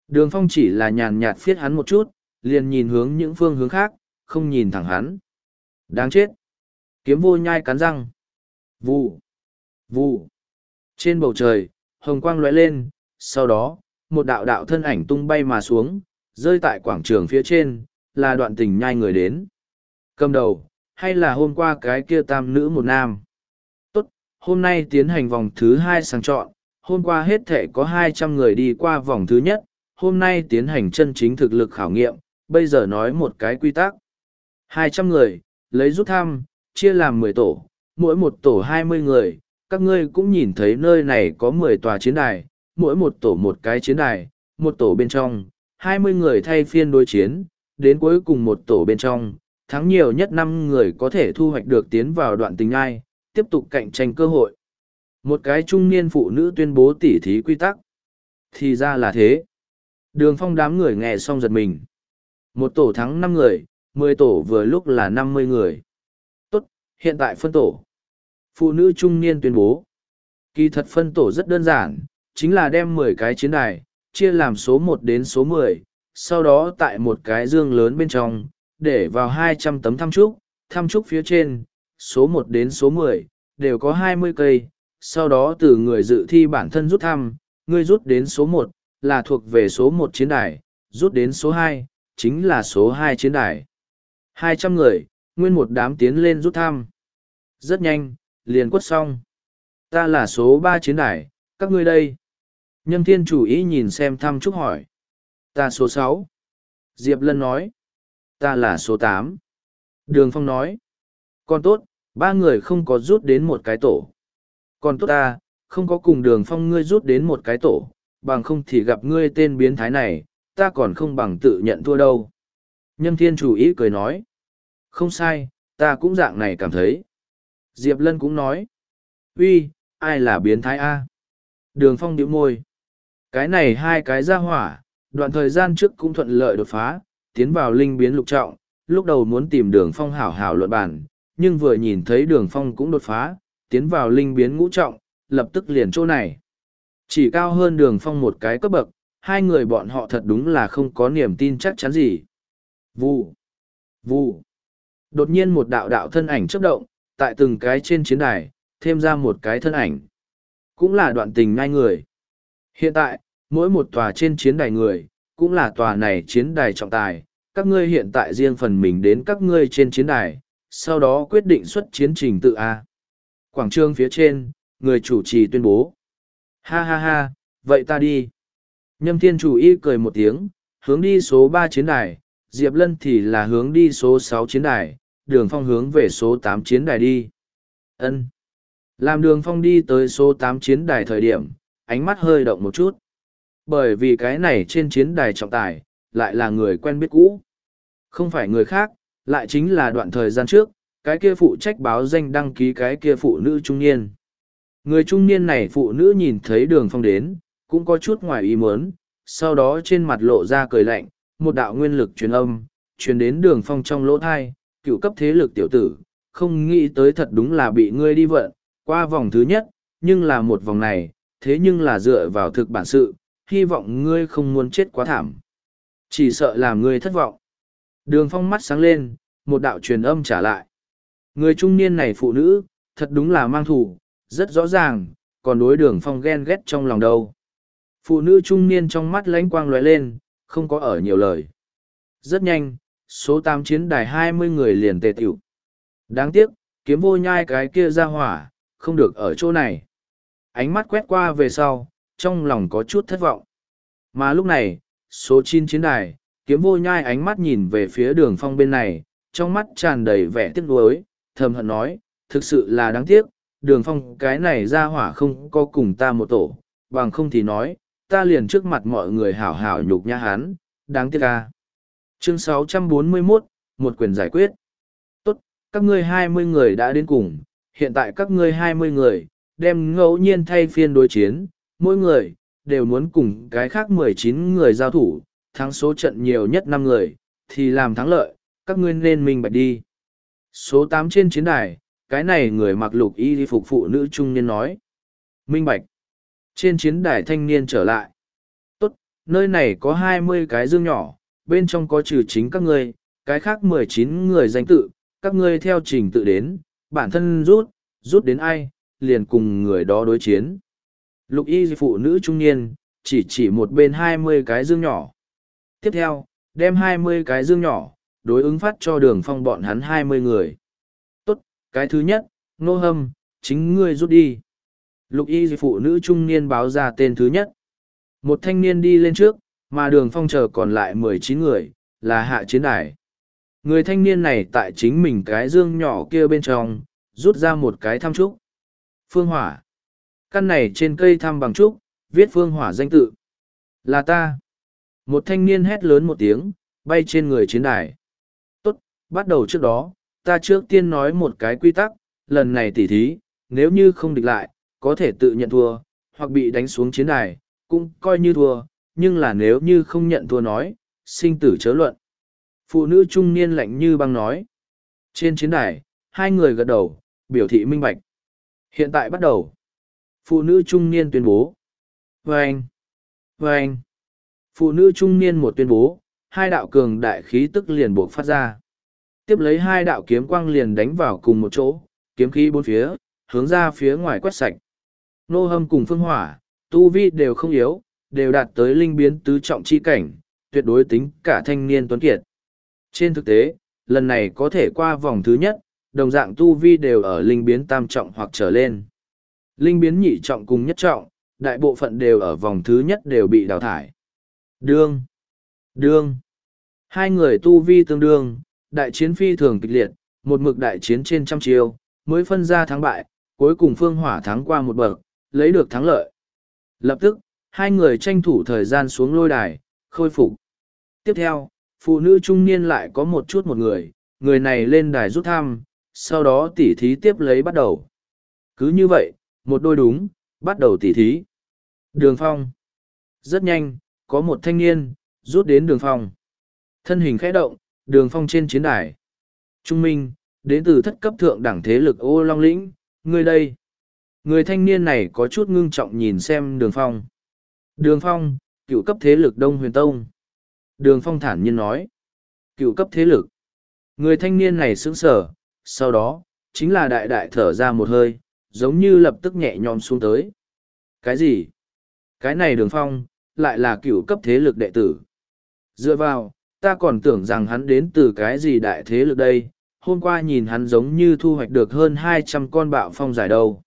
Đường phong chỉ là nhàn nhạt phiết hắn một chút, liền nhìn hướng những phương hướng khác, không nhìn thẳng hắn. Đáng chết. Kiếm vô nhai cắn răng. Vụ. Vụ. Trên bầu trời, hồng quang lóe lên, sau đó, một đạo đạo thân ảnh tung bay mà xuống, rơi tại quảng trường phía trên, là đoạn tình nhai người đến. Cầm đầu, hay là hôm qua cái kia tam nữ một nam. Hôm nay tiến hành vòng thứ hai sang chọn, hôm qua hết thể có hai trăm người đi qua vòng thứ nhất, hôm nay tiến hành chân chính thực lực khảo nghiệm, bây giờ nói một cái quy tắc. hai trăm người, lấy rút thăm, chia làm mười tổ, mỗi một tổ hai mươi người, các ngươi cũng nhìn thấy nơi này có mười tòa chiến đài, mỗi một tổ một cái chiến đài, một tổ bên trong, hai mươi người thay phiên đối chiến, đến cuối cùng một tổ bên trong, thắng nhiều nhất năm người có thể thu hoạch được tiến vào đoạn tình ai, tiếp tục cạnh tranh cơ hội. Một cái trung niên phụ nữ tuyên bố tỉ thí quy tắc. Thì ra là thế. Đường phong đám người nghe xong giật mình. Một tổ thắng năm người, mười tổ vừa lúc là năm mươi người. Tốt, hiện tại phân tổ. Phụ nữ trung niên tuyên bố. Kỳ thật phân tổ rất đơn giản, chính là đem mười cái chiến đài, chia làm số một đến số mười, sau đó tại một cái dương lớn bên trong, để vào hai trăm tấm thăm trúc, thăm trúc phía trên, số một đến số mười đều có hai mươi cây, sau đó từ người dự thi bản thân rút thăm, người rút đến số một là thuộc về số một chiến đài, rút đến số hai chính là số hai chiến đài. hai trăm người, nguyên một đám tiến lên rút thăm. Rất nhanh, liền quất xong. Ta là số ba chiến đài, các ngươi đây. Nhâm thiên chủ ý nhìn xem thăm chúc hỏi. Ta số sáu. Diệp Lân nói. Ta là số tám. Đường Phong nói. con tốt, ba người không có rút đến một cái tổ. Còn tốt ta, không có cùng đường Phong ngươi rút đến một cái tổ, bằng không thì gặp ngươi tên biến thái này, ta còn không bằng tự nhận thua đâu. Nhâm thiên chủ ý cười nói. Không sai, ta cũng dạng này cảm thấy. Diệp Lân cũng nói. uy, ai là biến thái A? Đường Phong điệu môi. Cái này hai cái ra hỏa, đoạn thời gian trước cũng thuận lợi đột phá, tiến vào linh biến lục trọng, lúc đầu muốn tìm đường Phong hảo hảo luận bản, nhưng vừa nhìn thấy đường Phong cũng đột phá, tiến vào linh biến ngũ trọng, lập tức liền chỗ này. Chỉ cao hơn đường Phong một cái cấp bậc, hai người bọn họ thật đúng là không có niềm tin chắc chắn gì. Vụ, vụ. Đột nhiên một đạo đạo thân ảnh chấp động, tại từng cái trên chiến đài, thêm ra một cái thân ảnh. Cũng là đoạn tình ngay người. Hiện tại, mỗi một tòa trên chiến đài người, cũng là tòa này chiến đài trọng tài. Các ngươi hiện tại riêng phần mình đến các ngươi trên chiến đài, sau đó quyết định xuất chiến trình tự A. Quảng trường phía trên, người chủ trì tuyên bố. Ha ha ha, vậy ta đi. Nhâm thiên chủ y cười một tiếng, hướng đi số ba chiến đài, Diệp Lân thì là hướng đi số sáu chiến đài, đường phong hướng về số tám chiến đài đi. ân Làm đường phong đi tới số tám chiến đài thời điểm, ánh mắt hơi động một chút. Bởi vì cái này trên chiến đài trọng tài, lại là người quen biết cũ. Không phải người khác, lại chính là đoạn thời gian trước, cái kia phụ trách báo danh đăng ký cái kia phụ nữ trung niên. Người trung niên này phụ nữ nhìn thấy đường phong đến, cũng có chút ngoài ý muốn, sau đó trên mặt lộ ra cười lạnh, một đạo nguyên lực truyền âm, truyền đến đường phong trong lỗ thai, cựu cấp thế lực tiểu tử, không nghĩ tới thật đúng là bị ngươi đi vận, qua vòng thứ nhất, nhưng là một vòng này, thế nhưng là dựa vào thực bản sự, hy vọng ngươi không muốn chết quá thảm. Chỉ sợ làm ngươi thất vọng. Đường phong mắt sáng lên, một đạo truyền âm trả lại. Người trung niên này phụ nữ, thật đúng là mang thủ, rất rõ ràng, còn đối đường phong ghen ghét trong lòng đâu. Phụ nữ trung niên trong mắt lánh quang lóe lên, không có ở nhiều lời. Rất nhanh, số tám chiến đài hai mươi người liền tề tiểu. Đáng tiếc, kiếm vô nhai cái kia ra hỏa, không được ở chỗ này. Ánh mắt quét qua về sau, trong lòng có chút thất vọng. Mà lúc này, số chín chiến đài, kiếm vô nhai ánh mắt nhìn về phía đường phong bên này, trong mắt tràn đầy vẻ tiếc nuối, thầm hận nói, thực sự là đáng tiếc, đường phong cái này ra hỏa không có cùng ta một tổ, bằng không thì nói, ta liền trước mặt mọi người hảo hảo nhục nhã hắn, đáng tiếc ca. Chương 641, một quyền giải quyết. Tốt, các ngươi hai mươi người đã đến cùng, hiện tại các ngươi hai mươi người, đem ngẫu nhiên thay phiên đối chiến, mỗi người, đều muốn cùng cái khác mười chín người giao thủ, thắng số trận nhiều nhất năm người, thì làm thắng lợi, các ngươi nên minh bạch đi. Số tám trên chiến đài, cái này người mặc lục y phục phụ nữ trung niên nói. Minh bạch. Trên chiến đài thanh niên trở lại. Tốt, nơi này có hai mươi cái dương nhỏ, bên trong có trừ chính các ngươi, cái khác mười chín người danh tự, các ngươi theo trình tự đến, bản thân rút, rút đến ai, liền cùng người đó đối chiến. Lục y phụ nữ trung niên, chỉ chỉ một bên hai mươi cái dương nhỏ. Tiếp theo, đem hai mươi cái dương nhỏ, đối ứng phát cho đường phong bọn hắn hai mươi người. Tốt, cái thứ nhất, nô hâm, chính ngươi rút đi. Lục y phụ nữ trung niên báo ra tên thứ nhất. Một thanh niên đi lên trước, mà đường phong chờ còn lại mười chín người, là hạ chiến đài. Người thanh niên này tại chính mình cái dương nhỏ kia bên trong, rút ra một cái thăm trúc. Phương hỏa. Căn này trên cây thăm bằng trúc, viết phương hỏa danh tự. Là ta. Một thanh niên hét lớn một tiếng, bay trên người chiến đài. Tốt, bắt đầu trước đó, ta trước tiên nói một cái quy tắc, lần này tỉ thí, nếu như không địch lại, có thể tự nhận thua, hoặc bị đánh xuống chiến đài, cũng coi như thua, nhưng là nếu như không nhận thua nói, sinh tử chớ luận. Phụ nữ trung niên lạnh như băng nói. Trên chiến đài, hai người gật đầu, biểu thị minh bạch. Hiện tại bắt đầu. Phụ nữ trung niên tuyên bố. Vâng! Vâng! Phụ nữ trung niên một tuyên bố, hai đạo cường đại khí tức liền buộc phát ra. Tiếp lấy hai đạo kiếm quang liền đánh vào cùng một chỗ, kiếm khí bốn phía, hướng ra phía ngoài quét sạch. Nô hâm cùng phương hỏa, tu vi đều không yếu, đều đạt tới linh biến tứ trọng chi cảnh, tuyệt đối tính cả thanh niên tuấn kiệt. Trên thực tế, lần này có thể qua vòng thứ nhất, đồng dạng tu vi đều ở linh biến tam trọng hoặc trở lên. Linh biến nhị trọng cùng nhất trọng, đại bộ phận đều ở vòng thứ nhất đều bị đào thải. Đương. Đương. Hai người tu vi tương đương, đại chiến phi thường kịch liệt, một mực đại chiến trên trăm chiêu, mới phân ra thắng bại, cuối cùng phương hỏa thắng qua một bậc, lấy được thắng lợi. Lập tức, hai người tranh thủ thời gian xuống lôi đài, khôi phục. Tiếp theo, phụ nữ trung niên lại có một chút một người, người này lên đài rút thăm, sau đó tỉ thí tiếp lấy bắt đầu. Cứ như vậy, một đôi đúng, bắt đầu tỉ thí. Đường phong. Rất nhanh, có một thanh niên, rút đến đường phong. Thân hình khẽ động, đường phong trên chiến đài. Trung Minh, đến từ thất cấp thượng đẳng thế lực ô long lĩnh, người đây. Người thanh niên này có chút ngưng trọng nhìn xem đường phong. Đường phong, cựu cấp thế lực Đông Huyền Tông. Đường phong thản nhiên nói. Cựu cấp thế lực. Người thanh niên này sững sờ, sau đó, chính là đại đại thở ra một hơi, giống như lập tức nhẹ nhõm xuống tới. Cái gì? Cái này đường phong, lại là cựu cấp thế lực đệ tử. Dựa vào, ta còn tưởng rằng hắn đến từ cái gì đại thế lực đây, hôm qua nhìn hắn giống như thu hoạch được hơn hai trăm con bạo phong giải đâu.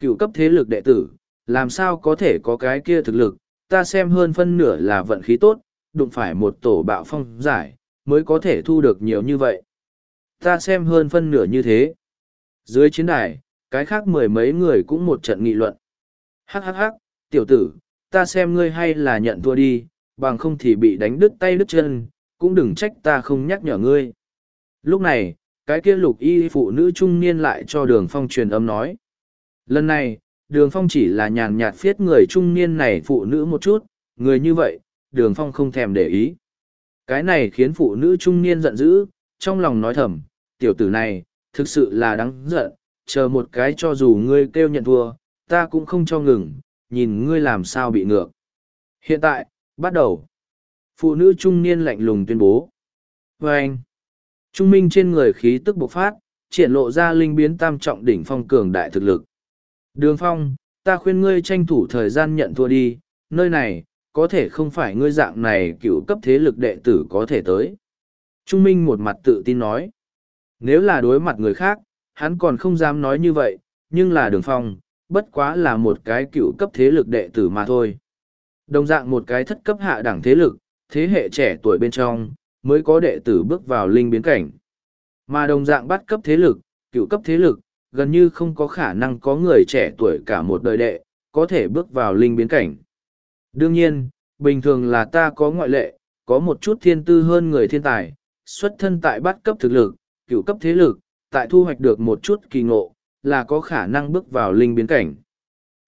Cựu cấp thế lực đệ tử, làm sao có thể có cái kia thực lực, ta xem hơn phân nửa là vận khí tốt, đụng phải một tổ bạo phong giải, mới có thể thu được nhiều như vậy. Ta xem hơn phân nửa như thế. Dưới chiến đài, cái khác mười mấy người cũng một trận nghị luận. Hắc hắc hắc, tiểu tử, ta xem ngươi hay là nhận thua đi, bằng không thì bị đánh đứt tay đứt chân, cũng đừng trách ta không nhắc nhở ngươi. Lúc này, cái kia lục y phụ nữ trung niên lại cho đường phong truyền âm nói. Lần này, đường phong chỉ là nhàn nhạt phiết người trung niên này phụ nữ một chút, người như vậy, đường phong không thèm để ý. Cái này khiến phụ nữ trung niên giận dữ, trong lòng nói thầm, tiểu tử này, thực sự là đáng giận, chờ một cái cho dù ngươi kêu nhận thua, ta cũng không cho ngừng, nhìn ngươi làm sao bị ngược. Hiện tại, bắt đầu. Phụ nữ trung niên lạnh lùng tuyên bố. Và anh, trung minh trên người khí tức bộc phát, triển lộ ra linh biến tam trọng đỉnh phong cường đại thực lực. Đường phong, ta khuyên ngươi tranh thủ thời gian nhận thua đi, nơi này, có thể không phải ngươi dạng này cựu cấp thế lực đệ tử có thể tới. Trung Minh một mặt tự tin nói. Nếu là đối mặt người khác, hắn còn không dám nói như vậy, nhưng là đường phong, bất quá là một cái cựu cấp thế lực đệ tử mà thôi. Đồng dạng một cái thất cấp hạ đẳng thế lực, thế hệ trẻ tuổi bên trong, mới có đệ tử bước vào linh biến cảnh. Mà đồng dạng bắt cấp thế lực, cựu cấp thế lực, gần như không có khả năng có người trẻ tuổi cả một đời đệ, có thể bước vào linh biến cảnh. Đương nhiên, bình thường là ta có ngoại lệ, có một chút thiên tư hơn người thiên tài, xuất thân tại bắt cấp thực lực, cựu cấp thế lực, tại thu hoạch được một chút kỳ ngộ, là có khả năng bước vào linh biến cảnh.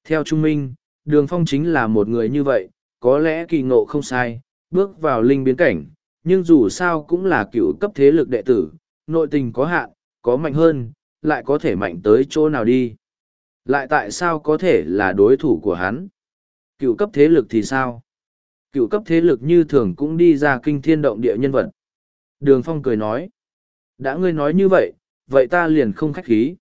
Theo Trung Minh, Đường Phong chính là một người như vậy, có lẽ kỳ ngộ không sai, bước vào linh biến cảnh, nhưng dù sao cũng là cựu cấp thế lực đệ tử, nội tình có hạn, có mạnh hơn, lại có thể mạnh tới chỗ nào đi. Lại tại sao có thể là đối thủ của hắn? Cựu cấp thế lực thì sao? Cựu cấp thế lực như thường cũng đi ra kinh thiên động địa nhân vật. Đường Phong cười nói. Đã ngươi nói như vậy, vậy ta liền không khách khí.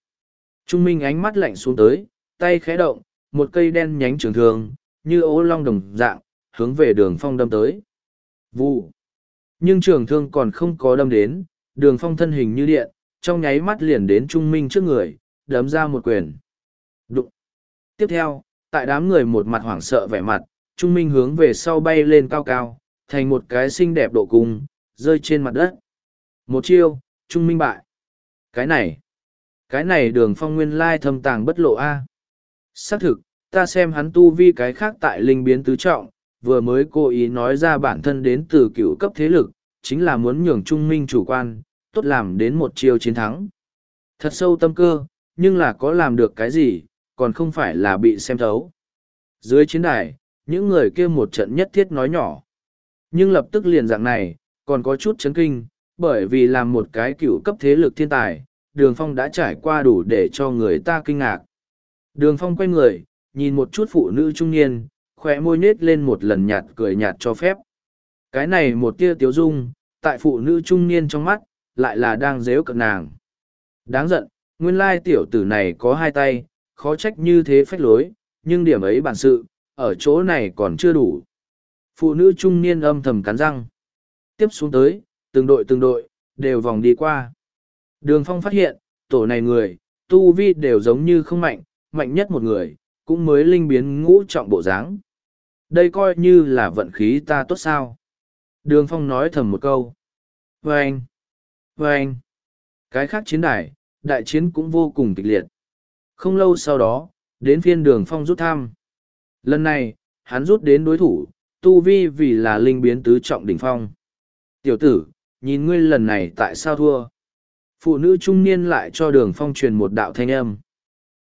Trung Minh ánh mắt lạnh xuống tới, tay khẽ động, một cây đen nhánh trường thường, như ố long đồng dạng, hướng về đường phong đâm tới. Vụ. Nhưng trường thương còn không có đâm đến, đường phong thân hình như điện, trong nháy mắt liền đến Trung Minh trước người, đấm ra một quyền. Đụng. Tiếp theo, tại đám người một mặt hoảng sợ vẻ mặt, Trung Minh hướng về sau bay lên cao cao, thành một cái xinh đẹp độ cung, rơi trên mặt đất. Một chiêu, Trung Minh bại. Cái này, cái này đường phong nguyên lai thâm tàng bất lộ A. Xác thực, ta xem hắn tu vi cái khác tại linh biến tứ trọng, vừa mới cố ý nói ra bản thân đến từ cựu cấp thế lực, chính là muốn nhường Trung Minh chủ quan, tốt làm đến một chiêu chiến thắng. Thật sâu tâm cơ, nhưng là có làm được cái gì, còn không phải là bị xem thấu. Dưới chiến đài, những người kia một trận nhất thiết nói nhỏ. Nhưng lập tức liền dạng này, còn có chút chấn kinh, bởi vì làm một cái cựu cấp thế lực thiên tài, đường phong đã trải qua đủ để cho người ta kinh ngạc. Đường phong quay người, nhìn một chút phụ nữ trung niên, khỏe môi nết lên một lần nhạt cười nhạt cho phép. Cái này một tia tiếu dung, tại phụ nữ trung niên trong mắt, lại là đang dếu cận nàng. Đáng giận, nguyên lai tiểu tử này có hai tay, khó trách như thế phách lối, nhưng điểm ấy bản sự, ở chỗ này còn chưa đủ. Phụ nữ trung niên âm thầm cắn răng. Tiếp xuống tới, từng đội từng đội, đều vòng đi qua. Đường phong phát hiện, tổ này người, tu vi đều giống như không mạnh, mạnh nhất một người, cũng mới linh biến ngũ trọng bộ dáng. Đây coi như là vận khí ta tốt sao. Đường Phong nói thầm một câu. Vâng! Vâng! Cái khác chiến đài, đại chiến cũng vô cùng kịch liệt. Không lâu sau đó, đến phiên đường Phong rút thăm. Lần này, hắn rút đến đối thủ, tu vi vì là linh biến tứ trọng đỉnh phong. Tiểu tử, nhìn ngươi lần này tại sao thua? Phụ nữ trung niên lại cho đường phong truyền một đạo thanh âm.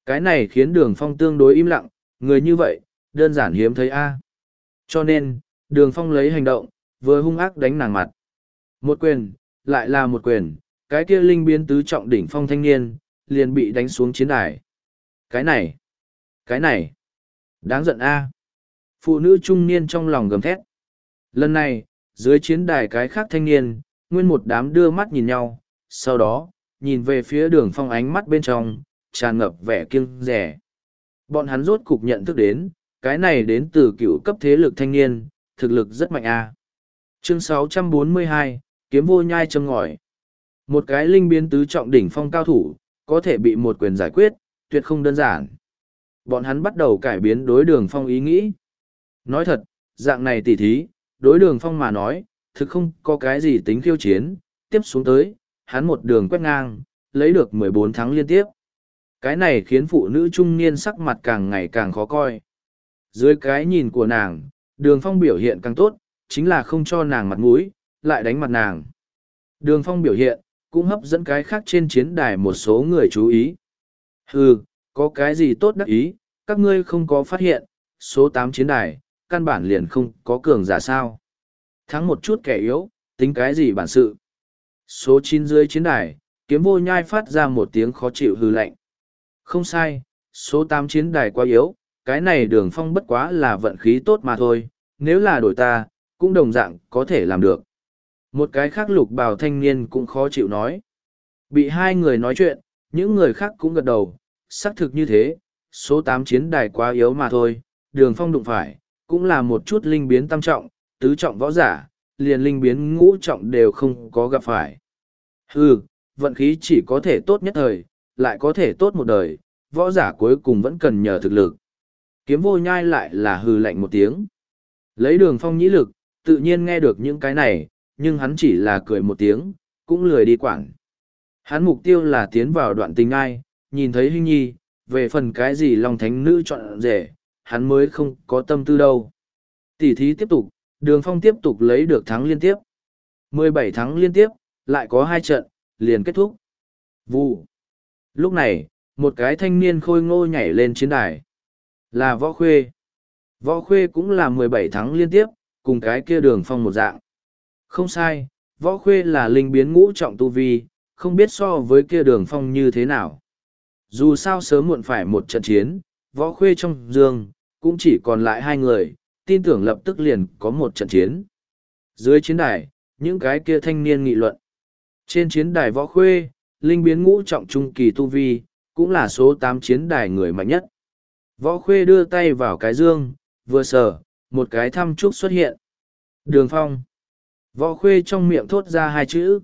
Cái này khiến đường phong tương đối im lặng, người như vậy, đơn giản hiếm thấy a. Cho nên, đường phong lấy hành động, vừa hung ác đánh nàng mặt. Một quyền, lại là một quyền, cái kia linh biến tứ trọng đỉnh phong thanh niên, liền bị đánh xuống chiến đài. Cái này, cái này, đáng giận a. Phụ nữ trung niên trong lòng gầm thét. Lần này, dưới chiến đài cái khác thanh niên, nguyên một đám đưa mắt nhìn nhau, sau đó, nhìn về phía đường phong ánh mắt bên trong, tràn ngập vẻ kiêng rẻ. Bọn hắn rốt cục nhận thức đến, cái này đến từ cựu cấp thế lực thanh niên, thực lực rất mạnh a. Chương 642, kiếm vô nhai châm ngòi. Một cái linh biến tứ trọng đỉnh phong cao thủ, có thể bị một quyền giải quyết, tuyệt không đơn giản. Bọn hắn bắt đầu cải biến đối đường phong ý nghĩ. Nói thật, dạng này tỉ thí, đối đường phong mà nói, thực không có cái gì tính khiêu chiến, tiếp xuống tới, hắn một đường quét ngang, lấy được mười bốn tháng liên tiếp. Cái này khiến phụ nữ trung niên sắc mặt càng ngày càng khó coi. Dưới cái nhìn của nàng, đường phong biểu hiện càng tốt, chính là không cho nàng mặt mũi, lại đánh mặt nàng. Đường phong biểu hiện, cũng hấp dẫn cái khác trên chiến đài một số người chú ý. Ừ, có cái gì tốt đắc ý, các ngươi không có phát hiện, số tám chiến đài, căn bản liền không có cường giả sao. Thắng một chút kẻ yếu, tính cái gì bản sự. Số chín dưới chiến đài, kiếm vô nhai phát ra một tiếng khó chịu hư lạnh. Không sai, số tám chiến đài quá yếu, cái này đường phong bất quá là vận khí tốt mà thôi, nếu là đổi ta, cũng đồng dạng có thể làm được. Một cái khác lục bào thanh niên cũng khó chịu nói. Bị hai người nói chuyện, những người khác cũng gật đầu, xác thực như thế, số tám chiến đài quá yếu mà thôi, đường phong đụng phải, cũng là một chút linh biến tam trọng, tứ trọng võ giả, liền linh biến ngũ trọng đều không có gặp phải. Hừ, vận khí chỉ có thể tốt nhất thời, lại có thể tốt một đời, võ giả cuối cùng vẫn cần nhờ thực lực. Kiếm vô nhai lại là hừ lạnh một tiếng. Lấy đường phong nhĩ lực, tự nhiên nghe được những cái này, nhưng hắn chỉ là cười một tiếng, cũng lười đi quảng. Hắn mục tiêu là tiến vào đoạn tình ai, nhìn thấy Hinh Nhi, về phần cái gì Long Thánh Nữ chọn rể, hắn mới không có tâm tư đâu. Tỷ thí tiếp tục, đường phong tiếp tục lấy được thắng liên tiếp. 17 thắng liên tiếp, lại có hai trận, liền kết thúc. Vụ. Lúc này, một cái thanh niên khôi ngô nhảy lên chiến đài. Là Võ Khuê. Võ Khuê cũng là 17 thắng liên tiếp, cùng cái kia đường phong một dạng. Không sai, Võ Khuê là linh biến ngũ trọng tu vi, không biết so với kia đường phong như thế nào. Dù sao sớm muộn phải một trận chiến, Võ Khuê trong dương, cũng chỉ còn lại hai người, tin tưởng lập tức liền có một trận chiến. Dưới chiến đài, những cái kia thanh niên nghị luận. Trên chiến đài võ khuê, linh biến ngũ trọng trung kỳ tu vi, cũng là số tám chiến đài người mạnh nhất. Võ khuê đưa tay vào cái dương, vừa sờ, một cái thăm trúc xuất hiện. Đường phong. Võ khuê trong miệng thốt ra hai chữ.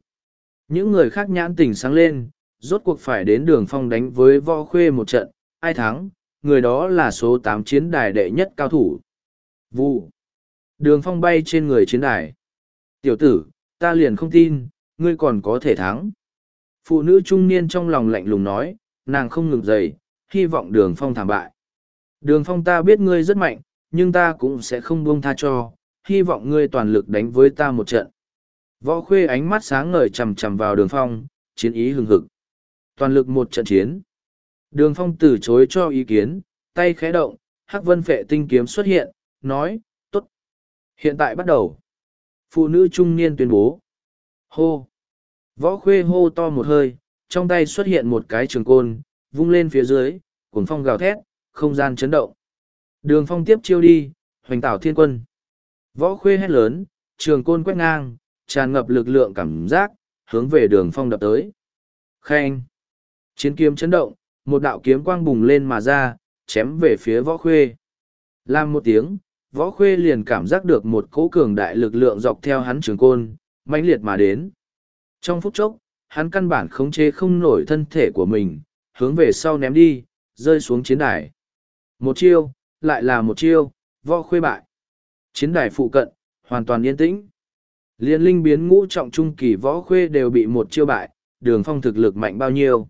Những người khác nhãn tỉnh sáng lên, rốt cuộc phải đến đường phong đánh với võ khuê một trận, ai thắng, người đó là số tám chiến đài đệ nhất cao thủ. Vụ. Đường phong bay trên người chiến đài. Tiểu tử, ta liền không tin, ngươi còn có thể thắng. Phụ nữ trung niên trong lòng lạnh lùng nói, nàng không ngừng dày, hy vọng đường phong thảm bại. Đường phong ta biết ngươi rất mạnh, nhưng ta cũng sẽ không buông tha cho, hy vọng ngươi toàn lực đánh với ta một trận. Võ khuê ánh mắt sáng ngời chầm chầm vào đường phong, chiến ý hừng hực. Toàn lực một trận chiến. Đường phong từ chối cho ý kiến, tay khẽ động, hắc vân phệ tinh kiếm xuất hiện, nói, tốt. Hiện tại bắt đầu. Phụ nữ trung niên tuyên bố. Hô. Võ khuê hô to một hơi, trong tay xuất hiện một cái trường côn, vung lên phía dưới, cuồng phong gào thét, không gian chấn động. Đường phong tiếp chiêu đi, hoành tảo thiên quân. Võ khuê hét lớn, trường côn quét ngang, tràn ngập lực lượng cảm giác, hướng về đường phong đập tới. Khen. Chiến kiếm chấn động, một đạo kiếm quang bùng lên mà ra, chém về phía võ khuê. Làm một tiếng, võ khuê liền cảm giác được một cỗ cường đại lực lượng dọc theo hắn trường côn, mãnh liệt mà đến. Trong phút chốc, hắn căn bản khống chế không nổi thân thể của mình, hướng về sau ném đi, rơi xuống chiến đài. Một chiêu, lại là một chiêu, võ khuê bại. Chiến đài phụ cận, hoàn toàn yên tĩnh. Liên linh biến ngũ trọng trung kỳ võ khuê đều bị một chiêu bại, đường phong thực lực mạnh bao nhiêu.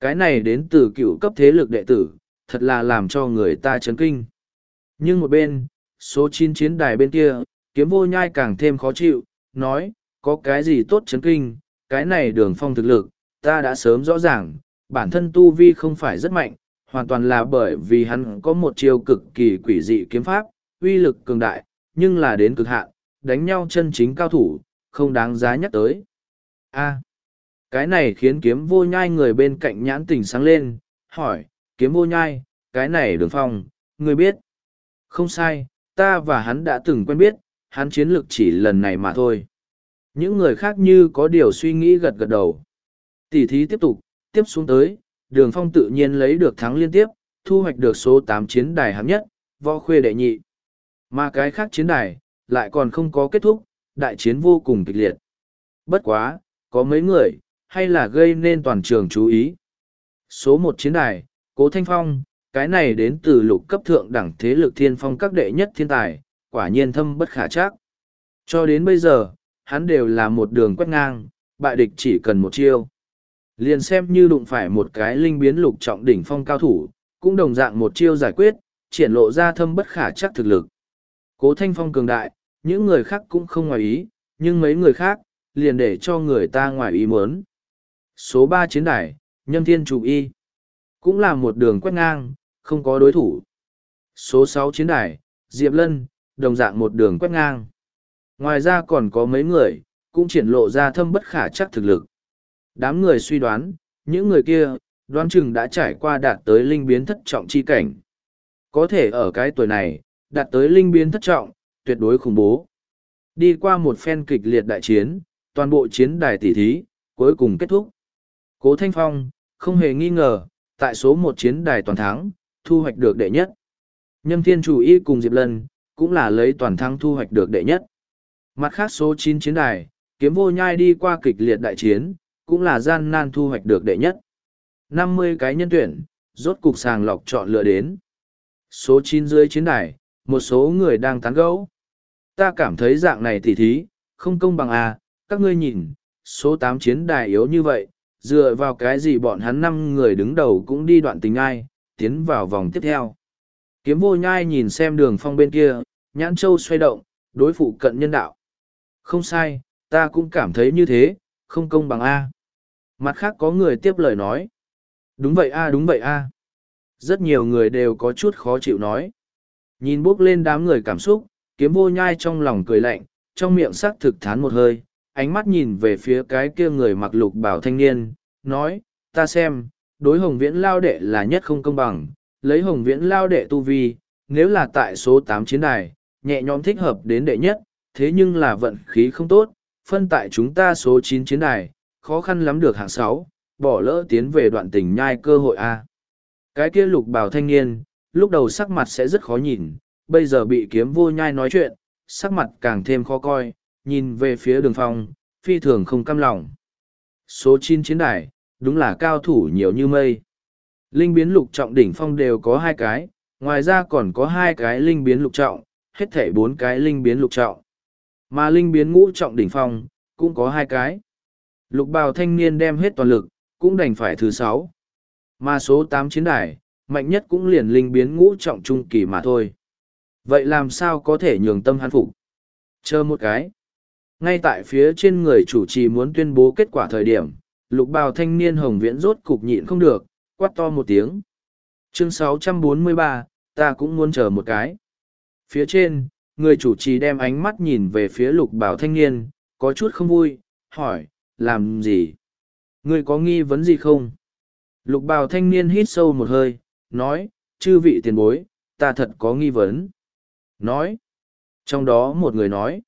Cái này đến từ cựu cấp thế lực đệ tử, thật là làm cho người ta chấn kinh. Nhưng một bên, số chín chiến đài bên kia, kiếm vô nhai càng thêm khó chịu, nói, có cái gì tốt chấn kinh, cái này đường phong thực lực, ta đã sớm rõ ràng, bản thân tu vi không phải rất mạnh, hoàn toàn là bởi vì hắn có một chiêu cực kỳ quỷ dị kiếm pháp, uy lực cường đại, nhưng là đến cực hạn, đánh nhau chân chính cao thủ, không đáng giá nhắc tới. A. cái này khiến kiếm vô nhai người bên cạnh nhãn tình sáng lên, hỏi, kiếm vô nhai, cái này đường phong, người biết. Không sai, ta và hắn đã từng quen biết, hắn chiến lược chỉ lần này mà thôi. Những người khác như có điều suy nghĩ gật gật đầu. Tỷ thí tiếp tục, tiếp xuống tới, đường phong tự nhiên lấy được thắng liên tiếp, thu hoạch được số tám chiến đài hạng nhất, võ khuê đệ nhị. Mà cái khác chiến đài, lại còn không có kết thúc, đại chiến vô cùng kịch liệt. Bất quá, có mấy người, hay là gây nên toàn trường chú ý. Số một chiến đài, Cố Thanh Phong, cái này đến từ lục cấp thượng đẳng thế lực thiên phong các đệ nhất thiên tài, quả nhiên thâm bất khả chắc. Cho đến bây giờ, hắn đều là một đường quét ngang, bại địch chỉ cần một chiêu. Liền xem như đụng phải một cái linh biến lục trọng đỉnh phong cao thủ, cũng đồng dạng một chiêu giải quyết, triển lộ ra thâm bất khả chắc thực lực. Cố thanh phong cường đại, những người khác cũng không ngoài ý, nhưng mấy người khác, liền để cho người ta ngoài ý muốn. Số ba chiến đài, Nhâm Thiên Chủ Y, cũng là một đường quét ngang, không có đối thủ. Số sáu chiến đài, Diệp Lân, đồng dạng một đường quét ngang. Ngoài ra còn có mấy người, cũng triển lộ ra thâm bất khả chắc thực lực. Đám người suy đoán, những người kia, đoán chừng đã trải qua đạt tới linh biến thất trọng chi cảnh. Có thể ở cái tuổi này, đạt tới linh biến thất trọng, tuyệt đối khủng bố. Đi qua một phen kịch liệt đại chiến, toàn bộ chiến đài tỷ thí, cuối cùng kết thúc. Cố Thanh Phong, không hề nghi ngờ, tại số một chiến đài toàn thắng, thu hoạch được đệ nhất. Nhâm Thiên Chủ Y cùng Diệp Lân, cũng là lấy toàn thắng thu hoạch được đệ nhất. Mặt khác số chín chiến đài, kiếm vô nhai đi qua kịch liệt đại chiến, cũng là gian nan thu hoạch được đệ nhất. năm mươi cái nhân tuyển, rốt cục sàng lọc chọn lựa đến. Số chín dưới chiến đài, một số người đang tán gẫu. Ta cảm thấy dạng này tỉ thí, không công bằng à, các ngươi nhìn, số tám chiến đài yếu như vậy, dựa vào cái gì bọn hắn năm người đứng đầu cũng đi đoạn tình ai, tiến vào vòng tiếp theo. Kiếm vô nhai nhìn xem đường phong bên kia, nhãn châu xoay động, đối phụ cận nhân đạo. Không sai, ta cũng cảm thấy như thế, không công bằng A. Mặt khác có người tiếp lời nói. Đúng vậy A đúng vậy A. Rất nhiều người đều có chút khó chịu nói. Nhìn bước lên đám người cảm xúc, kiếm vô nhai trong lòng cười lạnh, trong miệng sắc thực thán một hơi, ánh mắt nhìn về phía cái kia người mặc lục bảo thanh niên, nói, ta xem, đối hồng viễn lao đệ là nhất không công bằng, lấy hồng viễn lao đệ tu vi, nếu là tại số tám chiến đài, nhẹ nhõm thích hợp đến đệ nhất, thế nhưng là vận khí không tốt, phân tại chúng ta số chín chiến đài, khó khăn lắm được hạng sáu, bỏ lỡ tiến về đoạn tình nhai cơ hội A. Cái kia lục bảo thanh niên, lúc đầu sắc mặt sẽ rất khó nhìn, bây giờ bị kiếm vô nhai nói chuyện, sắc mặt càng thêm khó coi, nhìn về phía đường phong, phi thường không căm lòng. Số chín chiến đài, đúng là cao thủ nhiều như mây. Linh biến lục trọng đỉnh phong đều có hai cái, ngoài ra còn có hai cái linh biến lục trọng, hết thể bốn cái linh biến lục trọng. Mà linh biến ngũ trọng đỉnh phong, cũng có hai cái. Lục bào thanh niên đem hết toàn lực, cũng đành phải thứ sáu. Mà số tám chiến đài, mạnh nhất cũng liền linh biến ngũ trọng trung kỳ mà thôi. Vậy làm sao có thể nhường tâm hắn phục? Chờ một cái. Ngay tại phía trên người chủ trì muốn tuyên bố kết quả thời điểm, lục bào thanh niên hồng viễn rốt cục nhịn không được, quát to một tiếng. Chương 643, ta cũng muốn chờ một cái. Phía trên, người chủ trì đem ánh mắt nhìn về phía lục bảo thanh niên, có chút không vui, hỏi, làm gì? Ngươi có nghi vấn gì không? Lục bào thanh niên hít sâu một hơi, nói, chư vị tiền bối, ta thật có nghi vấn. Nói. Trong đó một người nói,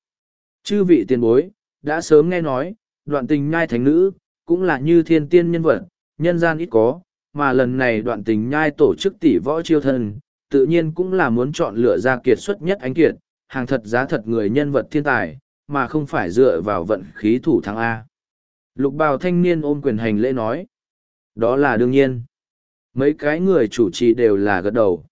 chư vị tiền bối, đã sớm nghe nói, đoạn tình nhai thánh nữ, cũng là như thiên tiên nhân vật, nhân gian ít có, mà lần này đoạn tình nhai tổ chức tỷ võ chiêu thân, tự nhiên cũng là muốn chọn lựa ra kiệt xuất nhất ánh kiệt, hàng thật giá thật người nhân vật thiên tài, mà không phải dựa vào vận khí thủ thắng A. Lục bào thanh niên ôm quyền hành lễ nói. Đó là đương nhiên. Mấy cái người chủ trì đều là gật đầu.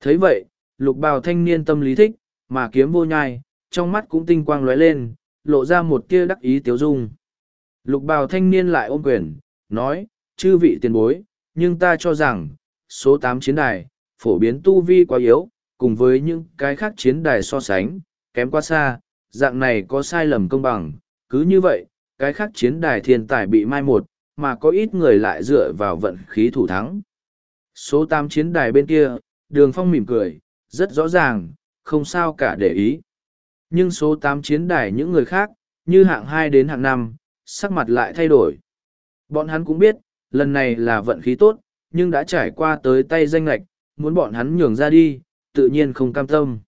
thấy vậy, lục bào thanh niên tâm lý thích, mà kiếm vô nhai, trong mắt cũng tinh quang lóe lên, lộ ra một tia đắc ý tiếu dung. Lục bào thanh niên lại ôm quyền, nói, chư vị tiền bối, nhưng ta cho rằng, số tám chiến đài, phổ biến tu vi quá yếu, cùng với những cái khác chiến đài so sánh, kém quá xa, dạng này có sai lầm công bằng, cứ như vậy, cái khác chiến đài thiên tài bị mai một, mà có ít người lại dựa vào vận khí thủ thắng. Số tám chiến đài bên kia, đường phong mỉm cười, rất rõ ràng, không sao cả để ý. Nhưng số tám chiến đài những người khác, như hạng hai đến hạng năm, sắc mặt lại thay đổi. Bọn hắn cũng biết, lần này là vận khí tốt, nhưng đã trải qua tới tay danh lạch, muốn bọn hắn nhường ra đi, tự nhiên không cam tâm.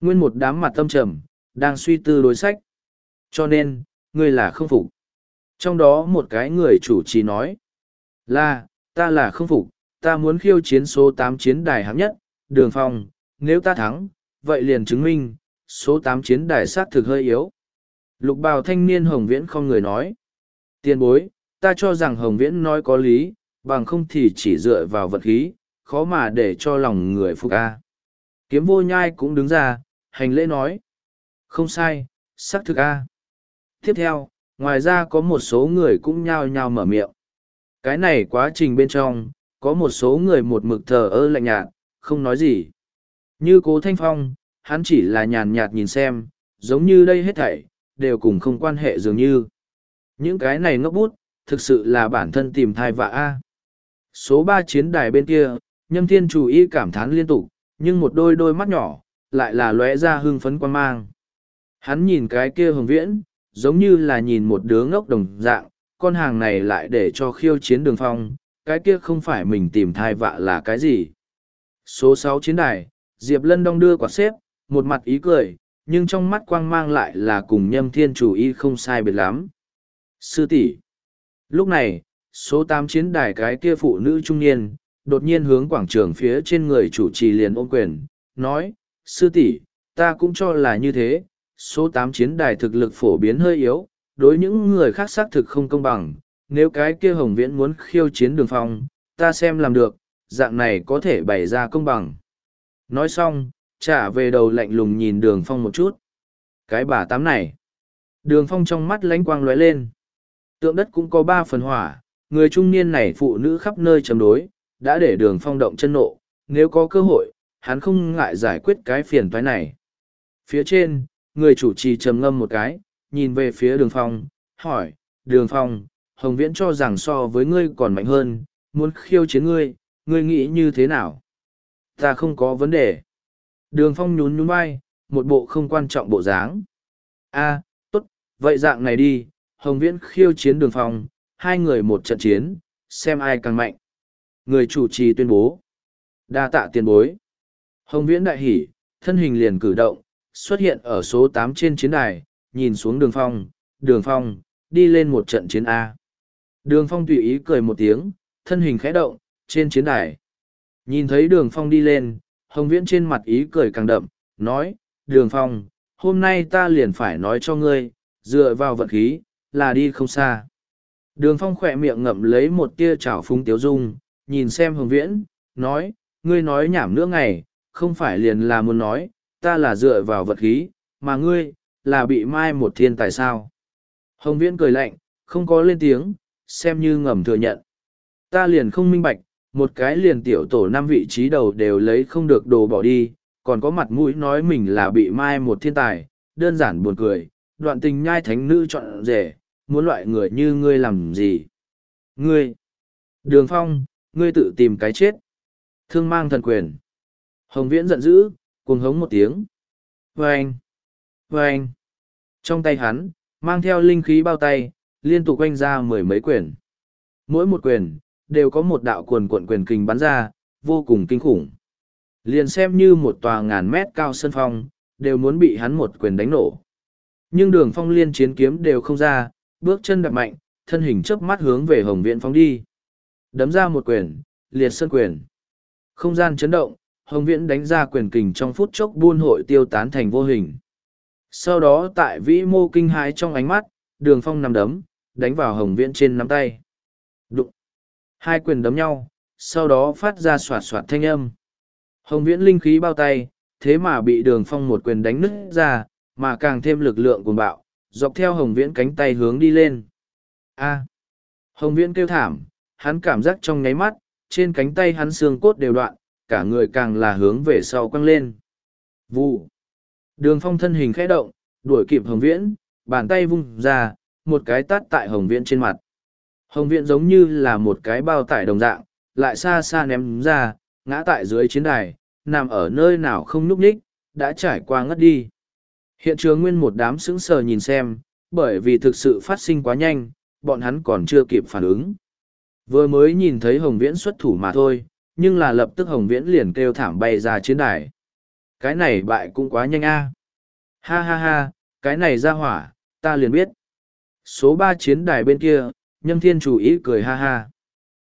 Nguyên một đám mặt tâm trầm, đang suy tư đối sách. Cho nên, ngươi là không phục. Trong đó một cái người chủ trì nói, là, ta là không phục, ta muốn khiêu chiến số tám chiến đài hạng nhất, đường phòng nếu ta thắng, vậy liền chứng minh, số tám chiến đài sát thực hơi yếu. Lục bào thanh niên Hồng Viễn không người nói. Tiền bối, ta cho rằng Hồng Viễn nói có lý, bằng không thì chỉ dựa vào vật khí, khó mà để cho lòng người phục a. Kiếm vô nhai cũng đứng ra, hành lễ nói. Không sai, xác thực a. Tiếp theo, ngoài ra có một số người cũng nhao nhao mở miệng. Cái này quá trình bên trong, có một số người một mực thờ ơ lạnh nhạt, không nói gì. Như cố Thanh Phong, hắn chỉ là nhàn nhạt nhìn xem, giống như đây hết thảy, đều cùng không quan hệ dường như. Những cái này ngốc bút, thực sự là bản thân tìm thai vạ A. Số ba chiến đài bên kia, nhâm thiên chủ y cảm thán liên tục, nhưng một đôi đôi mắt nhỏ, lại là lóe ra hưng phấn quan mang. Hắn nhìn cái kia hồng viễn, giống như là nhìn một đứa ngốc đồng dạng, con hàng này lại để cho khiêu chiến đường phong, cái kia không phải mình tìm thai vạ là cái gì. Số sáu chiến đài, Diệp Lân đong đưa quạt xếp, một mặt ý cười, nhưng trong mắt quang mang lại là cùng nhâm thiên chủ y không sai biệt lắm. Sư tỷ Lúc này, số tám chiến đài cái kia phụ nữ trung niên, đột nhiên hướng quảng trường phía trên người chủ trì liền ôm quyền, nói, sư tỷ ta cũng cho là như thế, số tám chiến đài thực lực phổ biến hơi yếu, đối những người khác xác thực không công bằng, nếu cái kia hồng viễn muốn khiêu chiến đường phong, ta xem làm được, dạng này có thể bày ra công bằng. Nói xong, trả về đầu lạnh lùng nhìn đường phong một chút. Cái bà tám này. Đường phong trong mắt lánh quang lóe lên. Tượng đất cũng có ba phần hỏa, người trung niên này phụ nữ khắp nơi chấm đối, đã để đường phong động chân nộ, nếu có cơ hội, hắn không ngại giải quyết cái phiền toái này. Phía trên, người chủ trì trầm ngâm một cái, nhìn về phía đường phong, hỏi, đường phong, Hồng Viễn cho rằng so với ngươi còn mạnh hơn, muốn khiêu chiến ngươi, ngươi nghĩ như thế nào? Ta không có vấn đề. Đường phong nhún nhún vai, một bộ không quan trọng bộ dáng. a tốt, vậy dạng này đi, Hồng Viễn khiêu chiến đường phong, hai người một trận chiến, xem ai càng mạnh. Người chủ trì tuyên bố. Đa tạ tiền bối. Hồng Viễn đại hỉ, thân hình liền cử động, xuất hiện ở số tám trên chiến đài, nhìn xuống đường phong, đường phong, đi lên một trận chiến A. Đường phong tùy ý cười một tiếng, thân hình khẽ động, trên chiến đài. Nhìn thấy đường phong đi lên, hồng viễn trên mặt ý cười càng đậm, nói, đường phong, hôm nay ta liền phải nói cho ngươi, dựa vào vận khí, là đi không xa. Đường phong khỏe miệng ngậm lấy một tia trào phúng tiếu dung, nhìn xem hồng viễn, nói, ngươi nói nhảm nữa ngày, không phải liền là muốn nói, ta là dựa vào vật khí, mà ngươi, là bị mai một thiên tài sao. Hồng viễn cười lạnh, không có lên tiếng, xem như ngầm thừa nhận. Ta liền không minh bạch, một cái liền tiểu tổ năm vị trí đầu đều lấy không được đồ bỏ đi, còn có mặt mũi nói mình là bị mai một thiên tài, đơn giản buồn cười, đoạn tình nhai thánh nữ chọn rể, muốn loại người như ngươi làm gì? Ngươi! Đường phong, ngươi tự tìm cái chết. Thương mang thần quyền. Hồng viễn giận dữ, cuồng hống một tiếng. Vâng! Vâng! Trong tay hắn, mang theo linh khí bao tay, liên tục quanh ra mười mấy quyền. Mỗi một quyền, đều có một đạo cuồn cuộn quyền kình bắn ra, vô cùng kinh khủng. Liền xem như một tòa ngàn mét cao sân phong, đều muốn bị hắn một quyền đánh nổ. Nhưng đường phong liên chiến kiếm đều không ra, bước chân đập mạnh, thân hình chớp mắt hướng về hồng viện phóng đi. Đấm ra một quyền, liệt sân quyền. Không gian chấn động, hồng viễn đánh ra quyền kình trong phút chốc buôn hội tiêu tán thành vô hình. Sau đó tại vĩ mô kinh hãi trong ánh mắt, đường phong nằm đấm, đánh vào hồng viễn trên nắm tay. Đụng. Hai quyền đấm nhau, sau đó phát ra soạt soạt thanh âm. Hồng viễn linh khí bao tay, thế mà bị đường phong một quyền đánh nứt ra, mà càng thêm lực lượng cuồng bạo, dọc theo hồng viễn cánh tay hướng đi lên. A. Hồng viễn kêu thảm, hắn cảm giác trong nháy mắt, trên cánh tay hắn xương cốt đều đoạn, cả người càng là hướng về sau quăng lên. Vụ. Đường phong thân hình khẽ động, đuổi kịp hồng viễn, bàn tay vung ra, một cái tát tại hồng viễn trên mặt. Hồng viễn giống như là một cái bao tải đồng dạng, lại xa xa ném ra, ngã tại dưới chiến đài, nằm ở nơi nào không núp nhích, đã trải qua ngất đi. Hiện trường nguyên một đám sững sờ nhìn xem, bởi vì thực sự phát sinh quá nhanh, bọn hắn còn chưa kịp phản ứng. Vừa mới nhìn thấy Hồng Viễn xuất thủ mà thôi, nhưng là lập tức Hồng Viễn liền kêu thảm bay ra chiến đài. Cái này bại cũng quá nhanh a. Ha ha ha, cái này ra hỏa, ta liền biết. Số ba chiến đài bên kia, Nhâm Thiên chủ ý cười ha ha.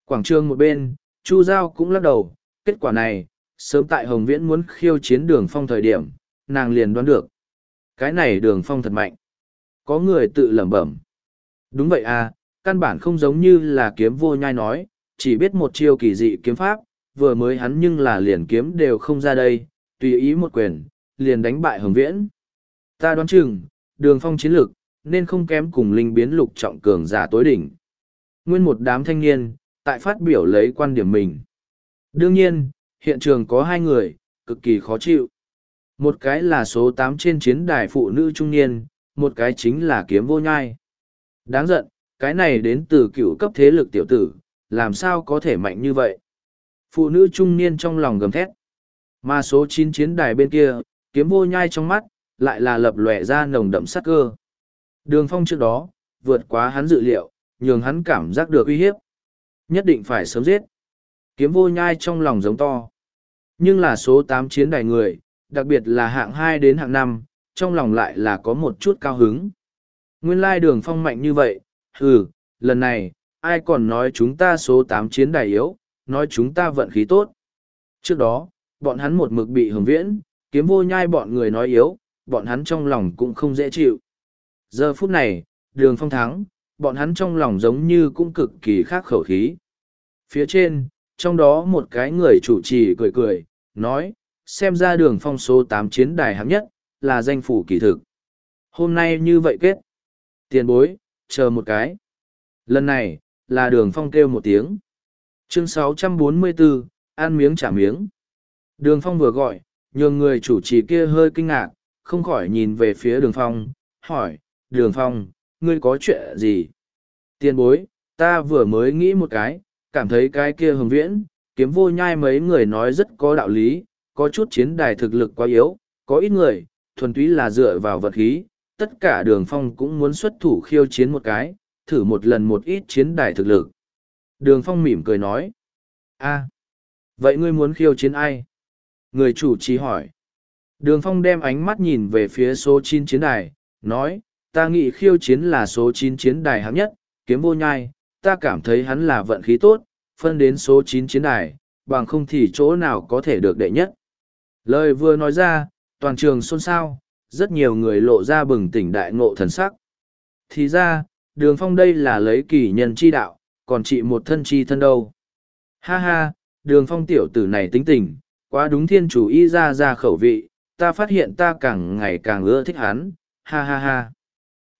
Quảng trường một bên, Chu Giao cũng lắc đầu, kết quả này, sớm tại Hồng Viễn muốn khiêu chiến đường phong thời điểm, nàng liền đoán được. Cái này đường phong thật mạnh. Có người tự lẩm bẩm. Đúng vậy à, căn bản không giống như là kiếm vô nhai nói, chỉ biết một chiêu kỳ dị kiếm pháp, vừa mới hắn nhưng là liền kiếm đều không ra đây, tùy ý một quyền, liền đánh bại Hồng Viễn. Ta đoán chừng, đường phong chiến lực, nên không kém cùng linh biến lục trọng cường giả tối đỉnh. Nguyên một đám thanh niên, tại phát biểu lấy quan điểm mình. Đương nhiên, hiện trường có hai người, cực kỳ khó chịu. Một cái là số tám trên chiến đài phụ nữ trung niên, một cái chính là kiếm vô nhai. Đáng giận, cái này đến từ cựu cấp thế lực tiểu tử, làm sao có thể mạnh như vậy? Phụ nữ trung niên trong lòng gầm thét. Mà số chín chiến đài bên kia, kiếm vô nhai trong mắt, lại là lập lòe ra nồng đậm sát cơ. Đường phong trước đó, vượt quá hắn dự liệu, nhường hắn cảm giác được uy hiếp. Nhất định phải sớm giết. Kiếm vô nhai trong lòng giống to. Nhưng là số tám chiến đài người, đặc biệt là hạng hai đến hạng năm, trong lòng lại là có một chút cao hứng. Nguyên lai đường phong mạnh như vậy, hừ, lần này, ai còn nói chúng ta số tám chiến đài yếu, nói chúng ta vận khí tốt. Trước đó, bọn hắn một mực bị hưởng viễn, kiếm vô nhai bọn người nói yếu, bọn hắn trong lòng cũng không dễ chịu. Giờ phút này, đường phong thắng, bọn hắn trong lòng giống như cũng cực kỳ khác khẩu khí. Phía trên, trong đó một cái người chủ trì cười cười, nói, xem ra đường phong số tám chiến đài hạng nhất, là danh phủ kỳ thực. Hôm nay như vậy kết. Tiền bối, chờ một cái. Lần này, là đường phong kêu một tiếng. Chương 644, ăn miếng trả miếng. Đường phong vừa gọi, nhường người chủ trì kia hơi kinh ngạc, không khỏi nhìn về phía đường phong, hỏi, đường phong, ngươi có chuyện gì? Tiền bối, ta vừa mới nghĩ một cái, cảm thấy cái kia hồng viễn, kiếm vô nhai mấy người nói rất có đạo lý, có chút chiến đài thực lực quá yếu, có ít người, thuần túy là dựa vào vật khí, tất cả đường phong cũng muốn xuất thủ khiêu chiến một cái, thử một lần một ít chiến đài thực lực. Đường phong mỉm cười nói, a vậy ngươi muốn khiêu chiến ai? Người chủ trì hỏi. Đường phong đem ánh mắt nhìn về phía số chín chiến đài, nói, ta nghĩ khiêu chiến là số chín chiến đài hạng nhất, kiếm vô nhai, ta cảm thấy hắn là vận khí tốt, phân đến số chín chiến đài, bằng không thì chỗ nào có thể được đệ nhất. Lời vừa nói ra, toàn trường xôn xao, rất nhiều người lộ ra bừng tỉnh đại ngộ thần sắc. Thì ra, đường phong đây là lấy kỳ nhân chi đạo, còn chị một thân chi thân đâu. Ha ha, đường phong tiểu tử này tính tình, quá đúng thiên chủ y ra ra khẩu vị, ta phát hiện ta càng ngày càng ưa thích hắn, ha ha ha.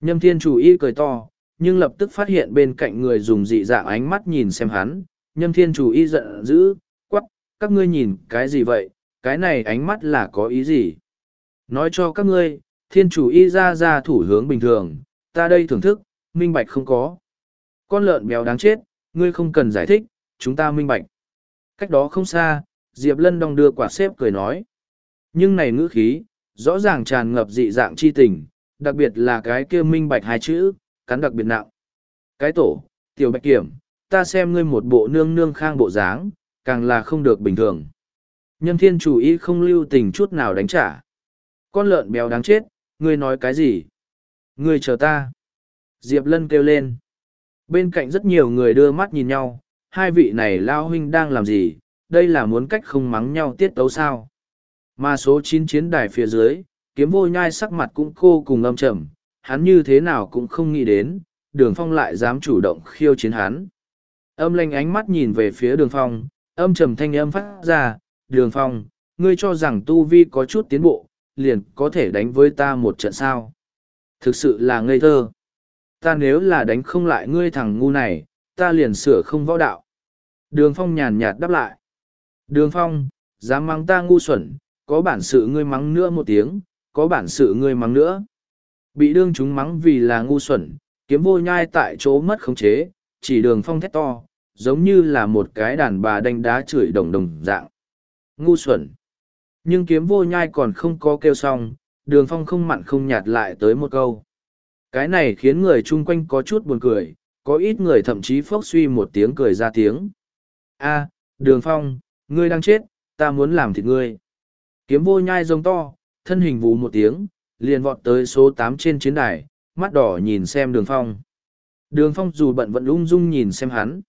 Nhâm thiên chủ y cười to, nhưng lập tức phát hiện bên cạnh người dùng dị dạng ánh mắt nhìn xem hắn, nhâm thiên chủ y giận dữ, quắc, các ngươi nhìn cái gì vậy, cái này ánh mắt là có ý gì? Nói cho các ngươi, thiên chủ y ra ra thủ hướng bình thường, ta đây thưởng thức, minh bạch không có. Con lợn béo đáng chết, ngươi không cần giải thích, chúng ta minh bạch. Cách đó không xa, Diệp Lân đong đưa quả xếp cười nói. Nhưng này ngữ khí, rõ ràng tràn ngập dị dạng chi tình, đặc biệt là cái kia minh bạch hai chữ, cắn đặc biệt nặng. Cái tổ, tiểu bạch kiểm, ta xem ngươi một bộ nương nương khang bộ dáng, càng là không được bình thường. Nhâm thiên chủ ý không lưu tình chút nào đánh trả. Con lợn béo đáng chết, ngươi nói cái gì? Ngươi chờ ta. Diệp Lân kêu lên. Bên cạnh rất nhiều người đưa mắt nhìn nhau, hai vị này lao huynh đang làm gì, đây là muốn cách không mắng nhau tiết tấu sao. Mà số chín chiến đài phía dưới, kiếm vô nhai sắc mặt cũng cô cùng âm trầm, hắn như thế nào cũng không nghĩ đến, đường phong lại dám chủ động khiêu chiến hắn. Âm lanh ánh mắt nhìn về phía đường phong, âm trầm thanh âm phát ra, đường phong, ngươi cho rằng tu vi có chút tiến bộ, liền có thể đánh với ta một trận sao. Thực sự là ngây thơ. Ta nếu là đánh không lại ngươi thằng ngu này, ta liền sửa không võ đạo. Đường phong nhàn nhạt đáp lại. Đường phong, dám mắng ta ngu xuẩn, có bản sự ngươi mắng nữa một tiếng, có bản sự ngươi mắng nữa. Bị đương chúng mắng vì là ngu xuẩn, kiếm vô nhai tại chỗ mất khống chế, chỉ đường phong thét to, giống như là một cái đàn bà đánh đá chửi đồng đồng dạng. Ngu xuẩn. Nhưng kiếm vô nhai còn không có kêu xong, đường phong không mặn không nhạt lại tới một câu. Cái này khiến người chung quanh có chút buồn cười, có ít người thậm chí phốc suy một tiếng cười ra tiếng. a đường phong, ngươi đang chết, ta muốn làm thịt ngươi. Kiếm vô nhai rông to, thân hình vù một tiếng, liền vọt tới số tám trên chiến đài, mắt đỏ nhìn xem đường phong. Đường phong dù bận vẫn ung dung nhìn xem hắn.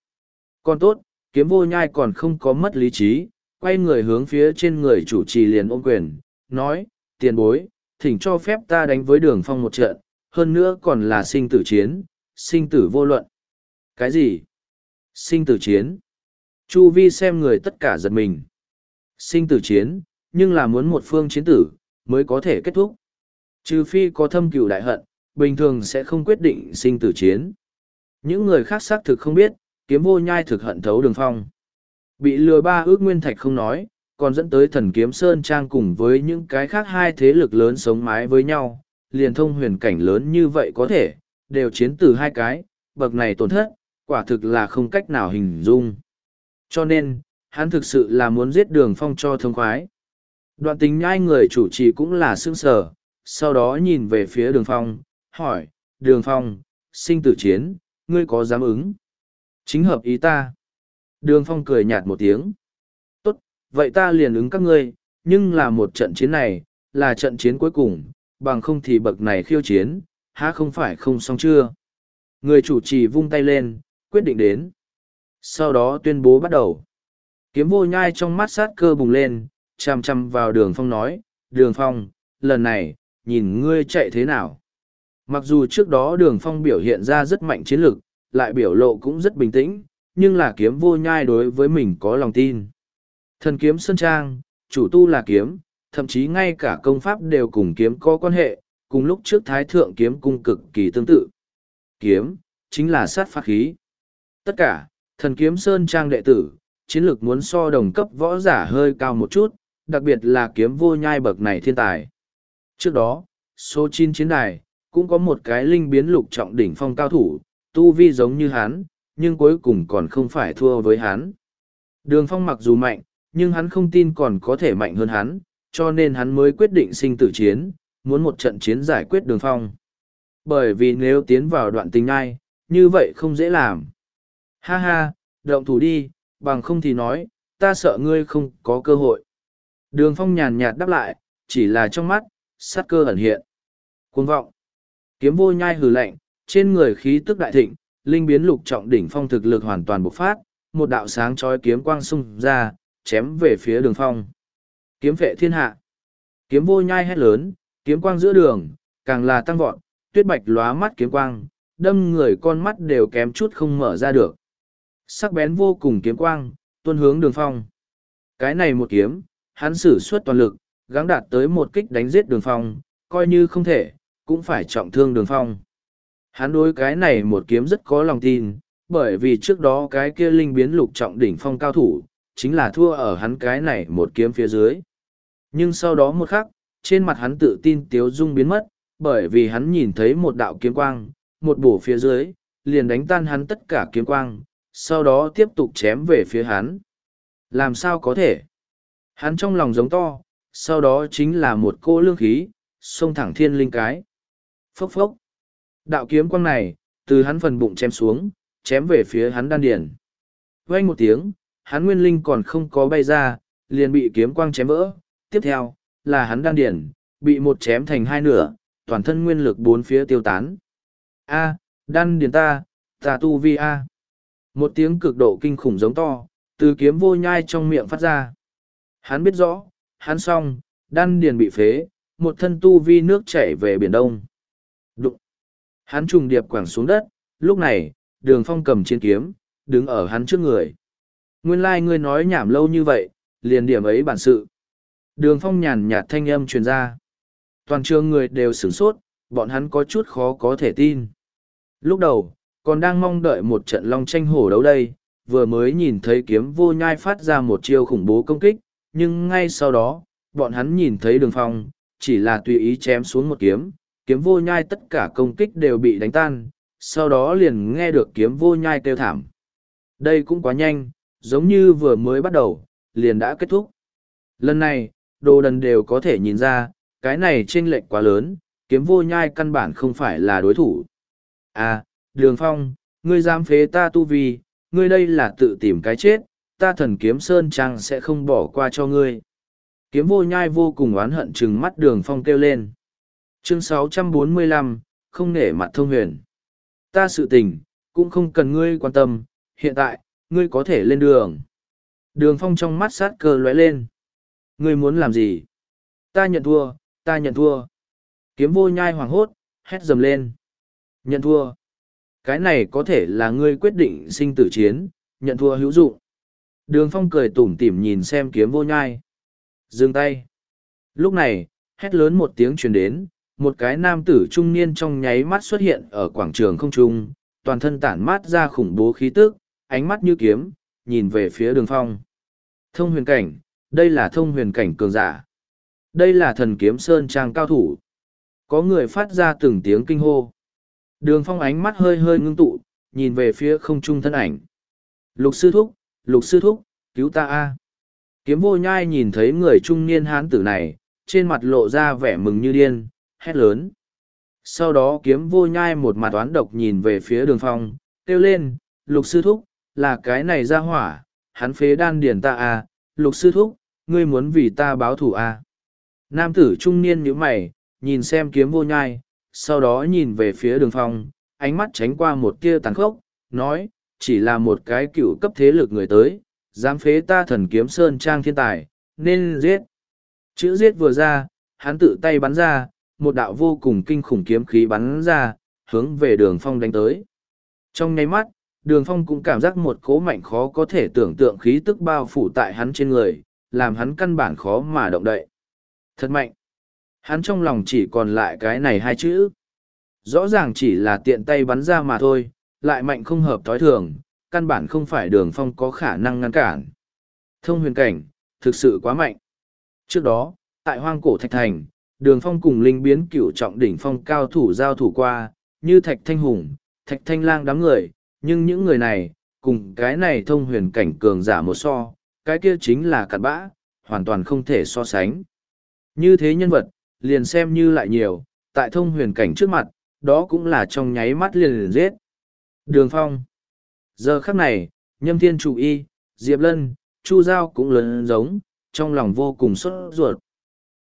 Còn tốt, kiếm vô nhai còn không có mất lý trí, quay người hướng phía trên người chủ trì liền ôm quyền, nói, tiền bối, thỉnh cho phép ta đánh với đường phong một trận, hơn nữa còn là sinh tử chiến, sinh tử vô luận. Cái gì? Sinh tử chiến. Chu vi xem người tất cả giật mình. Sinh tử chiến, nhưng là muốn một phương chiến tử, mới có thể kết thúc. Trừ phi có thâm cửu đại hận, bình thường sẽ không quyết định sinh tử chiến. Những người khác xác thực không biết, kiếm vô nhai thực hận thấu đường phong. Bị lừa ba ước nguyên thạch không nói, còn dẫn tới thần kiếm Sơn Trang cùng với những cái khác hai thế lực lớn sống mái với nhau, liền thông huyền cảnh lớn như vậy có thể, đều chiến từ hai cái, bậc này tổn thất, quả thực là không cách nào hình dung. Cho nên, hắn thực sự là muốn giết đường phong cho thông khoái. Đoạn tình nhai người chủ trì cũng là sương sở, sau đó nhìn về phía đường phong, hỏi, đường phong, sinh tử chiến, ngươi có dám ứng? Chính hợp ý ta. Đường phong cười nhạt một tiếng. Tốt, vậy ta liền ứng các ngươi, nhưng là một trận chiến này, là trận chiến cuối cùng, bằng không thì bậc này khiêu chiến, há không phải không xong chưa? Người chủ trì vung tay lên, quyết định đến. Sau đó tuyên bố bắt đầu. Kiếm vô nhai trong mắt sát cơ bùng lên, chằm chằm vào đường phong nói, đường phong, lần này, nhìn ngươi chạy thế nào. Mặc dù trước đó đường phong biểu hiện ra rất mạnh chiến lược lại biểu lộ cũng rất bình tĩnh, nhưng là kiếm vô nhai đối với mình có lòng tin. Thần kiếm Sơn Trang, chủ tu là kiếm, thậm chí ngay cả công pháp đều cùng kiếm có quan hệ, cùng lúc trước Thái Thượng kiếm cung cực kỳ tương tự. Kiếm, chính là sát phạt khí. Tất cả, thần kiếm Sơn Trang đệ tử, chiến lược muốn so đồng cấp võ giả hơi cao một chút, đặc biệt là kiếm vô nhai bậc này thiên tài. Trước đó, số chín chiến đài, cũng có một cái linh biến lục trọng đỉnh phong cao thủ, tu vi giống như hắn, nhưng cuối cùng còn không phải thua với hắn. Đường phong mặc dù mạnh, nhưng hắn không tin còn có thể mạnh hơn hắn, cho nên hắn mới quyết định sinh tử chiến, muốn một trận chiến giải quyết đường phong. Bởi vì nếu tiến vào đoạn tình ai, như vậy không dễ làm. Ha ha, động thủ đi, bằng không thì nói, ta sợ ngươi không có cơ hội. Đường phong nhàn nhạt đáp lại, chỉ là trong mắt, sát cơ ẩn hiện. Cuồng vọng. Kiếm vô nhai hừ lạnh, trên người khí tức đại thịnh, linh biến lục trọng đỉnh phong thực lực hoàn toàn bộc phát, một đạo sáng chói kiếm quang xung ra, chém về phía đường phong. Kiếm vệ thiên hạ. Kiếm vô nhai hét lớn, kiếm quang giữa đường, càng là tăng vọt, tuyết bạch lóa mắt kiếm quang, đâm người con mắt đều kém chút không mở ra được. Sắc bén vô cùng kiếm quang, tuôn hướng đường phong. Cái này một kiếm, hắn sử suốt toàn lực, gắng đạt tới một kích đánh giết đường phong, coi như không thể, cũng phải trọng thương đường phong. Hắn đối cái này một kiếm rất có lòng tin, bởi vì trước đó cái kia linh biến lục trọng đỉnh phong cao thủ, chính là thua ở hắn cái này một kiếm phía dưới. Nhưng sau đó một khắc, trên mặt hắn tự tin tiếu dung biến mất, bởi vì hắn nhìn thấy một đạo kiếm quang, một bổ phía dưới, liền đánh tan hắn tất cả kiếm quang, sau đó tiếp tục chém về phía hắn. Làm sao có thể? Hắn trong lòng giống to, sau đó chính là một cô lương khí, xông thẳng thiên linh cái. Phốc phốc. Đạo kiếm quang này, từ hắn phần bụng chém xuống, chém về phía hắn đan điền. Vang một tiếng, hắn nguyên linh còn không có bay ra, liền bị kiếm quang chém vỡ. Tiếp theo, là hắn đan điền, bị một chém thành hai nửa, toàn thân nguyên lực bốn phía tiêu tán. A, đan điền ta, ta tu vi A. Một tiếng cực độ kinh khủng giống to, từ kiếm vô nhai trong miệng phát ra. Hắn biết rõ, hắn xong, đan điền bị phế, một thân tu vi nước chảy về biển đông. Đụng. Hắn trùng điệp quẳng xuống đất, lúc này, đường phong cầm trên kiếm, đứng ở hắn trước người. Nguyên lai like ngươi nói nhảm lâu như vậy, liền điểm ấy bản sự. Đường phong nhàn nhạt thanh âm truyền ra. Toàn trường người đều sửng sốt, bọn hắn có chút khó có thể tin. Lúc đầu, còn đang mong đợi một trận long tranh hổ đấu đây, vừa mới nhìn thấy kiếm vô nhai phát ra một chiêu khủng bố công kích, nhưng ngay sau đó, bọn hắn nhìn thấy đường phong, chỉ là tùy ý chém xuống một kiếm, kiếm vô nhai tất cả công kích đều bị đánh tan, sau đó liền nghe được kiếm vô nhai kêu thảm. Đây cũng quá nhanh, giống như vừa mới bắt đầu, liền đã kết thúc. Lần này, đồ đần đều có thể nhìn ra, cái này chênh lệch quá lớn, kiếm vô nhai căn bản không phải là đối thủ. À, đường phong, ngươi dám phế ta tu vi, ngươi đây là tự tìm cái chết, ta thần kiếm sơn trang sẽ không bỏ qua cho ngươi. Kiếm vô nhai vô cùng oán hận chừng mắt đường phong kêu lên. Chương 645, không nể mặt thông huyền. Ta sự tình, cũng không cần ngươi quan tâm, hiện tại, ngươi có thể lên đường. Đường phong trong mắt sát cơ lóe lên. Ngươi muốn làm gì? Ta nhận thua, ta nhận thua. Kiếm vô nhai hoảng hốt, hét dầm lên. Nhận thua. Cái này có thể là ngươi quyết định sinh tử chiến, nhận thua hữu dụng. Đường phong cười tủm tỉm nhìn xem kiếm vô nhai. Dừng tay. Lúc này, hét lớn một tiếng truyền đến, một cái nam tử trung niên trong nháy mắt xuất hiện ở quảng trường không trung, toàn thân tản mát ra khủng bố khí tức, ánh mắt như kiếm, nhìn về phía đường phong. Thông huyền cảnh, đây là thông huyền cảnh cường giả. Đây là thần kiếm sơn trang cao thủ. Có người phát ra từng tiếng kinh hô. Đường phong ánh mắt hơi hơi ngưng tụ, nhìn về phía không trung thân ảnh. Lục sư thúc, lục sư thúc, cứu ta a Kiếm vô nhai nhìn thấy người trung niên hán tử này, trên mặt lộ ra vẻ mừng như điên, hét lớn. Sau đó kiếm vô nhai một mặt toán độc nhìn về phía đường phong, kêu lên, lục sư thúc, là cái này ra hỏa, hắn phế đan điền ta à, lục sư thúc, ngươi muốn vì ta báo thù à. Nam tử trung niên nhíu mày, nhìn xem kiếm vô nhai, sau đó nhìn về phía đường phong, ánh mắt tránh qua một tia tàn khốc, nói, chỉ là một cái cựu cấp thế lực người tới, dám phế ta thần kiếm sơn trang thiên tài, nên giết. Chữ giết vừa ra, hắn tự tay bắn ra, một đạo vô cùng kinh khủng kiếm khí bắn ra, hướng về đường phong đánh tới. Trong nháy mắt, đường phong cũng cảm giác một cố mạnh khó có thể tưởng tượng khí tức bao phủ tại hắn trên người, làm hắn căn bản khó mà động đậy. Thật mạnh. Hắn trong lòng chỉ còn lại cái này hai chữ. Rõ ràng chỉ là tiện tay bắn ra mà thôi, lại mạnh không hợp thói thường, căn bản không phải đường phong có khả năng ngăn cản. Thông huyền cảnh, thực sự quá mạnh. Trước đó, tại hoang cổ thạch thành, đường phong cùng linh biến cựu trọng đỉnh phong cao thủ giao thủ qua, như thạch thanh hùng, thạch thanh lang đám người, nhưng những người này, cùng cái này thông huyền cảnh cường giả một so, cái kia chính là cặn bã, hoàn toàn không thể so sánh. Như thế nhân vật, liền xem như lại nhiều, tại thông huyền cảnh trước mặt, đó cũng là trong nháy mắt liền liền giết. Đường phong. Giờ khắc này, nhâm thiên chủ y, diệp lân, chu giao cũng lớn giống, trong lòng vô cùng sốt ruột.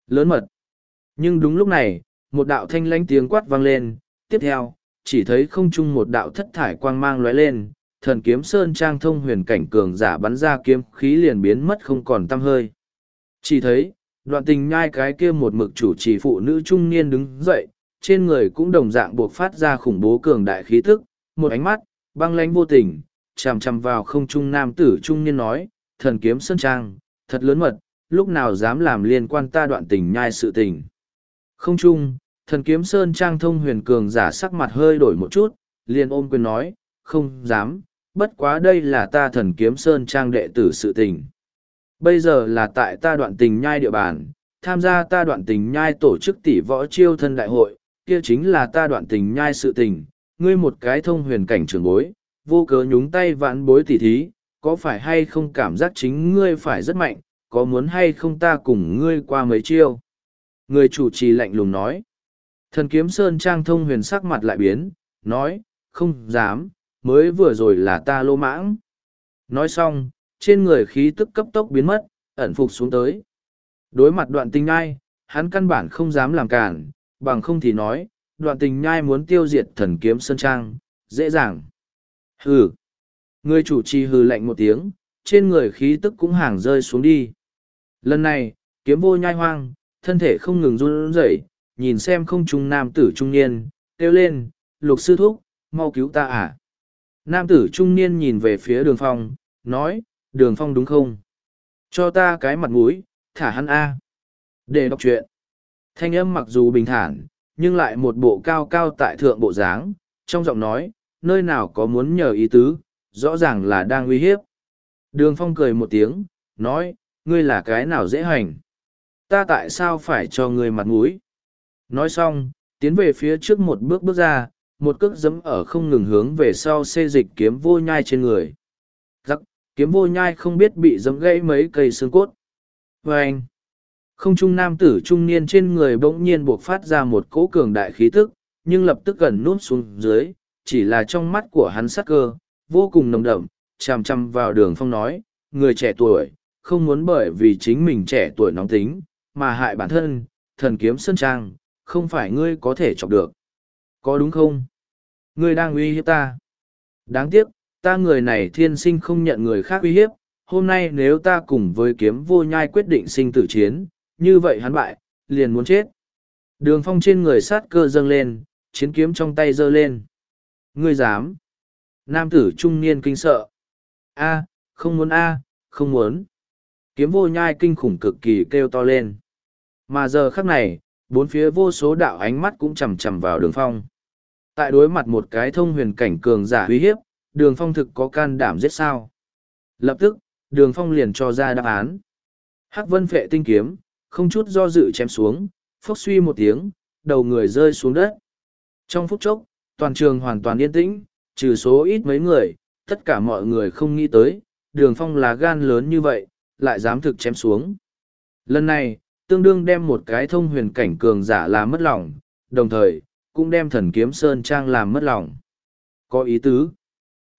Lớn mật. Nhưng đúng lúc này, một đạo thanh lãnh tiếng quát vang lên, tiếp theo, chỉ thấy không trung một đạo thất thải quang mang lóe lên, thần kiếm sơn trang thông huyền cảnh cường giả bắn ra kiếm khí liền biến mất không còn tăm hơi. Chỉ thấy, đoạn tình nhai cái kia một mực chủ trì phụ nữ trung niên đứng dậy, trên người cũng đồng dạng buộc phát ra khủng bố cường đại khí thức, một ánh mắt, băng lánh vô tình, chằm chằm vào không trung nam tử trung niên nói, thần kiếm sơn trang, thật lớn mật, lúc nào dám làm liên quan ta đoạn tình nhai sự tình. Không trung, thần kiếm sơn trang thông huyền cường giả sắc mặt hơi đổi một chút, liền ôm quyền nói, không dám, bất quá đây là ta thần kiếm sơn trang đệ tử sự tình. Bây giờ là tại ta đoạn tình nhai địa bàn, tham gia ta đoạn tình nhai tổ chức tỷ võ chiêu thân đại hội, kia chính là ta đoạn tình nhai sự tình, ngươi một cái thông huyền cảnh trường bối, vô cớ nhúng tay vãn bối tỉ thí, có phải hay không cảm giác chính ngươi phải rất mạnh, có muốn hay không ta cùng ngươi qua mấy chiêu? Người chủ trì lạnh lùng nói. Thần kiếm sơn trang thông huyền sắc mặt lại biến, nói, không dám, mới vừa rồi là ta lô mãng. Nói xong, trên người khí tức cấp tốc biến mất, ẩn phục xuống tới. Đối mặt đoạn tình ai, hắn căn bản không dám làm cản, bằng không thì nói, đoạn tình nhai muốn tiêu diệt thần kiếm sơn trang, dễ dàng. Hừ. Người chủ trì hừ lạnh một tiếng, trên người khí tức cũng hàng rơi xuống đi. Lần này, kiếm vô nhai hoang, thân thể không ngừng run rẩy, nhìn xem không trung nam tử trung niên, kêu lên, lục sư thúc, mau cứu ta à. Nam tử trung niên nhìn về phía đường phong, nói, đường phong đúng không cho ta cái mặt mũi thả hắn a để đọc chuyện thanh âm mặc dù bình thản nhưng lại một bộ cao cao tại thượng bộ dáng, trong giọng nói, nơi nào có muốn nhờ ý tứ, rõ ràng là đang uy hiếp. Đường phong cười một tiếng, nói, ngươi là cái nào dễ hành? Ta tại sao phải cho ngươi mặt mũi? Nói xong, tiến về phía trước một bước bước ra, một cước dẫm ở không ngừng hướng về sau xê dịch kiếm vô nhai trên người. Giặc kiếm vô nhai không biết bị dẫm gãy mấy cây xương cốt. Vê anh không trung nam tử trung niên trên người bỗng nhiên buộc phát ra một cỗ cường đại khí tức, nhưng lập tức gần núp xuống dưới, chỉ là trong mắt của hắn sắc cơ, vô cùng nồng đậm, chằm chằm vào đường phong nói, người trẻ tuổi, không muốn bởi vì chính mình trẻ tuổi nóng tính, mà hại bản thân, thần kiếm sơn trang, không phải ngươi có thể chọc được. Có đúng không? Ngươi đang uy hiếp ta. Đáng tiếc, ta người này thiên sinh không nhận người khác uy hiếp, hôm nay nếu ta cùng với kiếm vô nhai quyết định sinh tử chiến như vậy hắn bại, liền muốn chết. Đường phong trên người sát cơ dâng lên, chiến kiếm trong tay giơ lên. Ngươi dám? Nam tử trung niên kinh sợ. A, không muốn a, không muốn. Kiếm vô nhai kinh khủng cực kỳ kêu to lên. Mà giờ khắc này, bốn phía vô số đạo ánh mắt cũng chằm chằm vào đường phong. Tại đối mặt một cái thông huyền cảnh cường giả uy hiếp, đường phong thực có can đảm giết sao? Lập tức, đường phong liền cho ra đáp án. Hắc vân phệ tinh kiếm không chút do dự chém xuống, phốc suy một tiếng, đầu người rơi xuống đất. Trong phút chốc, toàn trường hoàn toàn yên tĩnh, trừ số ít mấy người, tất cả mọi người không nghĩ tới, đường phong là gan lớn như vậy, lại dám thực chém xuống. Lần này, tương đương đem một cái thông huyền cảnh cường giả làm mất lòng, đồng thời, cũng đem thần kiếm sơn trang làm mất lòng. Có ý tứ?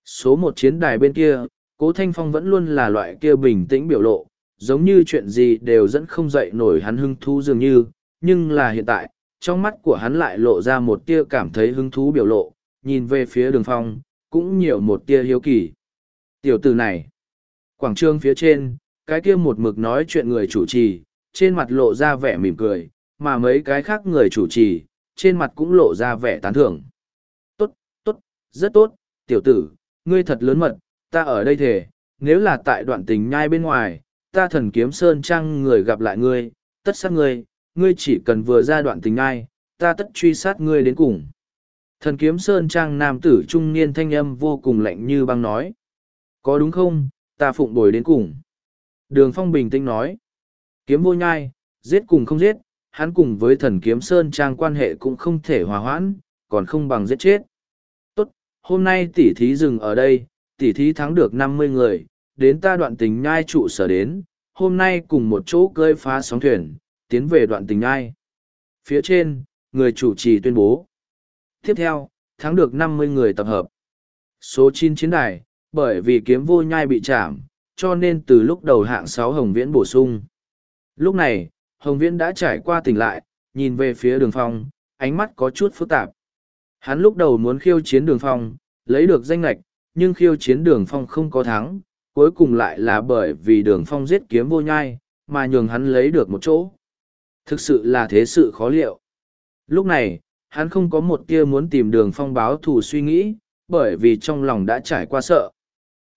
Số một chiến đài bên kia, cố thanh phong vẫn luôn là loại kia bình tĩnh biểu lộ giống như chuyện gì đều dẫn không dậy nổi hắn hứng thú dường như, nhưng là hiện tại, trong mắt của hắn lại lộ ra một tia cảm thấy hứng thú biểu lộ, nhìn về phía đường phong, cũng nhiều một tia hiếu kỳ. Tiểu tử này, quảng trường phía trên, cái kia một mực nói chuyện người chủ trì, trên mặt lộ ra vẻ mỉm cười, mà mấy cái khác người chủ trì, trên mặt cũng lộ ra vẻ tán thưởng. Tốt tốt, rất tốt, tiểu tử, ngươi thật lớn mật, ta ở đây thể nếu là tại đoạn tình nhai bên ngoài ta thần kiếm sơn trang người gặp lại ngươi tất sát ngươi ngươi chỉ cần vừa ra đoạn tình ai, ta tất truy sát ngươi đến cùng. Thần kiếm sơn trang nam tử trung niên thanh âm vô cùng lạnh như băng nói có đúng không? Ta phụng bồi đến cùng. Đường phong bình tĩnh nói kiếm vô nhai giết cùng không giết hắn cùng với thần kiếm sơn trang quan hệ cũng không thể hòa hoãn còn không bằng giết chết. Tốt hôm nay tỉ thí dừng ở đây tỉ thí thắng được năm mươi người đến ta đoạn tình nhai trụ sở đến, hôm nay cùng một chỗ cơi phá sóng thuyền, tiến về đoạn tình nhai. Phía trên, người chủ trì tuyên bố. Tiếp theo, thắng được năm mươi người tập hợp. Số chín chiến đài, bởi vì kiếm vô nhai bị chạm, cho nên từ lúc đầu hạng sáu hồng viễn bổ sung. Lúc này, hồng viễn đã trải qua tỉnh lại, nhìn về phía đường phong, ánh mắt có chút phức tạp. Hắn lúc đầu muốn khiêu chiến đường phong, lấy được danh lệch nhưng khiêu chiến đường phong không có thắng cuối cùng lại là bởi vì đường phong giết kiếm vô nhai mà nhường hắn lấy được một chỗ. Thực sự là thế sự khó liệu. Lúc này, hắn không có một tia muốn tìm đường phong báo thù suy nghĩ, bởi vì trong lòng đã trải qua sợ.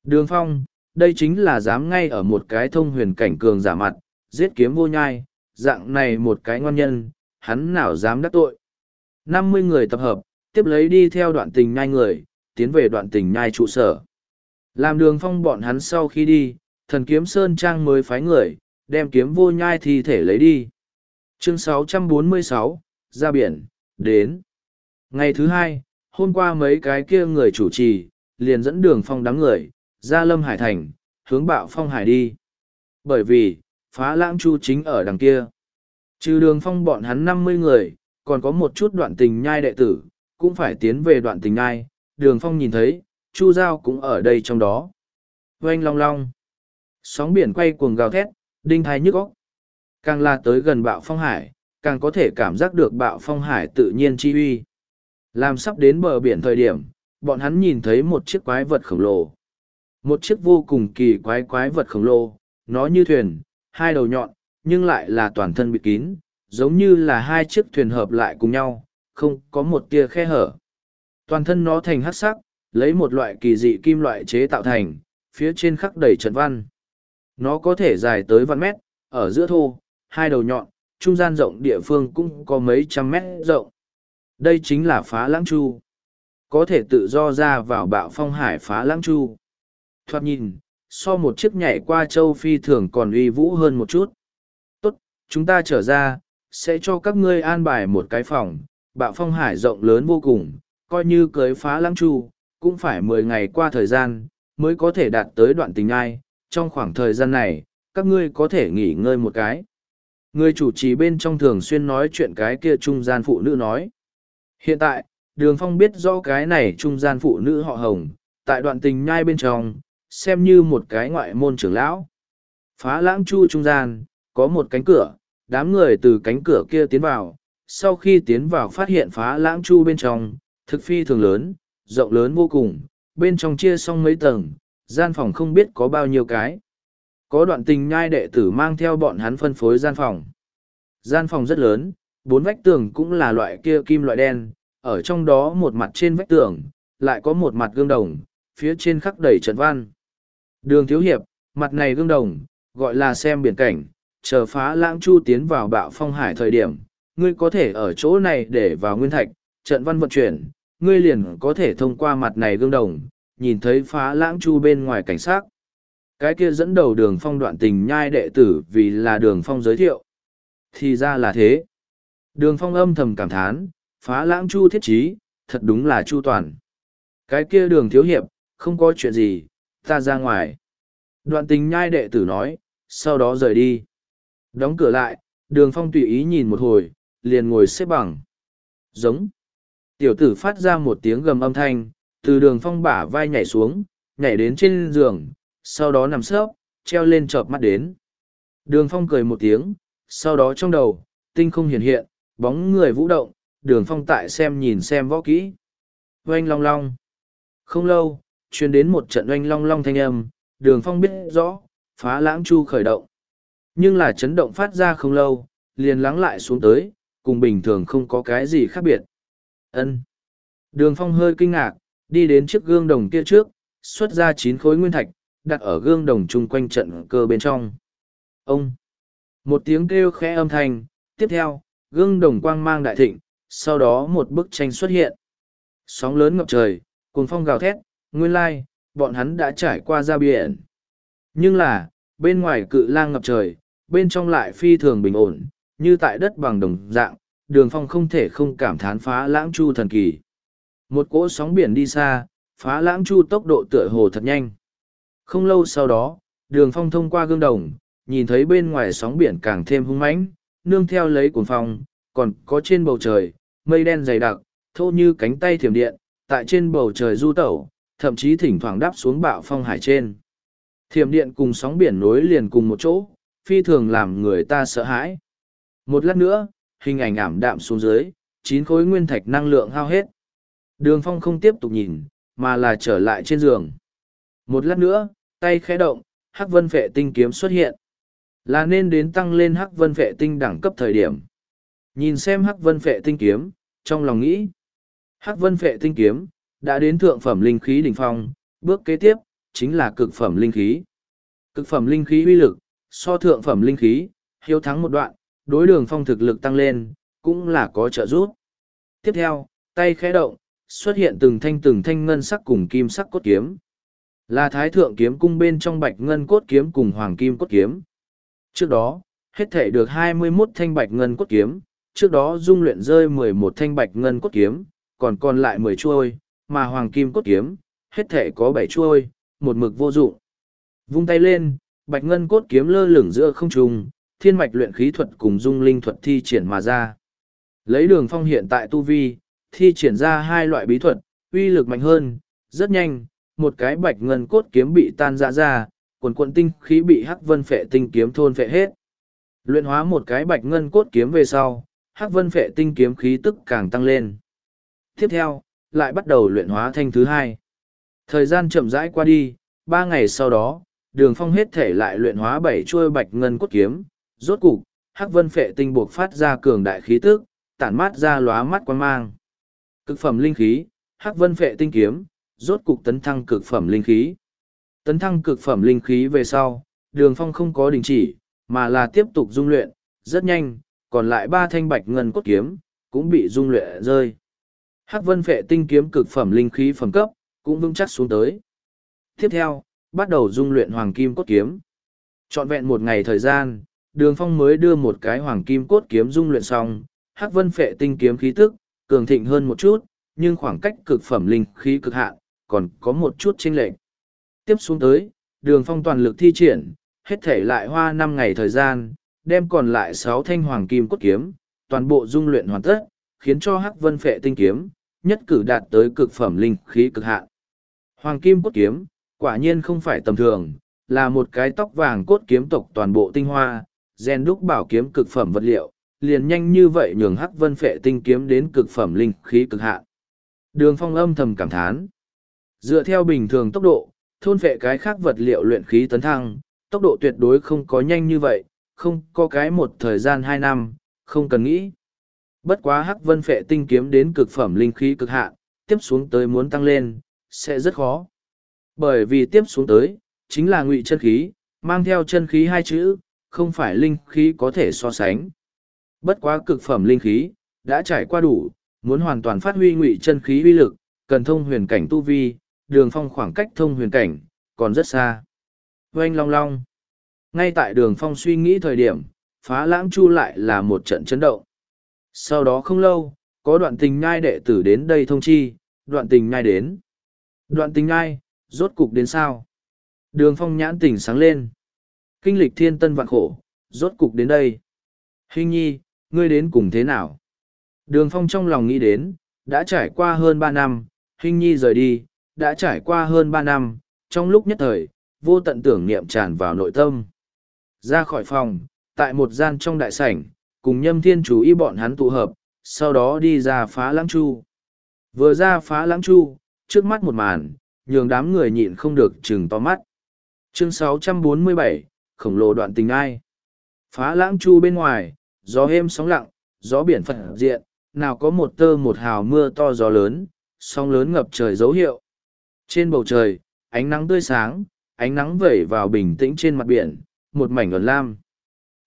Đường phong, đây chính là dám ngay ở một cái thông huyền cảnh cường giả mặt, giết kiếm vô nhai, dạng này một cái ngon nhân, hắn nào dám đắc tội. Năm mươi người tập hợp, tiếp lấy đi theo đoạn tình nhai người, tiến về đoạn tình nhai trụ sở làm đường phong bọn hắn sau khi đi thần kiếm sơn trang mới phái người đem kiếm vô nhai thi thể lấy đi. Chương 646, ra biển đến. Ngày thứ hai hôm qua mấy cái kia người chủ trì liền dẫn đường phong đám người ra lâm hải thành hướng bạo phong hải đi. Bởi vì phá lãng chu chính ở đằng kia. Trừ đường phong bọn hắn năm mươi người còn có một chút đoạn tình nhai đệ tử cũng phải tiến về đoạn tình nhai. Đường phong nhìn thấy chu giao cũng ở đây trong đó. Oanh long long. Sóng biển quay cuồng gào thét, đinh thái nhức óc. Càng la tới gần bạo phong hải, càng có thể cảm giác được bạo phong hải tự nhiên chi uy. Làm sắp đến bờ biển thời điểm, bọn hắn nhìn thấy một chiếc quái vật khổng lồ. Một chiếc vô cùng kỳ quái quái vật khổng lồ, nó như thuyền, hai đầu nhọn, nhưng lại là toàn thân bịt kín, giống như là hai chiếc thuyền hợp lại cùng nhau, không có một tia khe hở. Toàn thân nó thành hát sắc lấy một loại kỳ dị kim loại chế tạo thành phía trên khắc đầy trận văn. Nó có thể dài tới vạn mét, ở giữa thô, hai đầu nhọn, trung gian rộng địa phương cũng có mấy trăm mét rộng. Đây chính là phá lãng chu. Có thể tự do ra vào bạo phong hải phá lãng chu. Thoạt nhìn, so một chiếc nhảy qua châu phi thường còn uy vũ hơn một chút. Tốt, chúng ta trở ra, sẽ cho các ngươi an bài một cái phòng, bạo phong hải rộng lớn vô cùng, coi như cưới phá lãng chu, cũng phải mười ngày qua thời gian, mới có thể đạt tới đoạn tình ai. Trong khoảng thời gian này, các ngươi có thể nghỉ ngơi một cái. Người chủ trì bên trong thường xuyên nói chuyện cái kia trung gian phụ nữ nói. Hiện tại, đường phong biết rõ cái này trung gian phụ nữ họ hồng, tại đoạn tình nhai bên trong, xem như một cái ngoại môn trưởng lão. Phá lãng chu trung gian, có một cánh cửa, đám người từ cánh cửa kia tiến vào, sau khi tiến vào phát hiện phá lãng chu bên trong, thực phi thường lớn, rộng lớn vô cùng, bên trong chia xong mấy tầng, gian phòng không biết có bao nhiêu cái. Có đoạn tình nhai đệ tử mang theo bọn hắn phân phối gian phòng. Gian phòng rất lớn, bốn vách tường cũng là loại kia kim loại đen, ở trong đó một mặt trên vách tường, lại có một mặt gương đồng, phía trên khắc đầy trận văn. Đường thiếu hiệp, mặt này gương đồng, gọi là xem biển cảnh, chờ phá lãng chu tiến vào bạo phong hải thời điểm, ngươi có thể ở chỗ này để vào nguyên thạch, trận văn vận chuyển, ngươi liền có thể thông qua mặt này gương đồng, nhìn thấy phá lãng chu bên ngoài cảnh sát. Cái kia dẫn đầu đường phong đoạn tình nhai đệ tử vì là đường phong giới thiệu. Thì ra là thế. Đường phong âm thầm cảm thán, phá lãng chu thiết trí, thật đúng là chu toàn. Cái kia đường thiếu hiệp, không có chuyện gì, ta ra ngoài. Đoạn tình nhai đệ tử nói, sau đó rời đi. Đóng cửa lại, đường phong tùy ý nhìn một hồi, liền ngồi xếp bằng. Giống. Tiểu tử phát ra một tiếng gầm âm thanh, từ đường phong bả vai nhảy xuống, nhảy đến trên giường, sau đó nằm sấp, treo lên chợp mắt đến. Đường phong cười một tiếng, sau đó trong đầu, tinh không hiện hiện, bóng người vũ động, đường phong tại xem nhìn xem võ kỹ. Oanh long long. Không lâu, truyền đến một trận oanh long long thanh âm, đường phong biết rõ, phá lãng chu khởi động. Nhưng là chấn động phát ra không lâu, liền lắng lại xuống tới, cùng bình thường không có cái gì khác biệt ân Đường phong hơi kinh ngạc, đi đến chiếc gương đồng kia trước, xuất ra chín khối nguyên thạch, đặt ở gương đồng chung quanh trận cơ bên trong. Ông! Một tiếng kêu khẽ âm thanh, tiếp theo, gương đồng quang mang đại thịnh, sau đó một bức tranh xuất hiện. Sóng lớn ngập trời, cuồng phong gào thét, nguyên lai, bọn hắn đã trải qua ra biển. Nhưng là, bên ngoài cự lang ngập trời, bên trong lại phi thường bình ổn, như tại đất bằng đồng dạng, đường phong không thể không cảm thán phá lãng chu thần kỳ. Một cỗ sóng biển đi xa, phá lãng chu tốc độ tựa hồ thật nhanh. Không lâu sau đó, đường phong thông qua gương đồng, nhìn thấy bên ngoài sóng biển càng thêm hung mãnh, nương theo lấy cuồng phong, còn có trên bầu trời, mây đen dày đặc, thô như cánh tay thiểm điện, tại trên bầu trời du tẩu, thậm chí thỉnh thoảng đáp xuống bạo phong hải trên. Thiểm điện cùng sóng biển nối liền cùng một chỗ, phi thường làm người ta sợ hãi. Một lát nữa, hình ảnh ảm đạm xuống dưới, chín khối nguyên thạch năng lượng hao hết. Đường phong không tiếp tục nhìn, mà là trở lại trên giường. Một lát nữa, tay khẽ động, hắc vân phệ tinh kiếm xuất hiện. Là nên đến tăng lên hắc vân phệ tinh đẳng cấp thời điểm. Nhìn xem hắc vân phệ tinh kiếm, trong lòng nghĩ. Hắc vân phệ tinh kiếm, đã đến thượng phẩm linh khí đỉnh phong, bước kế tiếp, chính là cực phẩm linh khí. Cực phẩm linh khí uy lực, so thượng phẩm linh khí, hiếu thắng một đoạn, đối đường phong thực lực tăng lên, cũng là có trợ giúp. Tiếp theo, tay khẽ động, xuất hiện từng thanh từng thanh ngân sắc cùng kim sắc cốt kiếm. Là thái thượng kiếm cung bên trong bạch ngân cốt kiếm cùng hoàng kim cốt kiếm. Trước đó, hết thể được hai mươi 21 thanh bạch ngân cốt kiếm, trước đó dung luyện rơi mười một thanh bạch ngân cốt kiếm, còn còn lại mười chuôi, mà hoàng kim cốt kiếm, hết thể có bảy chuôi, một mực vô dụng. Vung tay lên, bạch ngân cốt kiếm lơ lửng giữa không trung, thiên mạch luyện khí thuật cùng dung linh thuật thi triển mà ra. Lấy đường phong hiện tại tu vi, thi triển ra hai loại bí thuật, uy lực mạnh hơn, rất nhanh, một cái bạch ngân cốt kiếm bị tan ra ra, quần quận tinh khí bị hắc vân phệ tinh kiếm thôn phệ hết. Luyện hóa một cái bạch ngân cốt kiếm về sau, hắc vân phệ tinh kiếm khí tức càng tăng lên. Tiếp theo, lại bắt đầu luyện hóa thanh thứ hai. Thời gian chậm rãi qua đi, ba ngày sau đó, đường phong hết thể lại luyện hóa bảy chuôi bạch ngân cốt kiếm, rốt cục, hắc vân phệ tinh buộc phát ra cường đại khí tức, tản mát ra lóa mắt quan mang. Cực phẩm linh khí, hắc vân phệ tinh kiếm, rốt cục tấn thăng cực phẩm linh khí. Tấn thăng cực phẩm linh khí về sau, đường phong không có đình chỉ, mà là tiếp tục dung luyện, rất nhanh, còn lại ba thanh bạch ngân cốt kiếm, cũng bị dung luyện rơi. Hắc vân phệ tinh kiếm cực phẩm linh khí phẩm cấp, cũng vững chắc xuống tới. Tiếp theo, bắt đầu dung luyện hoàng kim cốt kiếm. Trọn vẹn một ngày thời gian, đường phong mới đưa một cái hoàng kim cốt kiếm dung luyện xong, hắc vân phệ tinh kiếm khí tức, cường thịnh hơn một chút, nhưng khoảng cách cực phẩm linh khí cực hạn, còn có một chút chênh lệch. Tiếp xuống tới, đường phong toàn lực thi triển, hết thể lại hoa năm ngày thời gian, đem còn lại sáu thanh hoàng kim cốt kiếm, toàn bộ dung luyện hoàn tất, khiến cho hắc vân phệ tinh kiếm, nhất cử đạt tới cực phẩm linh khí cực hạn. Hoàng kim cốt kiếm, quả nhiên không phải tầm thường, là một cái tóc vàng cốt kiếm tộc toàn bộ tinh hoa, gen đúc bảo kiếm cực phẩm vật liệu, liền nhanh như vậy nhường hắc vân phệ tinh kiếm đến cực phẩm linh khí cực hạn. Đường phong âm thầm cảm thán. Dựa theo bình thường tốc độ, thôn phệ cái khác vật liệu luyện khí tấn thăng, tốc độ tuyệt đối không có nhanh như vậy, không có cái một thời gian hai năm, không cần nghĩ. Bất quá hắc vân phệ tinh kiếm đến cực phẩm linh khí cực hạn, tiếp xuống tới muốn tăng lên, sẽ rất khó. Bởi vì tiếp xuống tới, chính là ngụy chân khí, mang theo chân khí hai chữ, không phải linh khí có thể so sánh. Bất quá cực phẩm linh khí, đã trải qua đủ, muốn hoàn toàn phát huy ngụy chân khí uy lực, cần thông huyền cảnh tu vi, đường phong khoảng cách thông huyền cảnh, còn rất xa. Oanh long long. Ngay tại đường phong suy nghĩ thời điểm, phá lãng chu lại là một trận chấn động. Sau đó không lâu, có đoạn tình nhai đệ tử đến đây thông chi, đoạn tình nhai đến. Đoạn tình nhai, rốt cục đến sao? Đường phong nhãn tỉnh sáng lên. Kinh lịch thiên tân vạn khổ, rốt cục đến đây. Hình nhi, ngươi đến cùng thế nào? Đường phong trong lòng nghĩ đến, đã trải qua hơn ba năm, hình nhi rời đi, đã trải qua hơn ba năm, trong lúc nhất thời, vô tận tưởng niệm tràn vào nội tâm. Ra khỏi phòng, tại một gian trong đại sảnh, cùng nhâm thiên chú ý bọn hắn tụ hợp, sau đó đi ra phá lãng chu. Vừa ra phá lãng chu, trước mắt một màn, nhường đám người nhịn không được chừng to mắt. Chương 647, khổng lồ đoạn tình ai. Phá lãng chu bên ngoài, gió êm sóng lặng, gió biển phật diện, nào có một tơ một hào mưa to gió lớn, sóng lớn ngập trời dấu hiệu. Trên bầu trời, ánh nắng tươi sáng, ánh nắng vẩy vào bình tĩnh trên mặt biển, một mảnh ẩn lam.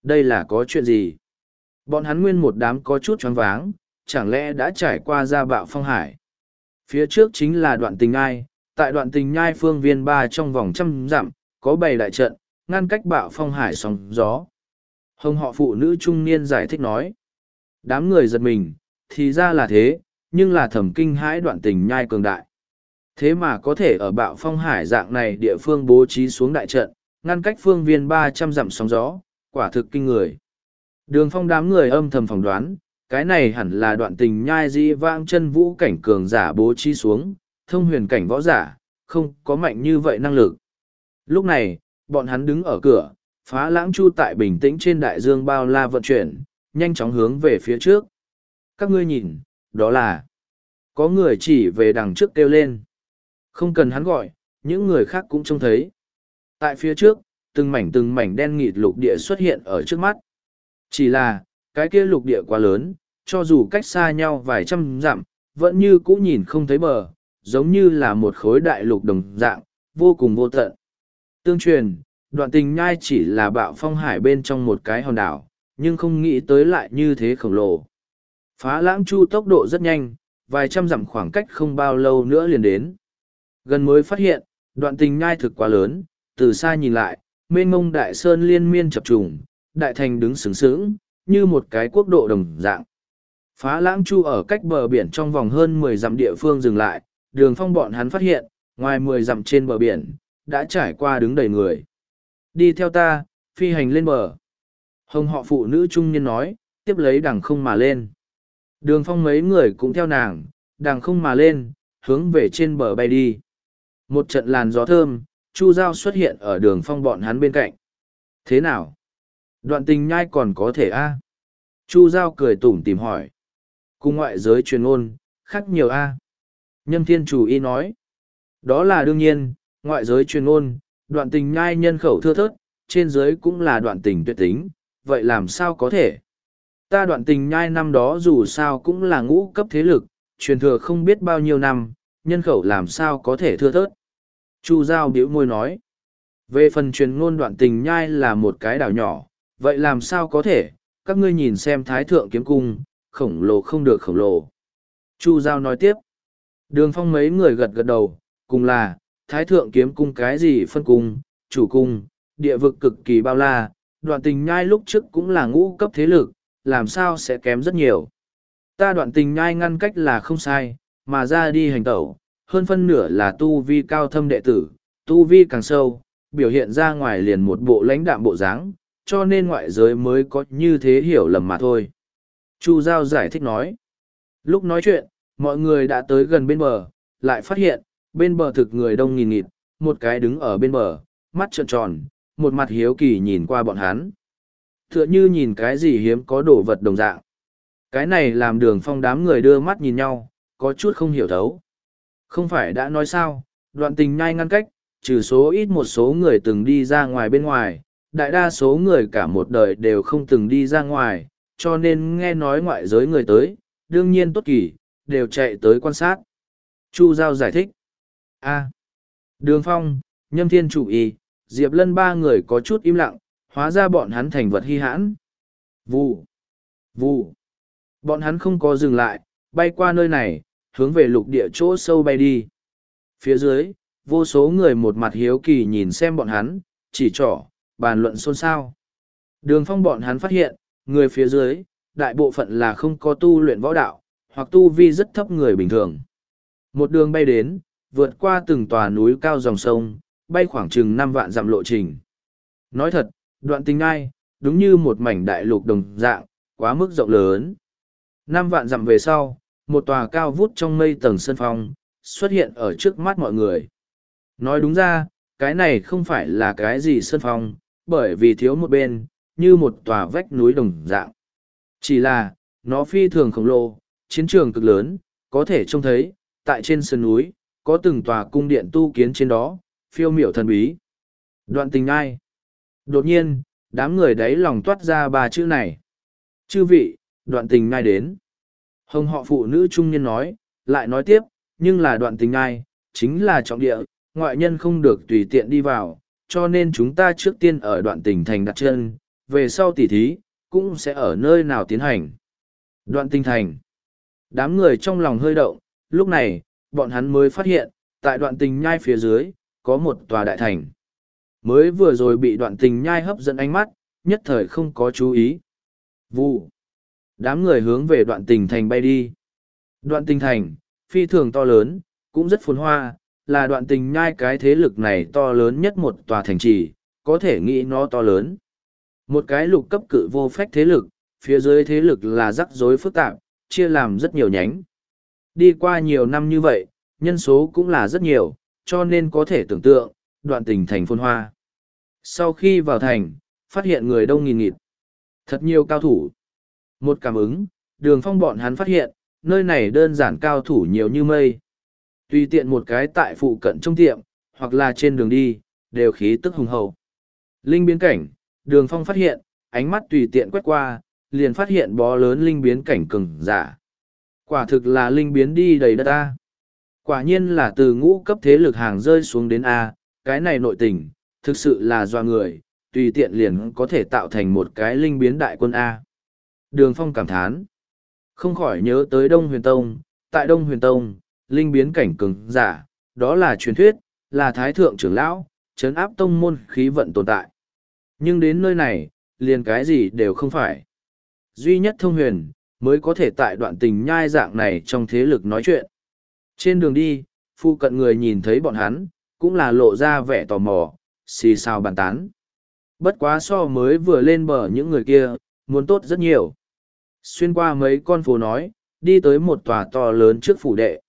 Đây là có chuyện gì? Bọn hắn nguyên một đám có chút choáng váng, chẳng lẽ đã trải qua ra bạo phong hải? Phía trước chính là đoạn tình ai, tại đoạn tình nhai phương viên ba trong vòng trăm dặm, có bảy đại trận, ngăn cách bạo phong hải sóng gió. Hồng họ phụ nữ trung niên giải thích nói. Đám người giật mình, thì ra là thế, nhưng là thẩm kinh hãi đoạn tình nhai cường đại. Thế mà có thể ở bạo phong hải dạng này địa phương bố trí xuống đại trận, ngăn cách phương viên ba trăm dặm sóng gió, quả thực kinh người. Đường phong đám người âm thầm phỏng đoán, cái này hẳn là đoạn tình nhai di vang chân vũ cảnh cường giả bố trí xuống, thông huyền cảnh võ giả, không có mạnh như vậy năng lực. Lúc này, bọn hắn đứng ở cửa, phá lãng chu tại bình tĩnh trên đại dương bao la vận chuyển, nhanh chóng hướng về phía trước. Các ngươi nhìn, đó là, có người chỉ về đằng trước kêu lên. Không cần hắn gọi, những người khác cũng trông thấy. Tại phía trước, từng mảnh từng mảnh đen nghịt lục địa xuất hiện ở trước mắt. Chỉ là, cái kia lục địa quá lớn, cho dù cách xa nhau vài trăm dặm, vẫn như cũ nhìn không thấy bờ, giống như là một khối đại lục đồng dạng, vô cùng vô tận. Tương truyền, đoạn tình nhai chỉ là bạo phong hải bên trong một cái hòn đảo, nhưng không nghĩ tới lại như thế khổng lồ. Phá lãng chu tốc độ rất nhanh, vài trăm dặm khoảng cách không bao lâu nữa liền đến. Gần mới phát hiện, đoạn tình nhai thực quá lớn, từ xa nhìn lại, mênh mông đại sơn liên miên chập trùng, đại thành đứng sướng sướng, như một cái quốc độ đồng dạng. Phá lãng chu ở cách bờ biển trong vòng hơn mười dặm địa phương dừng lại, đường phong bọn hắn phát hiện, ngoài mười dặm trên bờ biển, đã trải qua đứng đầy người. Đi theo ta, phi hành lên bờ. Hồng họ phụ nữ trung niên nói, tiếp lấy đằng không mà lên. Đường phong mấy người cũng theo nàng, đằng không mà lên, hướng về trên bờ bay đi. Một trận làn gió thơm, Chu Giao xuất hiện ở đường phong bọn hắn bên cạnh. Thế nào? Đoạn tình nhai còn có thể a Chu Giao cười tủm tìm hỏi. Cùng ngoại giới truyền ngôn khác nhiều a Nhâm thiên chủ y nói. Đó là đương nhiên, ngoại giới truyền ngôn đoạn tình nhai nhân khẩu thưa thớt, trên giới cũng là đoạn tình tuyệt tính, vậy làm sao có thể? Ta đoạn tình nhai năm đó dù sao cũng là ngũ cấp thế lực, truyền thừa không biết bao nhiêu năm, nhân khẩu làm sao có thể thưa thớt. Chu Giao biểu môi nói. Về phần truyền ngôn đoạn tình nhai là một cái đảo nhỏ, vậy làm sao có thể, các ngươi nhìn xem thái thượng kiếm cung, khổng lồ không được khổng lồ. Chu Giao nói tiếp, đường phong mấy người gật gật đầu, cùng là, thái thượng kiếm cung cái gì phân cung, chủ cung, địa vực cực kỳ bao la, đoạn tình nhai lúc trước cũng là ngũ cấp thế lực, làm sao sẽ kém rất nhiều. Ta đoạn tình nhai ngăn cách là không sai, mà ra đi hành tẩu, hơn phân nửa là tu vi cao thâm đệ tử, tu vi càng sâu, biểu hiện ra ngoài liền một bộ lãnh đạm bộ dáng, cho nên ngoại giới mới có như thế hiểu lầm mà thôi. Chu Giao giải thích nói. Lúc nói chuyện, mọi người đã tới gần bên bờ, lại phát hiện, bên bờ thực người đông nghìn nghịt, một cái đứng ở bên bờ, mắt trợn tròn, một mặt hiếu kỳ nhìn qua bọn hắn. Tựa như nhìn cái gì hiếm có đồ vật đồng dạng. Cái này làm đường phong đám người đưa mắt nhìn nhau, có chút không hiểu thấu. Không phải đã nói sao, đoạn tình nhai ngăn cách, trừ số ít một số người từng đi ra ngoài bên ngoài, đại đa số người cả một đời đều không từng đi ra ngoài, cho nên nghe nói ngoại giới người tới, đương nhiên tốt kỳ, đều chạy tới quan sát. Chu Giao giải thích. A. Đường Phong, Nhâm Thiên Chủ Y, Diệp Lân ba người có chút im lặng, hóa ra bọn hắn thành vật hy hãn. vù vù Bọn hắn không có dừng lại, bay qua nơi này, hướng về lục địa chỗ sâu bay đi. Phía dưới, vô số người một mặt hiếu kỳ nhìn xem bọn hắn, chỉ trỏ, bàn luận xôn xao. Đường phong bọn hắn phát hiện, người phía dưới, đại bộ phận là không có tu luyện võ đạo, hoặc tu vi rất thấp người bình thường. Một đường bay đến, vượt qua từng tòa núi cao dòng sông, bay khoảng chừng năm vạn dặm lộ trình. Nói thật, đoạn tình ai, đúng như một mảnh đại lục đồng dạng, quá mức rộng lớn. Năm vạn dặm về sau, một tòa cao vút trong mây tầng sân phong, xuất hiện ở trước mắt mọi người. Nói đúng ra, cái này không phải là cái gì sân phong, bởi vì thiếu một bên, như một tòa vách núi đồng dạng. Chỉ là, nó phi thường khổng lồ, chiến trường cực lớn, có thể trông thấy, tại trên sân núi, có từng tòa cung điện tu kiến trên đó, phiêu miểu thần bí. Đoạn tình ai? Đột nhiên, đám người đấy lòng toát ra ba chữ này. Chư vị, đoạn tình ai đến. Hồng họ phụ nữ trung niên nói, lại nói tiếp, nhưng là đoạn tình ai? chính là trọng địa, ngoại nhân không được tùy tiện đi vào, cho nên chúng ta trước tiên ở đoạn tình thành đặt chân, về sau tỉ thí, cũng sẽ ở nơi nào tiến hành. Đoạn tình thành. Đám người trong lòng hơi động, lúc này, bọn hắn mới phát hiện, tại đoạn tình nhai phía dưới, có một tòa đại thành. Mới vừa rồi bị đoạn tình nhai hấp dẫn ánh mắt, nhất thời không có chú ý. Vụ. Đám người hướng về đoạn tình thành bay đi. Đoạn tình thành, phi thường to lớn, cũng rất phồn hoa, là đoạn tình nhai cái thế lực này to lớn nhất một tòa thành trì, có thể nghĩ nó to lớn. Một cái lục cấp cự vô phách thế lực, phía dưới thế lực là rắc rối phức tạp, chia làm rất nhiều nhánh. Đi qua nhiều năm như vậy, nhân số cũng là rất nhiều, cho nên có thể tưởng tượng, đoạn tình thành phôn hoa. Sau khi vào thành, phát hiện người đông nghìn nghịt. Thật nhiều cao thủ. Một cảm ứng, đường phong bọn hắn phát hiện, nơi này đơn giản cao thủ nhiều như mây. Tùy tiện một cái tại phụ cận trong tiệm, hoặc là trên đường đi, đều khí tức hùng hậu. Linh biến cảnh, đường phong phát hiện, ánh mắt tùy tiện quét qua, liền phát hiện bó lớn linh biến cảnh cường giả. Quả thực là linh biến đi đầy đất ta, Quả nhiên là từ ngũ cấp thế lực hàng rơi xuống đến A, cái này nội tình, thực sự là do người, tùy tiện liền có thể tạo thành một cái linh biến đại quân A. Đường phong cảm thán. Không khỏi nhớ tới Đông Huyền Tông, tại Đông Huyền Tông, linh biến cảnh cường giả, đó là truyền thuyết, là thái thượng trưởng lão, chấn áp tông môn khí vận tồn tại. Nhưng đến nơi này, liền cái gì đều không phải. Duy nhất thông huyền, mới có thể tại đoạn tình nhai dạng này trong thế lực nói chuyện. Trên đường đi, phu cận người nhìn thấy bọn hắn, cũng là lộ ra vẻ tò mò, xì xào bàn tán. Bất quá so mới vừa lên bờ những người kia, muốn tốt rất nhiều. Xuyên qua mấy con phố nói, đi tới một tòa to lớn trước phủ đệ.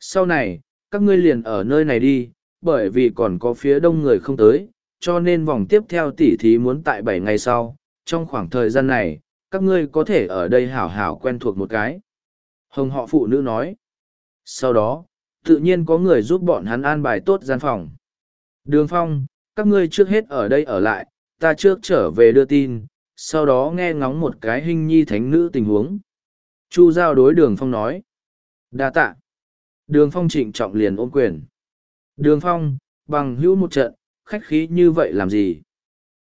Sau này, các ngươi liền ở nơi này đi, bởi vì còn có phía đông người không tới, cho nên vòng tiếp theo tỉ thí muốn tại bảy ngày sau. Trong khoảng thời gian này, các ngươi có thể ở đây hảo hảo quen thuộc một cái. Hồng họ phụ nữ nói. Sau đó, tự nhiên có người giúp bọn hắn an bài tốt gian phòng. Đường phong, các ngươi trước hết ở đây ở lại, ta trước trở về đưa tin, sau đó nghe ngóng một cái hình nhi thánh nữ tình huống. Chu giao đối đường phong nói. đa tạ. Đường phong trịnh trọng liền ôm quyền. Đường phong, bằng hữu một trận, khách khí như vậy làm gì?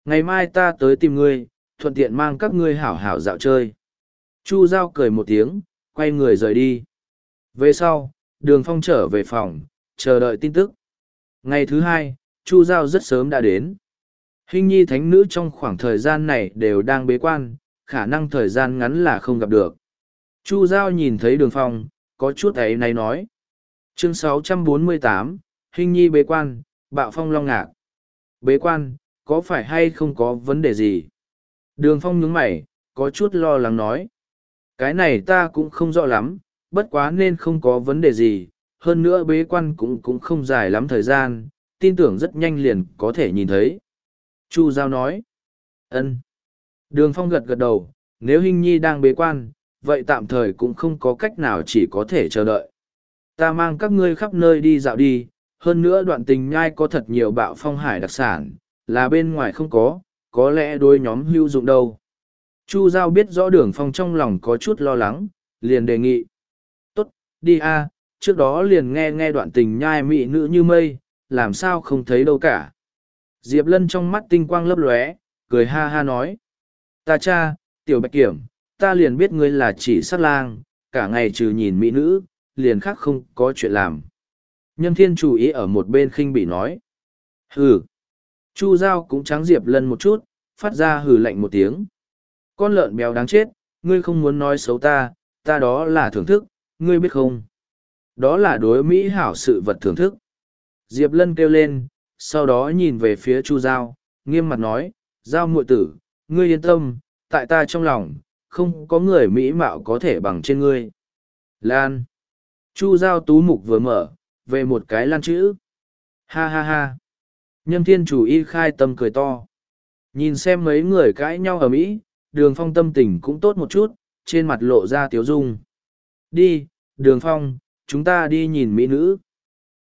Ngày mai ta tới tìm ngươi, thuận tiện mang các ngươi hảo hảo dạo chơi. Chu Giao cười một tiếng, quay người rời đi. Về sau, đường phong trở về phòng, chờ đợi tin tức. Ngày thứ hai, Chu Giao rất sớm đã đến. Hình nhi thánh nữ trong khoảng thời gian này đều đang bế quan, khả năng thời gian ngắn là không gặp được. Chu Giao nhìn thấy đường phong, có chút ấy này nói. Chương 648, Hình nhi bế quan, bạo phong long ngạc. Bế quan, có phải hay không có vấn đề gì? Đường phong nhướng mày, có chút lo lắng nói. Cái này ta cũng không rõ lắm, bất quá nên không có vấn đề gì, hơn nữa bế quan cũng cũng không dài lắm thời gian, tin tưởng rất nhanh liền có thể nhìn thấy. Chu Giao nói. ân. Đường Phong gật gật đầu, nếu Hinh Nhi đang bế quan, vậy tạm thời cũng không có cách nào chỉ có thể chờ đợi. Ta mang các ngươi khắp nơi đi dạo đi, hơn nữa đoạn tình nhai có thật nhiều bạo phong hải đặc sản, là bên ngoài không có, có lẽ đôi nhóm hữu dụng đâu. Chu Giao biết rõ đường phong trong lòng có chút lo lắng, liền đề nghị. Tốt, đi a trước đó liền nghe nghe đoạn tình nhai mị nữ như mây, làm sao không thấy đâu cả. Diệp Lân trong mắt tinh quang lấp lóe, cười ha ha nói. Ta cha, tiểu bạch kiểm, ta liền biết ngươi là chỉ sát lang, cả ngày trừ nhìn mỹ nữ, liền khác không có chuyện làm. Nhân thiên chú ý ở một bên khinh bị nói. Hừ. Chu Giao cũng trắng Diệp Lân một chút, phát ra hừ lạnh một tiếng. Con lợn béo đáng chết, ngươi không muốn nói xấu ta, ta đó là thưởng thức, ngươi biết không? Đó là đối Mỹ hảo sự vật thưởng thức. Diệp Lân kêu lên, sau đó nhìn về phía Chu Giao, nghiêm mặt nói, Giao muội tử, ngươi yên tâm, tại ta trong lòng, không có người Mỹ mạo có thể bằng trên ngươi. Lan. Chu Giao tú mục vừa mở, về một cái lan chữ. Ha ha ha. Nhâm thiên chủ y khai tâm cười to. Nhìn xem mấy người cãi nhau ở Mỹ, đường phong tâm tình cũng tốt một chút, trên mặt lộ ra tiếu dung. Đi, đường phong, chúng ta đi nhìn Mỹ nữ.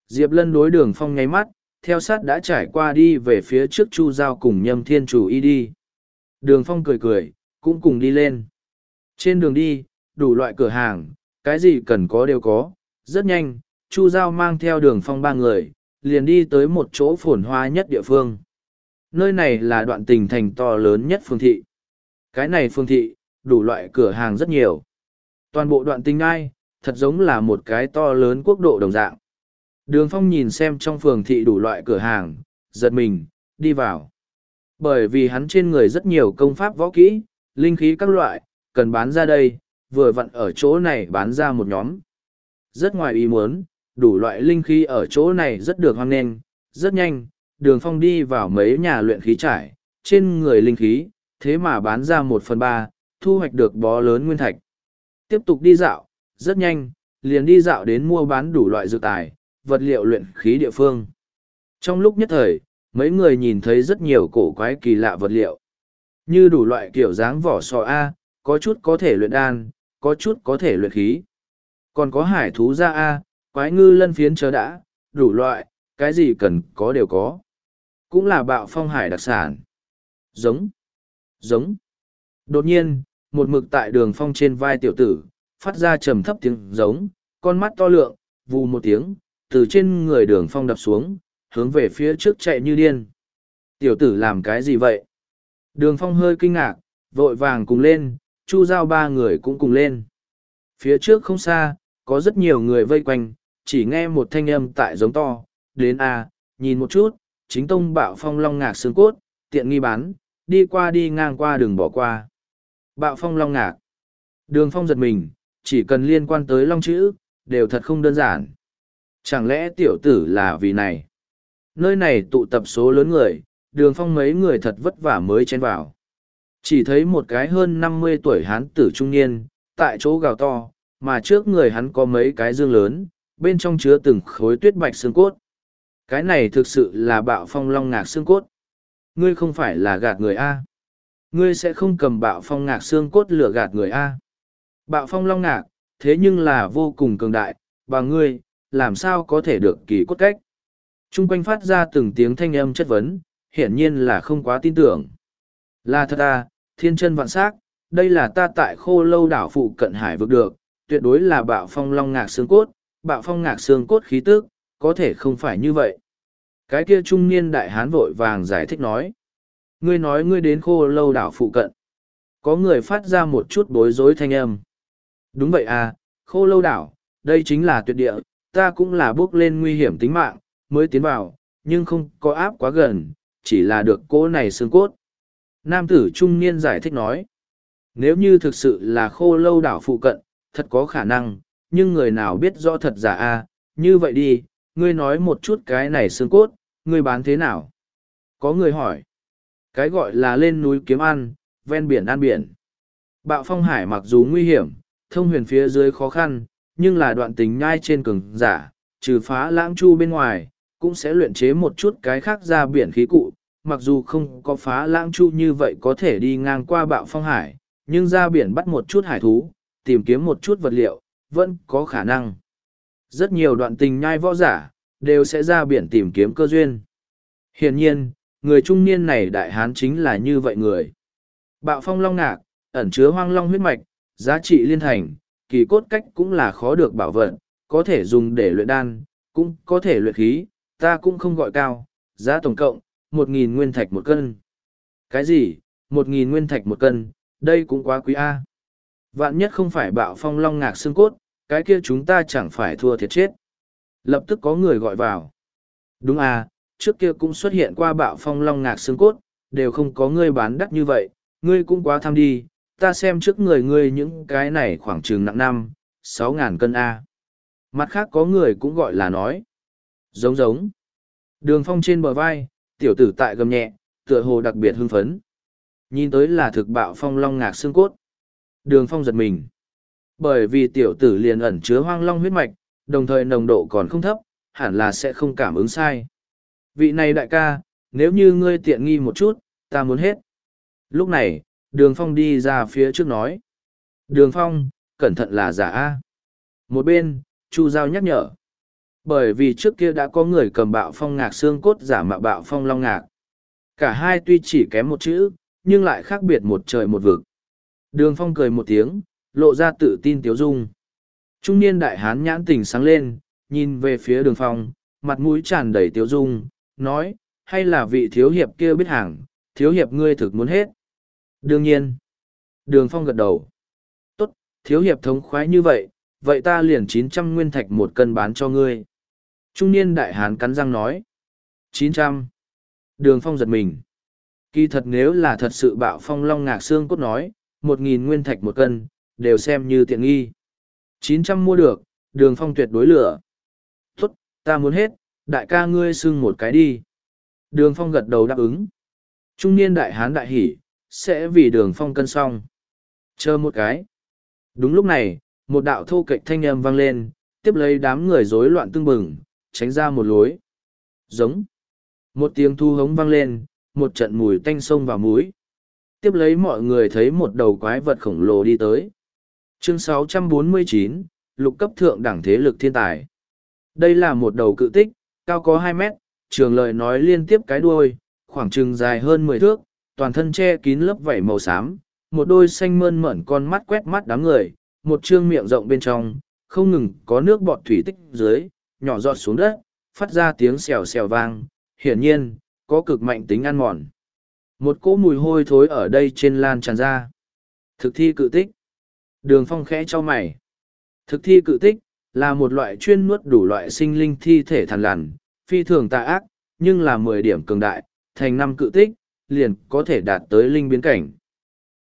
Diệp lân đối đường phong nháy mắt, theo sát đã trải qua đi về phía trước chu giao cùng nhâm thiên chủ y đi. Đường phong cười cười, cũng cùng đi lên. Trên đường đi, đủ loại cửa hàng, cái gì cần có đều có, rất nhanh, chu giao mang theo đường phong ba người, liền đi tới một chỗ phồn hoa nhất địa phương. Nơi này là đoạn tình thành to lớn nhất phương thị. Cái này phương thị, đủ loại cửa hàng rất nhiều. Toàn bộ đoạn tình ai, thật giống là một cái to lớn quốc độ đồng dạng. Đường phong nhìn xem trong phường thị đủ loại cửa hàng, giật mình, đi vào. Bởi vì hắn trên người rất nhiều công pháp võ kỹ, linh khí các loại, cần bán ra đây, vừa vặn ở chỗ này bán ra một nhóm. Rất ngoài ý muốn, đủ loại linh khí ở chỗ này rất được hoang nghênh, rất nhanh, đường phong đi vào mấy nhà luyện khí trải, trên người linh khí, thế mà bán ra một phần ba, thu hoạch được bó lớn nguyên thạch. Tiếp tục đi dạo, rất nhanh, liền đi dạo đến mua bán đủ loại dược tài, vật liệu luyện khí địa phương. Trong lúc nhất thời, mấy người nhìn thấy rất nhiều cổ quái kỳ lạ vật liệu. Như đủ loại kiểu dáng vỏ sò A, có chút có thể luyện đan, có chút có thể luyện khí. Còn có hải thú da A, quái ngư lân phiến chớ đã, đủ loại, cái gì cần có đều có. Cũng là bạo phong hải đặc sản. Giống, giống. Đột nhiên, một mực tại đường phong trên vai tiểu tử, phát ra trầm thấp tiếng giống, con mắt to lượng, vù một tiếng, từ trên người đường phong đập xuống, hướng về phía trước chạy như điên. Tiểu tử làm cái gì vậy? Đường phong hơi kinh ngạc, vội vàng cùng lên, chu giao ba người cũng cùng lên. Phía trước không xa, có rất nhiều người vây quanh, chỉ nghe một thanh âm tại giống to, đến a nhìn một chút, chính tông bạo phong long ngạc xương cốt, tiện nghi bán, đi qua đi ngang qua đừng bỏ qua. Bạo phong long ngạc. Đường phong giật mình, chỉ cần liên quan tới long chữ, đều thật không đơn giản. Chẳng lẽ tiểu tử là vì này? Nơi này tụ tập số lớn người, đường phong mấy người thật vất vả mới chen vào. Chỉ thấy một cái hơn năm mươi tuổi hán tử trung niên, tại chỗ gào to, mà trước người hắn có mấy cái dương lớn, bên trong chứa từng khối tuyết bạch xương cốt. Cái này thực sự là bạo phong long ngạc xương cốt. Ngươi không phải là gạt người A. Ngươi sẽ không cầm bạo phong ngạc xương cốt lửa gạt người A. Bạo phong long ngạc, thế nhưng là vô cùng cường đại, và ngươi, làm sao có thể được kỳ cốt cách. Trung quanh phát ra từng tiếng thanh âm chất vấn, hiển nhiên là không quá tin tưởng. Là thật à, thiên chân vạn sắc, đây là ta tại khô lâu đảo phụ cận hải vực được, tuyệt đối là bạo phong long ngạc xương cốt, bạo phong ngạc xương cốt khí tức, có thể không phải như vậy. Cái kia trung niên đại hán vội vàng giải thích nói. Ngươi nói ngươi đến khô lâu đảo phụ cận. Có người phát ra một chút bối rối thanh âm. Đúng vậy à, khô lâu đảo, đây chính là tuyệt địa, ta cũng là bước lên nguy hiểm tính mạng, mới tiến vào, nhưng không có áp quá gần, chỉ là được cô này xương cốt. Nam tử trung niên giải thích nói, nếu như thực sự là khô lâu đảo phụ cận, thật có khả năng, nhưng người nào biết rõ thật giả a à, như vậy đi, ngươi nói một chút cái này xương cốt, ngươi bán thế nào? Có người hỏi, cái gọi là lên núi kiếm ăn, ven biển ăn biển. Bạo phong hải mặc dù nguy hiểm, thông huyền phía dưới khó khăn, nhưng là đoạn tình nhai trên cường giả, trừ phá lãng chu bên ngoài, cũng sẽ luyện chế một chút cái khác ra biển khí cụ. Mặc dù không có phá lãng chu như vậy có thể đi ngang qua bạo phong hải, nhưng ra biển bắt một chút hải thú, tìm kiếm một chút vật liệu, vẫn có khả năng. Rất nhiều đoạn tình nhai võ giả, đều sẽ ra biển tìm kiếm cơ duyên. Hiển nhiên, người trung niên này đại hán chính là như vậy người. Bạo phong long ngạc, ẩn chứa hoang long huyết mạch, giá trị liên thành, kỳ cốt cách cũng là khó được bảo vận, có thể dùng để luyện đan, cũng có thể luyện khí, ta cũng không gọi cao, giá tổng cộng, một nghìn nguyên thạch một cân. Cái gì, một nghìn nguyên thạch một cân, đây cũng quá quý A. Vạn nhất không phải bạo phong long ngạc xương cốt, cái kia chúng ta chẳng phải thua thiệt chết. Lập tức có người gọi vào. Đúng à, trước kia cũng xuất hiện qua bạo phong long ngạc xương cốt, đều không có ngươi bán đắt như vậy, ngươi cũng quá tham đi, ta xem trước người ngươi những cái này khoảng chừng nặng năm, sáu ngàn cân A. Mặt khác có người cũng gọi là nói. Giống giống. Đường phong trên bờ vai, tiểu tử tại gầm nhẹ, tựa hồ đặc biệt hưng phấn. Nhìn tới là thực bạo phong long ngạc xương cốt. Đường phong giật mình. Bởi vì tiểu tử liền ẩn chứa hoang long huyết mạch, đồng thời nồng độ còn không thấp, hẳn là sẽ không cảm ứng sai. Vị này đại ca, nếu như ngươi tiện nghi một chút, ta muốn hết. Lúc này, đường phong đi ra phía trước nói. Đường phong, cẩn thận là giả A. Một bên, Chu Giao nhắc nhở. Bởi vì trước kia đã có người cầm bạo phong ngạc xương cốt giả mạo bạo phong long ngạc. Cả hai tuy chỉ kém một chữ, nhưng lại khác biệt một trời một vực. Đường phong cười một tiếng, lộ ra tự tin tiếu dung. Trung niên đại hán nhãn tình sáng lên, nhìn về phía đường phong, mặt mũi tràn đầy tiếu dung, nói, hay là vị thiếu hiệp kia biết hàng, thiếu hiệp ngươi thực muốn hết. Đương nhiên. Đường phong gật đầu. Tốt, thiếu hiệp thống khoái như vậy, vậy ta liền chín trăm nguyên thạch một cân bán cho ngươi. Trung niên đại hán cắn răng nói. chín trăm. Đường phong giật mình. Kỳ thật nếu là thật sự bạo phong long ngạc xương cốt nói, một nghìn nguyên thạch một cân, đều xem như tiện nghi. chín trăm mua được, đường phong tuyệt đối lửa. Tốt, ta muốn hết, đại ca ngươi xưng một cái đi. Đường phong gật đầu đáp ứng. Trung niên đại hán đại hỉ, sẽ vì đường phong cân xong. Chờ một cái. Đúng lúc này, một đạo thô kệch thanh âm vang lên, tiếp lấy đám người rối loạn tương bừng, tránh ra một lối. Giống. Một tiếng thu hống vang lên, một trận mùi tanh sông vào mũi. Tiếp lấy mọi người thấy một đầu quái vật khổng lồ đi tới. Chương 649, lục cấp thượng đẳng thế lực thiên tài. Đây là một đầu cự tích, cao có hai mét, trường lời nói liên tiếp cái đuôi, khoảng chừng dài hơn mười thước, toàn thân che kín lớp vảy màu xám, một đôi xanh mơn mởn con mắt quét mắt đám người, một trương miệng rộng bên trong, không ngừng có nước bọt thủy tích dưới, nhỏ giọt xuống đất, phát ra tiếng xèo xèo vang, hiển nhiên, có cực mạnh tính ăn mòn. Một cỗ mùi hôi thối ở đây trên lan tràn ra. Thực thi cự tích. Đường phong khẽ cho mày. Thực thi cự tích, là một loại chuyên nuốt đủ loại sinh linh thi thể thằn lằn, phi thường tà ác, nhưng là mười điểm cường đại, thành năm cự tích, liền có thể đạt tới linh biến cảnh.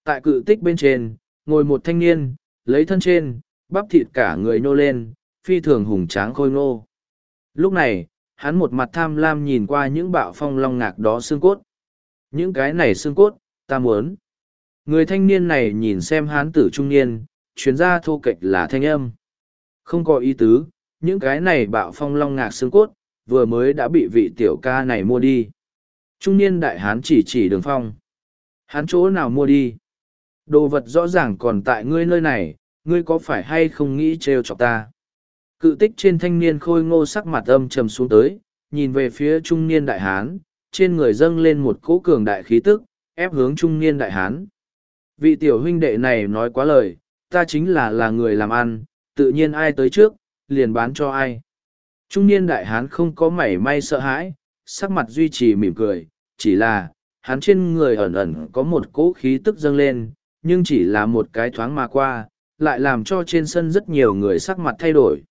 Tại cự tích bên trên, ngồi một thanh niên, lấy thân trên, bắp thịt cả người nô lên, phi thường hùng tráng khôi ngô. Lúc này, hắn một mặt tham lam nhìn qua những bạo phong long ngạc đó xương cốt. Những cái này xương cốt, ta muốn. Người thanh niên này nhìn xem hán tử trung niên, chuyến ra thô kệch là thanh âm. Không có ý tứ, những cái này bạo phong long ngạc xương cốt, vừa mới đã bị vị tiểu ca này mua đi. Trung niên đại hán chỉ chỉ đường phong. Hán chỗ nào mua đi? Đồ vật rõ ràng còn tại ngươi nơi này, ngươi có phải hay không nghĩ trêu chọc ta? Cự tích trên thanh niên khôi ngô sắc mặt âm trầm xuống tới, nhìn về phía trung niên đại hán, trên người dâng lên một cỗ cường đại khí tức, ép hướng trung niên đại hán. Vị tiểu huynh đệ này nói quá lời, ta chính là là người làm ăn, tự nhiên ai tới trước, liền bán cho ai. Trung niên đại hán không có mảy may sợ hãi, sắc mặt duy trì mỉm cười, chỉ là, hắn trên người ẩn ẩn có một cỗ khí tức dâng lên, nhưng chỉ là một cái thoáng mà qua, lại làm cho trên sân rất nhiều người sắc mặt thay đổi.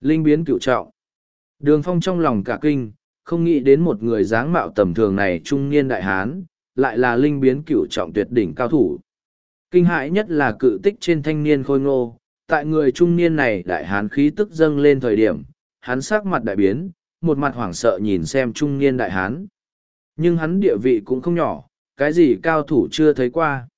Linh biến cựu trọng. Đường phong trong lòng cả kinh, không nghĩ đến một người dáng mạo tầm thường này trung niên đại hán, lại là linh biến cửu trọng tuyệt đỉnh cao thủ. Kinh hãi nhất là cự tích trên thanh niên khôi ngô, tại người trung niên này đại hán khí tức dâng lên thời điểm, hắn sắc mặt đại biến, một mặt hoảng sợ nhìn xem trung niên đại hán. Nhưng hắn địa vị cũng không nhỏ, cái gì cao thủ chưa thấy qua.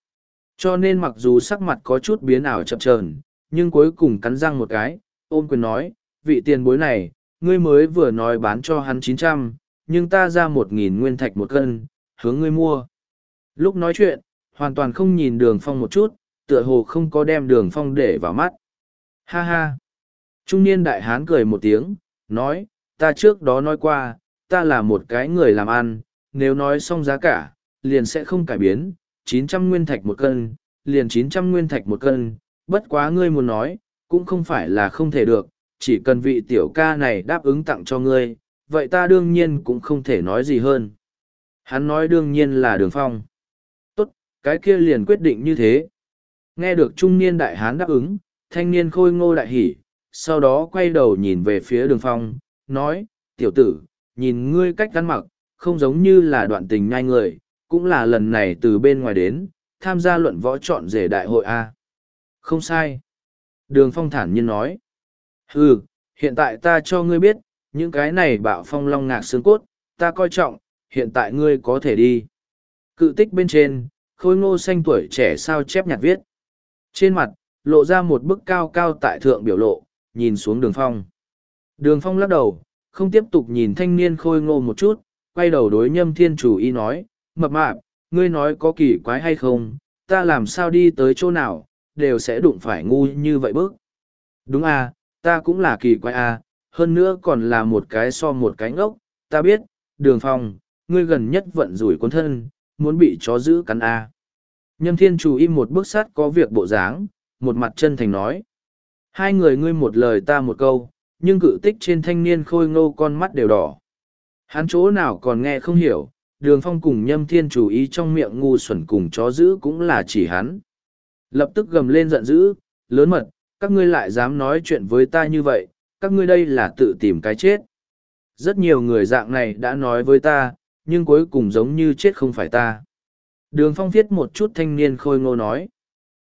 Cho nên mặc dù sắc mặt có chút biến ảo chậm trờn, nhưng cuối cùng cắn răng một cái, ôm quyền nói, vị tiền bối này, ngươi mới vừa nói bán cho hắn chín trăm, nhưng ta ra một nghìn nguyên thạch một cân, hướng ngươi mua. Lúc nói chuyện, hoàn toàn không nhìn đường phong một chút, tựa hồ không có đem đường phong để vào mắt. Ha ha! Trung niên đại hán cười một tiếng, nói, ta trước đó nói qua, ta là một cái người làm ăn, nếu nói xong giá cả, liền sẽ không cải biến, chín trăm nguyên thạch một cân, liền chín trăm nguyên thạch một cân, bất quá ngươi muốn nói, cũng không phải là không thể được, chỉ cần vị tiểu ca này đáp ứng tặng cho ngươi, vậy ta đương nhiên cũng không thể nói gì hơn. Hắn nói đương nhiên là đường phong. Tốt, cái kia liền quyết định như thế. Nghe được trung niên đại hán đáp ứng, thanh niên khôi ngô đại hỉ, sau đó quay đầu nhìn về phía đường phong, nói, tiểu tử, nhìn ngươi cách gắn mặc, không giống như là đoạn tình nhai người, cũng là lần này từ bên ngoài đến, tham gia luận võ chọn rể đại hội A. Không sai. Đường phong thản nhiên nói. Ừ, hiện tại ta cho ngươi biết, những cái này bạo phong long ngạc xương cốt, ta coi trọng, hiện tại ngươi có thể đi. Cự tích bên trên, khôi ngô xanh tuổi trẻ sao chép nhạt viết. Trên mặt, lộ ra một bức cao cao tại thượng biểu lộ, nhìn xuống đường phong. Đường phong lắc đầu, không tiếp tục nhìn thanh niên khôi ngô một chút, quay đầu đối nhâm thiên chủ y nói, mập mạp, ngươi nói có kỳ quái hay không, ta làm sao đi tới chỗ nào, đều sẽ đụng phải ngu như vậy bước. Đúng à, ta cũng là kỳ quái à, hơn nữa còn là một cái so một cái ngốc, ta biết, đường phong, ngươi gần nhất vận rủi quân thân, muốn bị chó giữ cắn à. Nhâm thiên chủ im một bước sắt có việc bộ dáng, một mặt chân thành nói. Hai người ngươi một lời ta một câu, nhưng cự tích trên thanh niên khôi ngô con mắt đều đỏ. Hắn chỗ nào còn nghe không hiểu, đường phong cùng nhâm thiên chủ ý trong miệng ngu xuẩn cùng chó giữ cũng là chỉ hắn. Lập tức gầm lên giận dữ, lớn mật, các ngươi lại dám nói chuyện với ta như vậy, các ngươi đây là tự tìm cái chết. Rất nhiều người dạng này đã nói với ta, nhưng cuối cùng giống như chết không phải ta. Đường phong viết một chút thanh niên khôi ngô nói.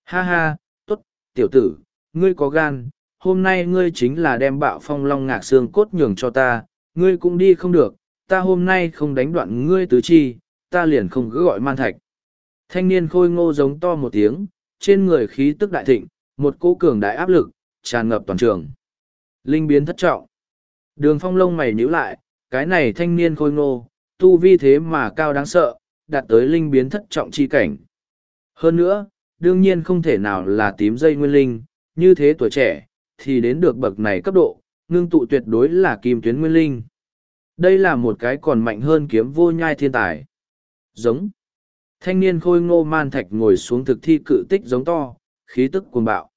Ha ha, tốt, tiểu tử, ngươi có gan, hôm nay ngươi chính là đem bạo phong long ngạc xương cốt nhường cho ta, ngươi cũng đi không được, ta hôm nay không đánh đoạn ngươi tứ chi, ta liền không cứ gọi man thạch. Thanh niên khôi ngô giống to một tiếng, trên người khí tức đại thịnh, một cỗ cường đại áp lực, tràn ngập toàn trường. Linh biến thất trọng. Đường phong lông mày nhíu lại, cái này thanh niên khôi ngô, tu vi thế mà cao đáng sợ, đạt tới linh biến thất trọng chi cảnh. Hơn nữa, đương nhiên không thể nào là tím dây nguyên linh, như thế tuổi trẻ, thì đến được bậc này cấp độ, ngưng tụ tuyệt đối là kim tuyến nguyên linh. Đây là một cái còn mạnh hơn kiếm vô nhai thiên tài. Giống. Thanh niên khôi ngô man thạch ngồi xuống thực thi cự tích giống to, khí tức cuồng bạo.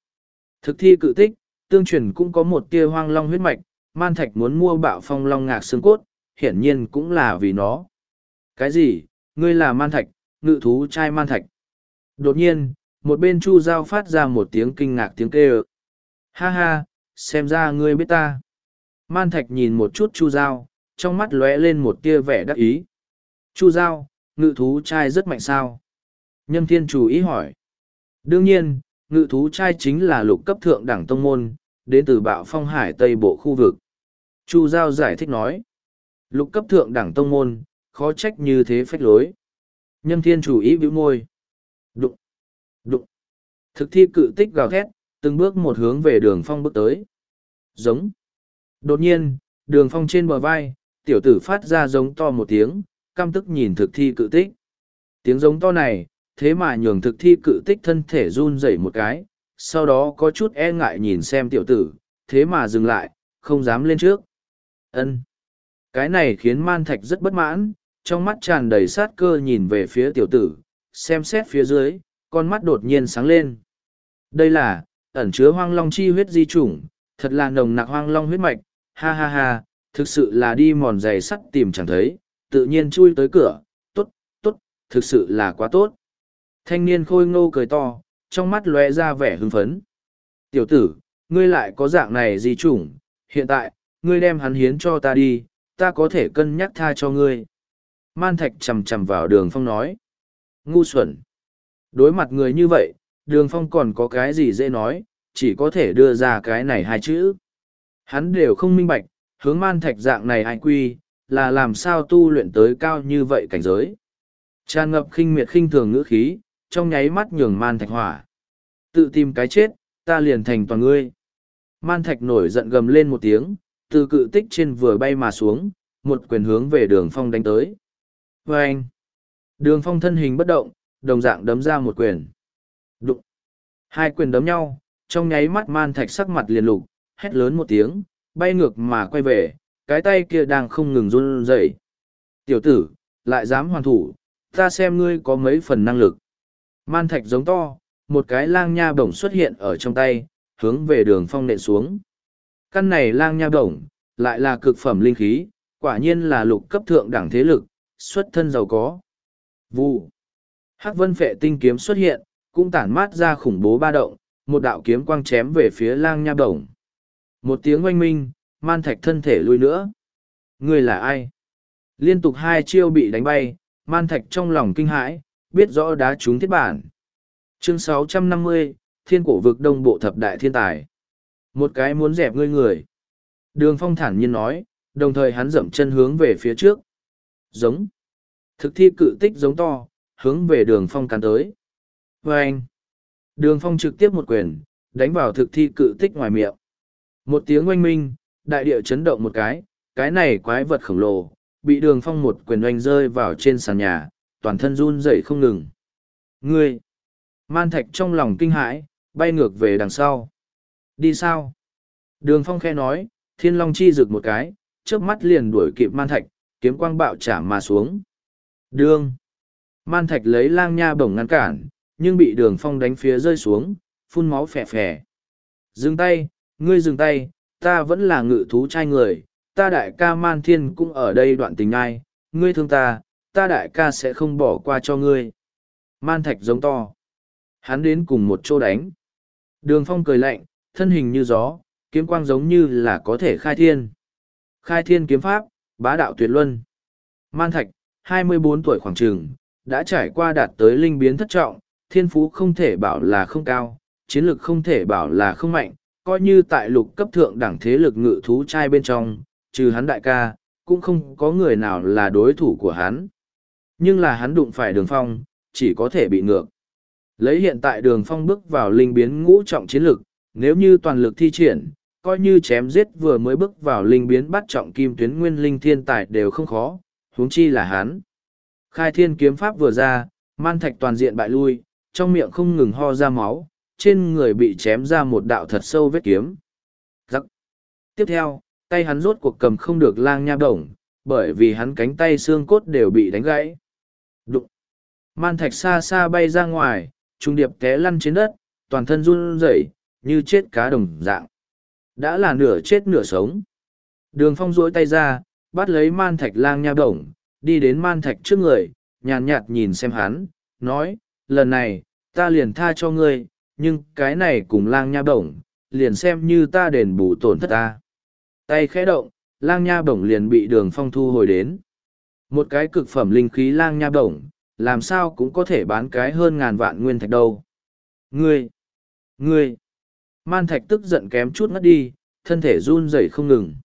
Thực thi cự tích, tương truyền cũng có một tia hoang long huyết mạch, man thạch muốn mua bạo phong long ngạc xương cốt, hiển nhiên cũng là vì nó. Cái gì, ngươi là man thạch, ngự thú trai man thạch. Đột nhiên, một bên chu giao phát ra một tiếng kinh ngạc tiếng kêu. Ha ha, xem ra ngươi biết ta. Man thạch nhìn một chút chu giao, trong mắt lóe lên một tia vẻ đắc ý. Chu giao, ngự thú trai rất mạnh sao? Nhâm thiên chủ ý hỏi. Đương nhiên, ngự thú trai chính là lục cấp thượng đẳng tông môn, đến từ bạo phong hải tây bộ khu vực. Chu giao giải thích nói. Lục cấp thượng đẳng tông môn, khó trách như thế phách lối. Nhâm thiên chủ ý bĩu môi. Đụng, đụng. Thực thi cự tích gào thét, từng bước một hướng về đường phong bước tới. Giống. Đột nhiên, đường phong trên bờ vai, tiểu tử phát ra giống to một tiếng, căm tức nhìn thực thi cự tích. Tiếng giống to này, thế mà nhường thực thi cự tích thân thể run rẩy một cái, sau đó có chút e ngại nhìn xem tiểu tử, thế mà dừng lại, không dám lên trước. ân Cái này khiến man thạch rất bất mãn, trong mắt tràn đầy sát cơ nhìn về phía tiểu tử, xem xét phía dưới, con mắt đột nhiên sáng lên. Đây là, ẩn chứa hoang long chi huyết di chủng, thật là nồng nặc hoang long huyết mạch, ha ha ha, Thực sự là đi mòn giày sắt tìm chẳng thấy, tự nhiên chui tới cửa, tốt, tốt, thực sự là quá tốt. Thanh niên khôi ngô cười to, trong mắt lóe ra vẻ hưng phấn. Tiểu tử, ngươi lại có dạng này gì chủng, hiện tại, ngươi đem hắn hiến cho ta đi, ta có thể cân nhắc tha cho ngươi. Man Thạch chầm chầm vào đường phong nói. Ngu xuẩn. Đối mặt người như vậy, đường phong còn có cái gì dễ nói, chỉ có thể đưa ra cái này hai chữ. Hắn đều không minh bạch, hướng man thạch dạng này ai quy, là làm sao tu luyện tới cao như vậy cảnh giới. Tràn ngập khinh miệt khinh thường ngữ khí, trong nháy mắt nhường man thạch hỏa. Tự tìm cái chết, ta liền thành toàn ngươi. Man thạch nổi giận gầm lên một tiếng, từ cự tích trên vừa bay mà xuống, một quyền hướng về đường phong đánh tới. Và anh, đường phong thân hình bất động, đồng dạng đấm ra một quyền. Đụng. Hai quyền đấm nhau, trong nháy mắt man thạch sắc mặt liền lục, hét lớn một tiếng, bay ngược mà quay về, cái tay kia đang không ngừng run rẩy. Tiểu tử, lại dám hoàn thủ, ta xem ngươi có mấy phần năng lực. Man thạch giống to, một cái lang nha bổng xuất hiện ở trong tay, hướng về đường phong nện xuống. Căn này lang nha bổng, lại là cực phẩm linh khí, quả nhiên là lục cấp thượng đẳng thế lực, xuất thân giàu có. Vụ. Hắc vân phệ tinh kiếm xuất hiện, cũng tản mát ra khủng bố ba động, một đạo kiếm quang chém về phía lang nha bổng. Một tiếng oanh minh, man thạch thân thể lui nữa. Người là ai? Liên tục hai chiêu bị đánh bay, man thạch trong lòng kinh hãi, biết rõ đá trúng thiết bản. Chương 650, Thiên cổ vực đông bộ thập đại thiên tài. Một cái muốn dẹp ngươi người. Đường phong thản nhiên nói, đồng thời hắn dậm chân hướng về phía trước. Giống. Thực thi cự tích giống to, hướng về đường phong cắn tới. Và anh. Đường phong trực tiếp một quyền, đánh vào thực thi cự tích ngoài miệng. Một tiếng oanh minh, đại địa chấn động một cái, cái này quái vật khổng lồ, bị đường phong một quyền oanh rơi vào trên sàn nhà, toàn thân run rẩy không ngừng. Ngươi! Man thạch trong lòng kinh hãi, bay ngược về đằng sau. Đi sao? Đường phong khe nói, thiên long chi rực một cái, trước mắt liền đuổi kịp man thạch, kiếm quang bạo trả mà xuống. Đường! Man thạch lấy lang nha bổng ngăn cản, nhưng bị đường phong đánh phía rơi xuống, phun máu phè phè. Dừng tay, ngươi dừng tay, ta vẫn là ngự thú trai người, ta đại ca man thiên cũng ở đây đoạn tình ai, ngươi thương ta, ta đại ca sẽ không bỏ qua cho ngươi. Man thạch giống to. Hắn đến cùng một chỗ đánh. Đường phong cười lạnh, thân hình như gió, kiếm quang giống như là có thể khai thiên. Khai thiên kiếm pháp, bá đạo tuyệt luân. Man thạch, hai mươi bốn tuổi khoảng trường, đã trải qua đạt tới linh biến thất trọng, thiên phú không thể bảo là không cao, chiến lực không thể bảo là không mạnh, coi như tại lục cấp thượng đẳng thế lực ngự thú trai bên trong, trừ hắn đại ca, cũng không có người nào là đối thủ của hắn. Nhưng là hắn đụng phải đường phong, chỉ có thể bị ngược. Lấy hiện tại đường phong bước vào linh biến ngũ trọng chiến lực, nếu như toàn lực thi triển, coi như chém giết vừa mới bước vào linh biến bắt trọng kim tuyến nguyên linh thiên tài đều không khó, huống chi là hắn. Khai thiên kiếm pháp vừa ra, man thạch toàn diện bại lui, trong miệng không ngừng ho ra máu, trên người bị chém ra một đạo thật sâu vết kiếm. Giắc. Tiếp theo, tay hắn rốt cuộc cầm không được lang nha đồng, bởi vì hắn cánh tay xương cốt đều bị đánh gãy. Đụng. Man thạch xa xa bay ra ngoài, trung điệp té lăn trên đất, toàn thân run rẩy, như chết cá đồng dạng. Đã là nửa chết nửa sống. Đường phong duỗi tay ra, bắt lấy man thạch lang nha đồng, đi đến man thạch trước người, nhàn nhạt nhìn xem hắn, nói, lần này, ta liền tha cho ngươi, nhưng cái này cùng lang nha bổng, liền xem như ta đền bù tổn thất ta. Tay khẽ động, lang nha bổng liền bị đường phong thu hồi đến. Một cái cực phẩm linh khí lang nha bổng, làm sao cũng có thể bán cái hơn ngàn vạn nguyên thạch đâu. Ngươi! Ngươi! Man thạch tức giận kém chút ngất đi, thân thể run rẩy không ngừng.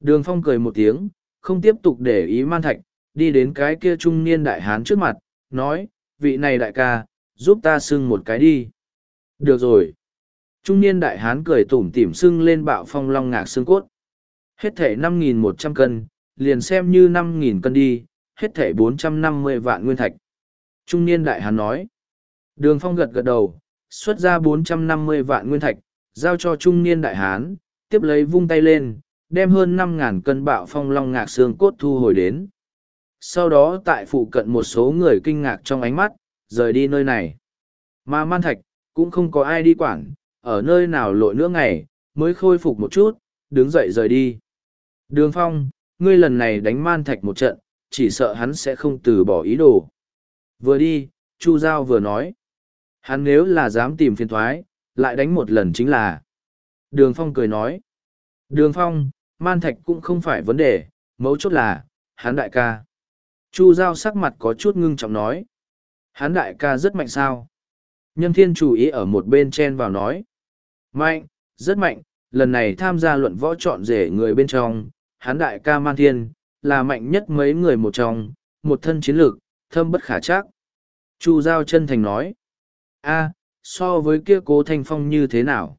Đường phong cười một tiếng, không tiếp tục để ý man thạch, đi đến cái kia trung niên đại hán trước mặt, nói, vị này đại ca, giúp ta xưng một cái đi. Được rồi. Trung niên đại hán cười tủm tỉm xưng lên bạo phong long ngạc xương cốt. Hết thể năm nghìn một trăm cân, liền xem như năm nghìn cân đi, hết thể bốn trăm năm mươi vạn nguyên thạch. Trung niên đại hán nói. Đường phong gật gật đầu, xuất ra bốn trăm năm mươi vạn nguyên thạch, giao cho trung niên đại hán, tiếp lấy vung tay lên, đem hơn năm ngàn cân bạo phong long ngạc xương cốt thu hồi đến. Sau đó tại phụ cận một số người kinh ngạc trong ánh mắt, rời đi nơi này. Mà man thạch, cũng không có ai đi quản, ở nơi nào lội nữa ngày, mới khôi phục một chút, đứng dậy rời đi. Đường Phong, ngươi lần này đánh man thạch một trận, chỉ sợ hắn sẽ không từ bỏ ý đồ. Vừa đi, Chu Giao vừa nói. Hắn nếu là dám tìm phiền thoái, lại đánh một lần chính là. Đường Phong cười nói. Đường Phong, man thạch cũng không phải vấn đề, mấu chốt là, hắn đại ca. Chu Giao sắc mặt có chút ngưng trọng nói. Hắn đại ca rất mạnh sao? Nhâm Thiên chú ý ở một bên chen vào nói. Mạnh, rất mạnh, lần này tham gia luận võ chọn rể người bên trong, hán đại ca Man Thiên, là mạnh nhất mấy người một trong, một thân chiến lược, thâm bất khả chắc. Chu Giao chân thành nói. a so với kia cố thanh phong như thế nào?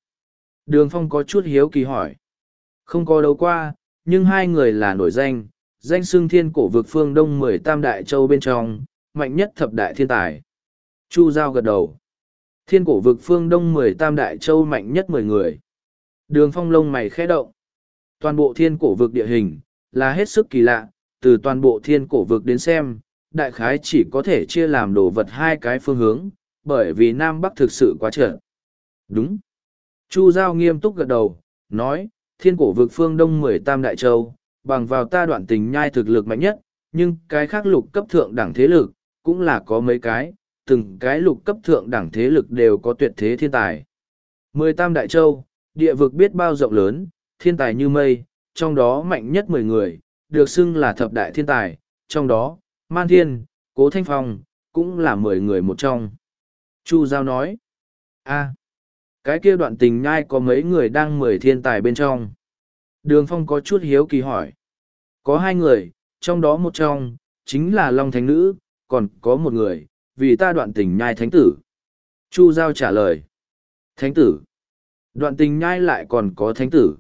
Đường phong có chút hiếu kỳ hỏi. Không có đấu qua, nhưng hai người là nổi danh, danh xưng thiên cổ vực phương đông mười tam đại châu bên trong, mạnh nhất thập đại thiên tài. Chu Giao gật đầu. Thiên cổ vực phương đông mười tam đại châu mạnh nhất mười người. Đường phong lông mày khẽ động. Toàn bộ thiên cổ vực địa hình, là hết sức kỳ lạ, từ toàn bộ thiên cổ vực đến xem, đại khái chỉ có thể chia làm đồ vật hai cái phương hướng, bởi vì Nam Bắc thực sự quá trượt. Đúng. Chu Giao nghiêm túc gật đầu, nói, thiên cổ vực phương đông mười tam đại châu, bằng vào ta đoạn tình nhai thực lực mạnh nhất, nhưng cái khác lục cấp thượng đẳng thế lực, cũng là có mấy cái, từng cái lục cấp thượng đẳng thế lực đều có tuyệt thế thiên tài. Mười tam đại châu, địa vực biết bao rộng lớn, thiên tài như mây, trong đó mạnh nhất mười người, được xưng là thập đại thiên tài, trong đó, Man Thiên, Cố Thanh Phong, cũng là mười người một trong. Chu Giao nói, a cái kia đoạn tình nhai có mấy người đang mười thiên tài bên trong. Đường Phong có chút hiếu kỳ hỏi. Có hai người, trong đó một trong, chính là Long Thánh Nữ, còn có một người, vì ta đoạn tình nhai thánh tử. Chu Giao trả lời. Thánh tử. Đoạn tình nhai lại còn có thánh tử.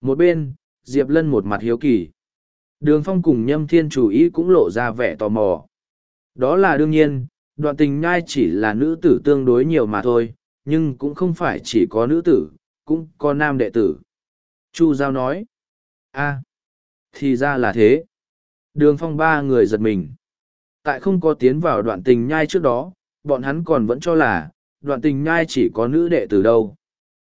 Một bên, Diệp Lân một mặt hiếu kỳ. Đường Phong cùng Nhâm Thiên chủ ý cũng lộ ra vẻ tò mò. Đó là đương nhiên, đoạn tình nhai chỉ là nữ tử tương đối nhiều mà thôi, nhưng cũng không phải chỉ có nữ tử, cũng có nam đệ tử. Chu Giao nói. a thì ra là thế. Đường Phong ba người giật mình. Tại không có tiến vào đoạn tình nhai trước đó, bọn hắn còn vẫn cho là, đoạn tình nhai chỉ có nữ đệ tử đâu.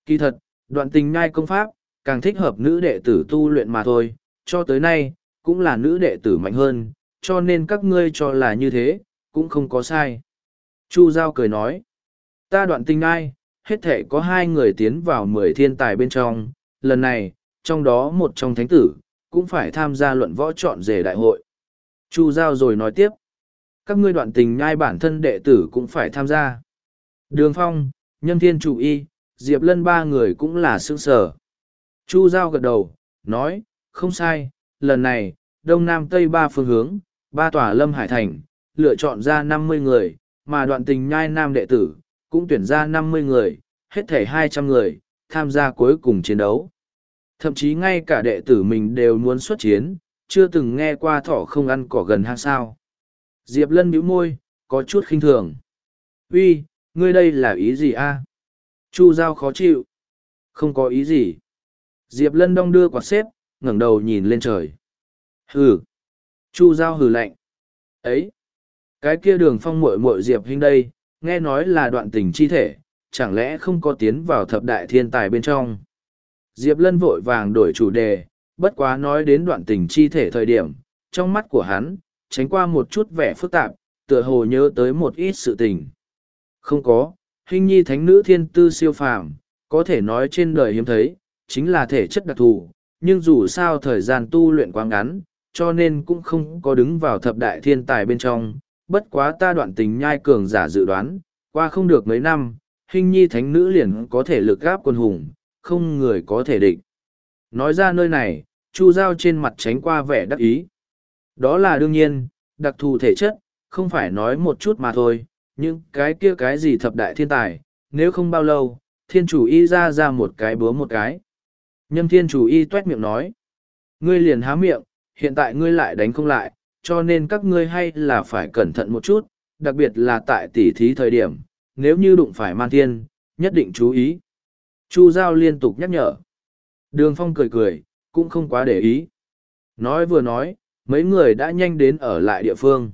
Kỳ thật, đoạn tình nhai công pháp, càng thích hợp nữ đệ tử tu luyện mà thôi, cho tới nay, cũng là nữ đệ tử mạnh hơn, cho nên các ngươi cho là như thế, cũng không có sai. Chu Giao cười nói, ta đoạn tình ai, hết thể có hai người tiến vào mười thiên tài bên trong, lần này, trong đó một trong thánh tử, cũng phải tham gia luận võ chọn rể đại hội. Chu Giao rồi nói tiếp, các ngươi đoạn tình nhai bản thân đệ tử cũng phải tham gia. Đường Phong, Nhân Thiên Chủ Y, Diệp Lân ba người cũng là sương sở. Chu Giao gật đầu, nói, không sai, lần này, Đông Nam Tây ba phương hướng, ba tòa Lâm Hải Thành, lựa chọn ra năm mươi người, mà đoạn tình nhai nam đệ tử, cũng tuyển ra năm mươi người, hết thể hai trăm người, tham gia cuối cùng chiến đấu. Thậm chí ngay cả đệ tử mình đều muốn xuất chiến, chưa từng nghe qua thỏ không ăn cỏ gần hang sao. Diệp Lân bĩu môi, có chút khinh thường. Uy, ngươi đây là ý gì a? Chu Giao khó chịu. Không có ý gì. Diệp Lân đong đưa quạt xếp, ngẩng đầu nhìn lên trời. Hừ. Chu Giao hừ lạnh. Ấy. Cái kia đường phong muội muội Diệp Hinh đây, nghe nói là đoạn tình chi thể, chẳng lẽ không có tiến vào thập đại thiên tài bên trong. Diệp Lân vội vàng đổi chủ đề, bất quá nói đến đoạn tình chi thể thời điểm, trong mắt của hắn, tránh qua một chút vẻ phức tạp, tựa hồ nhớ tới một ít sự tình. Không có, hình nhi thánh nữ thiên tư siêu phàm, có thể nói trên đời hiếm thấy, chính là thể chất đặc thù, nhưng dù sao thời gian tu luyện quá ngắn, cho nên cũng không có đứng vào thập đại thiên tài bên trong. Bất quá ta đoạn tình nhai cường giả dự đoán, qua không được mấy năm, hình nhi thánh nữ liền có thể lực gáp quân hùng, không người có thể địch. Nói ra nơi này, Chu Giao trên mặt tránh qua vẻ đắc ý. Đó là đương nhiên, đặc thù thể chất, không phải nói một chút mà thôi, nhưng cái kia cái gì thập đại thiên tài, nếu không bao lâu, thiên chủ y ra ra một cái búa một cái. Nhâm thiên chủ y tuét miệng nói. Ngươi liền há miệng, hiện tại ngươi lại đánh không lại, cho nên các ngươi hay là phải cẩn thận một chút, đặc biệt là tại tỉ thí thời điểm, nếu như đụng phải man thiên, nhất định chú ý. Chu Giao liên tục nhắc nhở. Đường Phong cười cười, cũng không quá để ý. Nói vừa nói, mấy người đã nhanh đến ở lại địa phương.